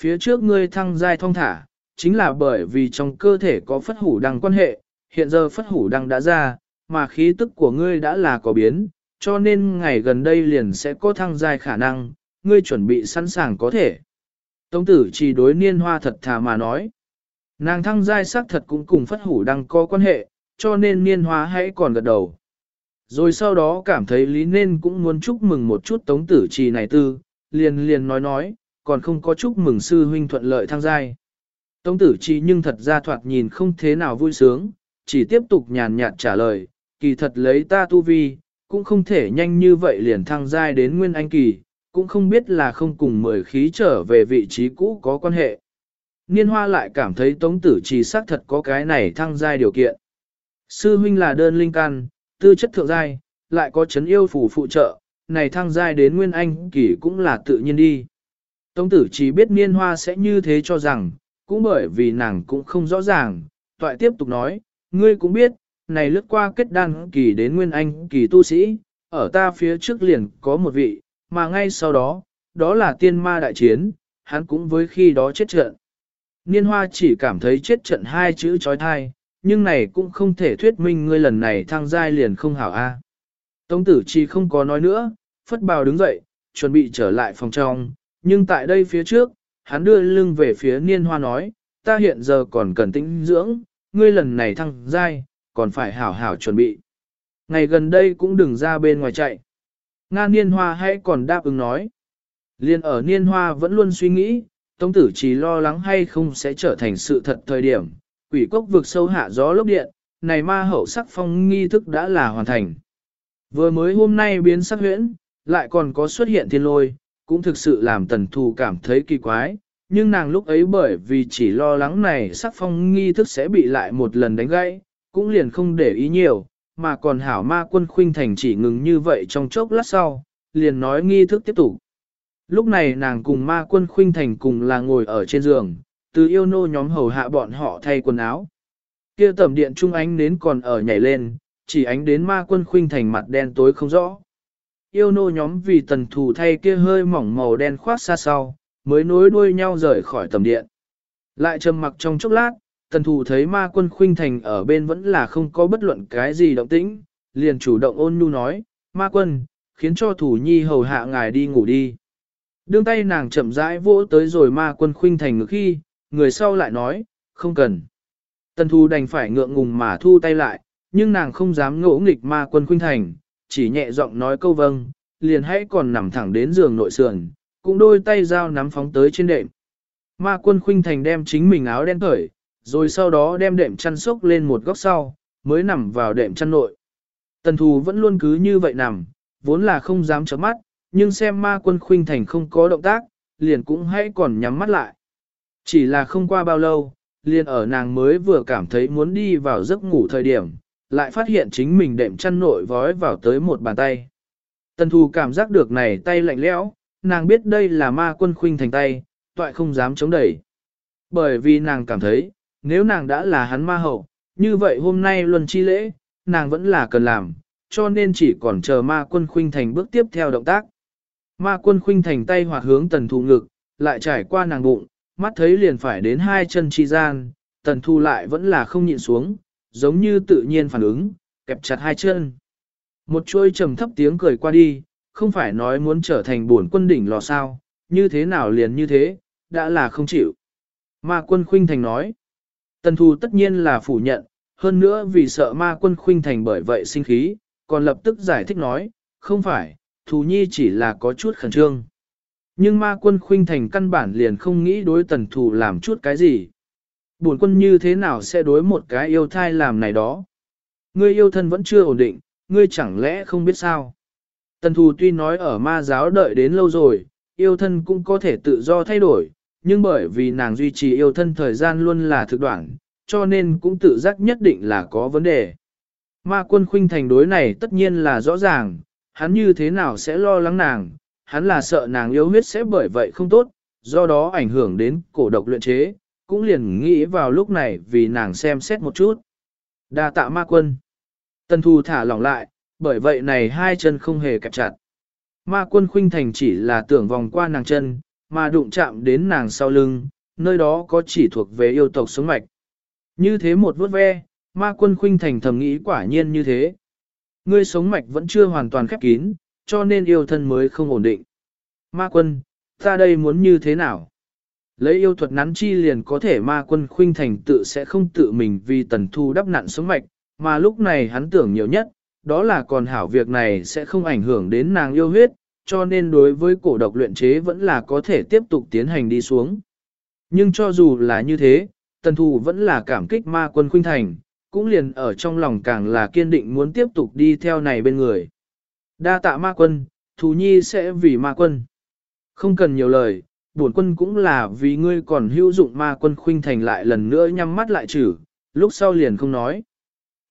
Phía trước ngươi thăng giai thong thả, chính là bởi vì trong cơ thể có phất hủ đăng quan hệ, hiện giờ phất hủ đăng đã ra, mà khí tức của ngươi đã là có biến, cho nên ngày gần đây liền sẽ có thăng giai khả năng, ngươi chuẩn bị sẵn sàng có thể. Tống tử chỉ đối niên hoa thật thà mà nói. Nàng thăng giai sắc thật cũng cùng phất hủ đang có quan hệ, cho nên niên hóa hãy còn gật đầu. Rồi sau đó cảm thấy lý nên cũng muốn chúc mừng một chút tống tử trì này tư, liền liền nói nói, còn không có chúc mừng sư huynh thuận lợi thăng giai. Tống tử trì nhưng thật ra thoạt nhìn không thế nào vui sướng, chỉ tiếp tục nhàn nhạt trả lời, kỳ thật lấy ta tu vi, cũng không thể nhanh như vậy liền thăng giai đến nguyên anh kỳ, cũng không biết là không cùng mười khí trở về vị trí cũ có quan hệ. Niên hoa lại cảm thấy tống tử trì xác thật có cái này thăng giai điều kiện. Sư huynh là đơn linh căn, tư chất thượng giai, lại có chấn yêu phủ phụ trợ, này thăng giai đến nguyên anh kỳ cũng là tự nhiên đi. Tống tử chỉ biết niên hoa sẽ như thế cho rằng, cũng bởi vì nàng cũng không rõ ràng, toại tiếp tục nói, ngươi cũng biết, này lướt qua kết đan kỳ đến nguyên anh kỳ tu sĩ, ở ta phía trước liền có một vị, mà ngay sau đó, đó là tiên ma đại chiến, hắn cũng với khi đó chết trận. Niên hoa chỉ cảm thấy chết trận hai chữ trói thai, nhưng này cũng không thể thuyết minh ngươi lần này thăng giai liền không hảo a. Tống tử chi không có nói nữa, phất bào đứng dậy, chuẩn bị trở lại phòng trong, nhưng tại đây phía trước, hắn đưa lưng về phía niên hoa nói, ta hiện giờ còn cần tĩnh dưỡng, ngươi lần này thăng giai, còn phải hảo hảo chuẩn bị. Ngày gần đây cũng đừng ra bên ngoài chạy. Nga Niên Hoa hãy còn đáp ứng nói. Liên ở Niên Hoa vẫn luôn suy nghĩ, Tống tử chỉ lo lắng hay không sẽ trở thành sự thật thời điểm. Quỷ cốc vực sâu hạ gió lốc điện, này ma hậu sắc phong nghi thức đã là hoàn thành. Vừa mới hôm nay biến sắc huyễn, lại còn có xuất hiện thiên lôi, cũng thực sự làm tần thù cảm thấy kỳ quái, nhưng nàng lúc ấy bởi vì chỉ lo lắng này sắc phong nghi thức sẽ bị lại một lần đánh gãy, cũng liền không để ý nhiều, mà còn hảo ma quân khuynh thành chỉ ngừng như vậy trong chốc lát sau, liền nói nghi thức tiếp tục. Lúc này nàng cùng ma quân khuynh thành cùng là ngồi ở trên giường, từ yêu nô nhóm hầu hạ bọn họ thay quần áo. kia tầm điện trung ánh nến còn ở nhảy lên, chỉ ánh đến ma quân khuynh thành mặt đen tối không rõ. Yêu nô nhóm vì tần thù thay kia hơi mỏng màu đen khoác xa sau, mới nối đuôi nhau rời khỏi tầm điện. Lại trầm mặc trong chốc lát, tần thù thấy ma quân khuynh thành ở bên vẫn là không có bất luận cái gì động tĩnh, liền chủ động ôn nhu nói, ma quân, khiến cho thủ nhi hầu hạ ngài đi ngủ đi. Đương tay nàng chậm rãi vỗ tới rồi ma quân khuynh thành ngực khi, người sau lại nói, không cần. Tần thu đành phải ngượng ngùng mà thu tay lại, nhưng nàng không dám ngỗ nghịch ma quân khuynh thành, chỉ nhẹ giọng nói câu vâng, liền hãy còn nằm thẳng đến giường nội sườn, cũng đôi tay dao nắm phóng tới trên đệm. Ma quân khuynh thành đem chính mình áo đen cởi, rồi sau đó đem đệm chăn sốc lên một góc sau, mới nằm vào đệm chăn nội. Tần thù vẫn luôn cứ như vậy nằm, vốn là không dám chớp mắt, nhưng xem ma quân khuynh thành không có động tác, liền cũng hãy còn nhắm mắt lại. Chỉ là không qua bao lâu, liền ở nàng mới vừa cảm thấy muốn đi vào giấc ngủ thời điểm, lại phát hiện chính mình đệm chăn nội vói vào tới một bàn tay. Tần thù cảm giác được này tay lạnh lẽo, nàng biết đây là ma quân khuynh thành tay, toại không dám chống đẩy. Bởi vì nàng cảm thấy, nếu nàng đã là hắn ma hậu, như vậy hôm nay luân chi lễ, nàng vẫn là cần làm, cho nên chỉ còn chờ ma quân khuynh thành bước tiếp theo động tác. Ma quân khuynh thành tay hoạt hướng tần thù ngực, lại trải qua nàng bụng, mắt thấy liền phải đến hai chân chi gian, tần thù lại vẫn là không nhịn xuống, giống như tự nhiên phản ứng, kẹp chặt hai chân. Một chuôi trầm thấp tiếng cười qua đi, không phải nói muốn trở thành bổn quân đỉnh lò sao, như thế nào liền như thế, đã là không chịu. Ma quân khuynh thành nói, tần thù tất nhiên là phủ nhận, hơn nữa vì sợ ma quân khuynh thành bởi vậy sinh khí, còn lập tức giải thích nói, không phải, thù nhi chỉ là có chút khẩn trương. Nhưng ma quân khuynh thành căn bản liền không nghĩ đối tần thù làm chút cái gì. Bổn quân như thế nào sẽ đối một cái yêu thai làm này đó? Ngươi yêu thân vẫn chưa ổn định, ngươi chẳng lẽ không biết sao? Tần thù tuy nói ở ma giáo đợi đến lâu rồi, yêu thân cũng có thể tự do thay đổi, nhưng bởi vì nàng duy trì yêu thân thời gian luôn là thực đoạn, cho nên cũng tự giác nhất định là có vấn đề. Ma quân khuynh thành đối này tất nhiên là rõ ràng, hắn như thế nào sẽ lo lắng nàng, hắn là sợ nàng yếu huyết sẽ bởi vậy không tốt, do đó ảnh hưởng đến cổ độc luyện chế, cũng liền nghĩ vào lúc này vì nàng xem xét một chút. đa tạ ma quân. Tần thù thả lỏng lại, bởi vậy này hai chân không hề kẹp chặt. Ma quân khuynh thành chỉ là tưởng vòng qua nàng chân, mà đụng chạm đến nàng sau lưng, nơi đó có chỉ thuộc về yêu tộc sống mạch. Như thế một vút ve, ma quân khuynh thành thầm nghĩ quả nhiên như thế. Ngươi sống mạch vẫn chưa hoàn toàn khép kín, cho nên yêu thân mới không ổn định. Ma quân, ta đây muốn như thế nào? Lấy yêu thuật nắn chi liền có thể ma quân khuynh thành tự sẽ không tự mình vì tần thu đắp nặn sống mạch, mà lúc này hắn tưởng nhiều nhất, đó là còn hảo việc này sẽ không ảnh hưởng đến nàng yêu huyết, cho nên đối với cổ độc luyện chế vẫn là có thể tiếp tục tiến hành đi xuống. Nhưng cho dù là như thế, tần thu vẫn là cảm kích ma quân khuynh thành, cũng liền ở trong lòng càng là kiên định muốn tiếp tục đi theo này bên người. Đa tạ ma quân, thù nhi sẽ vì ma quân. Không cần nhiều lời, bổn quân cũng là vì ngươi còn hữu dụng ma quân khuynh thành lại lần nữa nhắm mắt lại trừ, lúc sau liền không nói.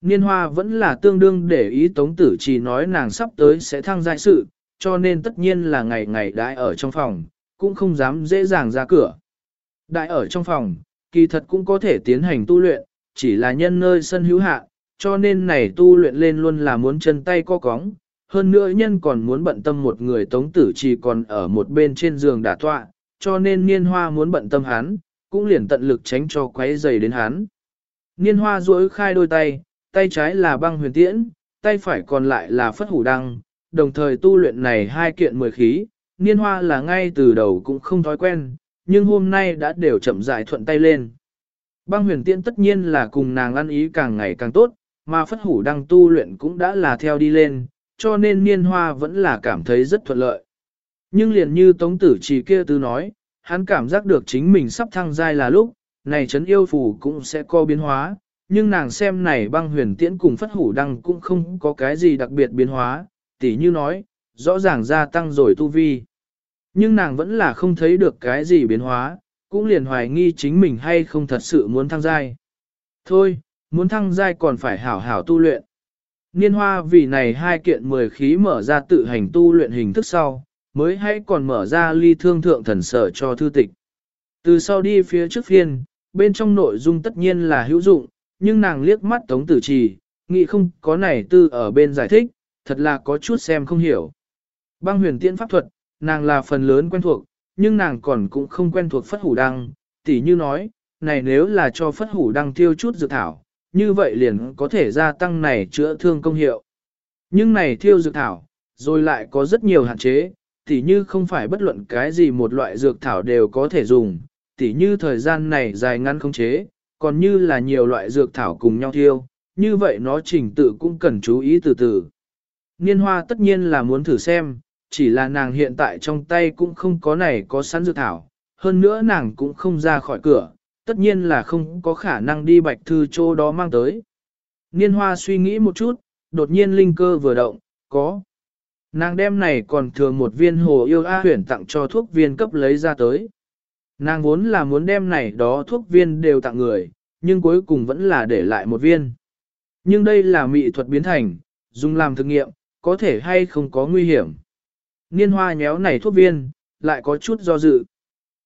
Niên hoa vẫn là tương đương để ý tống tử chỉ nói nàng sắp tới sẽ thăng giai sự, cho nên tất nhiên là ngày ngày đãi ở trong phòng, cũng không dám dễ dàng ra cửa. Đại ở trong phòng, kỳ thật cũng có thể tiến hành tu luyện, chỉ là nhân nơi sân hữu hạ, cho nên này tu luyện lên luôn là muốn chân tay co cóng. Hơn nữa nhân còn muốn bận tâm một người tống tử chỉ còn ở một bên trên giường đả tọa, cho nên niên hoa muốn bận tâm hắn, cũng liền tận lực tránh cho quấy dày đến hắn. Niên hoa duỗi khai đôi tay, tay trái là băng huyền tiễn, tay phải còn lại là phất hủ đăng, đồng thời tu luyện này hai kiện mười khí, niên hoa là ngay từ đầu cũng không thói quen, nhưng hôm nay đã đều chậm rãi thuận tay lên. Băng huyền tiễn tất nhiên là cùng nàng ăn ý càng ngày càng tốt, mà phất hủ đang tu luyện cũng đã là theo đi lên, cho nên niên hoa vẫn là cảm thấy rất thuận lợi. Nhưng liền như tống tử chỉ kia tư nói, hắn cảm giác được chính mình sắp thăng giai là lúc, này chấn yêu phù cũng sẽ có biến hóa, nhưng nàng xem này băng huyền tiễn cùng phất hủ đăng cũng không có cái gì đặc biệt biến hóa, tỉ như nói, rõ ràng gia tăng rồi tu vi. Nhưng nàng vẫn là không thấy được cái gì biến hóa, cũng liền hoài nghi chính mình hay không thật sự muốn thăng giai. Thôi, muốn thăng giai còn phải hảo hảo tu luyện. Niên hoa vì này hai kiện mười khí mở ra tự hành tu luyện hình thức sau, mới hay còn mở ra ly thương thượng thần sở cho thư tịch. Từ sau đi phía trước phiên, bên trong nội dung tất nhiên là hữu dụng, nhưng nàng liếc mắt tống tử trì, nghĩ không có này tư ở bên giải thích, thật là có chút xem không hiểu. Băng huyền tiễn pháp thuật, nàng là phần lớn quen thuộc, nhưng nàng còn cũng không quen thuộc phất hủ đăng, tỉ như nói, này nếu là cho phất hủ đăng tiêu chút dược thảo, như vậy liền có thể gia tăng này chữa thương công hiệu. Nhưng này thiêu dược thảo, rồi lại có rất nhiều hạn chế, tỉ như không phải bất luận cái gì một loại dược thảo đều có thể dùng, tỉ như thời gian này dài ngắn không chế, còn như là nhiều loại dược thảo cùng nhau thiêu, như vậy nó trình tự cũng cần chú ý từ từ. Niên hoa tất nhiên là muốn thử xem, chỉ là nàng hiện tại trong tay cũng không có này có sẵn dược thảo, hơn nữa nàng cũng không ra khỏi cửa, tất nhiên là không có khả năng đi bạch thư chỗ đó mang tới. Niên hoa suy nghĩ một chút, đột nhiên linh cơ vừa động, có. Nàng đem này còn thừa một viên hồ yêu A huyển tặng cho thuốc viên cấp lấy ra tới. Nàng vốn là muốn đem này đó thuốc viên đều tặng người, nhưng cuối cùng vẫn là để lại một viên. Nhưng đây là mỹ thuật biến thành, dùng làm thực nghiệm, có thể hay không có nguy hiểm. Niên hoa nhéo này thuốc viên, lại có chút do dự.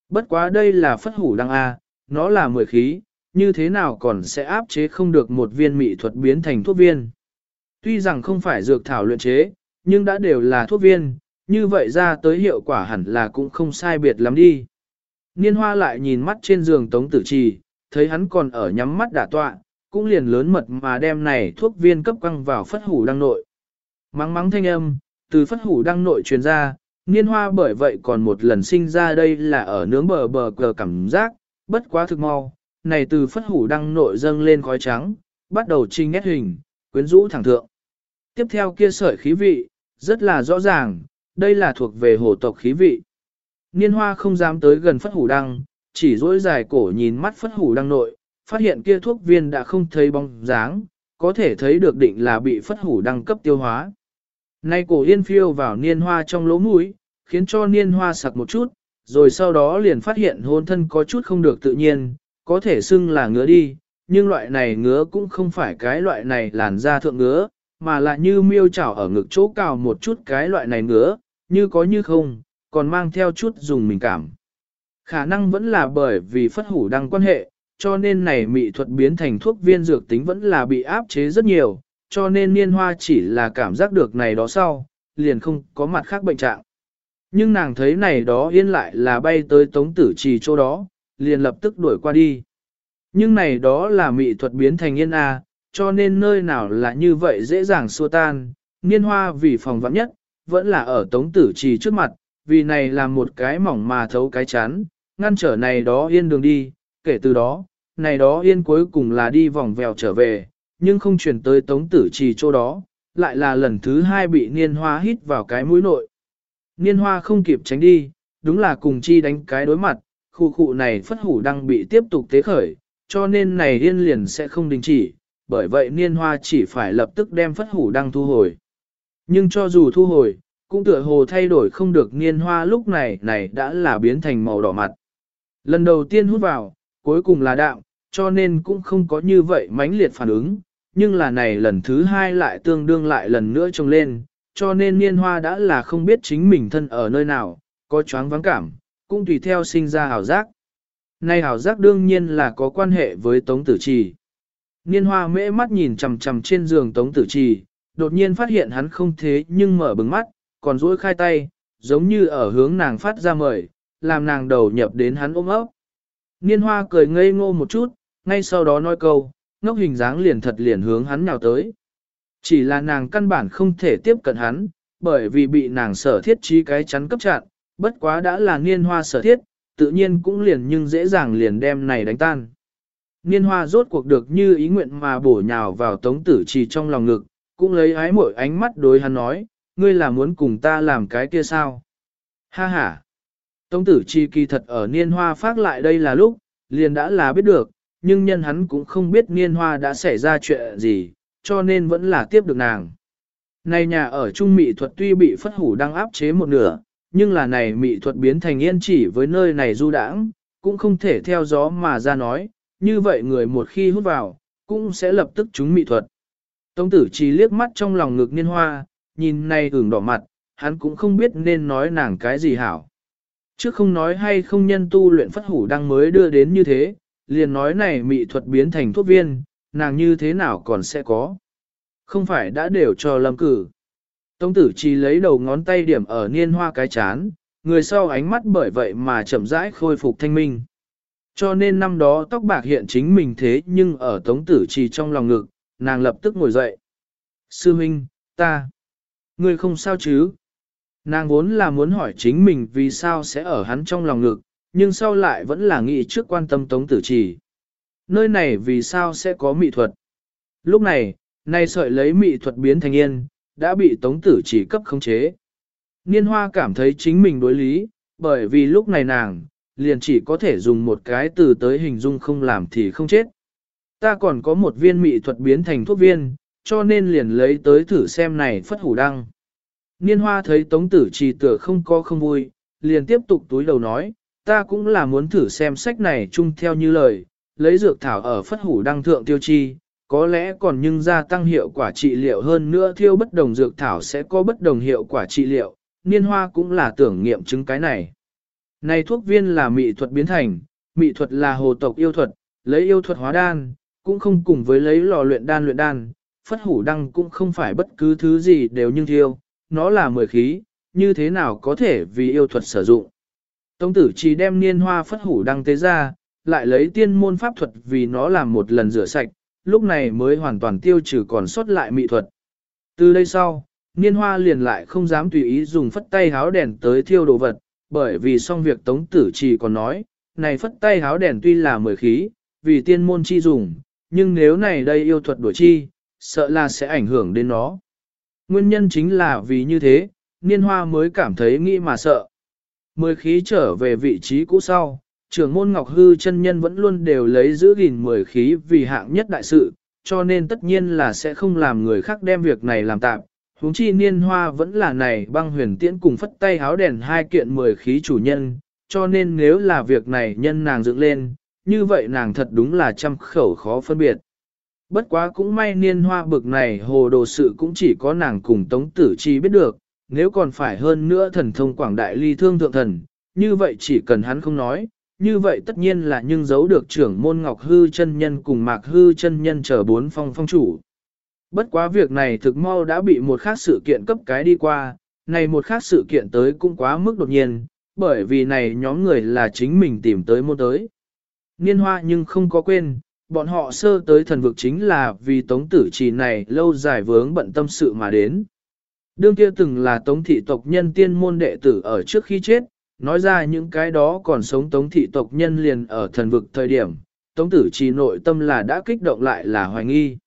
Bất quá đây là phất hủ đăng A, nó là mười khí, như thế nào còn sẽ áp chế không được một viên mỹ thuật biến thành thuốc viên. Tuy rằng không phải dược thảo luyện chế, nhưng đã đều là thuốc viên, như vậy ra tới hiệu quả hẳn là cũng không sai biệt lắm đi. Niên hoa lại nhìn mắt trên giường tống tử trì, thấy hắn còn ở nhắm mắt đả tọa, cũng liền lớn mật mà đem này thuốc viên cấp quăng vào phất hủ đăng nội. Mắng mắng thanh âm, từ phất hủ đăng nội truyền ra, niên hoa bởi vậy còn một lần sinh ra đây là ở nướng bờ bờ cờ cảm giác, bất quá thực mau, này từ phất hủ đăng nội dâng lên khói trắng, bắt đầu trinh nét hình, quyến rũ thẳng thượng. Tiếp theo kia sợi khí vị, rất là rõ ràng, đây là thuộc về hồ tộc khí vị. Niên hoa không dám tới gần phất hủ đăng, chỉ dỗi dài cổ nhìn mắt phất hủ đăng nội, phát hiện kia thuốc viên đã không thấy bóng dáng, có thể thấy được định là bị phất hủ đăng cấp tiêu hóa. Nay cổ yên phiêu vào niên hoa trong lỗ mũi, khiến cho niên hoa sặc một chút, rồi sau đó liền phát hiện hôn thân có chút không được tự nhiên, có thể xưng là ngứa đi, nhưng loại này ngứa cũng không phải cái loại này làn da thượng ngứa, mà là như miêu chảo ở ngực chỗ cào một chút cái loại này ngứa, như có như không, còn mang theo chút dùng mình cảm. Khả năng vẫn là bởi vì phất hủ đăng quan hệ, cho nên này mị thuật biến thành thuốc viên dược tính vẫn là bị áp chế rất nhiều, cho nên niên hoa chỉ là cảm giác được này đó sau, liền không có mặt khác bệnh trạng. Nhưng nàng thấy này đó yên lại là bay tới tống tử trì chỗ đó, liền lập tức đuổi qua đi. Nhưng này đó là mị thuật biến thành yên A, cho nên nơi nào là như vậy dễ dàng xua tan, niên hoa vì phòng vắng nhất, vẫn là ở tống tử trì trước mặt, vì này là một cái mỏng mà thấu cái chán, ngăn trở này đó yên đường đi, kể từ đó, này đó yên cuối cùng là đi vòng vèo trở về, nhưng không chuyển tới tống tử trì chỗ đó, lại là lần thứ hai bị niên hoa hít vào cái mũi nội. Niên hoa không kịp tránh đi, đúng là cùng chi đánh cái đối mặt, khu khu này phất hủ đang bị tiếp tục tế khởi, cho nên này điên liền sẽ không đình chỉ, bởi vậy niên hoa chỉ phải lập tức đem phất hủ đăng thu hồi. Nhưng cho dù thu hồi, cũng tựa hồ thay đổi không được niên hoa lúc này này đã là biến thành màu đỏ mặt. Lần đầu tiên hút vào, cuối cùng là đạo, cho nên cũng không có như vậy mãnh liệt phản ứng, nhưng là này lần thứ hai lại tương đương lại lần nữa trông lên, cho nên niên hoa đã là không biết chính mình thân ở nơi nào, có choáng vắng cảm, cũng tùy theo sinh ra hảo giác. Này hảo giác đương nhiên là có quan hệ với Tống Tử Trì. Niên hoa mễ mắt nhìn chằm chằm trên giường Tống Tử Trì, đột nhiên phát hiện hắn không thế nhưng mở bừng mắt, còn duỗi khai tay, giống như ở hướng nàng phát ra mời, làm nàng đầu nhập đến hắn ôm ấp. Niên hoa cười ngây ngô một chút, ngay sau đó nói câu, ngốc hình dáng liền thật liền hướng hắn nhào tới. Chỉ là nàng căn bản không thể tiếp cận hắn, bởi vì bị nàng sở thiết trí cái chắn cấp chặn, bất quá đã là niên hoa sở thiết, tự nhiên cũng liền nhưng dễ dàng liền đem này đánh tan. niên hoa rốt cuộc được như ý nguyện mà bổ nhào vào tống tử trì trong lòng ngực, cũng lấy ái mỗi ánh mắt đối hắn nói, ngươi là muốn cùng ta làm cái kia sao? Ha ha! Tống tử trì kỳ thật ở niên hoa phát lại đây là lúc, liền đã là biết được, nhưng nhân hắn cũng không biết niên hoa đã xảy ra chuyện gì, cho nên vẫn là tiếp được nàng. Này nhà ở trung mỹ thuật tuy bị phất hủ đang áp chế một nửa, nhưng là này mỹ thuật biến thành yên chỉ với nơi này du đãng, cũng không thể theo gió mà ra nói, như vậy người một khi hút vào, cũng sẽ lập tức trúng mỹ thuật. Tống tử chỉ liếc mắt trong lòng ngực niên hoa, nhìn này ửng đỏ mặt, hắn cũng không biết nên nói nàng cái gì hảo. Trước không nói hay không nhân tu luyện phất hủ đang mới đưa đến như thế, liền nói này mỹ thuật biến thành thuốc viên, nàng như thế nào còn sẽ có. Không phải đã đều cho lâm cử. Tống tử chỉ lấy đầu ngón tay điểm ở niên hoa cái chán, người sau ánh mắt bởi vậy mà chậm rãi khôi phục thanh minh. Cho nên năm đó tóc bạc hiện chính mình thế nhưng ở tống tử chỉ trong lòng ngực, nàng lập tức ngồi dậy. Sư huynh, ta, ngươi không sao chứ? Nàng vốn là muốn hỏi chính mình vì sao sẽ ở hắn trong lòng ngực, nhưng sau lại vẫn là nghĩ trước quan tâm tống tử chỉ. Nơi này vì sao sẽ có mỹ thuật? Lúc này, nay sợi lấy mỹ thuật biến thành yên, đã bị tống tử chỉ cấp khống chế. Niên hoa cảm thấy chính mình đối lý, bởi vì lúc này nàng, liền chỉ có thể dùng một cái từ tới hình dung không làm thì không chết. Ta còn có một viên mỹ thuật biến thành thuốc viên, cho nên liền lấy tới thử xem này phất hủ đăng. Niên hoa thấy tống tử chỉ tựa không có không vui, liền tiếp tục túi đầu nói, ta cũng là muốn thử xem sách này chung theo như lời, lấy dược thảo ở phất hủ đăng thượng tiêu chi, có lẽ còn nhưng gia tăng hiệu quả trị liệu hơn nữa thiêu bất đồng dược thảo sẽ có bất đồng hiệu quả trị liệu, niên hoa cũng là tưởng nghiệm chứng cái này. Này thuốc viên là mỹ thuật biến thành, mỹ thuật là hồ tộc yêu thuật, lấy yêu thuật hóa đan, cũng không cùng với lấy lò luyện đan luyện đan, phất hủ đăng cũng không phải bất cứ thứ gì đều nhưng thiêu, nó là mười khí, như thế nào có thể vì yêu thuật sử dụng. Tống tử chỉ đem niên hoa phất hủ đăng tế ra, lại lấy tiên môn pháp thuật vì nó làm một lần rửa sạch, lúc này mới hoàn toàn tiêu trừ còn sót lại mỹ thuật. Từ đây sau, niên hoa liền lại không dám tùy ý dùng phất tay háo đèn tới thiêu đồ vật, bởi vì xong việc tống tử chỉ còn nói, này phất tay háo đèn tuy là mười khí, vì tiên môn chi dùng, nhưng nếu này đây yêu thuật đổi chi, sợ là sẽ ảnh hưởng đến nó. Nguyên nhân chính là vì như thế, niên hoa mới cảm thấy nghĩ mà sợ. Mười khí trở về vị trí cũ sau, trưởng môn Ngọc Hư chân nhân vẫn luôn đều lấy giữ gìn mười khí vì hạng nhất đại sự, cho nên tất nhiên là sẽ không làm người khác đem việc này làm tạm. Huống chi niên hoa vẫn là này băng huyền tiễn cùng phất tay háo đèn hai kiện mười khí chủ nhân, cho nên nếu là việc này nhân nàng dựng lên, như vậy nàng thật đúng là trăm khẩu khó phân biệt. Bất quá cũng may niên hoa bực này hồ đồ sự cũng chỉ có nàng cùng tống tử chi biết được, nếu còn phải hơn nữa thần thông quảng đại ly thương thượng thần, như vậy chỉ cần hắn không nói, như vậy tất nhiên là nhưng giấu được trưởng môn ngọc hư chân nhân cùng mạc hư chân nhân chờ bốn phong phong chủ. Bất quá việc này thực mau đã bị một khác sự kiện cấp cái đi qua, này một khác sự kiện tới cũng quá mức đột nhiên, bởi vì này nhóm người là chính mình tìm tới môn tới. Niên hoa nhưng không có quên, bọn họ sơ tới thần vực chính là vì tống tử trì này lâu dài vướng bận tâm sự mà đến. Đương kia từng là tống thị tộc nhân tiên môn đệ tử ở trước khi chết, nói ra những cái đó còn sống tống thị tộc nhân liền ở thần vực thời điểm, tống tử trì nội tâm là đã kích động lại là hoài nghi.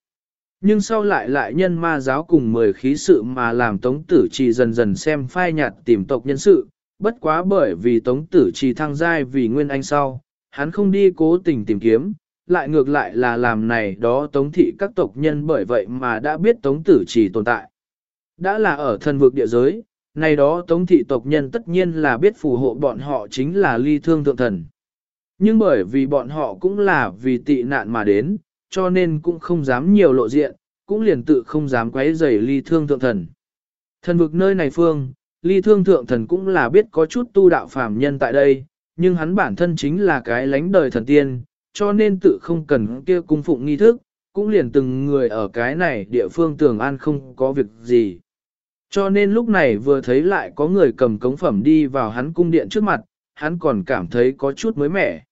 Nhưng sau lại lại nhân ma giáo cùng mười khí sự mà làm tống tử trì dần dần xem phai nhạt tìm tộc nhân sự, bất quá bởi vì tống tử trì thăng giai vì nguyên anh sau, hắn không đi cố tình tìm kiếm, lại ngược lại là làm này đó tống thị các tộc nhân bởi vậy mà đã biết tống tử trì tồn tại. Đã là ở thần vực địa giới, này đó tống thị tộc nhân tất nhiên là biết phù hộ bọn họ chính là ly thương thượng thần. Nhưng bởi vì bọn họ cũng là vì tị nạn mà đến, cho nên cũng không dám nhiều lộ diện, cũng liền tự không dám quấy rầy ly thương thượng thần. Thần vực nơi này phương, ly thương thượng thần cũng là biết có chút tu đạo phàm nhân tại đây, nhưng hắn bản thân chính là cái lánh đời thần tiên, cho nên tự không cần kia cung phụng nghi thức, cũng liền từng người ở cái này địa phương tường an không có việc gì. Cho nên lúc này vừa thấy lại có người cầm cống phẩm đi vào hắn cung điện trước mặt, hắn còn cảm thấy có chút mới mẻ.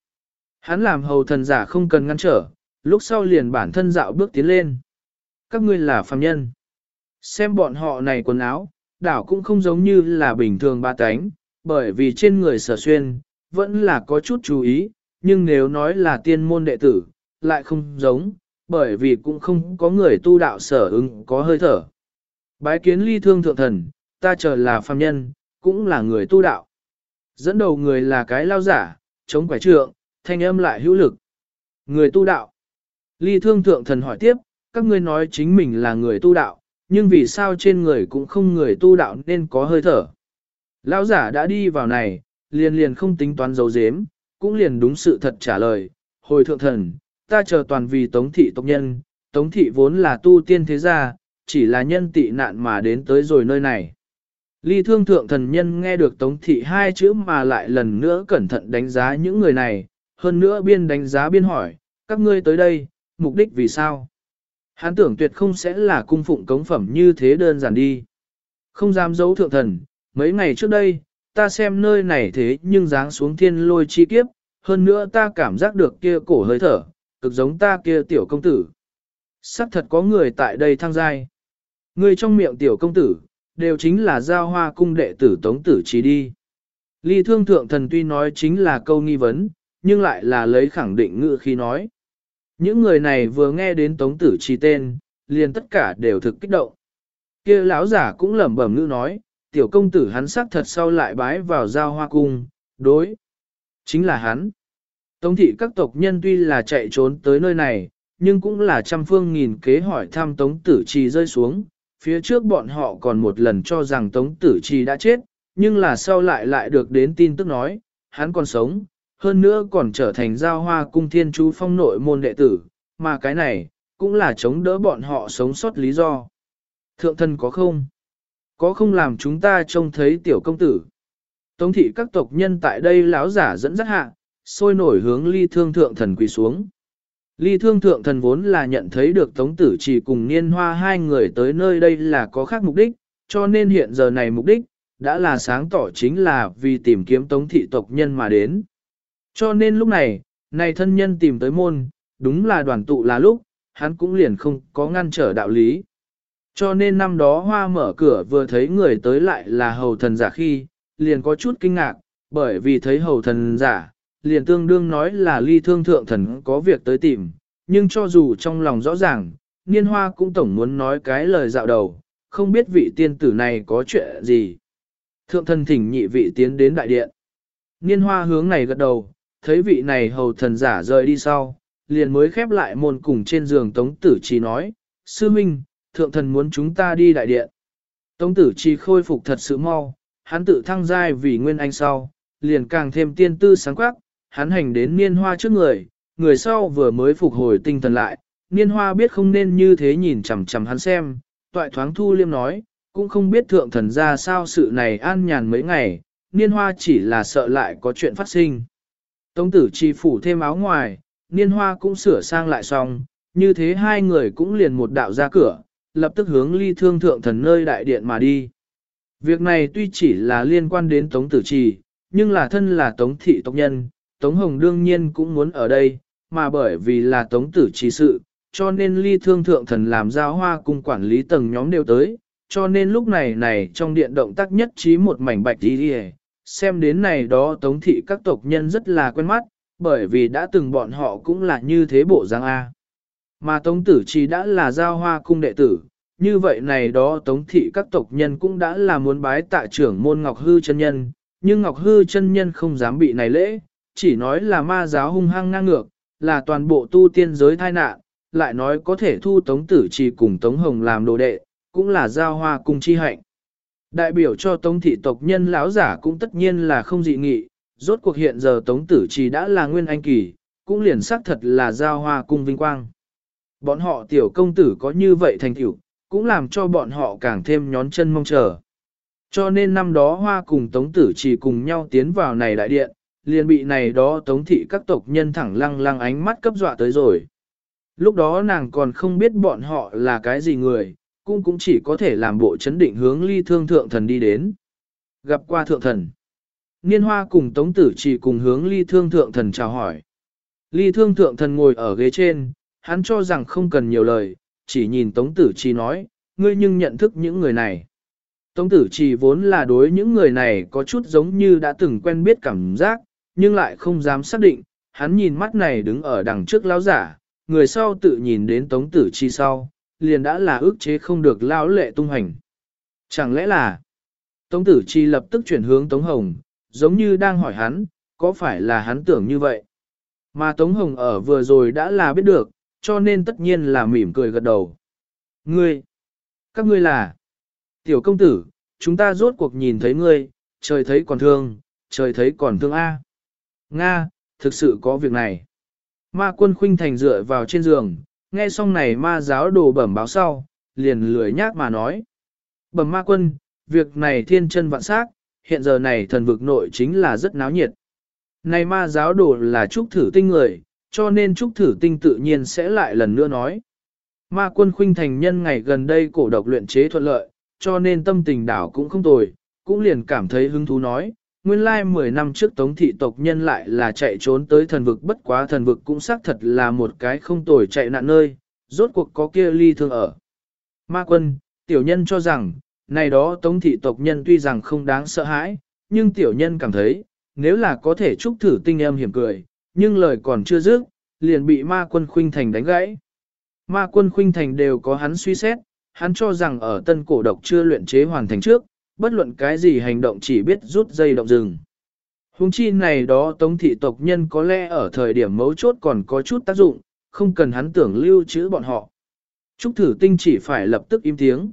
Hắn làm hầu thần giả không cần ngăn trở, lúc sau liền bản thân dạo bước tiến lên. Các ngươi là phàm nhân. Xem bọn họ này quần áo, đảo cũng không giống như là bình thường ba cánh, bởi vì trên người sở xuyên, vẫn là có chút chú ý, nhưng nếu nói là tiên môn đệ tử, lại không giống, bởi vì cũng không có người tu đạo sở ứng có hơi thở. Bái kiến ly thương thượng thần, ta chờ là phàm nhân, cũng là người tu đạo. Dẫn đầu người là cái lao giả, chống quẻ trượng, thanh âm lại hữu lực. Người tu đạo. Ly thương thượng thần hỏi tiếp, các ngươi nói chính mình là người tu đạo, nhưng vì sao trên người cũng không người tu đạo nên có hơi thở. Lão giả đã đi vào này, liền liền không tính toán dấu dếm, cũng liền đúng sự thật trả lời, hồi thượng thần, ta chờ toàn vì tống thị tộc nhân, tống thị vốn là tu tiên thế gia, chỉ là nhân tị nạn mà đến tới rồi nơi này. Ly thương thượng thần nhân nghe được tống thị hai chữ mà lại lần nữa cẩn thận đánh giá những người này, hơn nữa biên đánh giá biên hỏi, các ngươi tới đây, mục đích vì sao? Hắn tưởng tuyệt không sẽ là cung phụng cống phẩm như thế đơn giản đi. Không dám giấu thượng thần, mấy ngày trước đây, ta xem nơi này thế nhưng dáng xuống thiên lôi chi kiếp, hơn nữa ta cảm giác được kia cổ hơi thở, cực giống ta kia tiểu công tử. Sắc thật có người tại đây thăng giai. Người trong miệng tiểu công tử, đều chính là giao hoa cung đệ tử tống tử trí đi. Ly thương thượng thần tuy nói chính là câu nghi vấn, nhưng lại là lấy khẳng định ngữ khi nói. Những người này vừa nghe đến tống tử trí tên, liền tất cả đều thực kích động. kia lão giả cũng lẩm bẩm ngữ nói, tiểu công tử hắn sắc thật sau lại bái vào giao hoa cung, đối. Chính là hắn. Tống thị các tộc nhân tuy là chạy trốn tới nơi này, nhưng cũng là trăm phương nghìn kế hỏi thăm tống tử trì rơi xuống. Phía trước bọn họ còn một lần cho rằng tống tử chi đã chết, nhưng là sau lại lại được đến tin tức nói, hắn còn sống, hơn nữa còn trở thành giao hoa cung thiên chú phong nội môn đệ tử, mà cái này, cũng là chống đỡ bọn họ sống sót lý do. Thượng thân có không? Có không làm chúng ta trông thấy tiểu công tử? Tống thị các tộc nhân tại đây lão giả dẫn dắt hạ, sôi nổi hướng ly thương thượng thần quỳ xuống. Ly thương thượng thần vốn là nhận thấy được tống tử chỉ cùng niên hoa hai người tới nơi đây là có khác mục đích, cho nên hiện giờ này mục đích, đã là sáng tỏ chính là vì tìm kiếm tống thị tộc nhân mà đến. Cho nên lúc này, này thân nhân tìm tới môn, đúng là đoàn tụ là lúc, hắn cũng liền không có ngăn trở đạo lý. Cho nên năm đó hoa mở cửa vừa thấy người tới lại là hầu thần giả khi, liền có chút kinh ngạc, bởi vì thấy hầu thần giả, liền tương đương nói là ly thương thượng thần có việc tới tìm, nhưng cho dù trong lòng rõ ràng, niên hoa cũng tổng muốn nói cái lời dạo đầu, không biết vị tiên tử này có chuyện gì. Thượng thần thỉnh nhị vị tiến đến đại điện. Niên hoa hướng này gật đầu, thấy vị này hầu thần giả rời đi sau, liền mới khép lại môn cùng trên giường tống tử chỉ nói, sư minh, thượng thần muốn chúng ta đi đại điện. Tống tử chỉ khôi phục thật sự mau, hắn tự thăng giai vì nguyên anh sau, liền càng thêm tiên tư sáng quắc, hắn hành đến niên hoa trước người, người sau vừa mới phục hồi tinh thần lại, niên hoa biết không nên như thế nhìn chằm chằm hắn xem, toại thoáng thu liêm nói, cũng không biết thượng thần ra sao sự này an nhàn mấy ngày, niên hoa chỉ là sợ lại có chuyện phát sinh. Tống tử chi phủ thêm áo ngoài, niên hoa cũng sửa sang lại xong, như thế hai người cũng liền một đạo ra cửa, lập tức hướng ly thương thượng thần nơi đại điện mà đi. Việc này tuy chỉ là liên quan đến Tống Tử Trì, nhưng là thân là Tống Thị tộc nhân, Tống Hồng đương nhiên cũng muốn ở đây, mà bởi vì là Tống Tử Chi sự, cho nên ly thương thượng thần làm giao hoa cùng quản lý tầng nhóm đều tới, cho nên lúc này này trong điện động tác nhất trí một mảnh bạch đi đi xem đến này đó Tống Thị các tộc nhân rất là quen mắt, bởi vì đã từng bọn họ cũng là như thế bộ giang A. Mà Tống Tử Chi đã là giao hoa cung đệ tử, như vậy này đó tống thị các tộc nhân cũng đã là muốn bái tạ trưởng môn Ngọc Hư chân nhân, nhưng Ngọc Hư chân nhân không dám bị này lễ, chỉ nói là ma giáo hung hăng ngang ngược, là toàn bộ tu tiên giới thai nạn, lại nói có thể thu tống tử trì cùng tống hồng làm đồ đệ, cũng là giao hoa cùng chi hạnh. Đại biểu cho tống thị tộc nhân lão giả cũng tất nhiên là không dị nghị, rốt cuộc hiện giờ tống tử trì đã là nguyên anh kỳ, cũng liền xác thật là giao hoa cung vinh quang. Bọn họ tiểu công tử có như vậy thành tiểu, cũng làm cho bọn họ càng thêm nhón chân mong chờ. Cho nên năm đó hoa cùng tống tử trì cùng nhau tiến vào này đại điện, liền bị này đó tống thị các tộc nhân thẳng lăng lăng ánh mắt cấp dọa tới rồi. Lúc đó nàng còn không biết bọn họ là cái gì người, cũng cũng chỉ có thể làm bộ chấn định hướng ly thương thượng thần đi đến. Gặp qua thượng thần. Niên hoa cùng tống tử chỉ cùng hướng ly thương thượng thần chào hỏi. Ly thương thượng thần ngồi ở ghế trên, hắn cho rằng không cần nhiều lời, chỉ nhìn Tống Tử chỉ nói, ngươi nhưng nhận thức những người này. Tống Tử chỉ vốn là đối những người này có chút giống như đã từng quen biết cảm giác, nhưng lại không dám xác định, hắn nhìn mắt này đứng ở đằng trước lão giả, người sau tự nhìn đến tống tử chi sau, liền đã là ước chế không được lão lệ tung hành. Chẳng lẽ là, tống tử chi lập tức chuyển hướng tống hồng, giống như đang hỏi hắn, có phải là hắn tưởng như vậy? Mà tống hồng ở vừa rồi đã là biết được, cho nên tất nhiên là mỉm cười gật đầu. Ngươi, các ngươi là, tiểu công tử, chúng ta rốt cuộc nhìn thấy ngươi, trời thấy còn thương, trời thấy còn thương A. Nga, thực sự có việc này. Ma quân khuynh thành dựa vào trên giường, nghe xong này ma giáo đồ bẩm báo sau, liền lười nhác mà nói. Bẩm ma quân, việc này thiên chân vạn xác hiện giờ này thần vực nội chính là rất náo nhiệt. Này ma giáo đồ là trúc thử tinh người, cho nên trúc thử tinh tự nhiên sẽ lại lần nữa nói. Ma quân khuynh thành nhân ngày gần đây cổ độc luyện chế thuận lợi, cho nên tâm tình đảo cũng không tồi, cũng liền cảm thấy hứng thú nói, nguyên lai 10 năm trước tống thị tộc nhân lại là chạy trốn tới thần vực bất quá thần vực cũng xác thật là một cái không tồi chạy nạn nơi, rốt cuộc có kia ly thương ở. Ma quân, tiểu nhân cho rằng, này đó tống thị tộc nhân tuy rằng không đáng sợ hãi, nhưng tiểu nhân cảm thấy, nếu là có thể chúc thử tinh em hiểm cười, nhưng lời còn chưa dứt, liền bị ma quân khuynh thành đánh gãy. Ma quân khuynh thành đều có hắn suy xét, hắn cho rằng ở tân cổ độc chưa luyện chế hoàn thành trước, bất luận cái gì hành động chỉ biết rút dây động rừng. Hùng chi này đó tống thị tộc nhân có lẽ ở thời điểm mấu chốt còn có chút tác dụng, không cần hắn tưởng lưu trữ bọn họ. Trúc thử tinh chỉ phải lập tức im tiếng.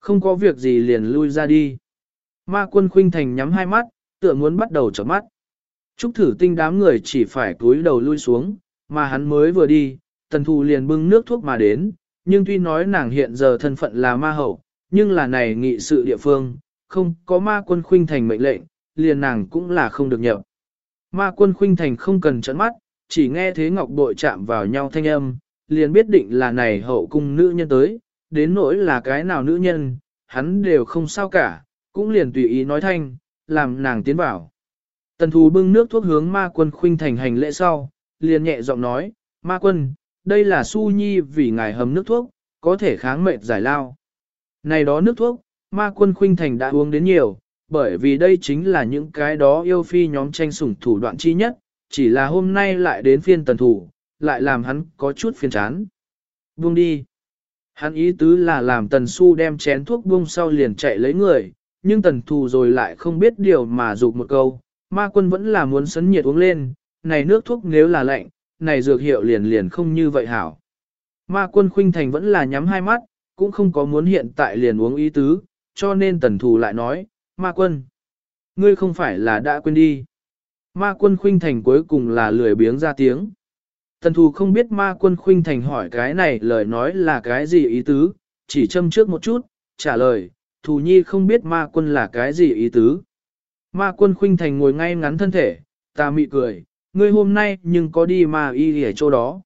Không có việc gì liền lui ra đi. Ma quân khuynh thành nhắm hai mắt, tựa muốn bắt đầu trở mắt. Trúc thử tinh đám người chỉ phải cúi đầu lui xuống, mà hắn mới vừa đi, tần thù liền bưng nước thuốc mà đến, nhưng tuy nói nàng hiện giờ thân phận là ma hậu, nhưng là này nghị sự địa phương, không có ma quân khuynh thành mệnh lệnh, liền nàng cũng là không được nhập. Ma quân khuynh thành không cần trận mắt, chỉ nghe thế ngọc bội chạm vào nhau thanh âm, liền biết định là này hậu cung nữ nhân tới, đến nỗi là cái nào nữ nhân, hắn đều không sao cả, cũng liền tùy ý nói thanh, làm nàng tiến vào. Tần thù bưng nước thuốc hướng ma quân khuynh thành hành lễ sau, liền nhẹ giọng nói, ma quân, đây là su nhi vì ngài hầm nước thuốc, có thể kháng mệt giải lao. Này đó nước thuốc, ma quân khuynh thành đã uống đến nhiều, bởi vì đây chính là những cái đó yêu phi nhóm tranh sủng thủ đoạn chi nhất, chỉ là hôm nay lại đến phiên tần thủ, lại làm hắn có chút phiền chán. Buông đi. Hắn ý tứ là làm tần su đem chén thuốc buông sau liền chạy lấy người, nhưng tần thù rồi lại không biết điều mà dục một câu, ma quân vẫn là muốn sấn nhiệt uống lên, này nước thuốc nếu là lạnh, này dược hiệu liền liền không như vậy hảo. Ma quân khuynh thành vẫn là nhắm hai mắt, cũng không có muốn hiện tại liền uống ý tứ, cho nên tần thù lại nói, ma quân, ngươi không phải là đã quên đi. Ma quân khuynh thành cuối cùng là lười biếng ra tiếng. Tần thù không biết ma quân khuynh thành hỏi cái này lời nói là cái gì ý tứ, chỉ châm trước một chút, trả lời, thù nhi không biết ma quân là cái gì ý tứ. Ma quân khuynh thành ngồi ngay ngắn thân thể, ta mị cười, ngươi hôm nay nhưng có đi ma y ở chỗ đó.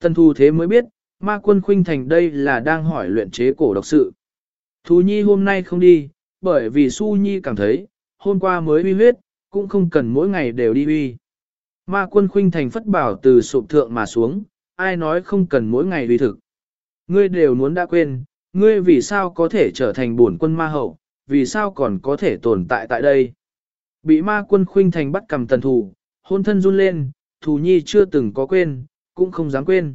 Tần thù thế mới biết, ma quân khuynh thành đây là đang hỏi luyện chế cổ độc sự. Thú nhi hôm nay không đi, bởi vì su nhi cảm thấy, hôm qua mới uy huyết, cũng không cần mỗi ngày đều đi uy. Ma quân khuynh thành phất bảo từ sụp thượng mà xuống, ai nói không cần mỗi ngày uy thực. Ngươi đều muốn đã quên, ngươi vì sao có thể trở thành bổn quân ma hậu, vì sao còn có thể tồn tại tại đây. Bị ma quân khuynh thành bắt cầm tần thủ, hôn thân run lên, thù nhi chưa từng có quên, cũng không dám quên.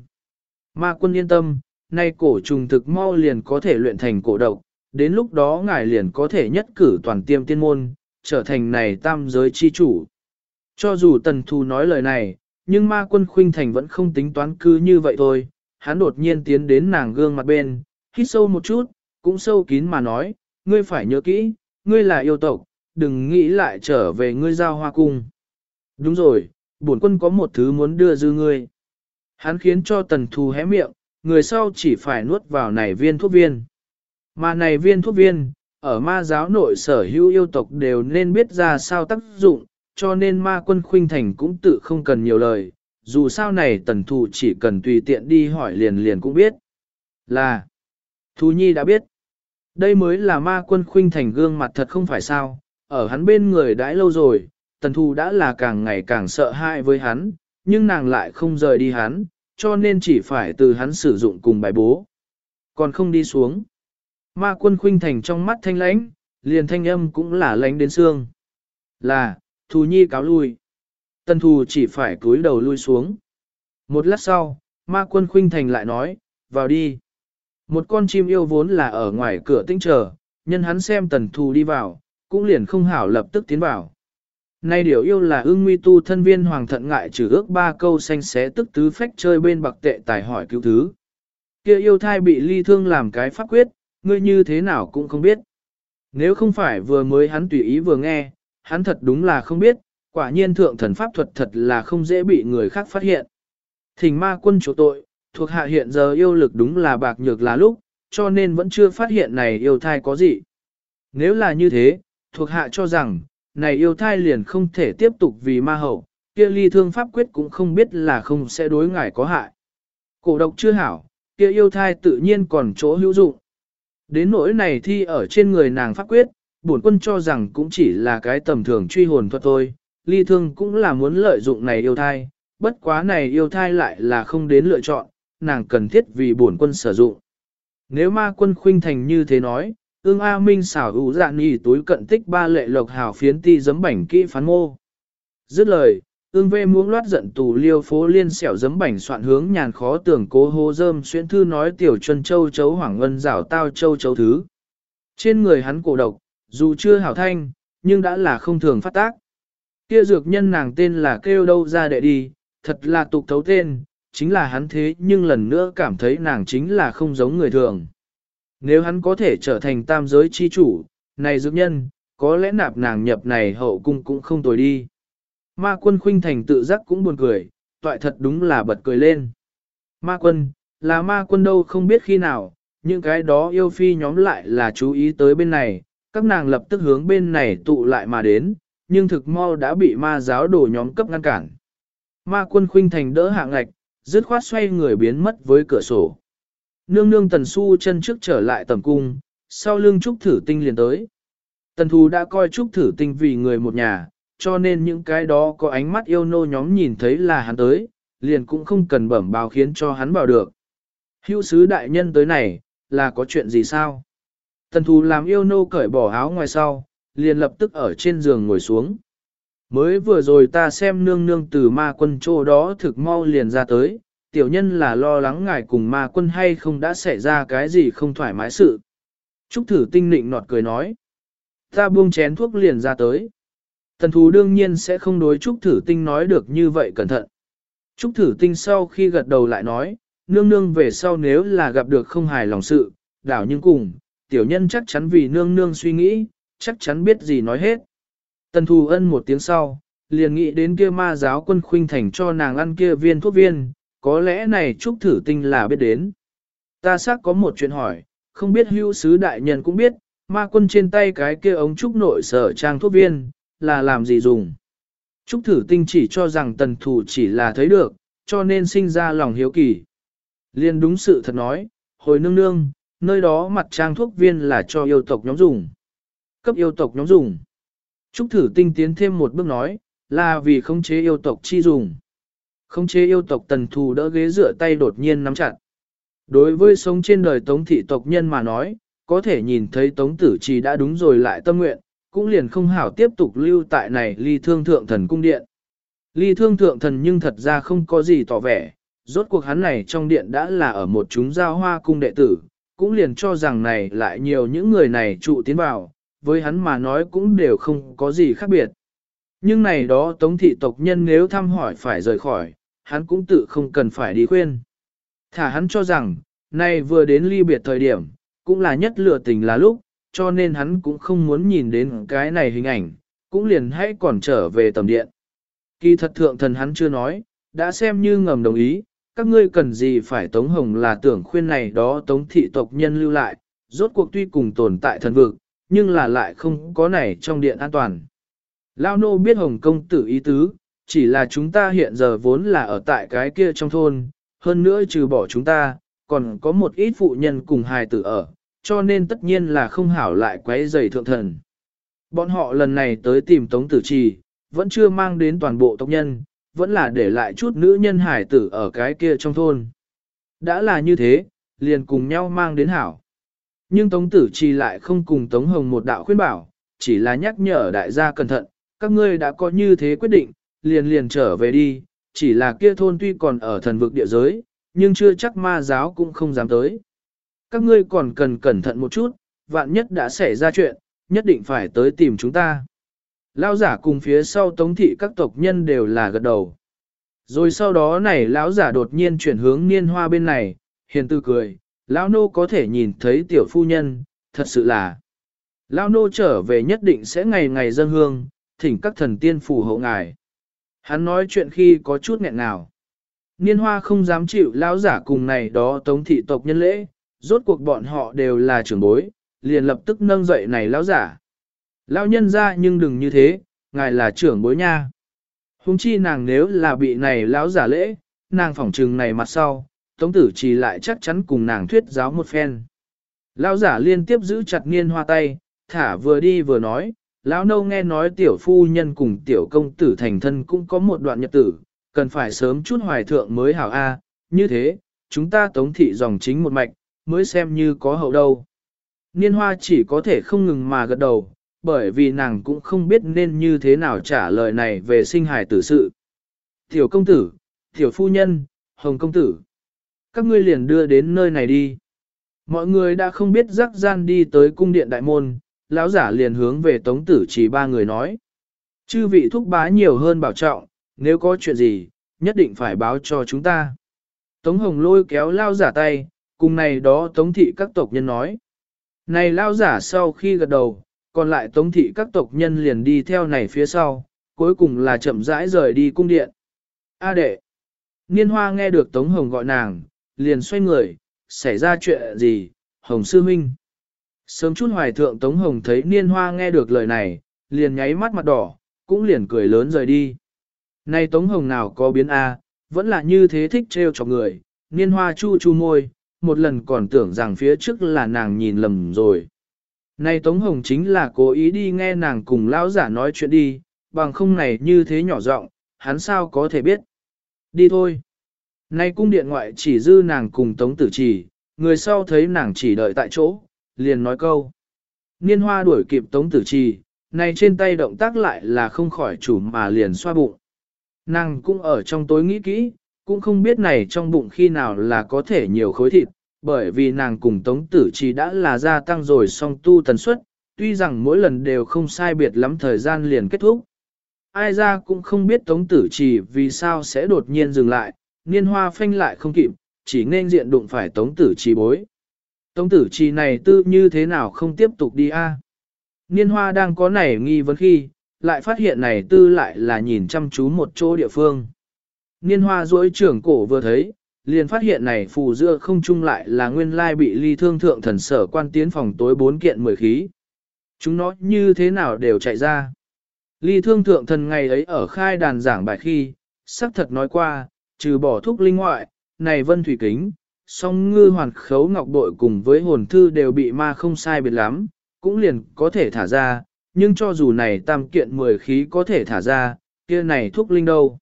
Ma quân yên tâm, nay cổ trùng thực mau liền có thể luyện thành cổ độc, đến lúc đó ngài liền có thể nhất cử toàn tiêm tiên môn, trở thành này tam giới chi chủ. Cho dù tần thù nói lời này, nhưng ma quân khuynh thành vẫn không tính toán cư như vậy thôi, hắn đột nhiên tiến đến nàng gương mặt bên, hít sâu một chút, cũng sâu kín mà nói, ngươi phải nhớ kỹ, ngươi là yêu tộc, đừng nghĩ lại trở về ngươi giao hoa cung. Đúng rồi, bổn quân có một thứ muốn đưa dư ngươi. Hắn khiến cho tần thù hé miệng, người sau chỉ phải nuốt vào này viên thuốc viên. Mà này viên thuốc viên, ở ma giáo nội sở hữu yêu tộc đều nên biết ra sao tác dụng, cho nên ma quân khuynh thành cũng tự không cần nhiều lời, dù sao này tần thù chỉ cần tùy tiện đi hỏi liền liền cũng biết. Là, Thú Nhi đã biết, đây mới là ma quân khuynh thành gương mặt thật không phải sao, ở hắn bên người đãi lâu rồi, tần thù đã là càng ngày càng sợ hãi với hắn, nhưng nàng lại không rời đi hắn, cho nên chỉ phải từ hắn sử dụng cùng bài bố. Còn không đi xuống. Ma quân khuynh thành trong mắt thanh lãnh, liền thanh âm cũng là lãnh đến xương. Là, thù nhi cáo lui. Tần thù chỉ phải cúi đầu lui xuống. Một lát sau, Ma quân khuynh thành lại nói, vào đi. Một con chim yêu vốn là ở ngoài cửa tinh chờ, nhân hắn xem tần thù đi vào, cũng liền không hảo lập tức tiến vào. Nay điều yêu là ưng nguy tu thân viên hoàng thận ngại trừ ước ba câu xanh xé tức tứ phách chơi bên bạc tệ tài hỏi cứu thứ. kia yêu thai bị ly thương làm cái pháp quyết, ngươi như thế nào cũng không biết. Nếu không phải vừa mới hắn tùy ý vừa nghe, hắn thật đúng là không biết, quả nhiên thượng thần pháp thuật thật là không dễ bị người khác phát hiện. Thỉnh ma quân chỗ tội, thuộc hạ hiện giờ yêu lực đúng là bạc nhược là lúc, cho nên vẫn chưa phát hiện này yêu thai có gì. Nếu là như thế, thuộc hạ cho rằng, này yêu thai liền không thể tiếp tục vì ma hậu, kia ly thương pháp quyết cũng không biết là không sẽ đối ngài có hại. Cổ độc chưa hảo, kia yêu thai tự nhiên còn chỗ hữu dụng. Đến nỗi này thi ở trên người nàng pháp quyết, bổn quân cho rằng cũng chỉ là cái tầm thường truy hồn thuật thôi, ly thương cũng là muốn lợi dụng này yêu thai, bất quá này yêu thai lại là không đến lựa chọn, nàng cần thiết vì bổn quân sử dụng. Nếu ma quân khuynh thành như thế nói, ương A Minh xảo ủ dạn nhì túi cận tích ba lệ lộc hào phiến ti giấm bảnh kỹ phán mô. Dứt lời, ương vê muống loát giận tù liêu phố liên xẻo giấm bảnh soạn hướng nhàn khó tưởng cố hô dơm xuyên thư nói tiểu chân châu chấu hoảng ngân rảo tao châu chấu thứ. Trên người hắn cổ độc, dù chưa hảo thanh, nhưng đã là không thường phát tác. Kia dược nhân nàng tên là kêu đâu ra đệ đi, thật là tục thấu tên, chính là hắn thế nhưng lần nữa cảm thấy nàng chính là không giống người thường. Nếu hắn có thể trở thành tam giới chi chủ, này dược nhân, có lẽ nạp nàng nhập này hậu cung cũng không tồi đi. Ma quân khuynh thành tự giác cũng buồn cười, toại thật đúng là bật cười lên. Ma quân, là ma quân đâu không biết khi nào, những cái đó yêu phi nhóm lại là chú ý tới bên này, các nàng lập tức hướng bên này tụ lại mà đến, nhưng thực mau đã bị ma giáo đổ nhóm cấp ngăn cản. Ma quân khuynh thành đỡ hạng ngạch, dứt khoát xoay người biến mất với cửa sổ. Nương nương tần su chân trước trở lại tầm cung, sau lưng trúc thử tinh liền tới. Tần thù đã coi trúc thử tinh vì người một nhà, cho nên những cái đó có ánh mắt yêu nô nhóm nhìn thấy là hắn tới, liền cũng không cần bẩm báo khiến cho hắn vào được. Hữu sứ đại nhân tới này, là có chuyện gì sao? Tần thù làm yêu nô cởi bỏ áo ngoài sau, liền lập tức ở trên giường ngồi xuống. Mới vừa rồi ta xem nương nương từ ma quân chỗ đó thực mau liền ra tới, tiểu nhân là lo lắng ngài cùng ma quân hay không đã xảy ra cái gì không thoải mái sự. Trúc thử tinh nịnh nọt cười nói. Ta buông chén thuốc liền ra tới. Tần thú đương nhiên sẽ không đối Trúc thử tinh nói được như vậy cẩn thận. Trúc thử tinh sau khi gật đầu lại nói, nương nương về sau nếu là gặp được không hài lòng sự, đảo nhưng cùng, tiểu nhân chắc chắn vì nương nương suy nghĩ, chắc chắn biết gì nói hết. Tần thù ân một tiếng sau, liền nghĩ đến kia ma giáo quân khuynh thành cho nàng ăn kia viên thuốc viên, có lẽ này trúc thử tinh là biết đến. Ta xác có một chuyện hỏi, không biết hưu sứ đại nhân cũng biết, ma quân trên tay cái kia ống trúc nội sở trang thuốc viên, là làm gì dùng. Trúc thử tinh chỉ cho rằng tần thủ chỉ là thấy được, cho nên sinh ra lòng hiếu kỳ. Liên đúng sự thật nói, hồi nương nương, nơi đó mặt trang thuốc viên là cho yêu tộc nhóm dùng. Cấp yêu tộc nhóm dùng. Trúc thử tinh tiến thêm một bước nói, là vì khống chế yêu tộc chi dùng. Khống chế yêu tộc tần thù đỡ ghế dựa tay đột nhiên nắm chặt. Đối với sống trên đời tống thị tộc nhân mà nói, có thể nhìn thấy tống tử trì đã đúng rồi lại tâm nguyện, cũng liền không hảo tiếp tục lưu tại này ly thương thượng thần cung điện. Ly thương thượng thần nhưng thật ra không có gì tỏ vẻ, rốt cuộc hắn này trong điện đã là ở một chúng giao hoa cung đệ tử, cũng liền cho rằng này lại nhiều những người này trụ tiến vào, với hắn mà nói cũng đều không có gì khác biệt. Nhưng này đó tống thị tộc nhân nếu thăm hỏi phải rời khỏi, hắn cũng tự không cần phải đi khuyên. Thả hắn cho rằng, nay vừa đến ly biệt thời điểm, cũng là nhất lựa tình là lúc, cho nên hắn cũng không muốn nhìn đến cái này hình ảnh, cũng liền hãy còn trở về tầm điện. Kỳ thật thượng thần hắn chưa nói, đã xem như ngầm đồng ý, các ngươi cần gì phải tống hồng là tưởng khuyên này đó tống thị tộc nhân lưu lại, rốt cuộc tuy cùng tồn tại thần vực, nhưng là lại không có này trong điện an toàn. Lao nô biết Hồng công tử ý tứ, chỉ là chúng ta hiện giờ vốn là ở tại cái kia trong thôn, hơn nữa trừ bỏ chúng ta, còn có một ít phụ nhân cùng hài tử ở, cho nên tất nhiên là không hảo lại quấy rầy thượng thần. Bọn họ lần này tới tìm Tống Tử Trì, vẫn chưa mang đến toàn bộ tộc nhân, vẫn là để lại chút nữ nhân hải tử ở cái kia trong thôn. Đã là như thế, liền cùng nhau mang đến hảo. Nhưng Tống Tử Trì lại không cùng Tống Hồng một đạo khuyên bảo, chỉ là nhắc nhở đại gia cẩn thận, các ngươi đã có như thế quyết định, liền liền trở về đi, chỉ là kia thôn tuy còn ở thần vực địa giới, nhưng chưa chắc ma giáo cũng không dám tới. Các ngươi còn cần cẩn thận một chút, vạn nhất đã xảy ra chuyện, nhất định phải tới tìm chúng ta. Lão giả cùng phía sau tống thị các tộc nhân đều là gật đầu. Rồi sau đó này lão giả đột nhiên chuyển hướng niên hoa bên này, hiền tư cười, lão nô có thể nhìn thấy tiểu phu nhân, thật sự là. Lão nô trở về nhất định sẽ ngày ngày dân hương, thỉnh các thần tiên phù hộ ngài. Hắn nói chuyện khi có chút nghẹn nào. Niên hoa không dám chịu lão giả cùng này đó tống thị tộc nhân lễ, rốt cuộc bọn họ đều là trưởng bối, liền lập tức nâng dậy này lão giả. Lão nhân ra nhưng đừng như thế, ngài là trưởng bối nha. Hùng chi nàng nếu là bị này lão giả lễ, nàng phỏng trừng này mặt sau, tống tử chỉ lại chắc chắn cùng nàng thuyết giáo một phen. Lão giả liên tiếp giữ chặt niên hoa tay, thả vừa đi vừa nói, lão nâu nghe nói tiểu phu nhân cùng tiểu công tử thành thân cũng có một đoạn nhật tử, cần phải sớm chút hoài thượng mới hảo A, như thế, chúng ta tống thị dòng chính một mạch, mới xem như có hậu đâu. Niên hoa chỉ có thể không ngừng mà gật đầu, bởi vì nàng cũng không biết nên như thế nào trả lời này về sinh hài tử sự. Tiểu công tử, tiểu phu nhân, hồng công tử, các ngươi liền đưa đến nơi này đi. Mọi người đã không biết rắc gian đi tới cung điện đại môn, lão giả liền hướng về tống tử chỉ ba người nói. Chư vị thúc bá nhiều hơn bảo trọng, nếu có chuyện gì, nhất định phải báo cho chúng ta. Tống hồng lôi kéo lao giả tay, cùng này đó tống thị các tộc nhân nói. Này lao giả sau khi gật đầu, còn lại tống thị các tộc nhân liền đi theo này phía sau, cuối cùng là chậm rãi rời đi cung điện. A đệ! Niên hoa nghe được Tống Hồng gọi nàng, liền xoay người, xảy ra chuyện gì, Hồng Sư Minh. Sớm chút hoài thượng Tống Hồng thấy Niên hoa nghe được lời này, liền nháy mắt mặt đỏ, cũng liền cười lớn rời đi. Này Tống Hồng nào có biến A, vẫn là như thế thích trêu cho người, Niên hoa chu chu môi, một lần còn tưởng rằng phía trước là nàng nhìn lầm rồi. Này Tống Hồng chính là cố ý đi nghe nàng cùng lão giả nói chuyện đi, bằng không này như thế nhỏ giọng, hắn sao có thể biết. Đi thôi. Nay cung điện ngoại chỉ dư nàng cùng Tống Tử Trì, người sau thấy nàng chỉ đợi tại chỗ, liền nói câu. Niên hoa đuổi kịp Tống Tử Trì, này trên tay động tác lại là không khỏi chủ mà liền xoa bụng. Nàng cũng ở trong tối nghĩ kỹ, cũng không biết này trong bụng khi nào là có thể nhiều khối thịt, bởi vì nàng cùng Tống Tử Trì đã là gia tăng rồi song tu tần suất, tuy rằng mỗi lần đều không sai biệt lắm thời gian liền kết thúc. Ai ra cũng không biết Tống Tử Trì vì sao sẽ đột nhiên dừng lại, niên hoa phanh lại không kịp, chỉ nên diện đụng phải Tống Tử Trì bối. Tống Tử Trì này tư như thế nào không tiếp tục đi a? À? Niên hoa đang có nảy nghi vấn khi, lại phát hiện này tư lại là nhìn chăm chú một chỗ địa phương. Niên hoa duỗi trưởng cổ vừa thấy, liền phát hiện này phù dưa không chung lại là nguyên lai bị ly thương thượng thần sở quan tiến phòng tối bốn kiện mười khí. Chúng nó như thế nào đều chạy ra. Ly thương thượng thần ngày ấy ở khai đàn giảng bài khi, sắc thật nói qua, trừ bỏ thuốc linh ngoại, này vân thủy kính, song ngư hoàn khấu ngọc bội cùng với hồn thư đều bị ma không sai biệt lắm, cũng liền có thể thả ra, nhưng cho dù này tam kiện mười khí có thể thả ra, kia này thuốc linh đâu.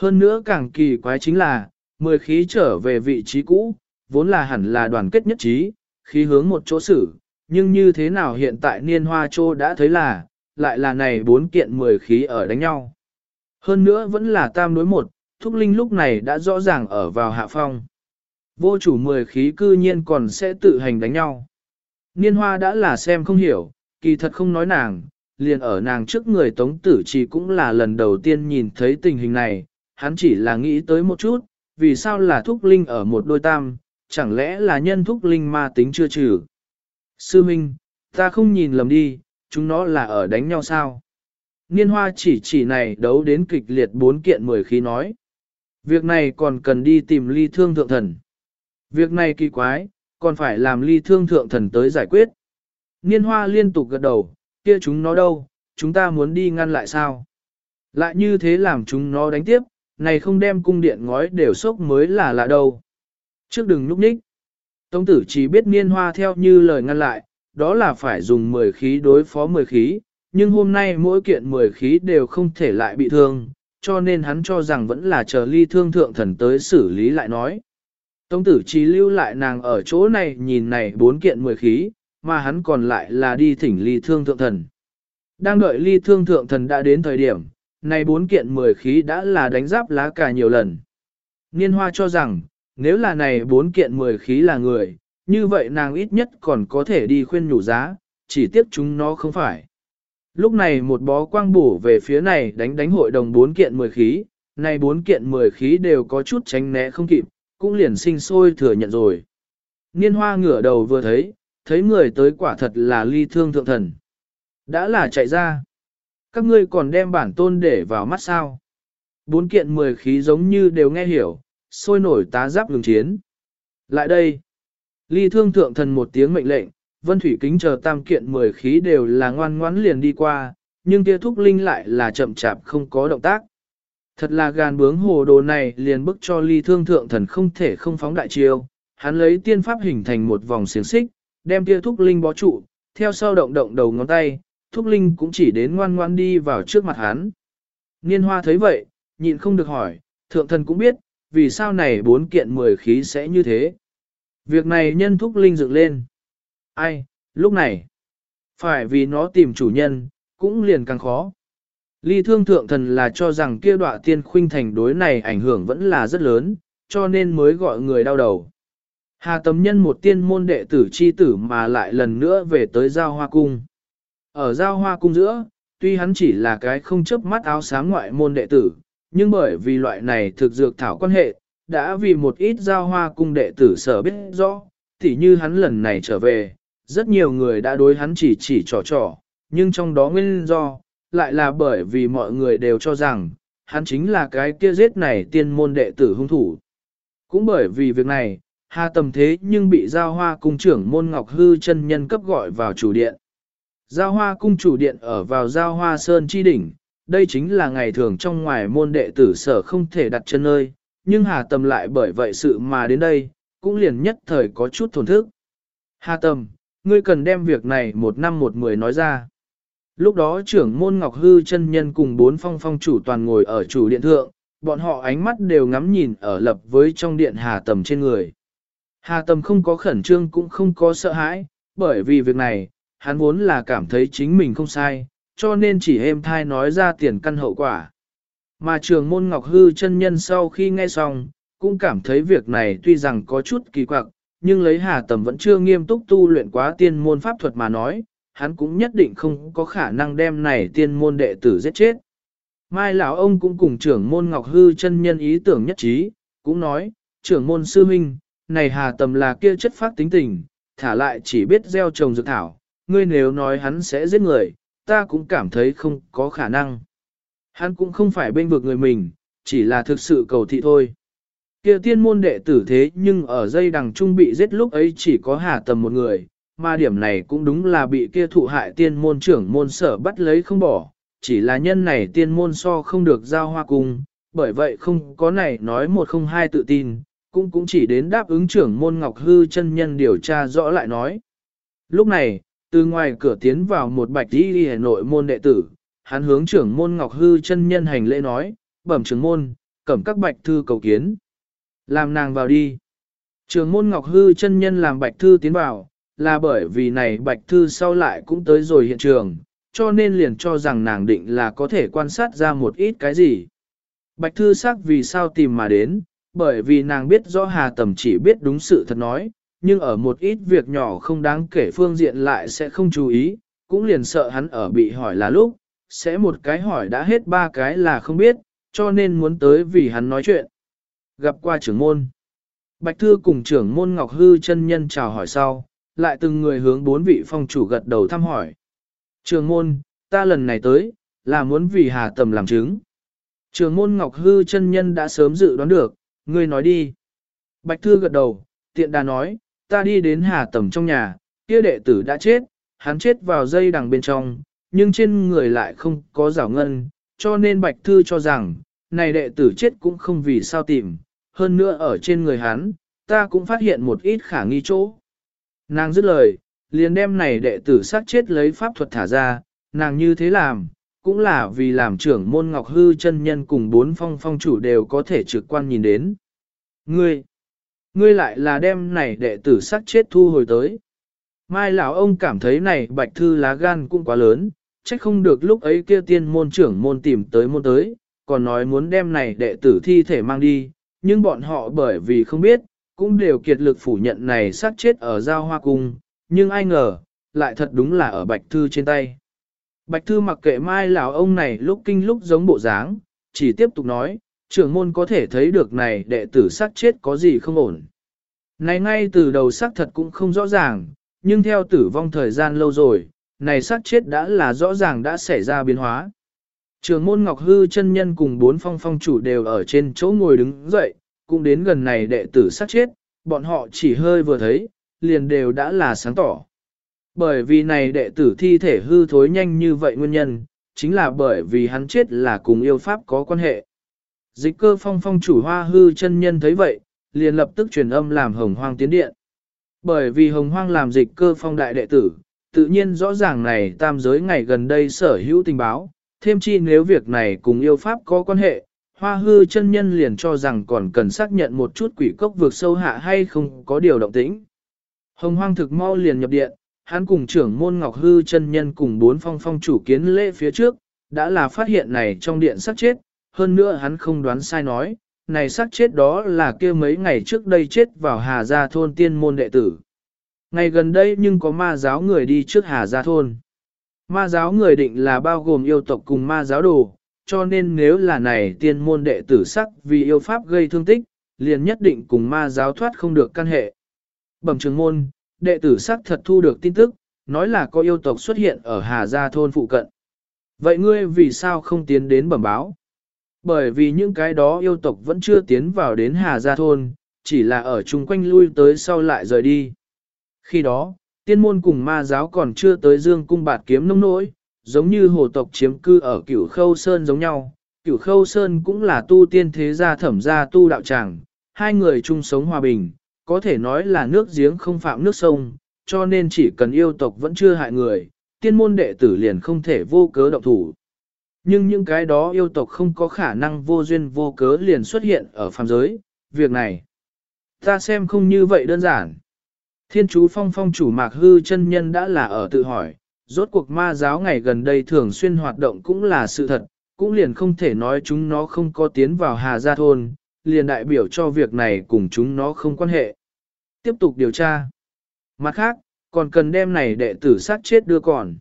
Hơn nữa càng kỳ quái chính là, mười khí trở về vị trí cũ, vốn là hẳn là đoàn kết nhất trí, khí hướng một chỗ xử, nhưng như thế nào hiện tại niên hoa trô đã thấy là, lại là này bốn kiện mười khí ở đánh nhau. Hơn nữa vẫn là tam đối một, thúc linh lúc này đã rõ ràng ở vào hạ phong. Vô chủ mười khí cư nhiên còn sẽ tự hành đánh nhau. Niên hoa đã là xem không hiểu, kỳ thật không nói nàng, liền ở nàng trước người tống tử chỉ cũng là lần đầu tiên nhìn thấy tình hình này, hắn chỉ là nghĩ tới một chút, vì sao là thúc linh ở một đôi tam, chẳng lẽ là nhân thúc linh ma tính chưa trừ. Sư Minh, ta không nhìn lầm đi, chúng nó là ở đánh nhau sao? Niên hoa chỉ chỉ này đấu đến kịch liệt bốn kiện mười khí nói. Việc này còn cần đi tìm ly thương thượng thần. Việc này kỳ quái, còn phải làm ly thương thượng thần tới giải quyết. Niên hoa liên tục gật đầu, kia chúng nó đâu, chúng ta muốn đi ngăn lại sao? Lại như thế làm chúng nó đánh tiếp, này không đem cung điện ngói đều sốc mới là lạ đâu. Trước đừng núp ních. Tông tử chỉ biết niên hoa theo như lời ngăn lại, đó là phải dùng 10 khí đối phó 10 khí, nhưng hôm nay mỗi kiện 10 khí đều không thể lại bị thương, cho nên hắn cho rằng vẫn là chờ ly thương thượng thần tới xử lý lại nói. Tông tử chỉ lưu lại nàng ở chỗ này nhìn này bốn kiện 10 khí, mà hắn còn lại là đi thỉnh ly thương thượng thần. Đang đợi ly thương thượng thần đã đến thời điểm, này bốn kiện mười khí đã là đánh giáp lá cà nhiều lần. Niên hoa cho rằng, nếu là này bốn kiện mười khí là người, như vậy nàng ít nhất còn có thể đi khuyên nhủ giá, chỉ tiếc chúng nó không phải. Lúc này một bó quang bổ về phía này đánh đánh hội đồng bốn kiện mười khí, này bốn kiện mười khí đều có chút tránh né không kịp, cũng liền sinh sôi thừa nhận rồi. Niên hoa ngửa đầu vừa thấy, thấy người tới quả thật là ly thương thượng thần. Đã là chạy ra. Các ngươi còn đem bản tôn để vào mắt sao. Bốn kiện mười khí giống như đều nghe hiểu, sôi nổi tá giáp lường chiến. Lại đây. Ly thương thượng thần một tiếng mệnh lệnh, vân thủy kính chờ tam kiện mười khí đều là ngoan ngoãn liền đi qua, nhưng kia thúc linh lại là chậm chạp không có động tác. Thật là gàn bướng hồ đồ này liền bức cho ly thương thượng thần không thể không phóng đại chiêu, hắn lấy tiên pháp hình thành một vòng xiềng xích, đem kia thúc linh bó trụ, theo sau động động đầu ngón tay, thúc linh cũng chỉ đến ngoan ngoan đi vào trước mặt hắn. Niên hoa thấy vậy, nhịn không được hỏi, thượng thần cũng biết, vì sao này bốn kiện mười khí sẽ như thế. Việc này nhân thúc linh dựng lên. Ai, lúc này, phải vì nó tìm chủ nhân, cũng liền càng khó. Ly thương thượng thần là cho rằng kia đọa tiên khuynh thành đối này ảnh hưởng vẫn là rất lớn, cho nên mới gọi người đau đầu. Hà tấm nhân một tiên môn đệ tử chi tử mà lại lần nữa về tới giao hoa cung. Ở giao hoa cung giữa, tuy hắn chỉ là cái không chấp mắt áo sáng ngoại môn đệ tử, nhưng bởi vì loại này thực dược thảo quan hệ, đã vì một ít giao hoa cung đệ tử sở biết rõ, thì như hắn lần này trở về, rất nhiều người đã đối hắn chỉ chỉ trò trò, nhưng trong đó nguyên do, lại là bởi vì mọi người đều cho rằng, hắn chính là cái kia giết này tiên môn đệ tử hung thủ. Cũng bởi vì việc này, Hà Tầm thế nhưng bị Giao Hoa cung trưởng môn Ngọc Hư chân nhân cấp gọi vào chủ điện. Giao Hoa cung chủ điện ở vào Giao Hoa Sơn chi đỉnh, đây chính là ngày thường trong ngoài môn đệ tử sở không thể đặt chân nơi, nhưng Hà Tầm lại bởi vậy sự mà đến đây, cũng liền nhất thời có chút thổn thức. Hà Tầm, ngươi cần đem việc này một năm một mười nói ra. Lúc đó trưởng môn Ngọc Hư chân nhân cùng bốn phong phong chủ toàn ngồi ở chủ điện thượng, bọn họ ánh mắt đều ngắm nhìn ở lập với trong điện Hà Tầm trên người. Hà Tầm không có khẩn trương cũng không có sợ hãi, bởi vì việc này, hắn vốn là cảm thấy chính mình không sai, cho nên chỉ êm thai nói ra tiền căn hậu quả. Mà trường môn Ngọc Hư chân nhân sau khi nghe xong, cũng cảm thấy việc này tuy rằng có chút kỳ quặc, nhưng lấy Hà Tầm vẫn chưa nghiêm túc tu luyện quá tiên môn pháp thuật mà nói, hắn cũng nhất định không có khả năng đem này tiên môn đệ tử giết chết. Mai lão ông cũng cùng trưởng môn Ngọc Hư chân nhân ý tưởng nhất trí, cũng nói, trưởng môn sư minh, này hà tầm là kia chất phát tính tình, thả lại chỉ biết gieo trồng dược thảo, ngươi nếu nói hắn sẽ giết người, ta cũng cảm thấy không có khả năng. Hắn cũng không phải bên vực người mình, chỉ là thực sự cầu thị thôi. Kia tiên môn đệ tử thế nhưng ở dây đằng trung bị giết lúc ấy chỉ có hà tầm một người, mà điểm này cũng đúng là bị kia thụ hại tiên môn trưởng môn sở bắt lấy không bỏ, chỉ là nhân này tiên môn so không được giao hoa cung, bởi vậy không có này nói một không hai tự tin, cũng cũng chỉ đến đáp ứng trưởng môn Ngọc Hư chân nhân điều tra rõ lại nói. Lúc này, từ ngoài cửa tiến vào một bạch đi đi nội môn đệ tử, hắn hướng trưởng môn Ngọc Hư chân nhân hành lễ nói, bẩm trưởng môn, cẩm các bạch thư cầu kiến. Làm nàng vào đi. Trưởng môn Ngọc Hư chân nhân làm bạch thư tiến vào, là bởi vì này bạch thư sau lại cũng tới rồi hiện trường, cho nên liền cho rằng nàng định là có thể quan sát ra một ít cái gì. Bạch thư sắc vì sao tìm mà đến, bởi vì nàng biết rõ Hà Tầm chỉ biết đúng sự thật nói, nhưng ở một ít việc nhỏ không đáng kể phương diện lại sẽ không chú ý, cũng liền sợ hắn ở bị hỏi là lúc, sẽ một cái hỏi đã hết ba cái là không biết, cho nên muốn tới vì hắn nói chuyện. Gặp qua trưởng môn. Bạch Thư cùng trưởng môn Ngọc Hư chân nhân chào hỏi sau, lại từng người hướng bốn vị phong chủ gật đầu thăm hỏi. Trường môn, ta lần này tới, là muốn vì Hà Tầm làm chứng. Trường môn Ngọc Hư chân nhân đã sớm dự đoán được, ngươi nói đi. Bạch Thư gật đầu, tiện đà nói, ta đi đến Hà Tầm trong nhà, kia đệ tử đã chết, hắn chết vào dây đằng bên trong, nhưng trên người lại không có rào ngân, cho nên Bạch Thư cho rằng, này đệ tử chết cũng không vì sao tìm, hơn nữa ở trên người hắn, ta cũng phát hiện một ít khả nghi chỗ. Nàng dứt lời, liền đem này đệ tử sát chết lấy pháp thuật thả ra, nàng như thế làm, cũng là vì làm trưởng môn ngọc hư chân nhân cùng bốn phong phong chủ đều có thể trực quan nhìn đến. Ngươi, ngươi lại là đem này đệ tử sát chết thu hồi tới. Mai lão ông cảm thấy này bạch thư lá gan cũng quá lớn, trách không được lúc ấy kia tiên môn trưởng môn tìm tới môn tới, còn nói muốn đem này đệ tử thi thể mang đi, nhưng bọn họ bởi vì không biết, cũng đều kiệt lực phủ nhận này sát chết ở giao hoa cung, nhưng ai ngờ, lại thật đúng là ở bạch thư trên tay. Bạch thư mặc kệ mai lão ông này lúc kinh lúc giống bộ dáng, chỉ tiếp tục nói, trưởng môn có thể thấy được này đệ tử sát chết có gì không ổn. Này ngay từ đầu xác thật cũng không rõ ràng, nhưng theo tử vong thời gian lâu rồi, này sát chết đã là rõ ràng đã xảy ra biến hóa. Trường môn Ngọc Hư chân nhân cùng bốn phong phong chủ đều ở trên chỗ ngồi đứng dậy, cũng đến gần này đệ tử sát chết, bọn họ chỉ hơi vừa thấy, liền đều đã là sáng tỏ. Bởi vì này đệ tử thi thể hư thối nhanh như vậy nguyên nhân, chính là bởi vì hắn chết là cùng yêu pháp có quan hệ. Dịch cơ phong phong chủ hoa hư chân nhân thấy vậy, liền lập tức truyền âm làm hồng hoang tiến điện. Bởi vì hồng hoang làm dịch cơ phong đại đệ tử, tự nhiên rõ ràng này tam giới ngày gần đây sở hữu tình báo, thêm chi nếu việc này cùng yêu pháp có quan hệ, hoa hư chân nhân liền cho rằng còn cần xác nhận một chút quỷ cốc vượt sâu hạ hay không có điều động tĩnh. Hồng hoang thực mau liền nhập điện, hắn cùng trưởng môn ngọc hư chân nhân cùng bốn phong phong chủ kiến lễ phía trước, đã là phát hiện này trong điện sắc chết, hơn nữa hắn không đoán sai nói, này xác chết đó là kia mấy ngày trước đây chết vào Hà Gia thôn tiên môn đệ tử. Ngày gần đây nhưng có ma giáo người đi trước Hà Gia thôn. Ma giáo người định là bao gồm yêu tộc cùng ma giáo đồ, cho nên nếu là này tiên môn đệ tử sắc vì yêu pháp gây thương tích, liền nhất định cùng ma giáo thoát không được căn hệ. Bẩm trường môn, đệ tử sắc thật thu được tin tức, nói là có yêu tộc xuất hiện ở Hà Gia thôn phụ cận. Vậy ngươi vì sao không tiến đến bẩm báo? Bởi vì những cái đó yêu tộc vẫn chưa tiến vào đến Hà Gia thôn, chỉ là ở chung quanh lui tới sau lại rời đi. Khi đó, tiên môn cùng ma giáo còn chưa tới dương cung bạt kiếm nông nỗi, giống như hồ tộc chiếm cư ở cửu khâu sơn giống nhau. Cửu khâu sơn cũng là tu tiên thế gia thẩm gia tu đạo tràng, hai người chung sống hòa bình, có thể nói là nước giếng không phạm nước sông, cho nên chỉ cần yêu tộc vẫn chưa hại người, tiên môn đệ tử liền không thể vô cớ động thủ. Nhưng những cái đó yêu tộc không có khả năng vô duyên vô cớ liền xuất hiện ở phàm giới, việc này. Ta xem không như vậy đơn giản. Thiên chú phong phong chủ mạc hư chân nhân đã là ở tự hỏi, rốt cuộc ma giáo ngày gần đây thường xuyên hoạt động cũng là sự thật, cũng liền không thể nói chúng nó không có tiến vào Hà Gia Thôn, liền đại biểu cho việc này cùng chúng nó không quan hệ. Tiếp tục điều tra. Mặt khác, còn cần đem này đệ tử sát chết đưa còn.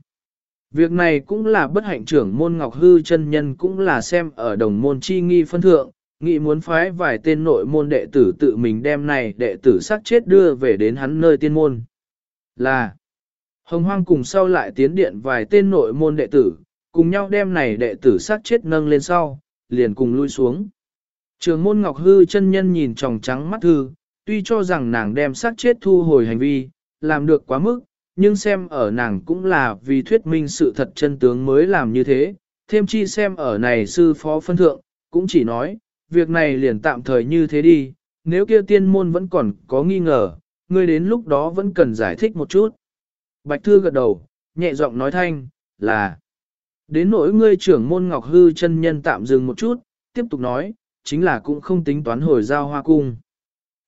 Việc này cũng là bất hạnh trưởng môn Ngọc Hư chân nhân cũng là xem ở đồng môn chi nghi phân thượng, nghĩ muốn phái vài tên nội môn đệ tử tự mình đem này đệ tử sát chết đưa về đến hắn nơi tiên môn. Là Hồng Hoang cùng sau lại tiến điện vài tên nội môn đệ tử, cùng nhau đem này đệ tử sát chết nâng lên sau, liền cùng lui xuống. Trường môn Ngọc Hư chân nhân nhìn tròng trắng mắt thư, tuy cho rằng nàng đem sát chết thu hồi hành vi, làm được quá mức, nhưng xem ở nàng cũng là vì thuyết minh sự thật chân tướng mới làm như thế, thêm chi xem ở này sư phó phân thượng, cũng chỉ nói, việc này liền tạm thời như thế đi, nếu kia tiên môn vẫn còn có nghi ngờ, ngươi đến lúc đó vẫn cần giải thích một chút. Bạch Thư gật đầu, nhẹ giọng nói thanh, là Đến nỗi ngươi trưởng môn Ngọc Hư chân nhân tạm dừng một chút, tiếp tục nói, chính là cũng không tính toán hồi giao hoa cung.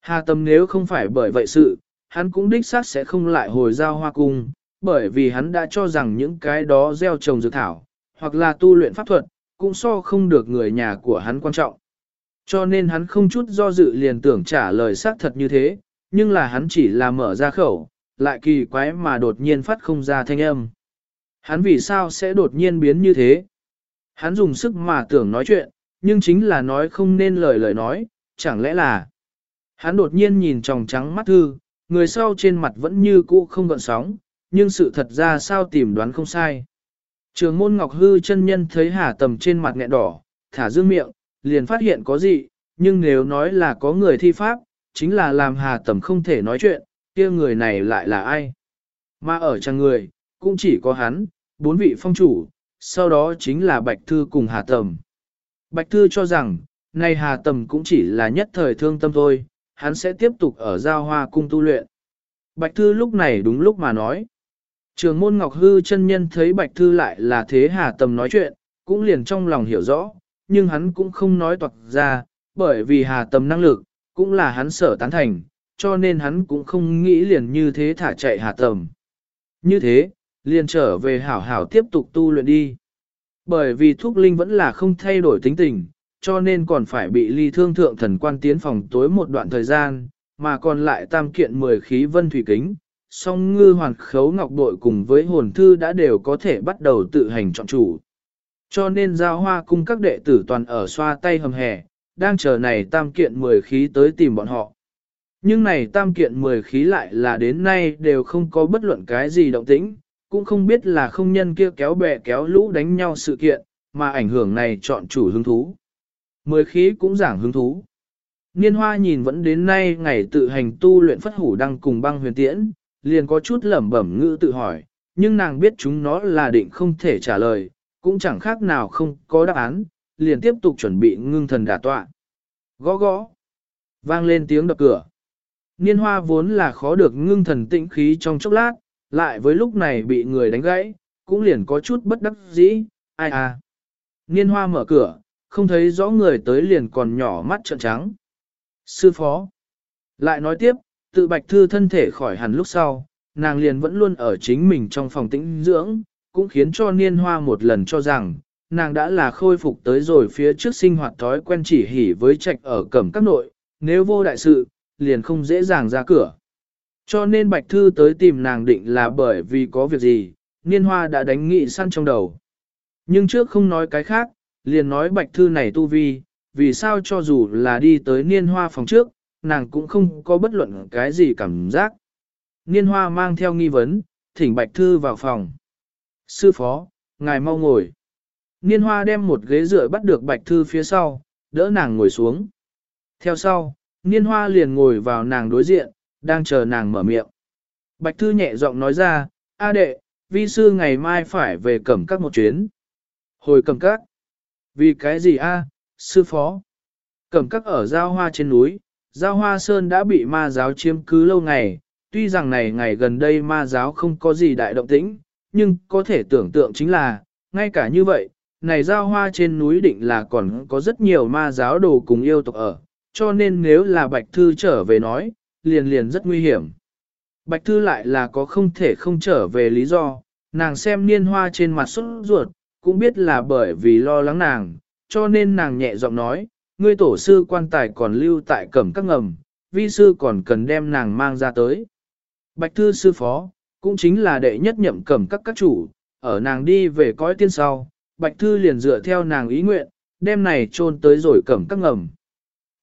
Hà tâm nếu không phải bởi vậy sự, hắn cũng đích xác sẽ không lại hồi giao hoa cung, bởi vì hắn đã cho rằng những cái đó gieo trồng dược thảo, hoặc là tu luyện pháp thuật, cũng so không được người nhà của hắn quan trọng. Cho nên hắn không chút do dự liền tưởng trả lời xác thật như thế, nhưng là hắn chỉ là mở ra khẩu, lại kỳ quái mà đột nhiên phát không ra thanh âm. Hắn vì sao sẽ đột nhiên biến như thế? Hắn dùng sức mà tưởng nói chuyện, nhưng chính là nói không nên lời lời nói, chẳng lẽ là... Hắn đột nhiên nhìn tròng trắng mắt thư, người sau trên mặt vẫn như cũ không gợn sóng, nhưng sự thật ra sao tìm đoán không sai. Trường môn Ngọc Hư chân nhân thấy hà tầm trên mặt nghẹn đỏ, thả dương miệng, liền phát hiện có gì, nhưng nếu nói là có người thi pháp, chính là làm hà tầm không thể nói chuyện, kia người này lại là ai. Mà ở trang người, cũng chỉ có hắn, bốn vị phong chủ, sau đó chính là Bạch Thư cùng Hà Tầm. Bạch Thư cho rằng, nay Hà Tầm cũng chỉ là nhất thời thương tâm thôi, hắn sẽ tiếp tục ở giao hoa cung tu luyện. Bạch Thư lúc này đúng lúc mà nói. Trường môn Ngọc Hư chân nhân thấy Bạch Thư lại là thế Hà Tầm nói chuyện, cũng liền trong lòng hiểu rõ, nhưng hắn cũng không nói toạc ra, bởi vì Hà Tầm năng lực, cũng là hắn sở tán thành, cho nên hắn cũng không nghĩ liền như thế thả chạy Hà Tầm. Như thế, liền trở về hảo hảo tiếp tục tu luyện đi. Bởi vì thuốc linh vẫn là không thay đổi tính tình, cho nên còn phải bị ly thương thượng thần quan tiến phòng tối một đoạn thời gian, mà còn lại tam kiện 10 khí vân thủy kính, song ngư hoàn khấu ngọc bội cùng với hồn thư đã đều có thể bắt đầu tự hành chọn chủ. Cho nên giao hoa cung các đệ tử toàn ở xoa tay hầm hè, đang chờ này tam kiện 10 khí tới tìm bọn họ. Nhưng này tam kiện 10 khí lại là đến nay đều không có bất luận cái gì động tĩnh, cũng không biết là không nhân kia kéo bè kéo lũ đánh nhau sự kiện, mà ảnh hưởng này chọn chủ hứng thú. Mười khí cũng giảng hứng thú. Niên hoa nhìn vẫn đến nay ngày tự hành tu luyện phất hủ đăng cùng băng huyền tiễn, liền có chút lẩm bẩm ngữ tự hỏi, nhưng nàng biết chúng nó là định không thể trả lời, cũng chẳng khác nào không có đáp án, liền tiếp tục chuẩn bị ngưng thần đả tọa. Gõ gõ, vang lên tiếng đập cửa. Niên hoa vốn là khó được ngưng thần tĩnh khí trong chốc lát, lại với lúc này bị người đánh gãy, cũng liền có chút bất đắc dĩ, ai à. Niên hoa mở cửa, không thấy rõ người tới liền còn nhỏ mắt trợn trắng. Sư phó. Lại nói tiếp, tự bạch thư thân thể khỏi hẳn lúc sau, nàng liền vẫn luôn ở chính mình trong phòng tĩnh dưỡng, cũng khiến cho niên hoa một lần cho rằng, nàng đã là khôi phục tới rồi phía trước sinh hoạt thói quen chỉ hỉ với trạch ở cẩm các nội, nếu vô đại sự, liền không dễ dàng ra cửa. Cho nên Bạch Thư tới tìm nàng định là bởi vì có việc gì, Niên Hoa đã đánh nghị săn trong đầu. Nhưng trước không nói cái khác, liền nói Bạch Thư này tu vi, vì sao cho dù là đi tới Niên Hoa phòng trước, nàng cũng không có bất luận cái gì cảm giác. Niên Hoa mang theo nghi vấn, thỉnh Bạch Thư vào phòng. Sư phó, ngài mau ngồi. Niên Hoa đem một ghế dựa bắt được Bạch Thư phía sau, đỡ nàng ngồi xuống. Theo sau, Niên Hoa liền ngồi vào nàng đối diện, đang chờ nàng mở miệng. Bạch Thư nhẹ giọng nói ra, A đệ, vi sư ngày mai phải về cẩm các một chuyến. Hồi cẩm các. Vì cái gì a, sư phó? Cẩm các ở giao hoa trên núi, giao hoa sơn đã bị ma giáo chiếm cứ lâu ngày, tuy rằng này ngày gần đây ma giáo không có gì đại động tĩnh, nhưng có thể tưởng tượng chính là, ngay cả như vậy, này giao hoa trên núi định là còn có rất nhiều ma giáo đồ cùng yêu tộc ở, cho nên nếu là Bạch Thư trở về nói, liền liền rất nguy hiểm. Bạch Thư lại là có không thể không trở về lý do, nàng xem niên hoa trên mặt xuất ruột, cũng biết là bởi vì lo lắng nàng, cho nên nàng nhẹ giọng nói, ngươi tổ sư quan tài còn lưu tại cẩm các ngầm, vi sư còn cần đem nàng mang ra tới. Bạch Thư sư phó, cũng chính là đệ nhất nhậm cẩm các các chủ, ở nàng đi về cõi tiên sau, Bạch Thư liền dựa theo nàng ý nguyện, đem này chôn tới rồi cẩm các ngầm.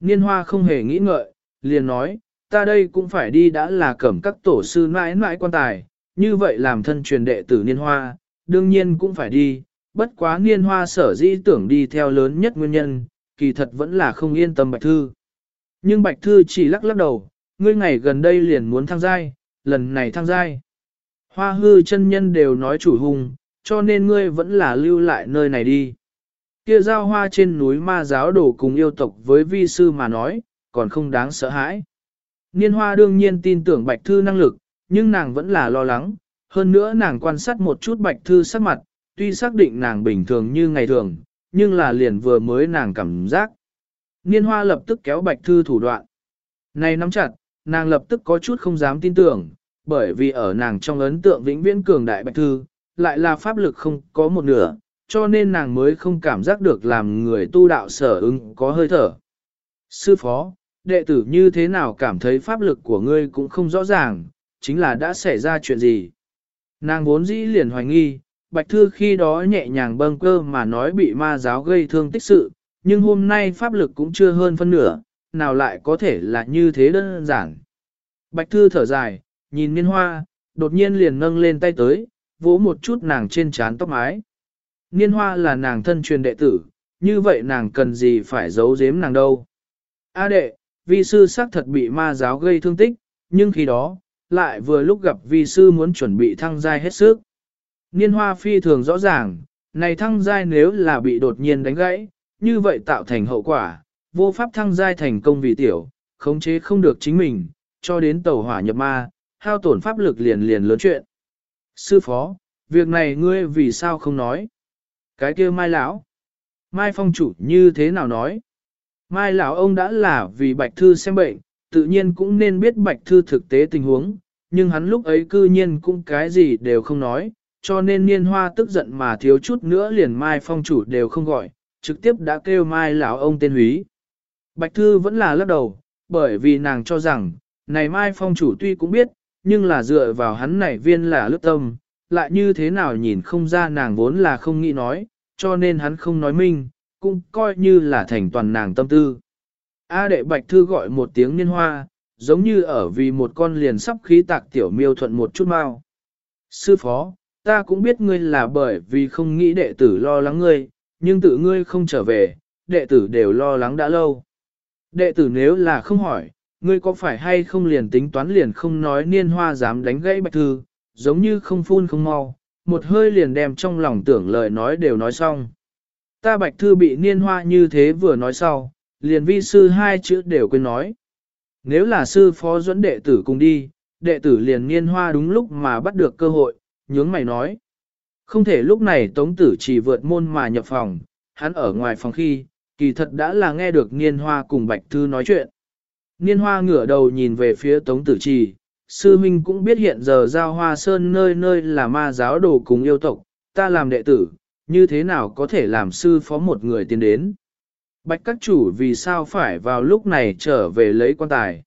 Niên hoa không hề nghĩ ngợi, liền nói, ta đây cũng phải đi đã là cẩm các tổ sư mãi mãi quan tài, như vậy làm thân truyền đệ tử niên hoa, đương nhiên cũng phải đi, bất quá niên hoa sở dĩ tưởng đi theo lớn nhất nguyên nhân, kỳ thật vẫn là không yên tâm Bạch Thư. Nhưng Bạch Thư chỉ lắc lắc đầu, ngươi ngày gần đây liền muốn thăng giai, lần này thăng giai. Hoa hư chân nhân đều nói chủ hùng, cho nên ngươi vẫn là lưu lại nơi này đi. Kia giao hoa trên núi ma giáo đổ cùng yêu tộc với vi sư mà nói, còn không đáng sợ hãi. Niên hoa đương nhiên tin tưởng Bạch Thư năng lực, nhưng nàng vẫn là lo lắng. Hơn nữa nàng quan sát một chút Bạch Thư sắc mặt, tuy xác định nàng bình thường như ngày thường, nhưng là liền vừa mới nàng cảm giác. Niên hoa lập tức kéo Bạch Thư thủ đoạn. Này nắm chặt, nàng lập tức có chút không dám tin tưởng, bởi vì ở nàng trong ấn tượng vĩnh viễn cường đại Bạch Thư, lại là pháp lực không có một nửa, cho nên nàng mới không cảm giác được làm người tu đạo sở ứng có hơi thở. Sư phó, đệ tử như thế nào cảm thấy pháp lực của ngươi cũng không rõ ràng, chính là đã xảy ra chuyện gì. Nàng vốn dĩ liền hoài nghi, Bạch Thư khi đó nhẹ nhàng bâng cơ mà nói bị ma giáo gây thương tích sự, nhưng hôm nay pháp lực cũng chưa hơn phân nửa, nào lại có thể là như thế đơn giản. Bạch Thư thở dài, nhìn niên hoa, đột nhiên liền nâng lên tay tới, vỗ một chút nàng trên trán tóc mái. Niên hoa là nàng thân truyền đệ tử, như vậy nàng cần gì phải giấu giếm nàng đâu. A đệ, vi sư xác thật bị ma giáo gây thương tích, nhưng khi đó, lại vừa lúc gặp vi sư muốn chuẩn bị thăng giai hết sức. Niên hoa phi thường rõ ràng, này thăng giai nếu là bị đột nhiên đánh gãy, như vậy tạo thành hậu quả, vô pháp thăng giai thành công vì tiểu, khống chế không được chính mình, cho đến tàu hỏa nhập ma, hao tổn pháp lực liền liền lớn chuyện. Sư phó, việc này ngươi vì sao không nói? Cái kia mai lão, mai phong chủ như thế nào nói? Mai lão ông đã là vì Bạch Thư xem bệnh, tự nhiên cũng nên biết Bạch Thư thực tế tình huống, nhưng hắn lúc ấy cư nhiên cũng cái gì đều không nói, cho nên niên hoa tức giận mà thiếu chút nữa liền Mai phong chủ đều không gọi, trực tiếp đã kêu Mai lão ông tên húy. Bạch Thư vẫn là lắc đầu, bởi vì nàng cho rằng, Này Mai Phong chủ tuy cũng biết, nhưng là dựa vào hắn này viên là lướt tâm, lại như thế nào nhìn không ra nàng vốn là không nghĩ nói, cho nên hắn không nói minh, cũng coi như là thành toàn nàng tâm tư. A đệ bạch thư gọi một tiếng niên hoa, giống như ở vì một con liền sắp khí tạc tiểu miêu thuận một chút mau. Sư phó, ta cũng biết ngươi là bởi vì không nghĩ đệ tử lo lắng ngươi, nhưng tự ngươi không trở về, đệ tử đều lo lắng đã lâu. Đệ tử nếu là không hỏi, ngươi có phải hay không liền tính toán liền không nói niên hoa dám đánh gãy bạch thư, giống như không phun không mau, một hơi liền đem trong lòng tưởng lời nói đều nói xong. Ta bạch thư bị niên hoa như thế vừa nói sau, liền vi sư hai chữ đều quên nói. Nếu là sư phó dẫn đệ tử cùng đi, đệ tử liền niên hoa đúng lúc mà bắt được cơ hội, nhướng mày nói. Không thể lúc này tống tử chỉ vượt môn mà nhập phòng, hắn ở ngoài phòng khi, kỳ thật đã là nghe được niên hoa cùng bạch thư nói chuyện. Niên hoa ngửa đầu nhìn về phía tống tử trì, sư huynh cũng biết hiện giờ giao hoa sơn nơi nơi là ma giáo đồ cùng yêu tộc, ta làm đệ tử, như thế nào có thể làm sư phó một người tiến đến. Bạch các chủ vì sao phải vào lúc này trở về lấy quan tài.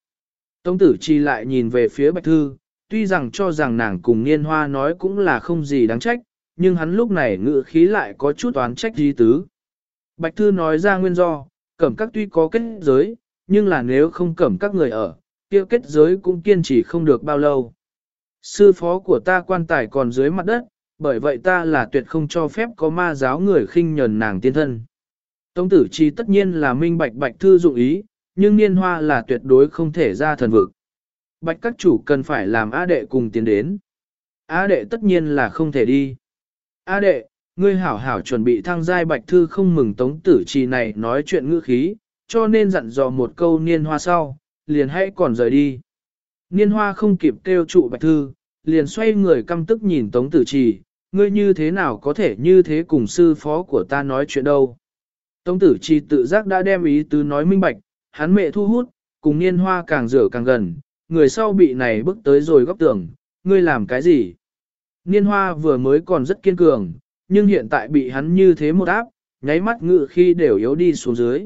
Tống tử chi lại nhìn về phía bạch thư, tuy rằng cho rằng nàng cùng niên hoa nói cũng là không gì đáng trách, nhưng hắn lúc này ngự khí lại có chút oán trách di tứ. Bạch thư nói ra nguyên do, cẩm các tuy có kết giới, nhưng là nếu không cẩm các người ở, kia kết giới cũng kiên trì không được bao lâu. Sư phó của ta quan tài còn dưới mặt đất, bởi vậy ta là tuyệt không cho phép có ma giáo người khinh nhờn nàng tiên thân. Tông tử chi tất nhiên là minh bạch bạch thư dụng ý, nhưng niên hoa là tuyệt đối không thể ra thần vực. Bạch các chủ cần phải làm A đệ cùng tiến đến. A đệ tất nhiên là không thể đi. A đệ, ngươi hảo hảo chuẩn bị thăng giai bạch thư không mừng tống tử trì này nói chuyện ngữ khí, cho nên dặn dò một câu niên hoa sau, liền hãy còn rời đi. Niên hoa không kịp kêu trụ bạch thư, liền xoay người căm tức nhìn tống tử trì, ngươi như thế nào có thể như thế cùng sư phó của ta nói chuyện đâu. Tống tử trì tự giác đã đem ý tứ nói minh bạch, hắn mẹ thu hút, cùng niên hoa càng rửa càng gần, người sau bị này bước tới rồi góc tường, ngươi làm cái gì? Niên hoa vừa mới còn rất kiên cường, nhưng hiện tại bị hắn như thế một áp, nháy mắt ngự khi đều yếu đi xuống dưới.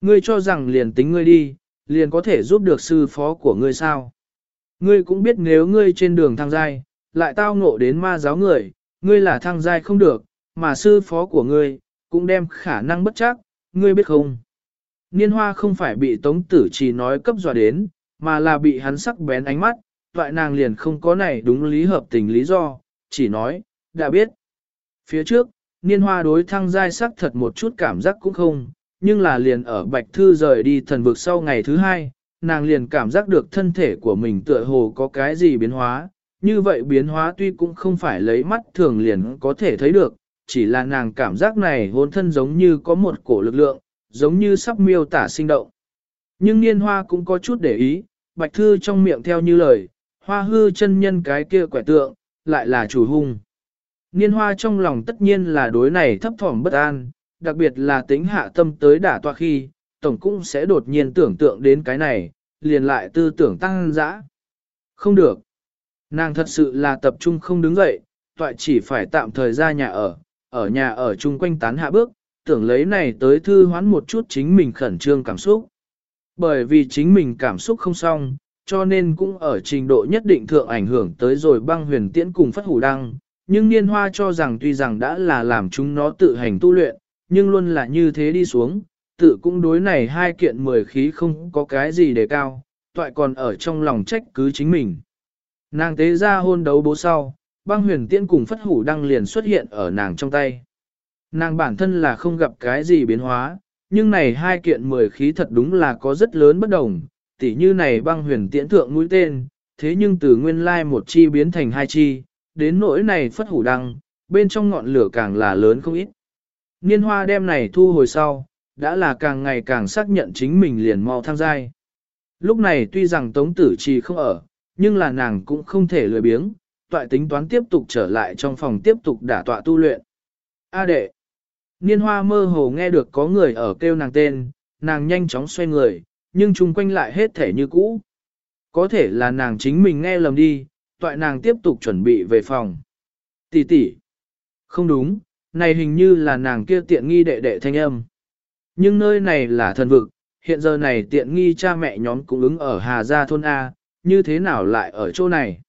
Ngươi cho rằng liền tính ngươi đi, liền có thể giúp được sư phó của ngươi sao? Ngươi cũng biết nếu ngươi trên đường thăng giai, lại tao ngộ đến ma giáo người, ngươi là thăng giai không được, mà sư phó của ngươi, cũng đem khả năng bất chắc, ngươi biết không? Niên hoa không phải bị tống tử chỉ nói cấp dọa đến, mà là bị hắn sắc bén ánh mắt, toại nàng liền không có này đúng lý hợp tình lý do, chỉ nói, đã biết. Phía trước, niên hoa đối thăng giai sắc thật một chút cảm giác cũng không, nhưng là liền ở Bạch Thư rời đi thần vực sau ngày thứ hai, nàng liền cảm giác được thân thể của mình tựa hồ có cái gì biến hóa, như vậy biến hóa tuy cũng không phải lấy mắt thường liền có thể thấy được, chỉ là nàng cảm giác này hôn thân giống như có một cổ lực lượng, giống như sắp miêu tả sinh động. Nhưng niên hoa cũng có chút để ý, Bạch Thư trong miệng theo như lời, hoa hư chân nhân cái kia quẻ tượng, lại là chủ hung. Niên hoa trong lòng tất nhiên là đối này thấp thỏm bất an, đặc biệt là tính hạ tâm tới đả toa khi, tổng cũng sẽ đột nhiên tưởng tượng đến cái này, liền lại tư tưởng tăng dã. Không được. Nàng thật sự là tập trung không đứng dậy, toại chỉ phải tạm thời ra nhà ở, ở nhà ở chung quanh tán hạ bước, tưởng lấy này tới thư hoán một chút chính mình khẩn trương cảm xúc. Bởi vì chính mình cảm xúc không xong, cho nên cũng ở trình độ nhất định thượng ảnh hưởng tới rồi băng huyền tiễn cùng phất hủ đăng, nhưng niên hoa cho rằng tuy rằng đã là làm chúng nó tự hành tu luyện, nhưng luôn là như thế đi xuống, tự cũng đối này hai kiện mười khí không có cái gì để cao, toại còn ở trong lòng trách cứ chính mình. Nàng tế ra hôn đấu bố sau, băng huyền tiễn cùng phất hủ đăng liền xuất hiện ở nàng trong tay. Nàng bản thân là không gặp cái gì biến hóa, nhưng này hai kiện mười khí thật đúng là có rất lớn bất đồng, tỉ như này băng huyền tiễn thượng mũi tên, thế nhưng từ nguyên lai một chi biến thành hai chi, đến nỗi này phất hủ đăng, bên trong ngọn lửa càng là lớn không ít. Niên hoa đem này thu hồi sau, đã là càng ngày càng xác nhận chính mình liền mau tham giai. Lúc này tuy rằng tống tử trì không ở, nhưng là nàng cũng không thể lười biếng, tọa tính toán tiếp tục trở lại trong phòng tiếp tục đả tọa tu luyện. A đệ. Niên hoa mơ hồ nghe được có người ở kêu nàng tên, nàng nhanh chóng xoay người, nhưng chung quanh lại hết thể như cũ. Có thể là nàng chính mình nghe lầm đi, toại nàng tiếp tục chuẩn bị về phòng. Tỷ tỷ. Không đúng, này hình như là nàng kia tiện nghi đệ đệ thanh âm. Nhưng nơi này là thần vực, hiện giờ này tiện nghi cha mẹ nhóm cũng ứng ở Hà Gia thôn A, như thế nào lại ở chỗ này?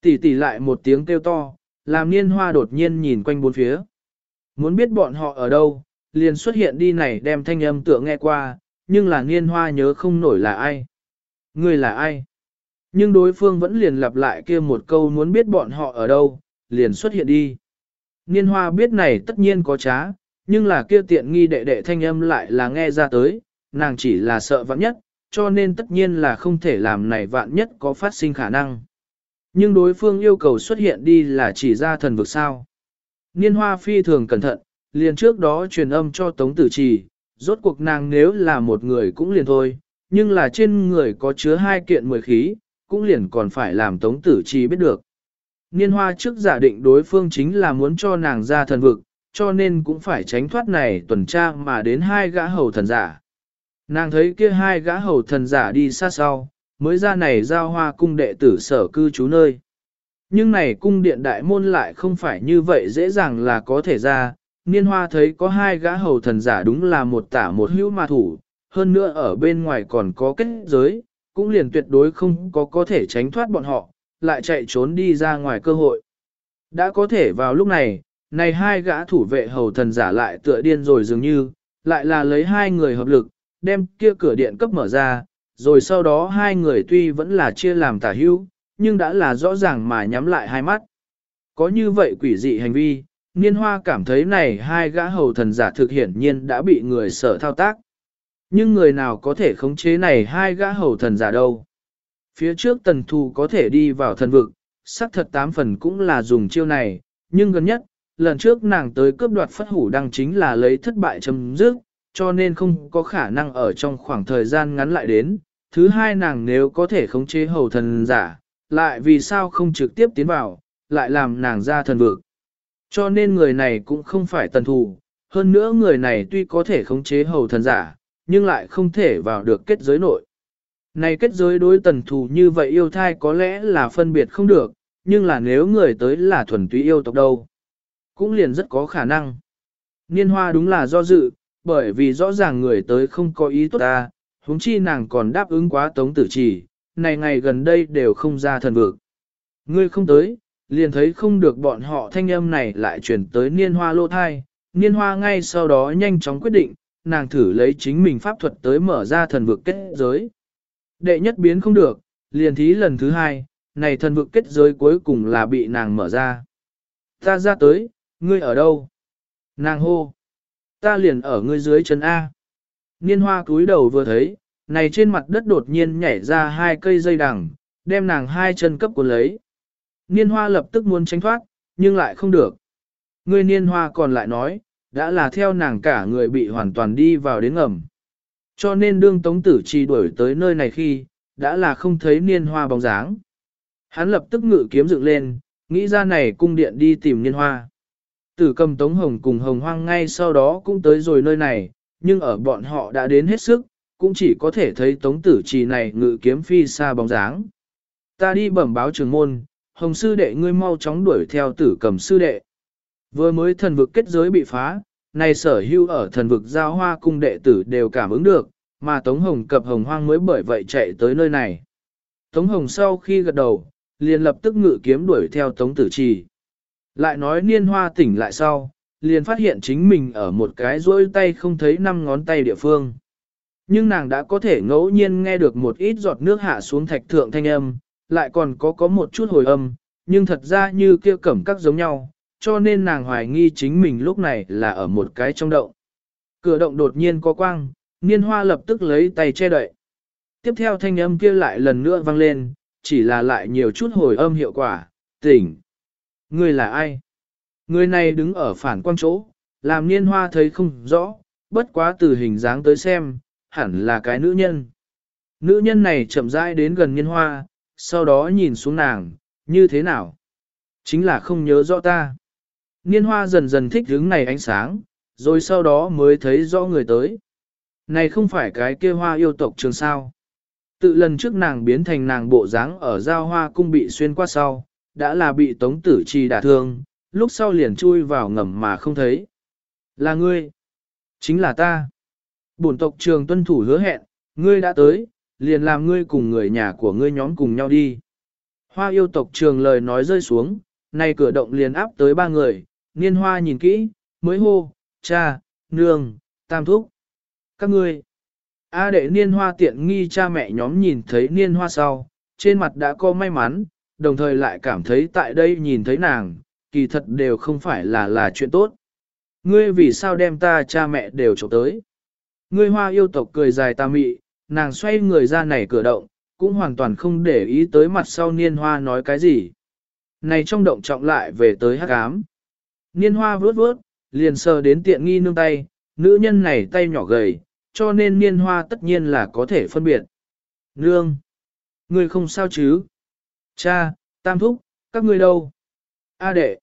Tỷ tỷ lại một tiếng kêu to, làm niên hoa đột nhiên nhìn quanh bốn phía. Muốn biết bọn họ ở đâu, liền xuất hiện đi này đem thanh âm tựa nghe qua, nhưng là niên hoa nhớ không nổi là ai. Người là ai? Nhưng đối phương vẫn liền lặp lại kia một câu muốn biết bọn họ ở đâu, liền xuất hiện đi. Niên hoa biết này tất nhiên có trá, nhưng là kia tiện nghi đệ đệ thanh âm lại là nghe ra tới, nàng chỉ là sợ vạn nhất, cho nên tất nhiên là không thể làm này vạn nhất có phát sinh khả năng. Nhưng đối phương yêu cầu xuất hiện đi là chỉ ra thần vực sao. Niên hoa phi thường cẩn thận, liền trước đó truyền âm cho Tống Tử Trì, rốt cuộc nàng nếu là một người cũng liền thôi, nhưng là trên người có chứa hai kiện mười khí, cũng liền còn phải làm Tống Tử Trì biết được. Niên hoa trước giả định đối phương chính là muốn cho nàng ra thần vực, cho nên cũng phải tránh thoát này tuần tra mà đến hai gã hầu thần giả. Nàng thấy kia hai gã hầu thần giả đi xa sau, mới ra này giao hoa cung đệ tử sở cư trú nơi. Nhưng này cung điện đại môn lại không phải như vậy dễ dàng là có thể ra, niên hoa thấy có hai gã hầu thần giả đúng là một tả một hữu ma thủ, hơn nữa ở bên ngoài còn có kết giới, cũng liền tuyệt đối không có có thể tránh thoát bọn họ, lại chạy trốn đi ra ngoài cơ hội. Đã có thể vào lúc này, này hai gã thủ vệ hầu thần giả lại tựa điên rồi dường như, lại là lấy hai người hợp lực, đem kia cửa điện cấp mở ra, rồi sau đó hai người tuy vẫn là chia làm tả hữu, nhưng đã là rõ ràng mà nhắm lại hai mắt. Có như vậy quỷ dị hành vi, Niên Hoa cảm thấy này hai gã hầu thần giả thực hiển nhiên đã bị người sở thao tác. Nhưng người nào có thể khống chế này hai gã hầu thần giả đâu? Phía trước tần thù có thể đi vào thần vực, xác thật tám phần cũng là dùng chiêu này, nhưng gần nhất, lần trước nàng tới cướp đoạt phất hủ đăng chính là lấy thất bại chấm dứt, cho nên không có khả năng ở trong khoảng thời gian ngắn lại đến. Thứ hai nàng nếu có thể khống chế hầu thần giả, lại vì sao không trực tiếp tiến vào, lại làm nàng ra thần vực. Cho nên người này cũng không phải tần thù, hơn nữa người này tuy có thể khống chế hầu thần giả, nhưng lại không thể vào được kết giới nội. Này kết giới đối tần thù như vậy yêu thai có lẽ là phân biệt không được, nhưng là nếu người tới là thuần túy yêu tộc đâu, cũng liền rất có khả năng. Niên hoa đúng là do dự, bởi vì rõ ràng người tới không có ý tốt ta, huống chi nàng còn đáp ứng quá tống tử chỉ, này ngày gần đây đều không ra thần vực. Ngươi không tới, liền thấy không được bọn họ thanh âm này lại chuyển tới niên hoa lô thai, niên hoa ngay sau đó nhanh chóng quyết định, nàng thử lấy chính mình pháp thuật tới mở ra thần vực kết giới. Đệ nhất biến không được, liền thí lần thứ hai, này thần vực kết giới cuối cùng là bị nàng mở ra. Ta ra tới, ngươi ở đâu? Nàng hô. Ta liền ở ngươi dưới chân A. Niên hoa cúi đầu vừa thấy, này trên mặt đất đột nhiên nhảy ra hai cây dây đằng, đem nàng hai chân cấp của lấy. Niên hoa lập tức muốn tránh thoát, nhưng lại không được. Người niên hoa còn lại nói, đã là theo nàng cả người bị hoàn toàn đi vào đến ngầm. Cho nên đương tống tử chi đuổi tới nơi này khi, đã là không thấy niên hoa bóng dáng. Hắn lập tức ngự kiếm dựng lên, nghĩ ra này cung điện đi tìm niên hoa. Tử cầm tống hồng cùng hồng hoang ngay sau đó cũng tới rồi nơi này, nhưng ở bọn họ đã đến hết sức, cũng chỉ có thể thấy tống tử trì này ngự kiếm phi xa bóng dáng. Ta đi bẩm báo trường môn, hồng sư đệ ngươi mau chóng đuổi theo tử cầm sư đệ. Vừa mới thần vực kết giới bị phá, này sở hưu ở thần vực giao hoa cung đệ tử đều cảm ứng được, mà Tống Hồng cập Hồng Hoang mới bởi vậy chạy tới nơi này. Tống Hồng sau khi gật đầu, liền lập tức ngự kiếm đuổi theo Tống Tử Trì. Lại nói niên hoa tỉnh lại sau, liền phát hiện chính mình ở một cái rỗi tay không thấy năm ngón tay địa phương. Nhưng nàng đã có thể ngẫu nhiên nghe được một ít giọt nước hạ xuống thạch thượng thanh âm, lại còn có có một chút hồi âm, nhưng thật ra như kia cẩm các giống nhau, cho nên nàng hoài nghi chính mình lúc này là ở một cái trong động. Cửa động đột nhiên có quang, niên hoa lập tức lấy tay che đậy. Tiếp theo thanh âm kia lại lần nữa vang lên, chỉ là lại nhiều chút hồi âm hiệu quả, tỉnh. Người là ai? Người này đứng ở phản quang chỗ, làm niên hoa thấy không rõ, bất quá từ hình dáng tới xem, hẳn là cái nữ nhân. Nữ nhân này chậm rãi đến gần niên hoa, sau đó nhìn xuống nàng, như thế nào? Chính là không nhớ rõ ta. Niên hoa dần dần thích hướng này ánh sáng, rồi sau đó mới thấy rõ người tới. Này không phải cái kia hoa yêu tộc trường sao. Tự lần trước nàng biến thành nàng bộ dáng ở giao hoa cung bị xuyên qua sau, đã là bị tống tử trì đả thương, lúc sau liền chui vào ngầm mà không thấy. Là ngươi. Chính là ta. Bổn tộc trường tuân thủ hứa hẹn, Ngươi đã tới, liền làm ngươi cùng người nhà của ngươi nhóm cùng nhau đi. Hoa yêu tộc trường lời nói rơi xuống, nay cửa động liền áp tới ba người, niên hoa nhìn kỹ, mới hô, cha, nương, tam thúc. Các ngươi, A đệ niên hoa tiện nghi cha mẹ nhóm nhìn thấy niên hoa sau, trên mặt đã có may mắn, đồng thời lại cảm thấy tại đây nhìn thấy nàng, kỳ thật đều không phải là là chuyện tốt. Ngươi vì sao đem ta cha mẹ đều trộm tới? Ngươi hoa yêu tộc cười dài ta mị, nàng xoay người ra nảy cửa động, cũng hoàn toàn không để ý tới mặt sau niên hoa nói cái gì. Này trong động trọng lại về tới hắc ám. Niên hoa vướt vướt, liền sờ đến tiện nghi nương tay, nữ nhân này tay nhỏ gầy, cho nên niên hoa tất nhiên là có thể phân biệt. Nương! Ngươi không sao chứ? Cha, tam thúc, các ngươi đâu? A đệ!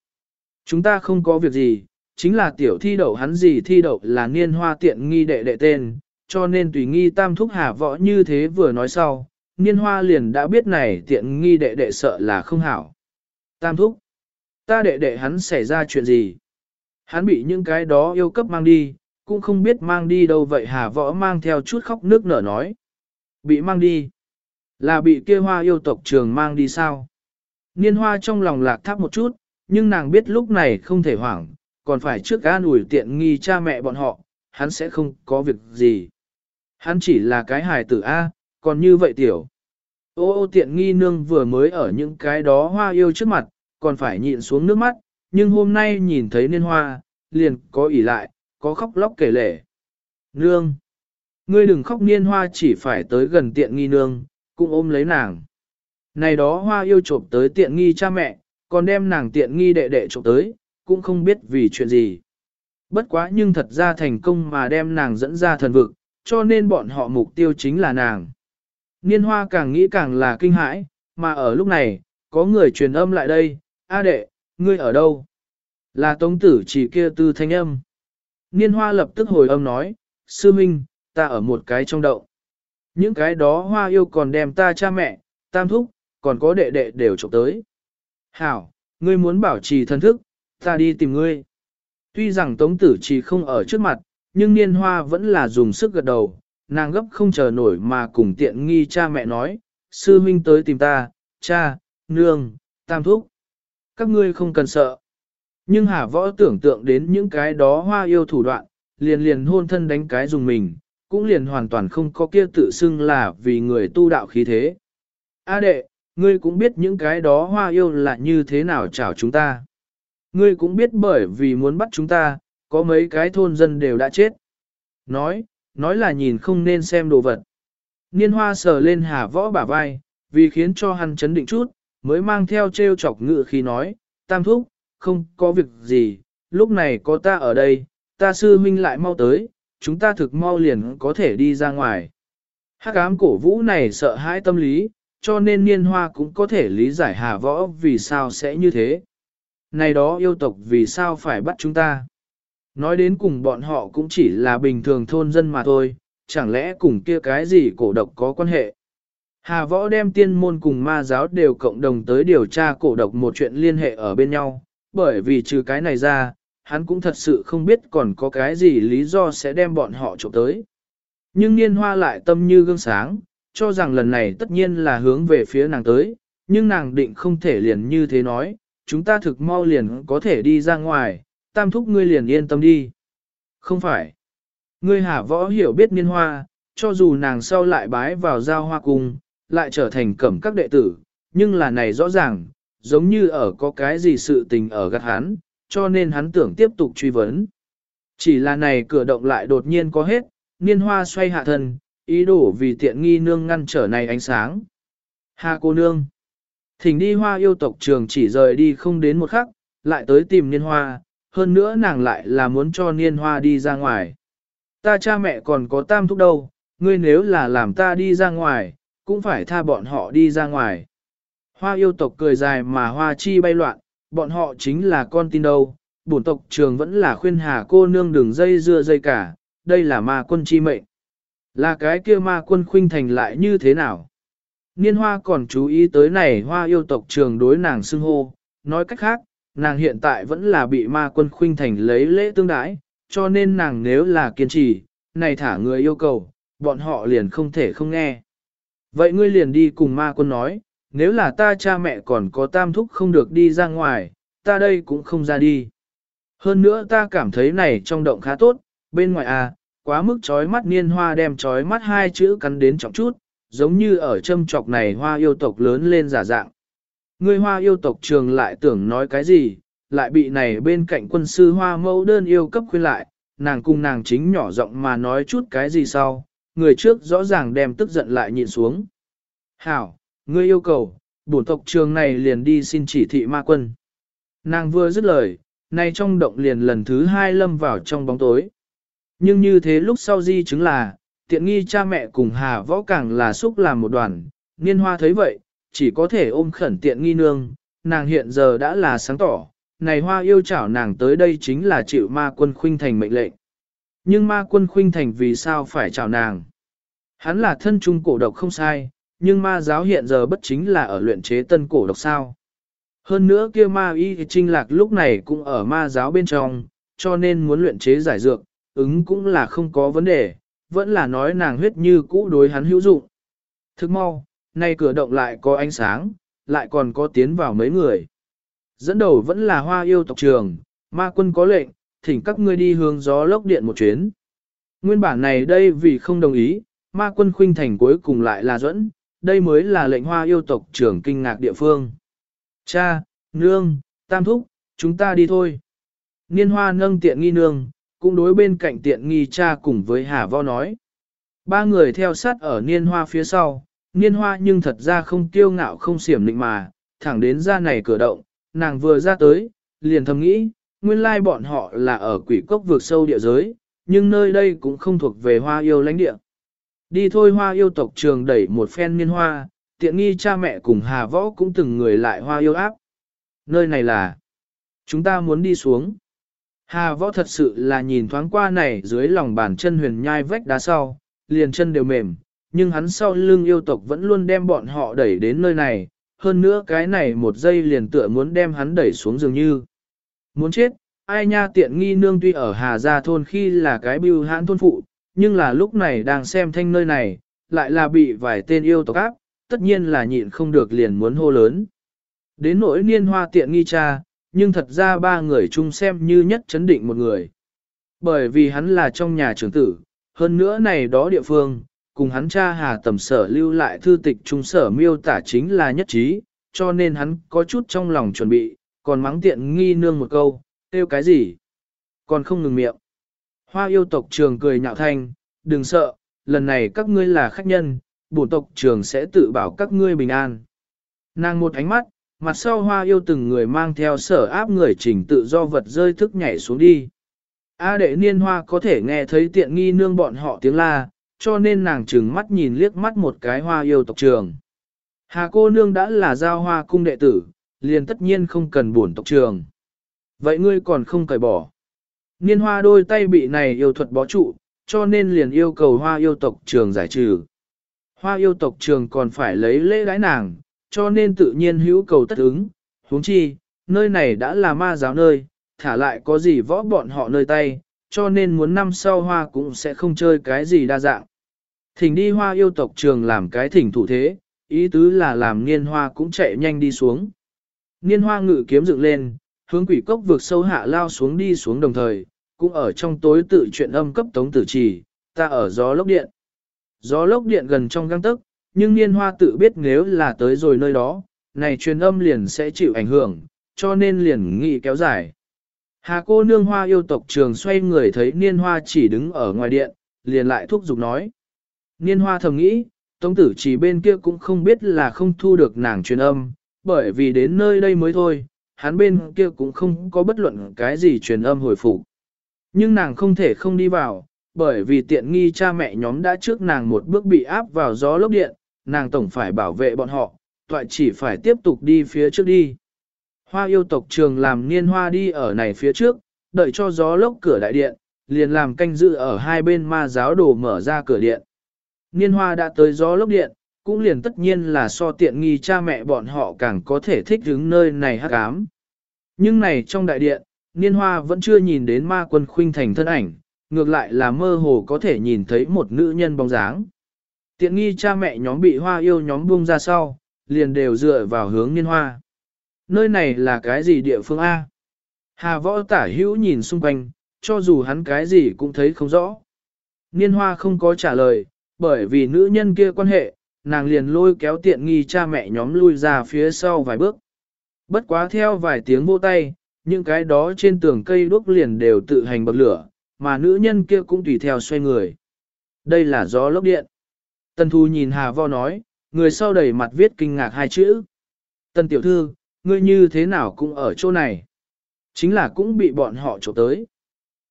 Chúng ta không có việc gì, chính là tiểu thi đậu hắn gì thi đậu là niên hoa tiện nghi đệ đệ tên, cho nên tùy nghi tam thúc hà võ như thế vừa nói sau, niên hoa liền đã biết này tiện nghi đệ đệ sợ là không hảo. Tam thúc, ta đệ đệ hắn xảy ra chuyện gì? Hắn bị những cái đó yêu cấp mang đi, cũng không biết mang đi đâu vậy hà võ mang theo chút khóc nước nở nói. Bị mang đi. Là bị kia hoa yêu tộc trường mang đi sao? Niên hoa trong lòng lạc tháp một chút, nhưng nàng biết lúc này không thể hoảng, còn phải trước an ủi tiện nghi cha mẹ bọn họ, hắn sẽ không có việc gì. Hắn chỉ là cái hài tử A, còn như vậy tiểu. Ô ô tiện nghi nương vừa mới ở những cái đó hoa yêu trước mặt, còn phải nhịn xuống nước mắt, nhưng hôm nay nhìn thấy niên hoa, liền có ỉ lại, có khóc lóc kể lể. Nương! Ngươi đừng khóc niên hoa chỉ phải tới gần tiện nghi nương, cũng ôm lấy nàng. Này đó hoa yêu trộm tới tiện nghi cha mẹ, còn đem nàng tiện nghi đệ đệ trộm tới, cũng không biết vì chuyện gì. Bất quá nhưng thật ra thành công mà đem nàng dẫn ra thần vực, cho nên bọn họ mục tiêu chính là nàng. Niên hoa càng nghĩ càng là kinh hãi, mà ở lúc này, có người truyền âm lại đây, A đệ, ngươi ở đâu? Là tống tử chỉ kia tư thanh âm. Niên hoa lập tức hồi âm nói, sư minh, ta ở một cái trong đậu. Những cái đó hoa yêu còn đem ta cha mẹ, tam thúc, còn có đệ đệ đều trộm tới. Hảo, ngươi muốn bảo trì thân thức, ta đi tìm ngươi. Tuy rằng tống tử chỉ không ở trước mặt, nhưng niên hoa vẫn là dùng sức gật đầu, nàng gấp không chờ nổi mà cùng tiện nghi cha mẹ nói, sư huynh tới tìm ta, cha, nương, tam thúc. Các ngươi không cần sợ. Nhưng hà võ tưởng tượng đến những cái đó hoa yêu thủ đoạn, liền liền hôn thân đánh cái dùng mình, cũng liền hoàn toàn không có kia tự xưng là vì người tu đạo khí thế. A đệ, ngươi cũng biết những cái đó hoa yêu là như thế nào chào chúng ta. Ngươi cũng biết bởi vì muốn bắt chúng ta, có mấy cái thôn dân đều đã chết. Nói, nói là nhìn không nên xem đồ vật. Niên hoa sờ lên hà võ bả vai, vì khiến cho hắn chấn định chút, mới mang theo treo chọc ngự khi nói, tam thúc, không có việc gì, lúc này có ta ở đây, ta sư huynh lại mau tới, chúng ta thực mau liền có thể đi ra ngoài. Hắc ám cổ vũ này sợ hãi tâm lý, cho nên niên hoa cũng có thể lý giải hà võ vì sao sẽ như thế. Này đó yêu tộc vì sao phải bắt chúng ta? Nói đến cùng bọn họ cũng chỉ là bình thường thôn dân mà thôi, chẳng lẽ cùng kia cái gì cổ độc có quan hệ? Hà võ đem tiên môn cùng ma giáo đều cộng đồng tới điều tra cổ độc một chuyện liên hệ ở bên nhau, bởi vì trừ cái này ra, hắn cũng thật sự không biết còn có cái gì lý do sẽ đem bọn họ trộm tới. Nhưng niên hoa lại tâm như gương sáng, cho rằng lần này tất nhiên là hướng về phía nàng tới, nhưng nàng định không thể liền như thế nói, chúng ta thực mau liền có thể đi ra ngoài, tam thúc ngươi liền yên tâm đi. Không phải. Ngươi hả võ hiểu biết niên hoa, cho dù nàng sau lại bái vào giao hoa cung, lại trở thành cẩm các đệ tử, nhưng là này rõ ràng, giống như ở có cái gì sự tình ở gắt hắn, cho nên hắn tưởng tiếp tục truy vấn. Chỉ là này cửa động lại đột nhiên có hết, niên hoa xoay hạ thân, ý đồ vì tiện nghi nương ngăn trở này ánh sáng. Hà cô nương. Thỉnh đi hoa yêu tộc trường chỉ rời đi không đến một khắc, lại tới tìm niên hoa, hơn nữa nàng lại là muốn cho niên hoa đi ra ngoài. Ta cha mẹ còn có tam thúc đâu, ngươi nếu là làm ta đi ra ngoài, cũng phải tha bọn họ đi ra ngoài. Hoa yêu tộc cười dài mà hoa chi bay loạn, bọn họ chính là con tin đâu, bổn tộc trường vẫn là khuyên hà cô nương đường dây dưa dây cả, đây là ma quân chi mệnh. Là cái kia ma quân khuynh thành lại như thế nào? Niên hoa còn chú ý tới này hoa yêu tộc trường đối nàng xưng hô, nói cách khác, nàng hiện tại vẫn là bị ma quân khuynh thành lấy lễ tương đãi, cho nên nàng nếu là kiên trì, này thả người yêu cầu, bọn họ liền không thể không nghe. Vậy ngươi liền đi cùng ma quân nói, nếu là ta cha mẹ còn có tam thúc không được đi ra ngoài, ta đây cũng không ra đi. Hơn nữa ta cảm thấy này trong động khá tốt, bên ngoài à, quá mức chói mắt niên hoa đem chói mắt hai chữ cắn đến trọng chút, giống như ở châm trọc này hoa yêu tộc lớn lên giả dạng. Người hoa yêu tộc trường lại tưởng nói cái gì, lại bị này bên cạnh quân sư hoa mẫu đơn yêu cấp khuyên lại, nàng cùng nàng chính nhỏ giọng mà nói chút cái gì sau, người trước rõ ràng đem tức giận lại nhịn xuống. Hảo, ngươi yêu cầu, bổn tộc trường này liền đi xin chỉ thị ma quân. Nàng vừa dứt lời, nay trong động liền lần thứ hai lâm vào trong bóng tối. Nhưng như thế lúc sau di chứng là, tiện nghi cha mẹ cùng hà võ càng là xúc làm một đoàn, niên hoa thấy vậy, chỉ có thể ôm khẩn tiện nghi nương, nàng hiện giờ đã là sáng tỏ, này hoa yêu chảo nàng tới đây chính là chịu ma quân khuynh thành mệnh lệnh. Nhưng ma quân khuynh thành vì sao phải chào nàng? Hắn là thân trung cổ độc không sai, nhưng ma giáo hiện giờ bất chính là ở luyện chế tân cổ độc sao. Hơn nữa kia ma y trinh lạc lúc này cũng ở ma giáo bên trong, cho nên muốn luyện chế giải dược, ứng cũng là không có vấn đề, vẫn là nói nàng huyết như cũ đối hắn hữu dụng. Thức mau, nay cửa động lại có ánh sáng, lại còn có tiến vào mấy người. Dẫn đầu vẫn là hoa yêu tộc trường, ma quân có lệnh, thỉnh các ngươi đi hướng gió lốc điện một chuyến. Nguyên bản này đây vì không đồng ý, ma quân khuynh thành cuối cùng lại là dẫn, đây mới là lệnh hoa yêu tộc trưởng kinh ngạc địa phương. Cha, nương, tam thúc, chúng ta đi thôi. Niên hoa nâng tiện nghi nương, cũng đối bên cạnh tiện nghi cha cùng với Hà Vo nói. Ba người theo sát ở niên hoa phía sau, niên hoa nhưng thật ra không kiêu ngạo không xiểm định mà, thẳng đến ra này cửa động, nàng vừa ra tới, liền thầm nghĩ, nguyên lai bọn họ là ở quỷ cốc vượt sâu địa giới, nhưng nơi đây cũng không thuộc về hoa yêu lãnh địa. Đi thôi hoa yêu tộc trường đẩy một phen niên hoa, tiện nghi cha mẹ cùng hà võ cũng từng người lại hoa yêu áp. Nơi này là, chúng ta muốn đi xuống. Hà võ thật sự là nhìn thoáng qua này dưới lòng bàn chân huyền nhai vách đá sau, liền chân đều mềm, nhưng hắn sau lưng yêu tộc vẫn luôn đem bọn họ đẩy đến nơi này, hơn nữa cái này một giây liền tựa muốn đem hắn đẩy xuống dường như. Muốn chết, ai nha tiện nghi nương tuy ở Hà Gia thôn khi là cái bưu hãn thôn phụ, nhưng là lúc này đang xem thanh nơi này, lại là bị vài tên yêu tộc áp, tất nhiên là nhịn không được liền muốn hô lớn. Đến nỗi niên hoa tiện nghi cha, nhưng thật ra ba người chung xem như nhất chấn định một người. Bởi vì hắn là trong nhà trưởng tử, hơn nữa này đó địa phương, cùng hắn cha hà tầm sở lưu lại thư tịch trung sở miêu tả chính là nhất trí, cho nên hắn có chút trong lòng chuẩn bị, còn mắng tiện nghi nương một câu, tiêu cái gì? Còn không ngừng miệng. Hoa yêu tộc trường cười nhạo thanh, đừng sợ, lần này các ngươi là khách nhân, bổn tộc trường sẽ tự bảo các ngươi bình an. Nàng một ánh mắt, mặt sau hoa yêu từng người mang theo sở áp người chỉnh tự do vật rơi thức nhảy xuống đi. A đệ niên hoa có thể nghe thấy tiện nghi nương bọn họ tiếng la, cho nên nàng trừng mắt nhìn liếc mắt một cái hoa yêu tộc trường. Hà cô nương đã là giao hoa cung đệ tử, liền tất nhiên không cần buồn tộc trường. Vậy ngươi còn không cởi bỏ. Niên hoa đôi tay bị này yêu thuật bó trụ, cho nên liền yêu cầu hoa yêu tộc trường giải trừ. Hoa yêu tộc trường còn phải lấy lễ gái nàng, cho nên tự nhiên hữu cầu tất ứng, huống chi, nơi này đã là ma giáo nơi, thả lại có gì võ bọn họ nơi tay, cho nên muốn năm sau hoa cũng sẽ không chơi cái gì đa dạng. Thỉnh đi hoa yêu tộc trường làm cái thỉnh thủ thế, ý tứ là làm niên hoa cũng chạy nhanh đi xuống. Niên hoa ngự kiếm dựng lên, hướng quỷ cốc vượt sâu hạ lao xuống đi xuống đồng thời, cũng ở trong tối tự chuyện âm cấp tống tử trì, ta ở gió lốc điện. Gió lốc điện gần trong găng tức, nhưng niên hoa tự biết nếu là tới rồi nơi đó, này truyền âm liền sẽ chịu ảnh hưởng, cho nên liền nghị kéo dài. Hà cô nương hoa yêu tộc trường xoay người thấy niên hoa chỉ đứng ở ngoài điện, liền lại thúc giục nói. Niên hoa thầm nghĩ, tống tử chỉ bên kia cũng không biết là không thu được nàng truyền âm, bởi vì đến nơi đây mới thôi, hắn bên kia cũng không có bất luận cái gì truyền âm hồi phục. Nhưng nàng không thể không đi vào, bởi vì tiện nghi cha mẹ nhóm đã trước nàng một bước bị áp vào gió lốc điện, nàng tổng phải bảo vệ bọn họ, toại chỉ phải tiếp tục đi phía trước đi. Hoa yêu tộc trường làm niên hoa đi ở này phía trước, đợi cho gió lốc cửa đại điện, liền làm canh dự ở hai bên ma giáo đồ mở ra cửa điện. Niên hoa đã tới gió lốc điện, cũng liền tất nhiên là so tiện nghi cha mẹ bọn họ càng có thể thích đứng nơi này hắc ám. Nhưng này trong đại điện, niên hoa vẫn chưa nhìn đến ma quân khuynh thành thân ảnh, ngược lại là mơ hồ có thể nhìn thấy một nữ nhân bóng dáng. Tiện nghi cha mẹ nhóm bị hoa yêu nhóm buông ra sau, liền đều dựa vào hướng niên hoa. Nơi này là cái gì địa phương A? Hà võ tả hữu nhìn xung quanh, cho dù hắn cái gì cũng thấy không rõ. Niên hoa không có trả lời, bởi vì nữ nhân kia quan hệ, nàng liền lôi kéo tiện nghi cha mẹ nhóm lui ra phía sau vài bước. Bất quá theo vài tiếng vô tay, những cái đó trên tường cây đuốc liền đều tự hành bậc lửa, mà nữ nhân kia cũng tùy theo xoay người. Đây là gió lốc điện. Tần Thu nhìn Hà Vo nói, người sau đầy mặt viết kinh ngạc hai chữ. Tần tiểu thư, ngươi như thế nào cũng ở chỗ này. Chính là cũng bị bọn họ trộm tới.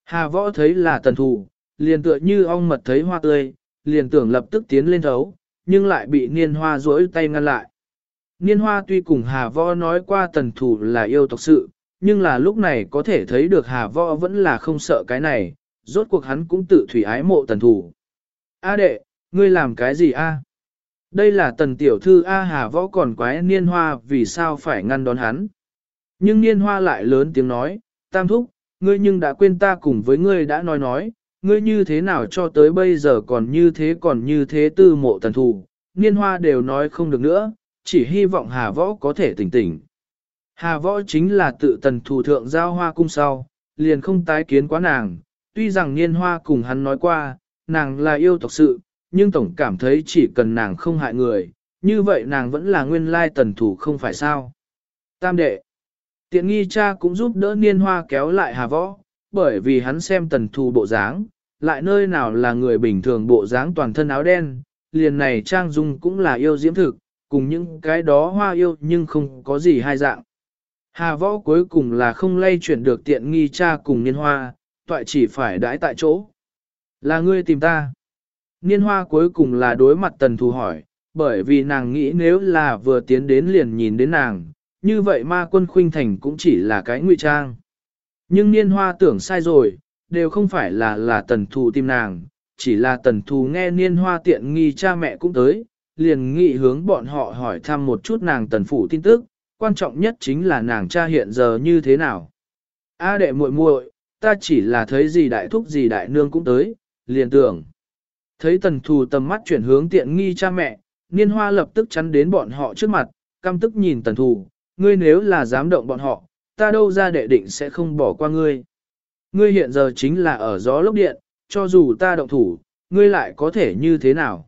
Hà Võ thấy là Tần Thu, liền tựa như ong mật thấy hoa tươi, liền tưởng lập tức tiến lên thấu, nhưng lại bị niên hoa duỗi tay ngăn lại. Niên hoa tuy cùng Hà Võ nói qua Tần Thu là yêu tộc sự, nhưng là lúc này có thể thấy được Hà Võ vẫn là không sợ cái này, rốt cuộc hắn cũng tự thủy ái mộ Tần Thu. A đệ, ngươi làm cái gì a? Đây là tần tiểu thư A Hà Võ còn quái niên hoa vì sao phải ngăn đón hắn. Nhưng niên hoa lại lớn tiếng nói, tam thúc, ngươi nhưng đã quên ta cùng với ngươi đã nói nói, ngươi như thế nào cho tới bây giờ còn như thế còn như thế tư mộ tần thủ, niên hoa đều nói không được nữa, chỉ hy vọng Hà Võ có thể tỉnh tỉnh. Hà Võ chính là tự tần thủ thượng giao hoa cung sau, liền không tái kiến quá nàng, tuy rằng niên hoa cùng hắn nói qua, nàng là yêu tộc sự, nhưng tổng cảm thấy chỉ cần nàng không hại người, như vậy nàng vẫn là nguyên lai tần thủ không phải sao. Tam đệ, tiện nghi cha cũng giúp đỡ niên hoa kéo lại hà võ, bởi vì hắn xem tần thủ bộ dáng, lại nơi nào là người bình thường bộ dáng toàn thân áo đen, liền này trang dung cũng là yêu diễm thực, cùng những cái đó hoa yêu nhưng không có gì hai dạng. Hà võ cuối cùng là không lay chuyển được tiện nghi cha cùng niên hoa, toại chỉ phải đãi tại chỗ. Là ngươi tìm ta. Niên hoa cuối cùng là đối mặt tần thù hỏi, bởi vì nàng nghĩ nếu là vừa tiến đến liền nhìn đến nàng, như vậy ma quân khuynh thành cũng chỉ là cái ngụy trang. Nhưng niên hoa tưởng sai rồi, đều không phải là là tần thù tìm nàng, chỉ là tần thù nghe niên hoa tiện nghi cha mẹ cũng tới, liền nghị hướng bọn họ hỏi thăm một chút nàng tần phủ tin tức, quan trọng nhất chính là nàng cha hiện giờ như thế nào. A đệ muội muội, ta chỉ là thấy gì đại thúc gì đại nương cũng tới, liền tưởng. Thấy tần thù tầm mắt chuyển hướng tiện nghi cha mẹ, niên hoa lập tức chắn đến bọn họ trước mặt, căm tức nhìn tần thù, ngươi nếu là dám động bọn họ, ta đâu ra đệ định sẽ không bỏ qua ngươi. Ngươi hiện giờ chính là ở gió lốc điện, cho dù ta động thủ, ngươi lại có thể như thế nào.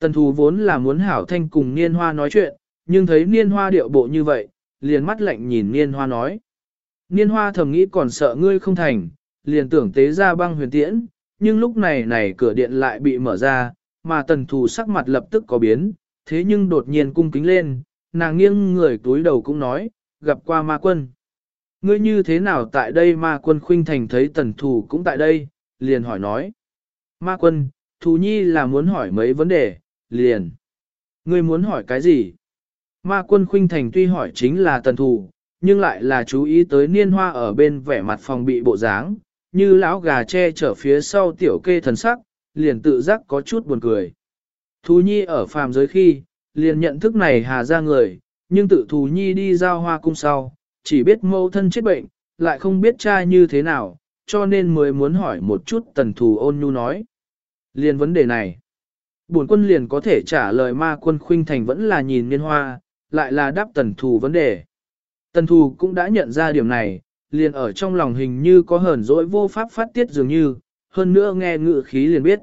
Tần thù vốn là muốn hảo thanh cùng niên hoa nói chuyện, nhưng thấy niên hoa điệu bộ như vậy, liền mắt lạnh nhìn niên hoa nói. Niên hoa thầm nghĩ còn sợ ngươi không thành, liền tưởng tế ra băng huyền tiễn, nhưng lúc này này cửa điện lại bị mở ra, mà tần thù sắc mặt lập tức có biến, thế nhưng đột nhiên cung kính lên, nàng nghiêng người túi đầu cũng nói, gặp qua ma quân. Ngươi như thế nào tại đây ma quân khuynh thành thấy tần thù cũng tại đây, liền hỏi nói. Ma quân, thù nhi là muốn hỏi mấy vấn đề, liền. Ngươi muốn hỏi cái gì? Ma quân khuynh thành tuy hỏi chính là tần thù, nhưng lại là chú ý tới niên hoa ở bên vẻ mặt phòng bị bộ dáng, như lão gà che chở phía sau tiểu kê thần sắc, liền tự giác có chút buồn cười. Thú nhi ở phàm giới khi, liền nhận thức này hà ra người, nhưng tự thú nhi đi giao hoa cung sau, chỉ biết mâu thân chết bệnh, lại không biết cha như thế nào, cho nên mới muốn hỏi một chút tần thù ôn nhu nói. Liền vấn đề này, bổn quân liền có thể trả lời ma quân khuynh thành vẫn là nhìn niên hoa, lại là đáp tần thù vấn đề. Tần thù cũng đã nhận ra điểm này, liền ở trong lòng hình như có hờn dỗi vô pháp phát tiết dường như, hơn nữa nghe ngự khí liền biết.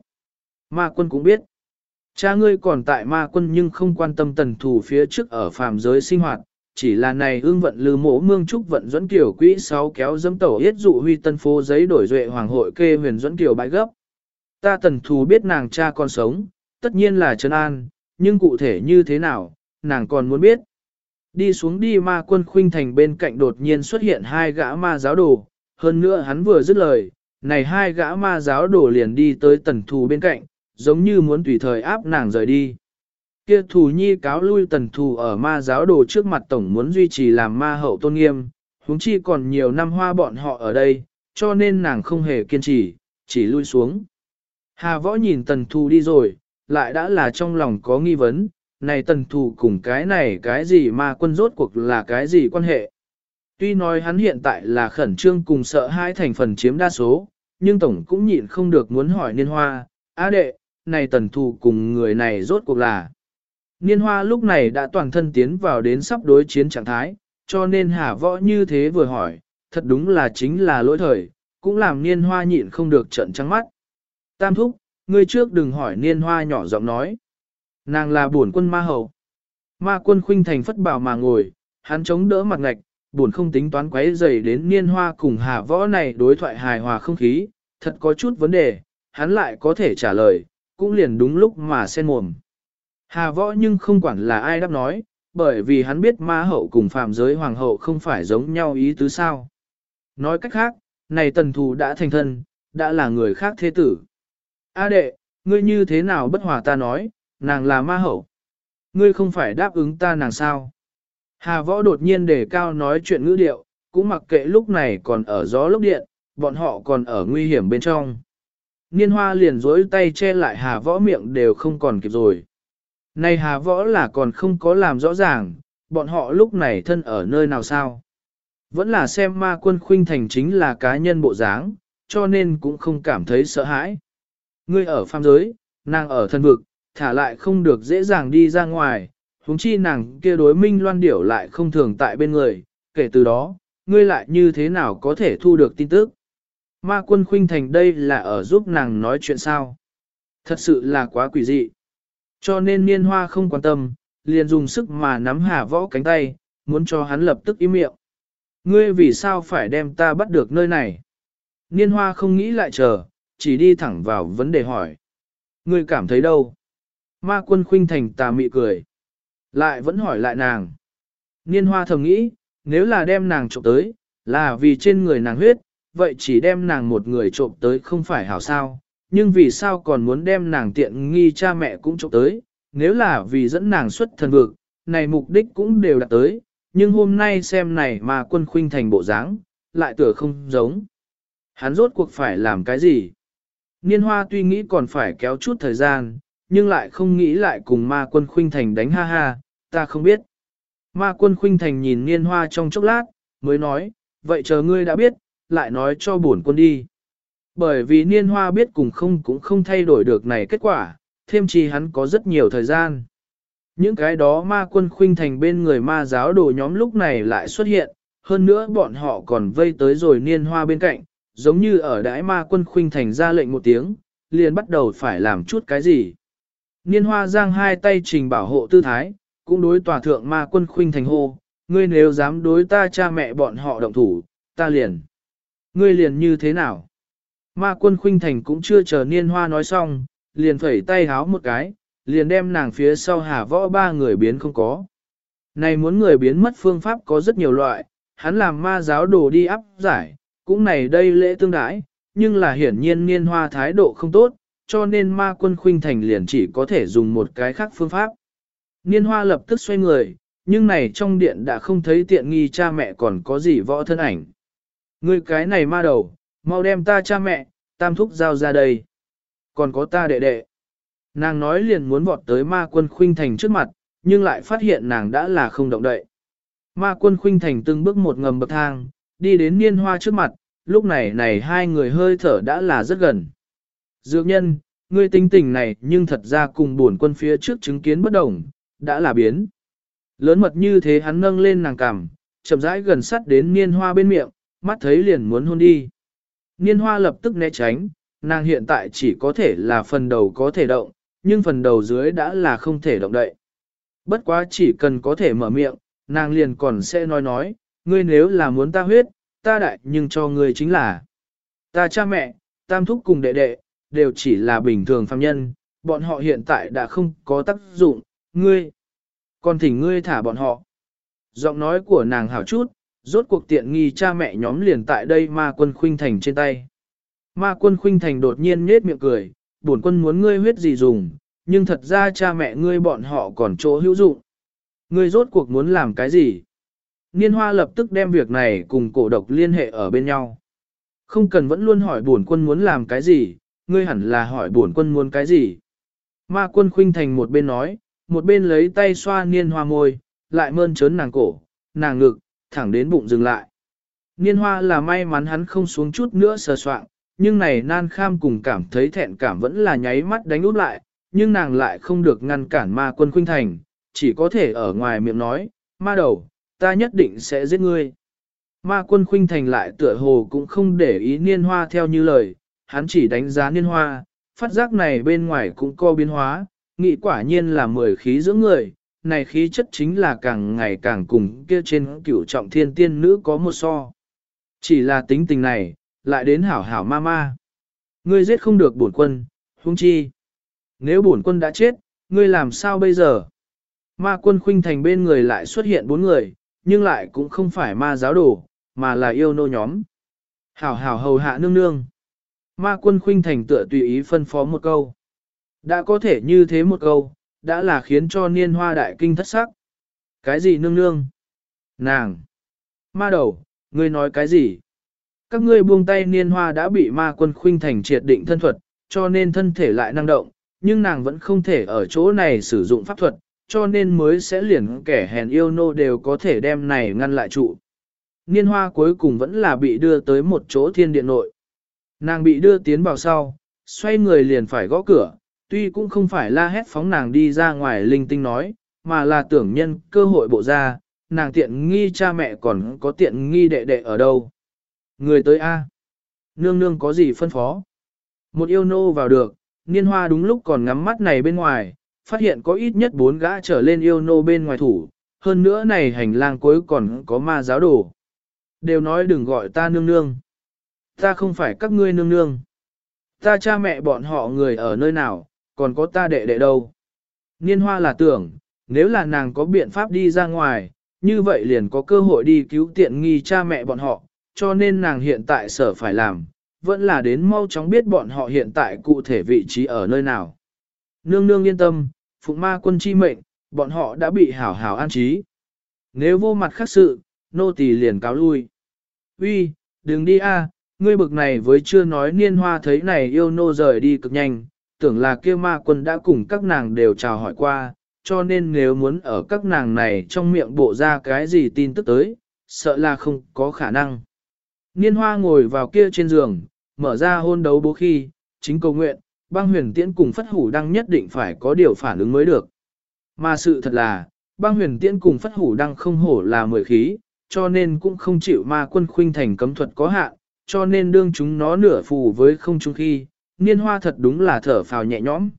Ma quân cũng biết. Cha ngươi còn tại ma quân nhưng không quan tâm tần thủ phía trước ở phàm giới sinh hoạt, chỉ là này ương vận lư mổ mương trúc vận dẫn kiểu quỹ sáu kéo dâm tẩu yết dụ huy tân phố giấy đổi duệ hoàng hội kê huyền dẫn kiểu bãi gấp. Ta tần thù biết nàng cha còn sống, tất nhiên là chân an, nhưng cụ thể như thế nào, nàng còn muốn biết. Đi xuống đi ma quân khuynh thành bên cạnh đột nhiên xuất hiện hai gã ma giáo đồ, hơn nữa hắn vừa dứt lời, này hai gã ma giáo đồ liền đi tới tần thù bên cạnh, giống như muốn tùy thời áp nàng rời đi. Kia thù nhi cáo lui tần thù ở ma giáo đồ trước mặt tổng muốn duy trì làm ma hậu tôn nghiêm, huống chi còn nhiều năm hoa bọn họ ở đây, cho nên nàng không hề kiên trì, chỉ lui xuống. Hà võ nhìn tần thù đi rồi, lại đã là trong lòng có nghi vấn, này tần thù cùng cái này cái gì mà quân rốt cuộc là cái gì quan hệ. Tuy nói hắn hiện tại là khẩn trương cùng sợ hai thành phần chiếm đa số, nhưng tổng cũng nhịn không được muốn hỏi niên hoa, á đệ, này tần thù cùng người này rốt cuộc là. Niên hoa lúc này đã toàn thân tiến vào đến sắp đối chiến trạng thái, cho nên hà võ như thế vừa hỏi, thật đúng là chính là lỗi thời, cũng làm niên hoa nhịn không được trận trắng mắt. Tam thúc, ngươi trước đừng hỏi niên hoa nhỏ giọng nói. Nàng là bổn quân ma hậu. Ma quân khuynh thành phất bảo mà ngồi, hắn chống đỡ mặt ngạch, buồn không tính toán quấy dày đến niên hoa cùng hà võ này đối thoại hài hòa không khí, thật có chút vấn đề, hắn lại có thể trả lời, cũng liền đúng lúc mà sen mồm. Hà võ nhưng không quản là ai đáp nói, bởi vì hắn biết ma hậu cùng phạm giới hoàng hậu không phải giống nhau ý tứ sao. Nói cách khác, này tần thù đã thành thân, đã là người khác thế tử. A đệ, ngươi như thế nào bất hòa ta nói, nàng là ma hậu. Ngươi không phải đáp ứng ta nàng sao. Hà võ đột nhiên đề cao nói chuyện ngữ điệu, cũng mặc kệ lúc này còn ở gió lốc điện, bọn họ còn ở nguy hiểm bên trong. Niên hoa liền dối tay che lại hà võ miệng đều không còn kịp rồi. Này hà võ là còn không có làm rõ ràng, bọn họ lúc này thân ở nơi nào sao. Vẫn là xem ma quân khuynh thành chính là cá nhân bộ dáng, cho nên cũng không cảm thấy sợ hãi. Ngươi ở phàm giới, nàng ở thân vực, thả lại không được dễ dàng đi ra ngoài, huống chi nàng kia đối minh loan điểu lại không thường tại bên người, kể từ đó, ngươi lại như thế nào có thể thu được tin tức. Ma quân khuynh thành đây là ở giúp nàng nói chuyện sao. Thật sự là quá quỷ dị. Cho nên niên hoa không quan tâm, liền dùng sức mà nắm hà võ cánh tay, muốn cho hắn lập tức im miệng. Ngươi vì sao phải đem ta bắt được nơi này? Niên hoa không nghĩ lại chờ, chỉ đi thẳng vào vấn đề hỏi. Ngươi cảm thấy đâu? Ma quân khuynh thành tà mị cười. Lại vẫn hỏi lại nàng. Niên hoa thầm nghĩ, nếu là đem nàng trộm tới, là vì trên người nàng huyết, vậy chỉ đem nàng một người trộm tới không phải hảo sao, nhưng vì sao còn muốn đem nàng tiện nghi cha mẹ cũng trộm tới, nếu là vì dẫn nàng xuất thần vực, này mục đích cũng đều đạt tới, nhưng hôm nay xem này mà quân khuynh thành bộ dáng, lại tựa không giống. Hắn rốt cuộc phải làm cái gì? Niên hoa tuy nghĩ còn phải kéo chút thời gian, nhưng lại không nghĩ lại cùng ma quân khuynh thành đánh ha ha, ta không biết. Ma quân khuynh thành nhìn niên hoa trong chốc lát, mới nói, vậy chờ ngươi đã biết, lại nói cho bổn quân đi. Bởi vì niên hoa biết cùng không cũng không thay đổi được này kết quả, thêm chi hắn có rất nhiều thời gian. Những cái đó ma quân khuynh thành bên người ma giáo đồ nhóm lúc này lại xuất hiện, hơn nữa bọn họ còn vây tới rồi niên hoa bên cạnh, giống như ở đãi ma quân khuynh thành ra lệnh một tiếng, liền bắt đầu phải làm chút cái gì. Niên hoa giang hai tay trình bảo hộ tư thái, cũng đối tòa thượng ma quân khuynh thành hô, ngươi nếu dám đối ta cha mẹ bọn họ động thủ, ta liền. Ngươi liền như thế nào? Ma quân khuynh thành cũng chưa chờ niên hoa nói xong, liền phẩy tay háo một cái, liền đem nàng phía sau hà võ ba người biến không có. Này muốn người biến mất phương pháp có rất nhiều loại, hắn làm ma giáo đồ đi áp giải, cũng này đây lễ tương đãi, nhưng là hiển nhiên niên hoa thái độ không tốt, cho nên ma quân khuynh thành liền chỉ có thể dùng một cái khác phương pháp. Niên hoa lập tức xoay người, nhưng này trong điện đã không thấy tiện nghi cha mẹ còn có gì võ thân ảnh. Ngươi cái này ma đầu, mau đem ta cha mẹ, tam thúc giao ra đây. Còn có ta đệ đệ. Nàng nói liền muốn vọt tới ma quân khuynh thành trước mặt, nhưng lại phát hiện nàng đã là không động đậy. Ma quân khuynh thành từng bước một ngầm bậc thang, đi đến niên hoa trước mặt, lúc này này hai người hơi thở đã là rất gần. Dược nhân, ngươi tính tình này nhưng thật ra cùng buồn quân phía trước chứng kiến bất đồng, đã là biến. Lớn mật như thế hắn nâng lên nàng cằm, chậm rãi gần sát đến niên hoa bên miệng, mắt thấy liền muốn hôn đi. Niên hoa lập tức né tránh, nàng hiện tại chỉ có thể là phần đầu có thể động, nhưng phần đầu dưới đã là không thể động đậy. Bất quá chỉ cần có thể mở miệng, nàng liền còn sẽ nói nói, ngươi nếu là muốn ta huyết, ta đại nhưng cho ngươi chính là ta cha mẹ, tam thúc cùng đệ đệ, đều chỉ là bình thường phàm nhân, bọn họ hiện tại đã không có tác dụng, ngươi, còn thỉnh ngươi thả bọn họ. Giọng nói của nàng hảo chút, rốt cuộc tiện nghi cha mẹ nhóm liền tại đây ma quân khuynh thành trên tay. Ma quân khuynh thành đột nhiên nết miệng cười, bổn quân muốn ngươi huyết gì dùng, nhưng thật ra cha mẹ ngươi bọn họ còn chỗ hữu dụng. Ngươi rốt cuộc muốn làm cái gì? Niên hoa lập tức đem việc này cùng cổ độc liên hệ ở bên nhau. Không cần vẫn luôn hỏi bổn quân muốn làm cái gì, ngươi hẳn là hỏi bổn quân muốn cái gì. Ma quân khuynh thành một bên nói, một bên lấy tay xoa niên hoa môi, lại mơn trớn nàng cổ, nàng ngực, thẳng đến bụng dừng lại. Niên hoa là may mắn hắn không xuống chút nữa sờ soạn, nhưng này nan kham cùng cảm thấy thẹn cảm vẫn là nháy mắt đánh út lại, nhưng nàng lại không được ngăn cản ma quân khuynh thành, chỉ có thể ở ngoài miệng nói, ma đầu, ta nhất định sẽ giết ngươi. Ma quân khuynh thành lại tựa hồ cũng không để ý niên hoa theo như lời, hắn chỉ đánh giá niên hoa, phát giác này bên ngoài cũng có biến hóa, nghĩ quả nhiên là mười khí dưỡng người, này khí chất chính là càng ngày càng cùng kia trên cửu trọng thiên tiên nữ có một so. Chỉ là tính tình này, lại đến hảo hảo ma ma. Ngươi giết không được bổn quân, huống chi. Nếu bổn quân đã chết, ngươi làm sao bây giờ? Ma quân khuynh thành bên người lại xuất hiện bốn người, nhưng lại cũng không phải ma giáo đồ, mà là yêu nô nhóm. Hảo hảo hầu hạ nương nương. Ma quân khuynh thành tựa tùy ý phân phó một câu. Đã có thể như thế một câu, đã là khiến cho niên hoa đại kinh thất sắc. Cái gì nương nương? Nàng! Ma đầu, ngươi nói cái gì? Các ngươi buông tay niên hoa đã bị ma quân khuynh thành triệt định thân thuật, cho nên thân thể lại năng động, nhưng nàng vẫn không thể ở chỗ này sử dụng pháp thuật, cho nên mới sẽ liền kẻ hèn yêu nô đều có thể đem này ngăn lại trụ. Niên hoa cuối cùng vẫn là bị đưa tới một chỗ thiên điện nội. Nàng bị đưa tiến vào sau, xoay người liền phải gõ cửa, tuy cũng không phải la hét phóng nàng đi ra ngoài linh tinh nói, mà là tưởng nhân cơ hội bộ ra, nàng tiện nghi cha mẹ còn có tiện nghi đệ đệ ở đâu. Người tới A. Nương nương có gì phân phó? Một yêu nô vào được, niên hoa đúng lúc còn ngắm mắt này bên ngoài, phát hiện có ít nhất bốn gã trở lên yêu nô bên ngoài thủ, hơn nữa này hành lang cuối còn có ma giáo đồ. Đều nói đừng gọi ta nương nương. Ta không phải các ngươi nương nương. Ta cha mẹ bọn họ người ở nơi nào, còn có ta đệ đệ đâu. Niên hoa là tưởng, nếu là nàng có biện pháp đi ra ngoài, như vậy liền có cơ hội đi cứu tiện nghi cha mẹ bọn họ, cho nên nàng hiện tại sở phải làm, vẫn là đến mau chóng biết bọn họ hiện tại cụ thể vị trí ở nơi nào. Nương nương yên tâm, phụng ma quân chi mệnh, bọn họ đã bị hảo hảo an trí. Nếu vô mặt khác sự, nô tỳ liền cáo lui. Uy, đừng đi a, ngươi bực này với chưa nói niên hoa thấy này yêu nô rời đi cực nhanh, tưởng là kia ma quân đã cùng các nàng đều chào hỏi qua, cho nên nếu muốn ở các nàng này trong miệng bộ ra cái gì tin tức tới, sợ là không có khả năng. Niên hoa ngồi vào kia trên giường, mở ra hôn đấu bố khi, chính cầu nguyện, băng huyền tiễn cùng phất hủ đăng nhất định phải có điều phản ứng mới được. Mà sự thật là, băng huyền tiễn cùng phất hủ đăng không hổ là mười khí, cho nên cũng không chịu ma quân khuynh thành cấm thuật có hạn, cho nên đương chúng nó nửa phù với không trung khi, niên hoa thật đúng là thở phào nhẹ nhõm.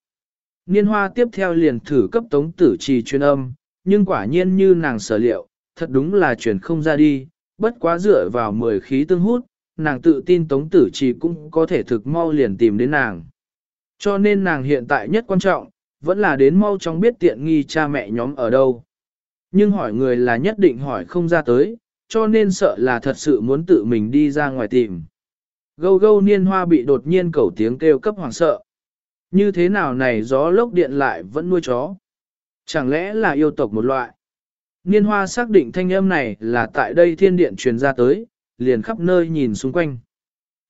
Niên hoa tiếp theo liền thử cấp tống tử trì truyền âm, nhưng quả nhiên như nàng sở liệu, thật đúng là truyền không ra đi, bất quá dựa vào mười khí tương hút, nàng tự tin tống tử trì cũng có thể thực mau liền tìm đến nàng. Cho nên nàng hiện tại nhất quan trọng, vẫn là đến mau chóng biết tiện nghi cha mẹ nhóm ở đâu. Nhưng hỏi người là nhất định hỏi không ra tới, cho nên sợ là thật sự muốn tự mình đi ra ngoài tìm. Gâu gâu niên hoa bị đột nhiên cẩu tiếng kêu cấp hoàng sợ. Như thế nào này gió lốc điện lại vẫn nuôi chó? Chẳng lẽ là yêu tộc một loại? Niên hoa xác định thanh âm này là tại đây thiên điện truyền ra tới, liền khắp nơi nhìn xung quanh.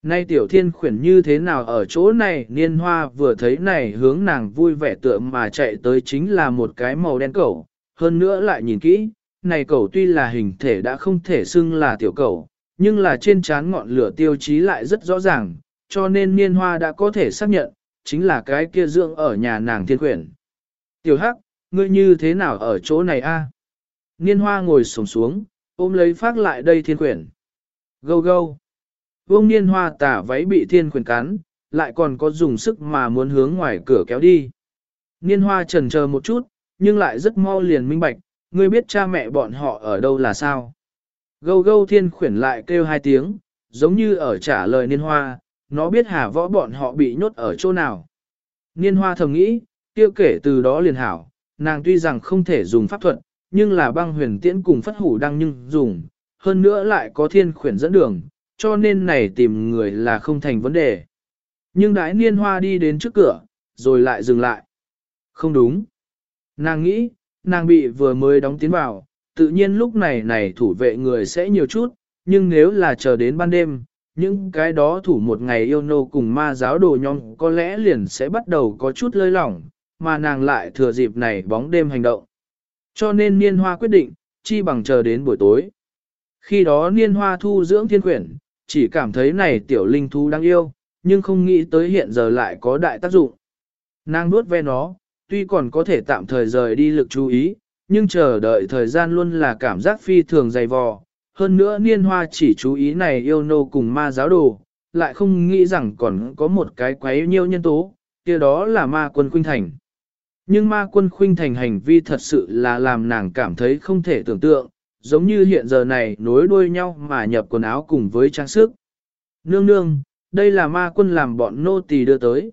Nay tiểu thiên khuyển như thế nào ở chỗ này niên hoa vừa thấy này hướng nàng vui vẻ tựa mà chạy tới chính là một cái màu đen cẩu, hơn nữa lại nhìn kỹ, này cẩu tuy là hình thể đã không thể xưng là tiểu cẩu, nhưng là trên trán ngọn lửa tiêu chí lại rất rõ ràng, cho nên niên hoa đã có thể xác nhận, chính là cái kia dưỡng ở nhà nàng thiên quyển. Tiểu hắc, ngươi như thế nào ở chỗ này a? Niên hoa ngồi sổng xuống, ôm lấy phát lại đây thiên quyển. Gâu gâu. Vương niên hoa tả váy bị thiên quyển cắn, lại còn có dùng sức mà muốn hướng ngoài cửa kéo đi. Niên hoa trần chờ một chút, nhưng lại rất mau liền minh bạch, ngươi biết cha mẹ bọn họ ở đâu là sao. Gâu gâu thiên khuyển lại kêu hai tiếng, giống như ở trả lời niên hoa, nó biết hà võ bọn họ bị nhốt ở chỗ nào. Niên hoa thầm nghĩ, tiêu kể từ đó liền hảo, nàng tuy rằng không thể dùng pháp thuật, nhưng là băng huyền tiễn cùng phất hủ đăng nhưng dùng, hơn nữa lại có thiên khuyển dẫn đường, cho nên này tìm người là không thành vấn đề. Nhưng đãi niên hoa đi đến trước cửa, rồi lại dừng lại. Không đúng. Nàng nghĩ, nàng bị vừa mới đóng tiến vào, tự nhiên lúc này này thủ vệ người sẽ nhiều chút, nhưng nếu là chờ đến ban đêm, những cái đó thủ một ngày yêu nô cùng ma giáo đồ nhong có lẽ liền sẽ bắt đầu có chút lơi lỏng, mà nàng lại thừa dịp này bóng đêm hành động. Cho nên niên hoa quyết định, chi bằng chờ đến buổi tối. Khi đó niên hoa thu dưỡng thiên quyển, chỉ cảm thấy này tiểu linh thú đáng yêu, nhưng không nghĩ tới hiện giờ lại có đại tác dụng. Nàng nuốt ve nó, tuy còn có thể tạm thời rời đi lực chú ý, nhưng chờ đợi thời gian luôn là cảm giác phi thường dày vò. Hơn nữa niên hoa chỉ chú ý này yêu nô cùng ma giáo đồ, lại không nghĩ rằng còn có một cái quấy nhiêu nhân tố, kia đó là ma quân khuynh thành. Nhưng ma quân khuynh thành hành vi thật sự là làm nàng cảm thấy không thể tưởng tượng, giống như hiện giờ này nối đuôi nhau mà nhập quần áo cùng với trang sức. Nương nương, đây là ma quân làm bọn nô tỳ đưa tới.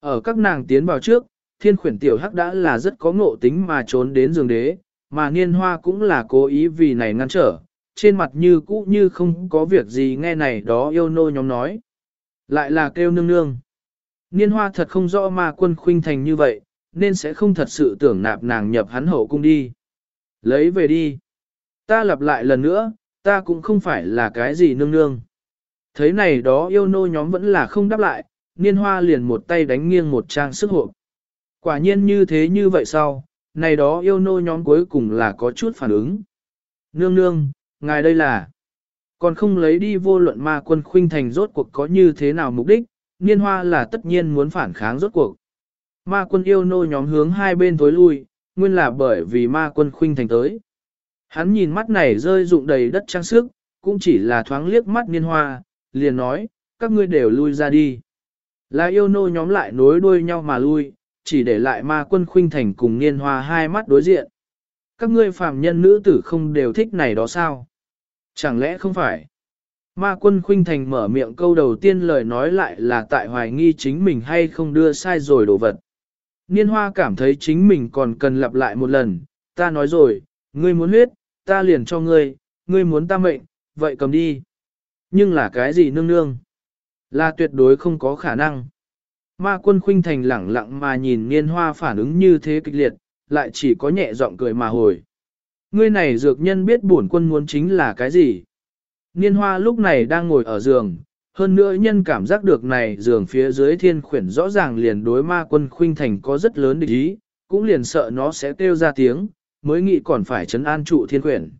Ở các nàng tiến vào trước, thiên khuyển tiểu hắc đã là rất có ngộ tính mà trốn đến giường đế, mà niên hoa cũng là cố ý vì này ngăn trở, trên mặt như cũ như không có việc gì nghe này đó yêu nô nhóm nói. Lại là kêu nương nương. Niên hoa thật không rõ mà quân khuynh thành như vậy, nên sẽ không thật sự tưởng nạp nàng nhập hắn hậu cung đi. Lấy về đi. Ta lặp lại lần nữa, ta cũng không phải là cái gì nương nương. Thấy này đó yêu nô nhóm vẫn là không đáp lại, niên hoa liền một tay đánh nghiêng một trang sức hộp. Quả nhiên như thế như vậy sau, này đó yêu nô nhóm cuối cùng là có chút phản ứng. Nương nương, ngài đây là, còn không lấy đi vô luận ma quân khuynh thành rốt cuộc có như thế nào mục đích, niên hoa là tất nhiên muốn phản kháng rốt cuộc. Ma quân yêu nô nhóm hướng hai bên tối lui, nguyên là bởi vì ma quân khuynh thành tới. Hắn nhìn mắt này rơi rụng đầy đất trang sức, cũng chỉ là thoáng liếc mắt niên hoa, liền nói, các ngươi đều lui ra đi. Là yêu nô nhóm lại nối đuôi nhau mà lui, chỉ để lại ma quân khuynh thành cùng niên hoa hai mắt đối diện. Các ngươi phàm nhân nữ tử không đều thích này đó sao? Chẳng lẽ không phải? Ma quân khuynh thành mở miệng câu đầu tiên lời nói lại là tại hoài nghi chính mình hay không đưa sai rồi đồ vật. Niên hoa cảm thấy chính mình còn cần lặp lại một lần, ta nói rồi, ngươi muốn huyết, ta liền cho ngươi, ngươi muốn ta mệnh, vậy cầm đi. Nhưng là cái gì nương nương? Là tuyệt đối không có khả năng. Ma quân khuynh thành lẳng lặng mà nhìn niên hoa phản ứng như thế kịch liệt, lại chỉ có nhẹ giọng cười mà hồi. Ngươi này dược nhân biết bổn quân muốn chính là cái gì? Niên hoa lúc này đang ngồi ở giường, hơn nữa nhân cảm giác được này giường phía dưới thiên khuyển rõ ràng liền đối ma quân khuynh thành có rất lớn địch ý, cũng liền sợ nó sẽ kêu ra tiếng, mới nghĩ còn phải chấn an trụ thiên khuyển.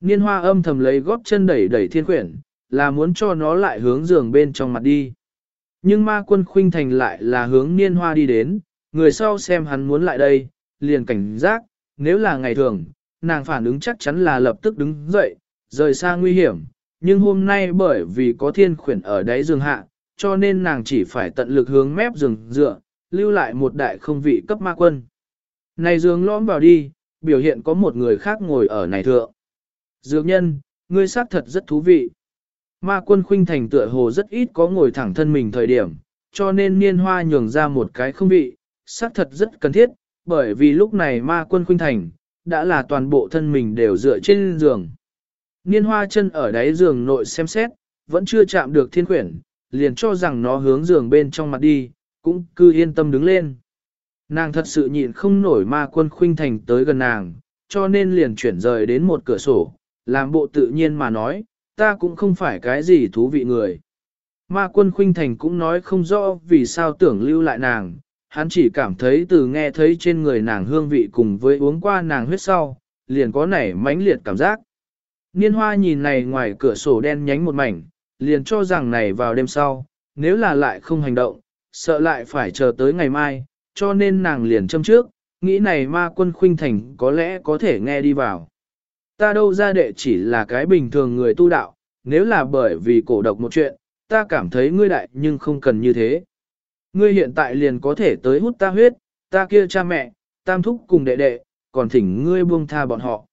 Niên hoa âm thầm lấy góp chân đẩy đẩy thiên khuyển, là muốn cho nó lại hướng giường bên trong mặt đi. Nhưng ma quân khuynh thành lại là hướng niên hoa đi đến, người sau xem hắn muốn lại đây, liền cảnh giác, nếu là ngày thường, nàng phản ứng chắc chắn là lập tức đứng dậy, rời xa nguy hiểm, nhưng hôm nay bởi vì có thiên khuyển ở đáy giường hạ, cho nên nàng chỉ phải tận lực hướng mép giường dựa, lưu lại một đại không vị cấp ma quân. Này giường lõm vào đi, biểu hiện có một người khác ngồi ở này thượng. Dược nhân, ngươi xác thật rất thú vị. Ma quân khuynh thành tựa hồ rất ít có ngồi thẳng thân mình thời điểm, cho nên niên hoa nhường ra một cái không vị, xác thật rất cần thiết, bởi vì lúc này ma quân khuynh thành, đã là toàn bộ thân mình đều dựa trên giường. Niên hoa chân ở đáy giường nội xem xét, vẫn chưa chạm được thiên quyển, liền cho rằng nó hướng giường bên trong mặt đi, cũng cứ yên tâm đứng lên. Nàng thật sự nhịn không nổi ma quân khuynh thành tới gần nàng, cho nên liền chuyển rời đến một cửa sổ, làm bộ tự nhiên mà nói, ta cũng không phải cái gì thú vị người. Ma quân khuynh thành cũng nói không rõ vì sao tưởng lưu lại nàng, hắn chỉ cảm thấy từ nghe thấy trên người nàng hương vị cùng với uống qua nàng huyết sau, liền có nảy mãnh liệt cảm giác. Niên hoa nhìn này ngoài cửa sổ đen nhánh một mảnh, liền cho rằng này vào đêm sau, nếu là lại không hành động, sợ lại phải chờ tới ngày mai, cho nên nàng liền châm trước, nghĩ này ma quân khuynh thành có lẽ có thể nghe đi vào. Ta đâu ra đệ chỉ là cái bình thường người tu đạo, nếu là bởi vì cổ độc một chuyện, ta cảm thấy ngươi đại nhưng không cần như thế. Ngươi hiện tại liền có thể tới hút ta huyết, ta kia cha mẹ, tam thúc cùng đệ đệ, còn thỉnh ngươi buông tha bọn họ.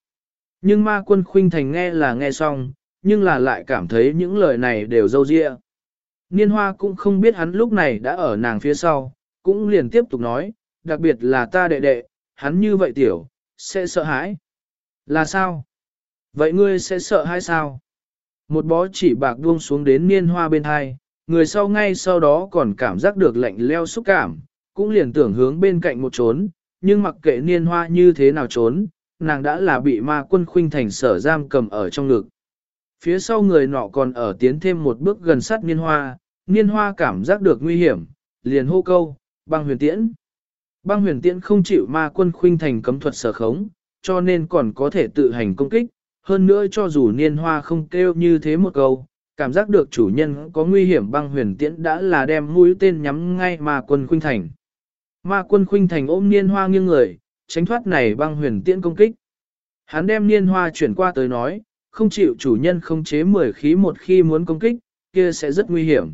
Nhưng ma quân khuynh thành nghe là nghe xong, nhưng là lại cảm thấy những lời này đều dâu dịa. Niên hoa cũng không biết hắn lúc này đã ở nàng phía sau, cũng liền tiếp tục nói, đặc biệt là ta đệ đệ, hắn như vậy tiểu, sẽ sợ hãi. Là sao? Vậy ngươi sẽ sợ hãi sao? Một bó chỉ bạc buông xuống đến niên hoa bên hai, người sau ngay sau đó còn cảm giác được lạnh leo xúc cảm, cũng liền tưởng hướng bên cạnh một trốn, nhưng mặc kệ niên hoa như thế nào trốn, nàng đã là bị ma quân khuynh thành sở giam cầm ở trong ngực. Phía sau người nọ còn ở tiến thêm một bước gần sát niên hoa, niên hoa cảm giác được nguy hiểm, liền hô câu, băng huyền tiễn. Băng huyền tiễn không chịu ma quân khuynh thành cấm thuật sở khống, cho nên còn có thể tự hành công kích, hơn nữa cho dù niên hoa không kêu như thế một câu, Cảm giác được chủ nhân có nguy hiểm băng huyền tiễn đã là đem mũi tên nhắm ngay ma quân khuynh thành. Ma quân khuynh thành ôm niên hoa nghiêng người, tránh thoát này băng huyền tiễn công kích. Hắn đem niên hoa chuyển qua tới nói, không chịu chủ nhân không chế mười khí một khi muốn công kích, kia sẽ rất nguy hiểm.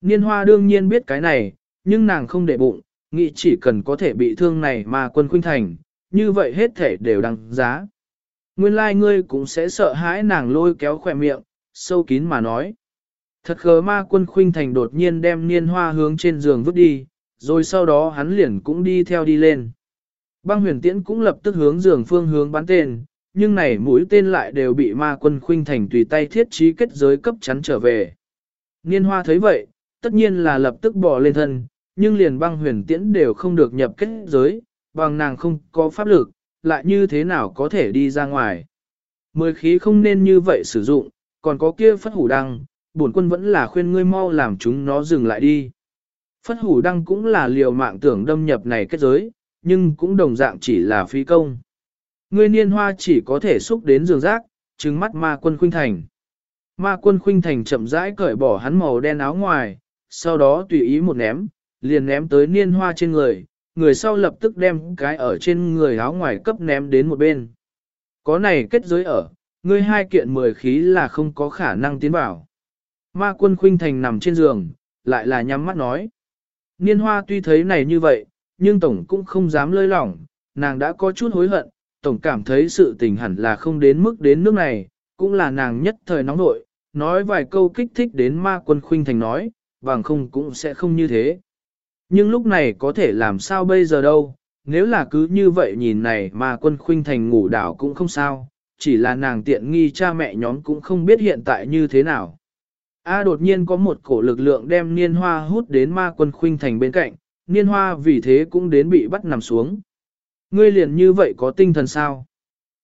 Niên hoa đương nhiên biết cái này, nhưng nàng không để bụng, nghĩ chỉ cần có thể bị thương này mà quân khuynh thành, như vậy hết thể đều đăng giá. Nguyên lai like ngươi cũng sẽ sợ hãi nàng lôi kéo khỏe miệng, sâu kín mà nói. Thật khờ ma quân khuynh thành đột nhiên đem niên hoa hướng trên giường vứt đi, rồi sau đó hắn liền cũng đi theo đi lên. Băng huyền tiễn cũng lập tức hướng giường phương hướng bắn tên, nhưng này mũi tên lại đều bị ma quân khuynh thành tùy tay thiết trí kết giới cấp chắn trở về. Niên hoa thấy vậy, tất nhiên là lập tức bỏ lên thân, nhưng liền băng huyền tiễn đều không được nhập kết giới, bằng nàng không có pháp lực, lại như thế nào có thể đi ra ngoài. Mười khí không nên như vậy sử dụng, còn có kia phất hủ đăng, bổn quân vẫn là khuyên ngươi mau làm chúng nó dừng lại đi. Phất hủ đăng cũng là liều mạng tưởng đâm nhập này kết giới, nhưng cũng đồng dạng chỉ là phi công. Ngươi niên hoa chỉ có thể xúc đến giường rác, trừng mắt ma quân khuynh thành. Ma quân khuynh thành chậm rãi cởi bỏ hắn màu đen áo ngoài, sau đó tùy ý một ném, liền ném tới niên hoa trên người, người sau lập tức đem cái ở trên người áo ngoài cấp ném đến một bên. Có này kết giới ở, ngươi hai kiện mười khí là không có khả năng tiến vào. Ma quân khuynh thành nằm trên giường, lại là nhắm mắt nói. Niên hoa tuy thấy này như vậy, nhưng tổng cũng không dám lơi lỏng, nàng đã có chút hối hận, tổng cảm thấy sự tình hẳn là không đến mức đến nước này, cũng là nàng nhất thời nóng nội, nói vài câu kích thích đến ma quân khuynh thành nói, bằng không cũng sẽ không như thế. Nhưng lúc này có thể làm sao bây giờ đâu, nếu là cứ như vậy nhìn này mà quân khuynh thành ngủ đảo cũng không sao, chỉ là nàng tiện nghi cha mẹ nhóm cũng không biết hiện tại như thế nào. A đột nhiên có một cổ lực lượng đem niên hoa hút đến ma quân khuynh thành bên cạnh, niên hoa vì thế cũng đến bị bắt nằm xuống. Ngươi liền như vậy có tinh thần sao?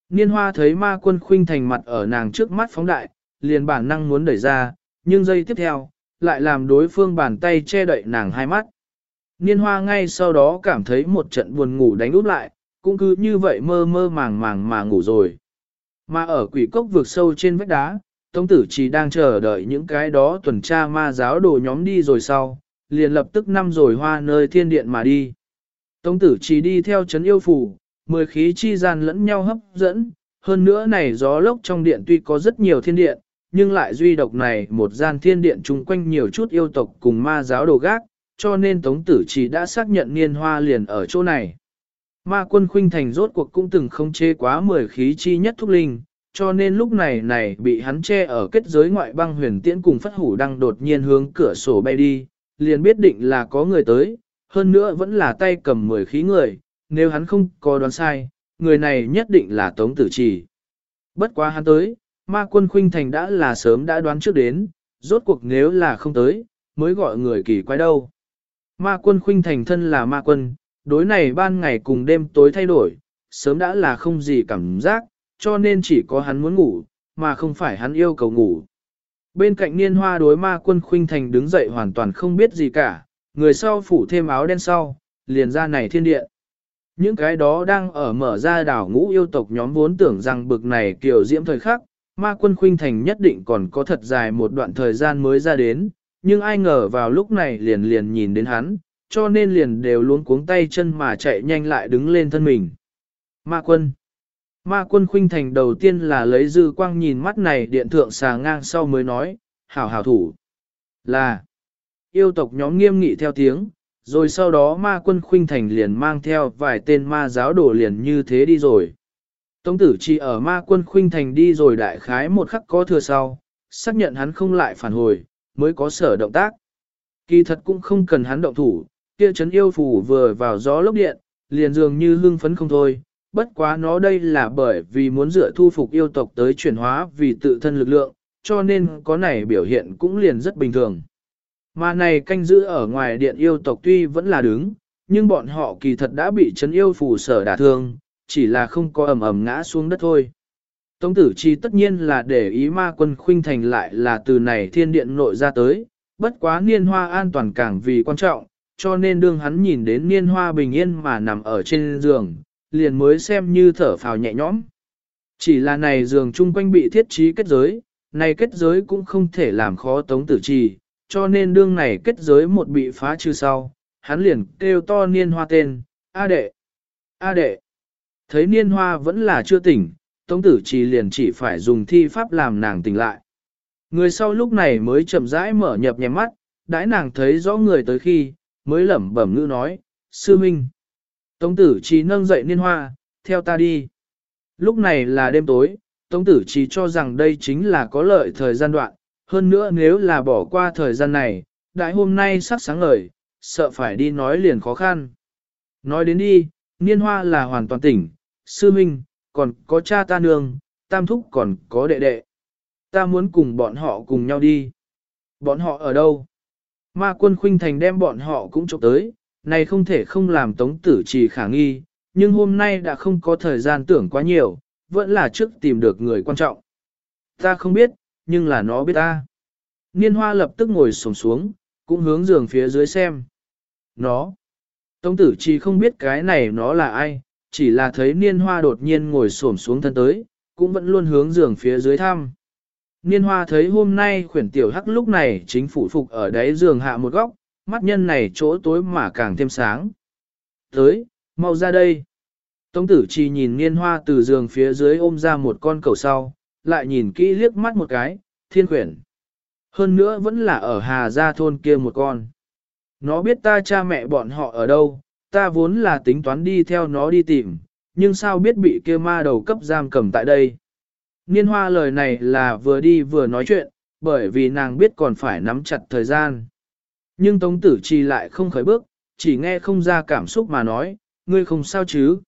Niên hoa thấy ma quân khuynh thành mặt ở nàng trước mắt phóng đại, liền bản năng muốn đẩy ra, nhưng giây tiếp theo, lại làm đối phương bàn tay che đậy nàng hai mắt. Niên hoa ngay sau đó cảm thấy một trận buồn ngủ đánh úp lại, cũng cứ như vậy mơ mơ màng màng mà ngủ rồi. Mà ở quỷ cốc vượt sâu trên vách đá, Tống tử chỉ đang chờ đợi những cái đó tuần tra ma giáo đồ nhóm đi rồi sau, liền lập tức năm rồi hoa nơi thiên điện mà đi. Tống tử chỉ đi theo chấn yêu phủ, mười khí chi gian lẫn nhau hấp dẫn, hơn nữa này gió lốc trong điện tuy có rất nhiều thiên điện, nhưng lại duy độc này một gian thiên điện chung quanh nhiều chút yêu tộc cùng ma giáo đồ gác, cho nên Tống Tử Chỉ đã xác nhận niên hoa liền ở chỗ này. Ma quân khuynh thành rốt cuộc cũng từng không chê quá mười khí chi nhất thúc linh, cho nên lúc này này bị hắn che ở kết giới ngoại băng huyền tiễn cùng phất hủ đang đột nhiên hướng cửa sổ bay đi, liền biết định là có người tới, hơn nữa vẫn là tay cầm mười khí người, nếu hắn không có đoán sai, người này nhất định là Tống Tử Chỉ. Bất quá hắn tới, ma quân khuynh thành đã là sớm đã đoán trước đến, rốt cuộc nếu là không tới, mới gọi người kỳ quái đâu. Ma quân khuynh thành thân là ma quân, đối này ban ngày cùng đêm tối thay đổi, sớm đã là không gì cảm giác, cho nên chỉ có hắn muốn ngủ, mà không phải hắn yêu cầu ngủ. Bên cạnh niên hoa đối ma quân khuynh thành đứng dậy hoàn toàn không biết gì cả, người sau phủ thêm áo đen sau, liền ra này thiên điện. Những cái đó đang ở mở ra đảo ngũ yêu tộc nhóm vốn tưởng rằng bực này kiểu diễm thời khắc, ma quân khuynh thành nhất định còn có thật dài một đoạn thời gian mới ra đến, nhưng ai ngờ vào lúc này liền liền nhìn đến hắn, cho nên liền đều luôn cuống tay chân mà chạy nhanh lại đứng lên thân mình. Ma quân Ma quân khuynh thành đầu tiên là lấy dư quang nhìn mắt này điện thượng xà ngang sau mới nói, hảo hảo thủ. Là, yêu tộc nhóm nghiêm nghị theo tiếng, rồi sau đó ma quân khuynh thành liền mang theo vài tên ma giáo đổ liền như thế đi rồi. Tống tử chỉ ở ma quân khuynh thành đi rồi đại khái một khắc có thừa sau, xác nhận hắn không lại phản hồi, mới có sở động tác. Kỳ thật cũng không cần hắn động thủ, kia chấn yêu phủ vừa vào gió lốc điện, liền dường như hưng phấn không thôi, bất quá nó đây là bởi vì muốn dựa thu phục yêu tộc tới chuyển hóa vì tự thân lực lượng, cho nên có này biểu hiện cũng liền rất bình thường. Mà này canh giữ ở ngoài điện yêu tộc tuy vẫn là đứng, nhưng bọn họ kỳ thật đã bị chấn yêu phủ sở đả thương, chỉ là không có ầm ầm ngã xuống đất thôi. Tống tử chi tất nhiên là để ý ma quân khuynh thành lại là từ này thiên điện nội ra tới, bất quá niên hoa an toàn càng vì quan trọng, cho nên đương hắn nhìn đến niên hoa bình yên mà nằm ở trên giường, liền mới xem như thở phào nhẹ nhõm. Chỉ là này giường chung quanh bị thiết trí kết giới, này kết giới cũng không thể làm khó tống tử trì, cho nên đương này kết giới một bị phá trừ sau, hắn liền kêu to niên hoa tên, A đệ, A đệ. Thấy niên hoa vẫn là chưa tỉnh, tống tử trì liền chỉ phải dùng thi pháp làm nàng tỉnh lại. Người sau lúc này mới chậm rãi mở nhập nhèm mắt, đãi nàng thấy rõ người tới khi, mới lẩm bẩm ngữ nói, sư minh. Tống tử trì nâng dậy niên hoa, theo ta đi. Lúc này là đêm tối, Tống tử trì cho rằng đây chính là có lợi thời gian đoạn, hơn nữa nếu là bỏ qua thời gian này, đại hôm nay sắc sáng ngời, sợ phải đi nói liền khó khăn. Nói đến đi, niên hoa là hoàn toàn tỉnh, sư minh, còn có cha ta nương, tam thúc còn có đệ đệ. Ta muốn cùng bọn họ cùng nhau đi. Bọn họ ở đâu? Ma quân khuynh thành đem bọn họ cũng chụp tới, này không thể không làm tống tử trì khả nghi, nhưng hôm nay đã không có thời gian tưởng quá nhiều, vẫn là trước tìm được người quan trọng. Ta không biết, nhưng là nó biết ta. Niên hoa lập tức ngồi sổng xuống, cũng hướng giường phía dưới xem. Nó. Tống tử chỉ không biết cái này nó là ai, chỉ là thấy niên hoa đột nhiên ngồi xổm xuống thân tới, cũng vẫn luôn hướng giường phía dưới thăm. Niên hoa thấy hôm nay khuyển tiểu hắc lúc này chính phủ phục ở đáy giường hạ một góc, mắt nhân này chỗ tối mà càng thêm sáng. Tới, mau ra đây. Tống tử chỉ nhìn niên hoa từ giường phía dưới ôm ra một con cầu sau, lại nhìn kỹ liếc mắt một cái, thiên khuyển. Hơn nữa vẫn là ở Hà Gia thôn kia một con. Nó biết ta cha mẹ bọn họ ở đâu, ta vốn là tính toán đi theo nó đi tìm, nhưng sao biết bị kia ma đầu cấp giam cầm tại đây. Niên hoa lời này là vừa đi vừa nói chuyện, bởi vì nàng biết còn phải nắm chặt thời gian. Nhưng Tống Tử Chi lại không khởi bước, chỉ nghe không ra cảm xúc mà nói, ngươi không sao chứ.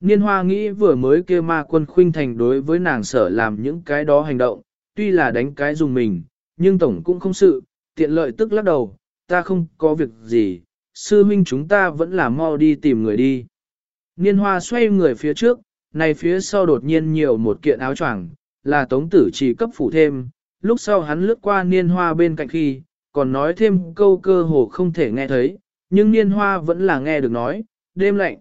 Niên hoa nghĩ vừa mới kêu ma quân khuynh thành đối với nàng sở làm những cái đó hành động, tuy là đánh cái dùng mình, nhưng tổng cũng không sự, tiện lợi tức lắc đầu, ta không có việc gì, sư huynh chúng ta vẫn là mau đi tìm người đi. Niên hoa xoay người phía trước, này phía sau đột nhiên nhiều một kiện áo choàng, là tống tử chỉ cấp phủ thêm, lúc sau hắn lướt qua niên hoa bên cạnh khi, còn nói thêm câu cơ hồ không thể nghe thấy, nhưng niên hoa vẫn là nghe được nói, đêm lạnh.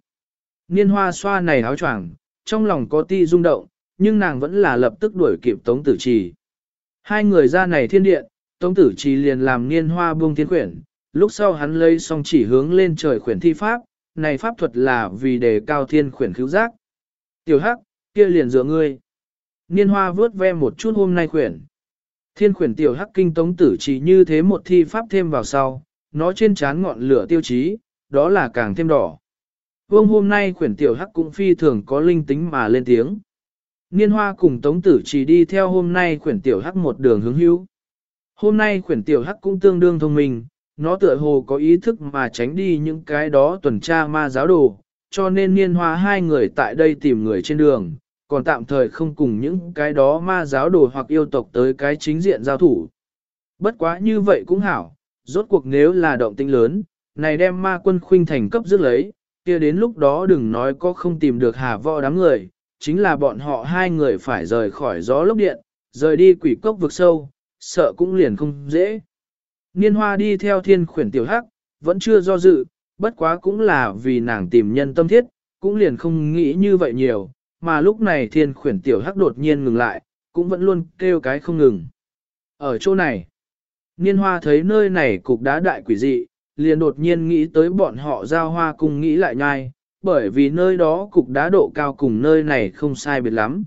Niên hoa xoa này áo choàng, trong lòng có ti rung động, nhưng nàng vẫn là lập tức đuổi kịp Tống Tử Trì. Hai người ra này thiên điện, Tống Tử Trì liền làm niên hoa buông thiên khuyển, lúc sau hắn lấy xong chỉ hướng lên trời khuyển thi pháp, này pháp thuật là vì đề cao thiên khuyển cứu giác. Tiểu hắc, kia liền dựa ngươi. Niên hoa vớt ve một chút hôm nay khuyển. Thiên khuyển tiểu hắc kinh Tống Tử chỉ như thế một thi pháp thêm vào sau, nó trên trán ngọn lửa tiêu chí, đó là càng thêm đỏ. Vương hôm nay khuyển tiểu hắc cũng phi thường có linh tính mà lên tiếng. Niên hoa cùng tống tử chỉ đi theo hôm nay khuyển tiểu hắc một đường hướng hữu. Hôm nay khuyển tiểu hắc cũng tương đương thông minh, nó tựa hồ có ý thức mà tránh đi những cái đó tuần tra ma giáo đồ, cho nên niên hoa hai người tại đây tìm người trên đường, còn tạm thời không cùng những cái đó ma giáo đồ hoặc yêu tộc tới cái chính diện giao thủ. Bất quá như vậy cũng hảo, rốt cuộc nếu là động tinh lớn, này đem ma quân khuynh thành cấp dứt lấy, kia đến lúc đó đừng nói có không tìm được hà võ đám người, chính là bọn họ hai người phải rời khỏi gió lốc điện, rời đi quỷ cốc vực sâu, sợ cũng liền không dễ. Niên hoa đi theo thiên khuyển tiểu hắc, vẫn chưa do dự, bất quá cũng là vì nàng tìm nhân tâm thiết, cũng liền không nghĩ như vậy nhiều, mà lúc này thiên khuyển tiểu hắc đột nhiên ngừng lại, cũng vẫn luôn kêu cái không ngừng. Ở chỗ này, niên hoa thấy nơi này cục đá đại quỷ dị, liền đột nhiên nghĩ tới bọn họ giao hoa cùng nghĩ lại nhai, bởi vì nơi đó cục đá độ cao cùng nơi này không sai biệt lắm.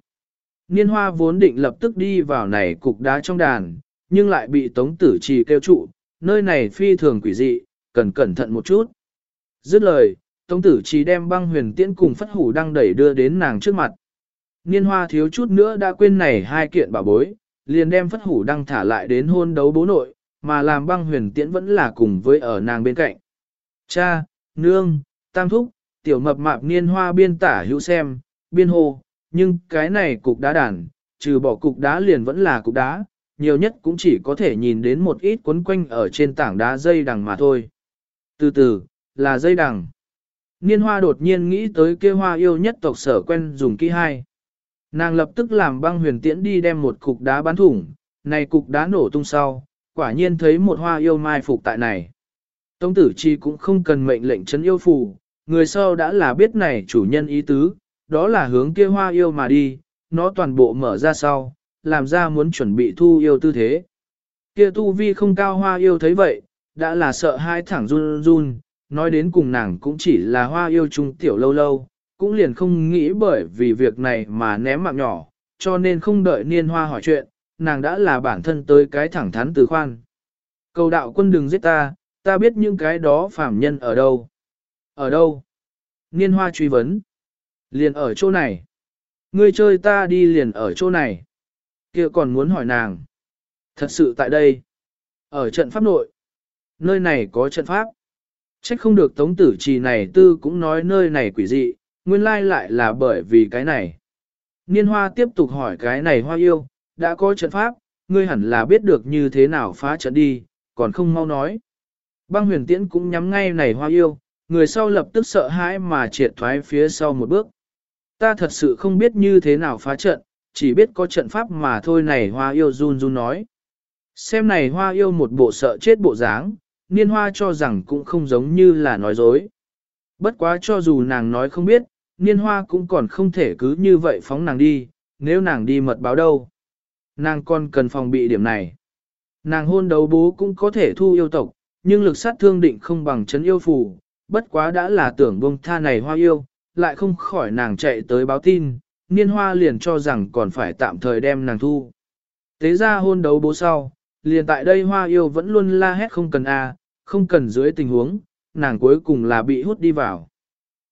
Niên hoa vốn định lập tức đi vào này cục đá trong đàn, nhưng lại bị tống tử trì kêu trụ, nơi này phi thường quỷ dị, cần cẩn thận một chút. Dứt lời, tống tử Trí đem băng huyền tiễn cùng phất hủ đang đẩy đưa đến nàng trước mặt. Niên hoa thiếu chút nữa đã quên này hai kiện bảo bối, liền đem phất hủ đang thả lại đến hôn đấu bố nội, mà làm băng huyền tiễn vẫn là cùng với ở nàng bên cạnh. Cha, nương, tam thúc, tiểu mập mạp niên hoa biên tả hữu xem, biên hồ, nhưng cái này cục đá đàn, trừ bỏ cục đá liền vẫn là cục đá, nhiều nhất cũng chỉ có thể nhìn đến một ít quấn quanh ở trên tảng đá dây đằng mà thôi. Từ từ, là dây đằng. Niên hoa đột nhiên nghĩ tới kia hoa yêu nhất tộc sở quen dùng kỹ hai. Nàng lập tức làm băng huyền tiễn đi đem một cục đá bắn thủng, này cục đá nổ tung sau, quả nhiên thấy một hoa yêu mai phục tại này. Tông tử chi cũng không cần mệnh lệnh chấn yêu phù, người sau đã là biết này chủ nhân ý tứ, đó là hướng kia hoa yêu mà đi, nó toàn bộ mở ra sau, làm ra muốn chuẩn bị thu yêu tư thế. Kia tu vi không cao hoa yêu thấy vậy, đã là sợ hai thẳng run run, nói đến cùng nàng cũng chỉ là hoa yêu trung tiểu lâu lâu, cũng liền không nghĩ bởi vì việc này mà ném mạng nhỏ, cho nên không đợi niên hoa hỏi chuyện, nàng đã là bản thân tới cái thẳng thắn từ khoan. Cầu đạo quân đừng giết ta, ta biết những cái đó phạm nhân ở đâu. Ở đâu? Niên hoa truy vấn. Liền ở chỗ này. Ngươi chơi ta đi liền ở chỗ này kia còn muốn hỏi nàng. Thật sự tại đây. Ở trận pháp nội. Nơi này có trận pháp. Trách không được tống tử trì này tư cũng nói nơi này quỷ dị, nguyên lai lại là bởi vì cái này. Niên hoa tiếp tục hỏi cái này hoa yêu, đã có trận pháp, ngươi hẳn là biết được như thế nào phá trận đi, còn không mau nói. Băng huyền tiễn cũng nhắm ngay này hoa yêu, người sau lập tức sợ hãi mà triệt thoái phía sau một bước. Ta thật sự không biết như thế nào phá trận, chỉ biết có trận pháp mà thôi này hoa yêu run run nói. Xem này hoa yêu một bộ sợ chết bộ dáng, niên hoa cho rằng cũng không giống như là nói dối. Bất quá cho dù nàng nói không biết, niên hoa cũng còn không thể cứ như vậy phóng nàng đi, nếu nàng đi mật báo đâu. Nàng còn cần phòng bị điểm này. Nàng hôn đấu bố cũng có thể thu yêu tộc, nhưng lực sát thương định không bằng chấn yêu phù, bất quá đã là tưởng bông tha này hoa yêu, lại không khỏi nàng chạy tới báo tin, niên hoa liền cho rằng còn phải tạm thời đem nàng thu. Tế ra hôn đấu bố sau, liền tại đây hoa yêu vẫn luôn la hét không cần a, không cần dưới tình huống, nàng cuối cùng là bị hút đi vào.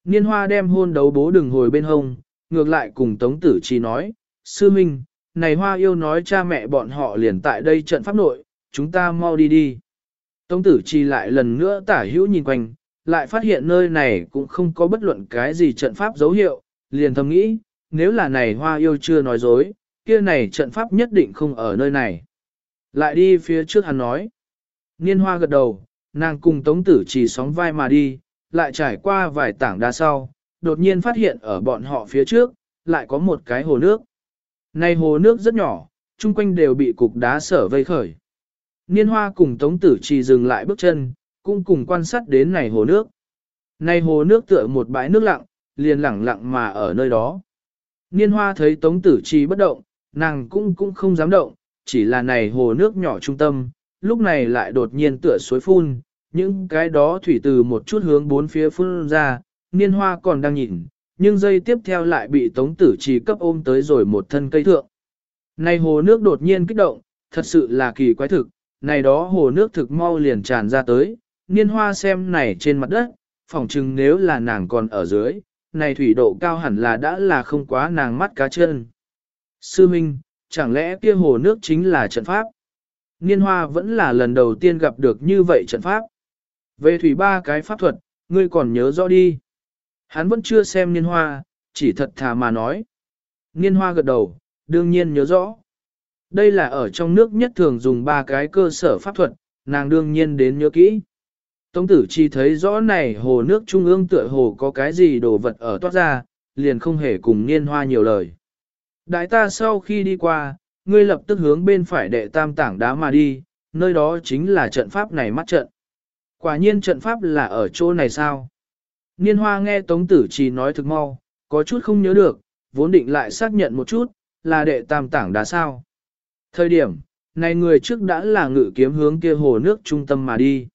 Niên hoa đem hôn đấu bố đừng hồi bên hông, ngược lại cùng Tống Tử Chi nói, Sư Minh, này hoa yêu nói cha mẹ bọn họ liền tại đây trận pháp nội, chúng ta mau đi đi. Tống Tử Chi lại lần nữa tả hữu nhìn quanh, lại phát hiện nơi này cũng không có bất luận cái gì trận pháp dấu hiệu, liền thầm nghĩ, nếu là này hoa yêu chưa nói dối, kia này trận pháp nhất định không ở nơi này. Lại đi phía trước hắn nói. Niên hoa gật đầu, nàng cùng tống tử chỉ sóng vai mà đi, lại trải qua vài tảng đá sau, đột nhiên phát hiện ở bọn họ phía trước, lại có một cái hồ nước. Này hồ nước rất nhỏ, chung quanh đều bị cục đá sở vây khởi. Niên hoa cùng tống tử chỉ dừng lại bước chân, cũng cùng quan sát đến này hồ nước. Này hồ nước tựa một bãi nước lặng, liền lặng lặng mà ở nơi đó. Niên hoa thấy tống tử chi bất động, nàng cũng cũng không dám động, chỉ là này hồ nước nhỏ trung tâm, lúc này lại đột nhiên tựa suối phun, những cái đó thủy từ một chút hướng bốn phía phun ra, niên hoa còn đang nhìn, nhưng dây tiếp theo lại bị tống tử trì cấp ôm tới rồi một thân cây thượng. Này hồ nước đột nhiên kích động, thật sự là kỳ quái thực, này đó hồ nước thực mau liền tràn ra tới, niên hoa xem này trên mặt đất, phỏng chừng nếu là nàng còn ở dưới, này thủy độ cao hẳn là đã là không quá nàng mắt cá chân. Sư Minh, chẳng lẽ kia hồ nước chính là trận pháp? Niên hoa vẫn là lần đầu tiên gặp được như vậy trận pháp. Về thủy ba cái pháp thuật, ngươi còn nhớ rõ đi. Hắn vẫn chưa xem niên hoa, chỉ thật thà mà nói. Niên hoa gật đầu, đương nhiên nhớ rõ. Đây là ở trong nước nhất thường dùng ba cái cơ sở pháp thuật, nàng đương nhiên đến nhớ kỹ. Tống tử chi thấy rõ này hồ nước trung ương tựa hồ có cái gì đồ vật ở toát ra, liền không hề cùng niên hoa nhiều lời. Đại ta sau khi đi qua, ngươi lập tức hướng bên phải đệ tam tảng đá mà đi, nơi đó chính là trận pháp này mắt trận. Quả nhiên trận pháp là ở chỗ này sao? Niên hoa nghe Tống Tử Chi nói thực mau, có chút không nhớ được, vốn định lại xác nhận một chút, là đệ tam tảng đá sao. Thời điểm, này người trước đã là ngự kiếm hướng kia hồ nước trung tâm mà đi.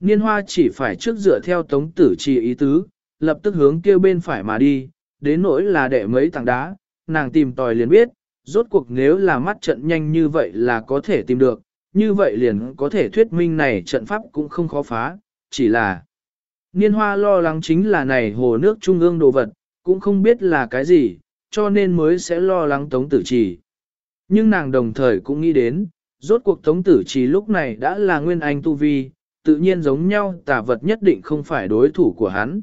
Niên hoa chỉ phải trước dựa theo Tống Tử trì ý tứ, lập tức hướng kia bên phải mà đi, đến nỗi là đệ mấy tảng đá, nàng tìm tòi liền biết, rốt cuộc nếu là mắt trận nhanh như vậy là có thể tìm được, như vậy liền có thể thuyết minh này trận pháp cũng không khó phá, chỉ là niên hoa lo lắng chính là này hồ nước trung ương đồ vật, cũng không biết là cái gì, cho nên mới sẽ lo lắng tống tử trì. Nhưng nàng đồng thời cũng nghĩ đến, rốt cuộc tống tử trì lúc này đã là nguyên anh tu vi, tự nhiên giống nhau tả vật nhất định không phải đối thủ của hắn.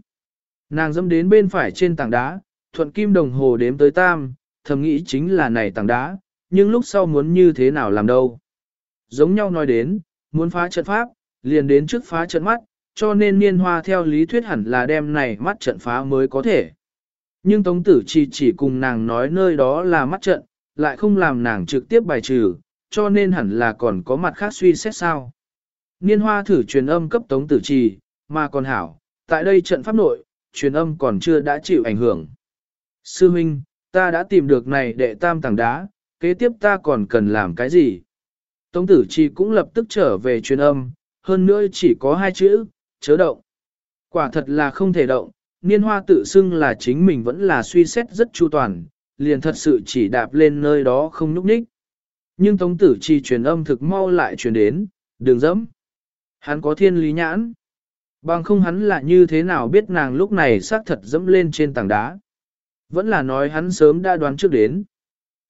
Nàng dâm đến bên phải trên tảng đá, thuận kim đồng hồ đếm tới tam, thầm nghĩ chính là này tảng đá, nhưng lúc sau muốn như thế nào làm đâu. Giống nhau nói đến, muốn phá trận pháp, liền đến trước phá trận mắt, cho nên niên hoa theo lý thuyết hẳn là đem này mắt trận phá mới có thể. Nhưng Tống Tử chi chỉ cùng nàng nói nơi đó là mắt trận, lại không làm nàng trực tiếp bài trừ, cho nên hẳn là còn có mặt khác suy xét sao. Niên hoa thử truyền âm cấp Tống Tử Trì, mà còn hảo, tại đây trận pháp nội, truyền âm còn chưa đã chịu ảnh hưởng. Sư Minh, ta đã tìm được này đệ tam tảng đá, kế tiếp ta còn cần làm cái gì? Tống tử chi cũng lập tức trở về truyền âm, hơn nữa chỉ có hai chữ, chớ động. Quả thật là không thể động, niên hoa tự xưng là chính mình vẫn là suy xét rất chu toàn, liền thật sự chỉ đạp lên nơi đó không nhúc ních. Nhưng tống tử chi truyền âm thực mau lại truyền đến, đường dẫm. Hắn có thiên lý nhãn. Bằng không hắn là như thế nào biết nàng lúc này xác thật dẫm lên trên tảng đá. Vẫn là nói hắn sớm đã đoán trước đến.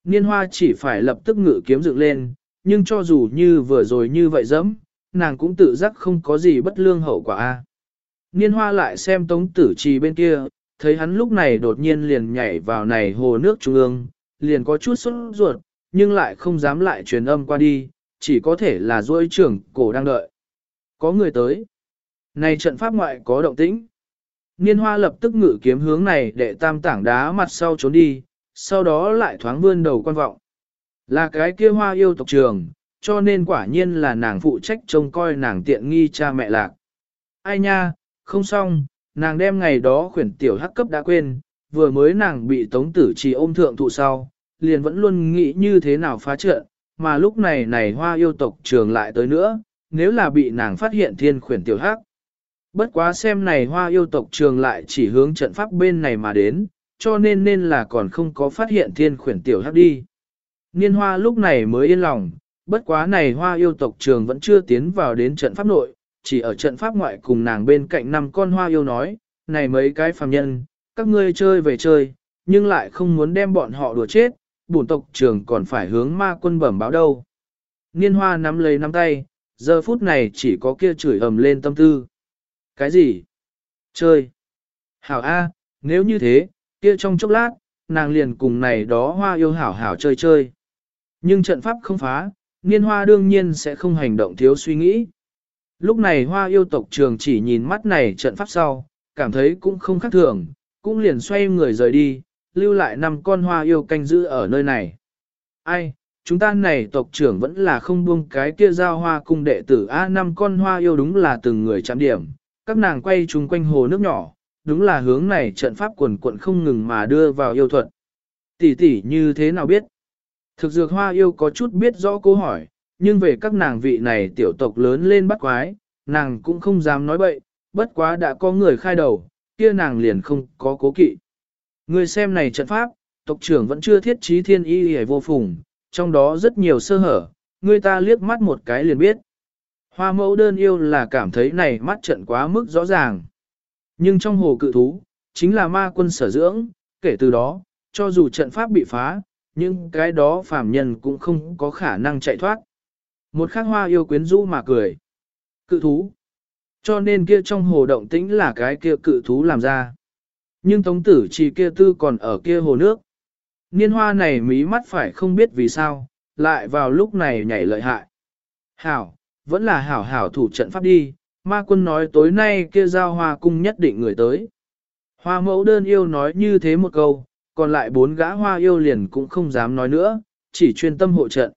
Niên hoa chỉ phải lập tức ngự kiếm dựng lên, nhưng cho dù như vừa rồi như vậy dẫm, nàng cũng tự giác không có gì bất lương hậu quả a. Niên hoa lại xem tống tử trì bên kia, thấy hắn lúc này đột nhiên liền nhảy vào này hồ nước trung ương, liền có chút sốt ruột, nhưng lại không dám lại truyền âm qua đi, chỉ có thể là duỗi trưởng cổ đang đợi. Có người tới. Này trận pháp ngoại có động tĩnh. Niên hoa lập tức ngự kiếm hướng này để tam tảng đá mặt sau trốn đi, sau đó lại thoáng vươn đầu quan vọng. Là cái kia hoa yêu tộc trường, cho nên quả nhiên là nàng phụ trách trông coi nàng tiện nghi cha mẹ lạc. Ai nha, không xong, nàng đem ngày đó khuyển tiểu hắc cấp đã quên, vừa mới nàng bị tống tử trì ôm thượng thụ sau, liền vẫn luôn nghĩ như thế nào phá trận, mà lúc này này hoa yêu tộc trường lại tới nữa, nếu là bị nàng phát hiện thiên khuyển tiểu hắc. Bất quá xem này hoa yêu tộc trường lại chỉ hướng trận pháp bên này mà đến, cho nên nên là còn không có phát hiện thiên khuyển tiểu hắc đi. Niên hoa lúc này mới yên lòng, bất quá này hoa yêu tộc trường vẫn chưa tiến vào đến trận pháp nội, chỉ ở trận pháp ngoại cùng nàng bên cạnh năm con hoa yêu nói, này mấy cái phàm nhân, các ngươi chơi về chơi, nhưng lại không muốn đem bọn họ đùa chết, bổn tộc trường còn phải hướng ma quân bẩm báo đâu. Niên hoa nắm lấy nắm tay, giờ phút này chỉ có kia chửi ầm lên tâm tư. Cái gì? Chơi. Hảo A, nếu như thế, kia trong chốc lát, nàng liền cùng này đó hoa yêu hảo hảo chơi chơi. Nhưng trận pháp không phá, niên hoa đương nhiên sẽ không hành động thiếu suy nghĩ. Lúc này hoa yêu tộc trường chỉ nhìn mắt này trận pháp sau, cảm thấy cũng không khác thường, cũng liền xoay người rời đi, lưu lại năm con hoa yêu canh giữ ở nơi này. Ai, chúng ta này tộc trưởng vẫn là không buông cái kia giao hoa cung đệ tử A năm con hoa yêu đúng là từng người chạm điểm, các nàng quay chung quanh hồ nước nhỏ, đúng là hướng này trận pháp quần quận không ngừng mà đưa vào yêu thuật. Tỷ tỷ như thế nào biết? Thực dược hoa yêu có chút biết rõ câu hỏi, nhưng về các nàng vị này tiểu tộc lớn lên bắt quái, nàng cũng không dám nói bậy, bất quá đã có người khai đầu, kia nàng liền không có cố kỵ. Người xem này trận pháp, tộc trưởng vẫn chưa thiết trí thiên y hề vô phùng, trong đó rất nhiều sơ hở, người ta liếc mắt một cái liền biết. Hoa mẫu đơn yêu là cảm thấy này mắt trận quá mức rõ ràng. Nhưng trong hồ cự thú, chính là ma quân sở dưỡng, kể từ đó, cho dù trận pháp bị phá, nhưng cái đó phàm nhân cũng không có khả năng chạy thoát. Một khắc hoa yêu quyến rũ mà cười. Cự thú. Cho nên kia trong hồ động tĩnh là cái kia cự thú làm ra. Nhưng tống tử chỉ kia tư còn ở kia hồ nước. Niên hoa này mí mắt phải không biết vì sao, lại vào lúc này nhảy lợi hại. Hảo, vẫn là hảo hảo thủ trận pháp đi, ma quân nói tối nay kia giao hoa cung nhất định người tới. Hoa mẫu đơn yêu nói như thế một câu, còn lại bốn gã hoa yêu liền cũng không dám nói nữa, chỉ chuyên tâm hộ trận.